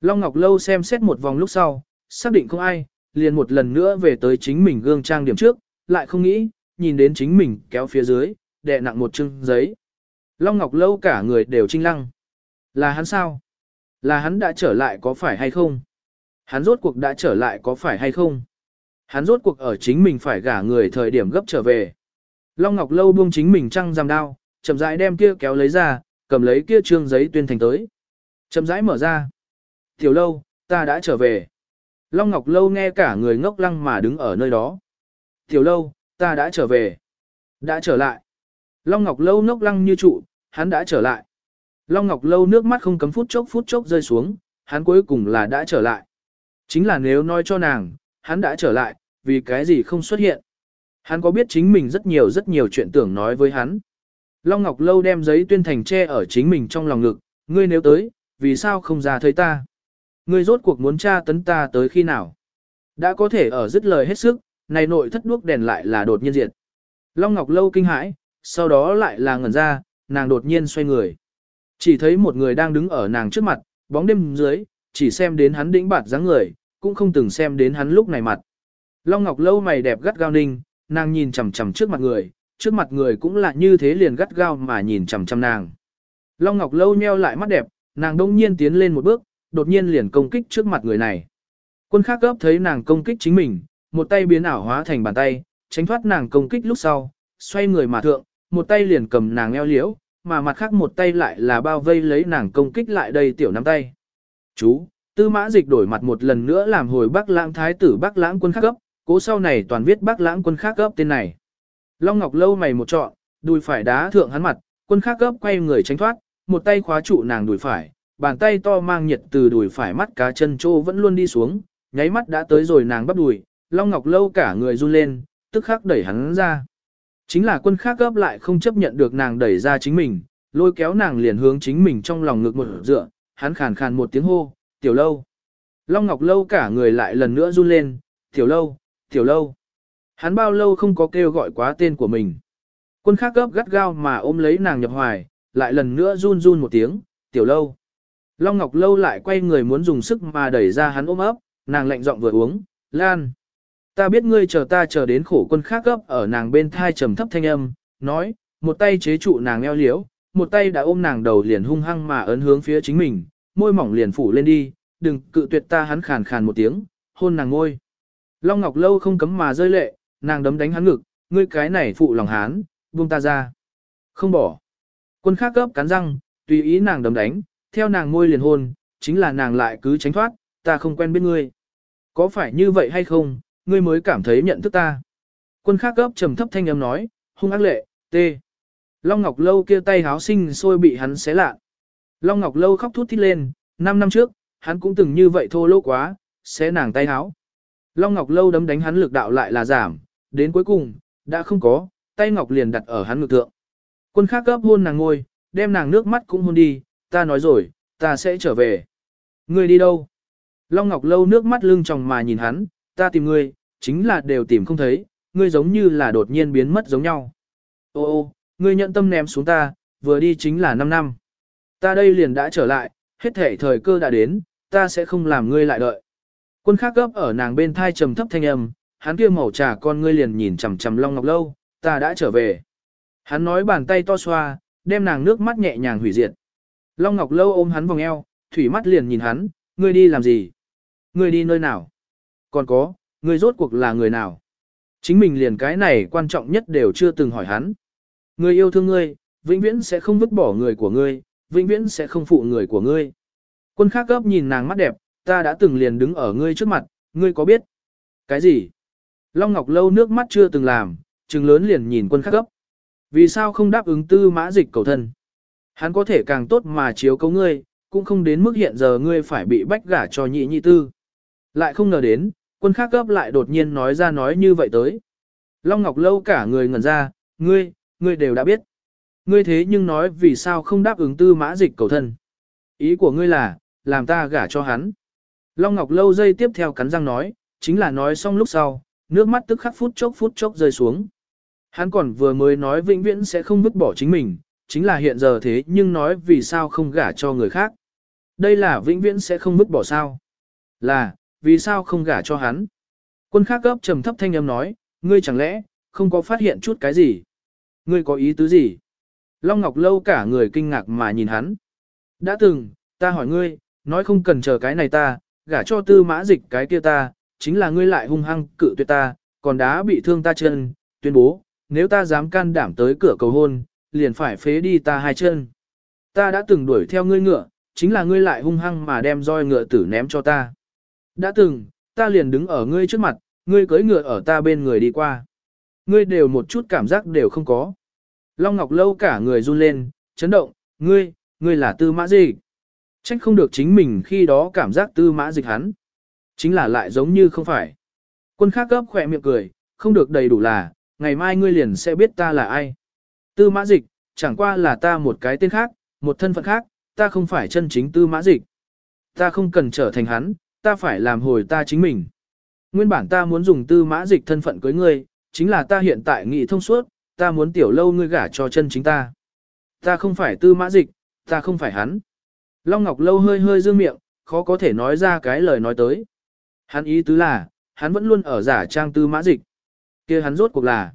Long Ngọc Lâu xem xét một vòng lúc sau, xác định không ai, liền một lần nữa về tới chính mình gương trang điểm trước, lại không nghĩ, nhìn đến chính mình kéo phía dưới, đè nặng một chương giấy. Long Ngọc Lâu cả người đều trinh lăng. Là hắn sao? Là hắn đã trở lại có phải hay không? Hắn rốt cuộc đã trở lại có phải hay không? Hắn rốt cuộc ở chính mình phải gả người thời điểm gấp trở về. Long Ngọc Lâu buông chính mình trăng giam đao, chậm rãi đem kia kéo lấy ra, cầm lấy kia trương giấy tuyên thành tới. Chậm rãi mở ra. Tiểu lâu, ta đã trở về. Long Ngọc Lâu nghe cả người ngốc lăng mà đứng ở nơi đó. Tiểu lâu, ta đã trở về. Đã trở lại. Long Ngọc Lâu ngốc lăng như trụ, hắn đã trở lại. Long Ngọc Lâu nước mắt không cấm phút chốc phút chốc rơi xuống, hắn cuối cùng là đã trở lại. Chính là nếu nói cho nàng, hắn đã trở lại, vì cái gì không xuất hiện. Hắn có biết chính mình rất nhiều rất nhiều chuyện tưởng nói với hắn. Long Ngọc Lâu đem giấy tuyên thành che ở chính mình trong lòng ngực, ngươi nếu tới, vì sao không ra thấy ta? Ngươi rốt cuộc muốn tra tấn ta tới khi nào? Đã có thể ở dứt lời hết sức, này nội thất đuốc đèn lại là đột nhiên diệt. Long Ngọc Lâu kinh hãi, sau đó lại là ngẩn ra, nàng đột nhiên xoay người. Chỉ thấy một người đang đứng ở nàng trước mặt, bóng đêm dưới, chỉ xem đến hắn đĩnh bạt dáng người, cũng không từng xem đến hắn lúc này mặt. Long Ngọc Lâu mày đẹp gắt gao ninh, nàng nhìn chằm chằm trước mặt người, trước mặt người cũng là như thế liền gắt gao mà nhìn chằm chằm nàng. Long Ngọc Lâu nheo lại mắt đẹp, nàng đông nhiên tiến lên một bước, đột nhiên liền công kích trước mặt người này. Quân khác gấp thấy nàng công kích chính mình, một tay biến ảo hóa thành bàn tay, tránh thoát nàng công kích lúc sau, xoay người mà thượng, một tay liền cầm nàng eo liễu, mà mặt khác một tay lại là bao vây lấy nàng công kích lại đây tiểu nắm tay. Chú, tư mã dịch đổi mặt một lần nữa làm hồi bác lãng thái tử bác lãng quân khác gấp, cố sau này toàn viết bác lãng quân khác gấp tên này. Long Ngọc lâu mày một trọn, đùi phải đá thượng hắn mặt, quân khác gấp quay người tránh thoát, một tay khóa trụ nàng đùi phải, bàn tay to mang nhiệt từ đùi phải mắt cá chân trô vẫn luôn đi xuống, nháy mắt đã tới rồi nàng bắp đùi, Long Ngọc lâu cả người run lên, tức khắc đẩy hắn ra. Chính là quân khác gấp lại không chấp nhận được nàng đẩy ra chính mình, lôi kéo nàng liền hướng chính mình trong lòng ngực một dựa, hắn khàn khàn một tiếng hô, tiểu lâu. Long Ngọc lâu cả người lại lần nữa run lên, tiểu lâu, tiểu lâu. Hắn bao lâu không có kêu gọi quá tên của mình. Quân khác gấp gắt gao mà ôm lấy nàng nhập hoài, lại lần nữa run run một tiếng, tiểu lâu. Long Ngọc lâu lại quay người muốn dùng sức mà đẩy ra hắn ôm ấp, nàng lạnh giọng vừa uống, lan. Ta biết ngươi chờ ta chờ đến khổ quân khác gấp ở nàng bên thai trầm thấp thanh âm, nói, một tay chế trụ nàng eo liễu, một tay đã ôm nàng đầu liền hung hăng mà ấn hướng phía chính mình, môi mỏng liền phủ lên đi, đừng cự tuyệt ta hắn khàn khàn một tiếng, hôn nàng ngôi. Long Ngọc Lâu không cấm mà rơi lệ, nàng đấm đánh hắn ngực, ngươi cái này phụ lòng hán, buông ta ra. Không bỏ. Quân khác gấp cắn răng, tùy ý nàng đấm đánh, theo nàng môi liền hôn, chính là nàng lại cứ tránh thoát, ta không quen biết ngươi. Có phải như vậy hay không, ngươi mới cảm thấy nhận thức ta. Quân khác gấp trầm thấp thanh âm nói, hung ác lệ, tê. Long Ngọc Lâu kia tay háo sinh sôi bị hắn xé lạ. Long Ngọc Lâu khóc thút thít lên, 5 năm trước, hắn cũng từng như vậy thô lỗ quá, xé nàng tay háo. Long Ngọc Lâu đấm đánh hắn lực đạo lại là giảm, đến cuối cùng, đã không có, tay Ngọc liền đặt ở hắn ngực thượng. Quân khác gấp hôn nàng ngôi, đem nàng nước mắt cũng hôn đi, ta nói rồi, ta sẽ trở về. Ngươi đi đâu? Long Ngọc Lâu nước mắt lưng tròng mà nhìn hắn, ta tìm ngươi, chính là đều tìm không thấy, ngươi giống như là đột nhiên biến mất giống nhau. Ô ô, ngươi nhận tâm ném xuống ta, vừa đi chính là 5 năm. Ta đây liền đã trở lại, hết thể thời cơ đã đến, ta sẽ không làm ngươi lại đợi. Quân khác gấp ở nàng bên thai trầm thấp thanh âm, hắn kia màu trà con ngươi liền nhìn chằm chằm Long Ngọc Lâu, ta đã trở về. Hắn nói bàn tay to xoa, đem nàng nước mắt nhẹ nhàng hủy diệt. Long Ngọc Lâu ôm hắn vòng eo, thủy mắt liền nhìn hắn, ngươi đi làm gì? Ngươi đi nơi nào? Còn có, ngươi rốt cuộc là người nào? Chính mình liền cái này quan trọng nhất đều chưa từng hỏi hắn. Ngươi yêu thương ngươi, vĩnh viễn sẽ không vứt bỏ người của ngươi, vĩnh viễn sẽ không phụ người của ngươi. Quân khác gấp nhìn nàng mắt đẹp, ta đã từng liền đứng ở ngươi trước mặt, ngươi có biết? Cái gì? Long Ngọc Lâu nước mắt chưa từng làm, trừng lớn liền nhìn quân khác gấp. Vì sao không đáp ứng tư mã dịch cầu thân? Hắn có thể càng tốt mà chiếu cấu ngươi, cũng không đến mức hiện giờ ngươi phải bị bách gả cho nhị nhị tư. Lại không ngờ đến, quân khác gấp lại đột nhiên nói ra nói như vậy tới. Long Ngọc Lâu cả người ngẩn ra, ngươi, ngươi đều đã biết. Ngươi thế nhưng nói vì sao không đáp ứng tư mã dịch cầu thân. Ý của ngươi là, làm ta gả cho hắn. Long Ngọc Lâu dây tiếp theo cắn răng nói, chính là nói xong lúc sau, nước mắt tức khắc phút chốc phút chốc rơi xuống. Hắn còn vừa mới nói vĩnh viễn sẽ không vứt bỏ chính mình, chính là hiện giờ thế nhưng nói vì sao không gả cho người khác. Đây là vĩnh viễn sẽ không vứt bỏ sao. Là, vì sao không gả cho hắn. Quân khác gấp trầm thấp thanh âm nói, ngươi chẳng lẽ, không có phát hiện chút cái gì. Ngươi có ý tứ gì? Long Ngọc Lâu cả người kinh ngạc mà nhìn hắn. Đã từng, ta hỏi ngươi, nói không cần chờ cái này ta, gả cho tư mã dịch cái kia ta, chính là ngươi lại hung hăng cự tuyệt ta, còn đá bị thương ta chân, tuyên bố, nếu ta dám can đảm tới cửa cầu hôn, liền phải phế đi ta hai chân. Ta đã từng đuổi theo ngươi ngựa, chính là ngươi lại hung hăng mà đem roi ngựa tử ném cho ta. Đã từng, ta liền đứng ở ngươi trước mặt, ngươi cưỡi ngựa ở ta bên người đi qua. ngươi đều một chút cảm giác đều không có. Long Ngọc Lâu cả người run lên, chấn động, ngươi, ngươi là tư mã dịch. Trách không được chính mình khi đó cảm giác tư mã dịch hắn. Chính là lại giống như không phải. Quân khác gấp khỏe miệng cười, không được đầy đủ là, ngày mai ngươi liền sẽ biết ta là ai. Tư mã dịch, chẳng qua là ta một cái tên khác, một thân phận khác, ta không phải chân chính tư mã dịch. Ta không cần trở thành hắn, ta phải làm hồi ta chính mình. Nguyên bản ta muốn dùng tư mã dịch thân phận cưới ngươi, chính là ta hiện tại nghị thông suốt, ta muốn tiểu lâu ngươi gả cho chân chính ta. Ta không phải tư mã dịch, ta không phải hắn. Long Ngọc Lâu hơi hơi dương miệng, khó có thể nói ra cái lời nói tới. Hắn ý tứ là, hắn vẫn luôn ở giả trang tư mã dịch. kia hắn rốt cuộc là.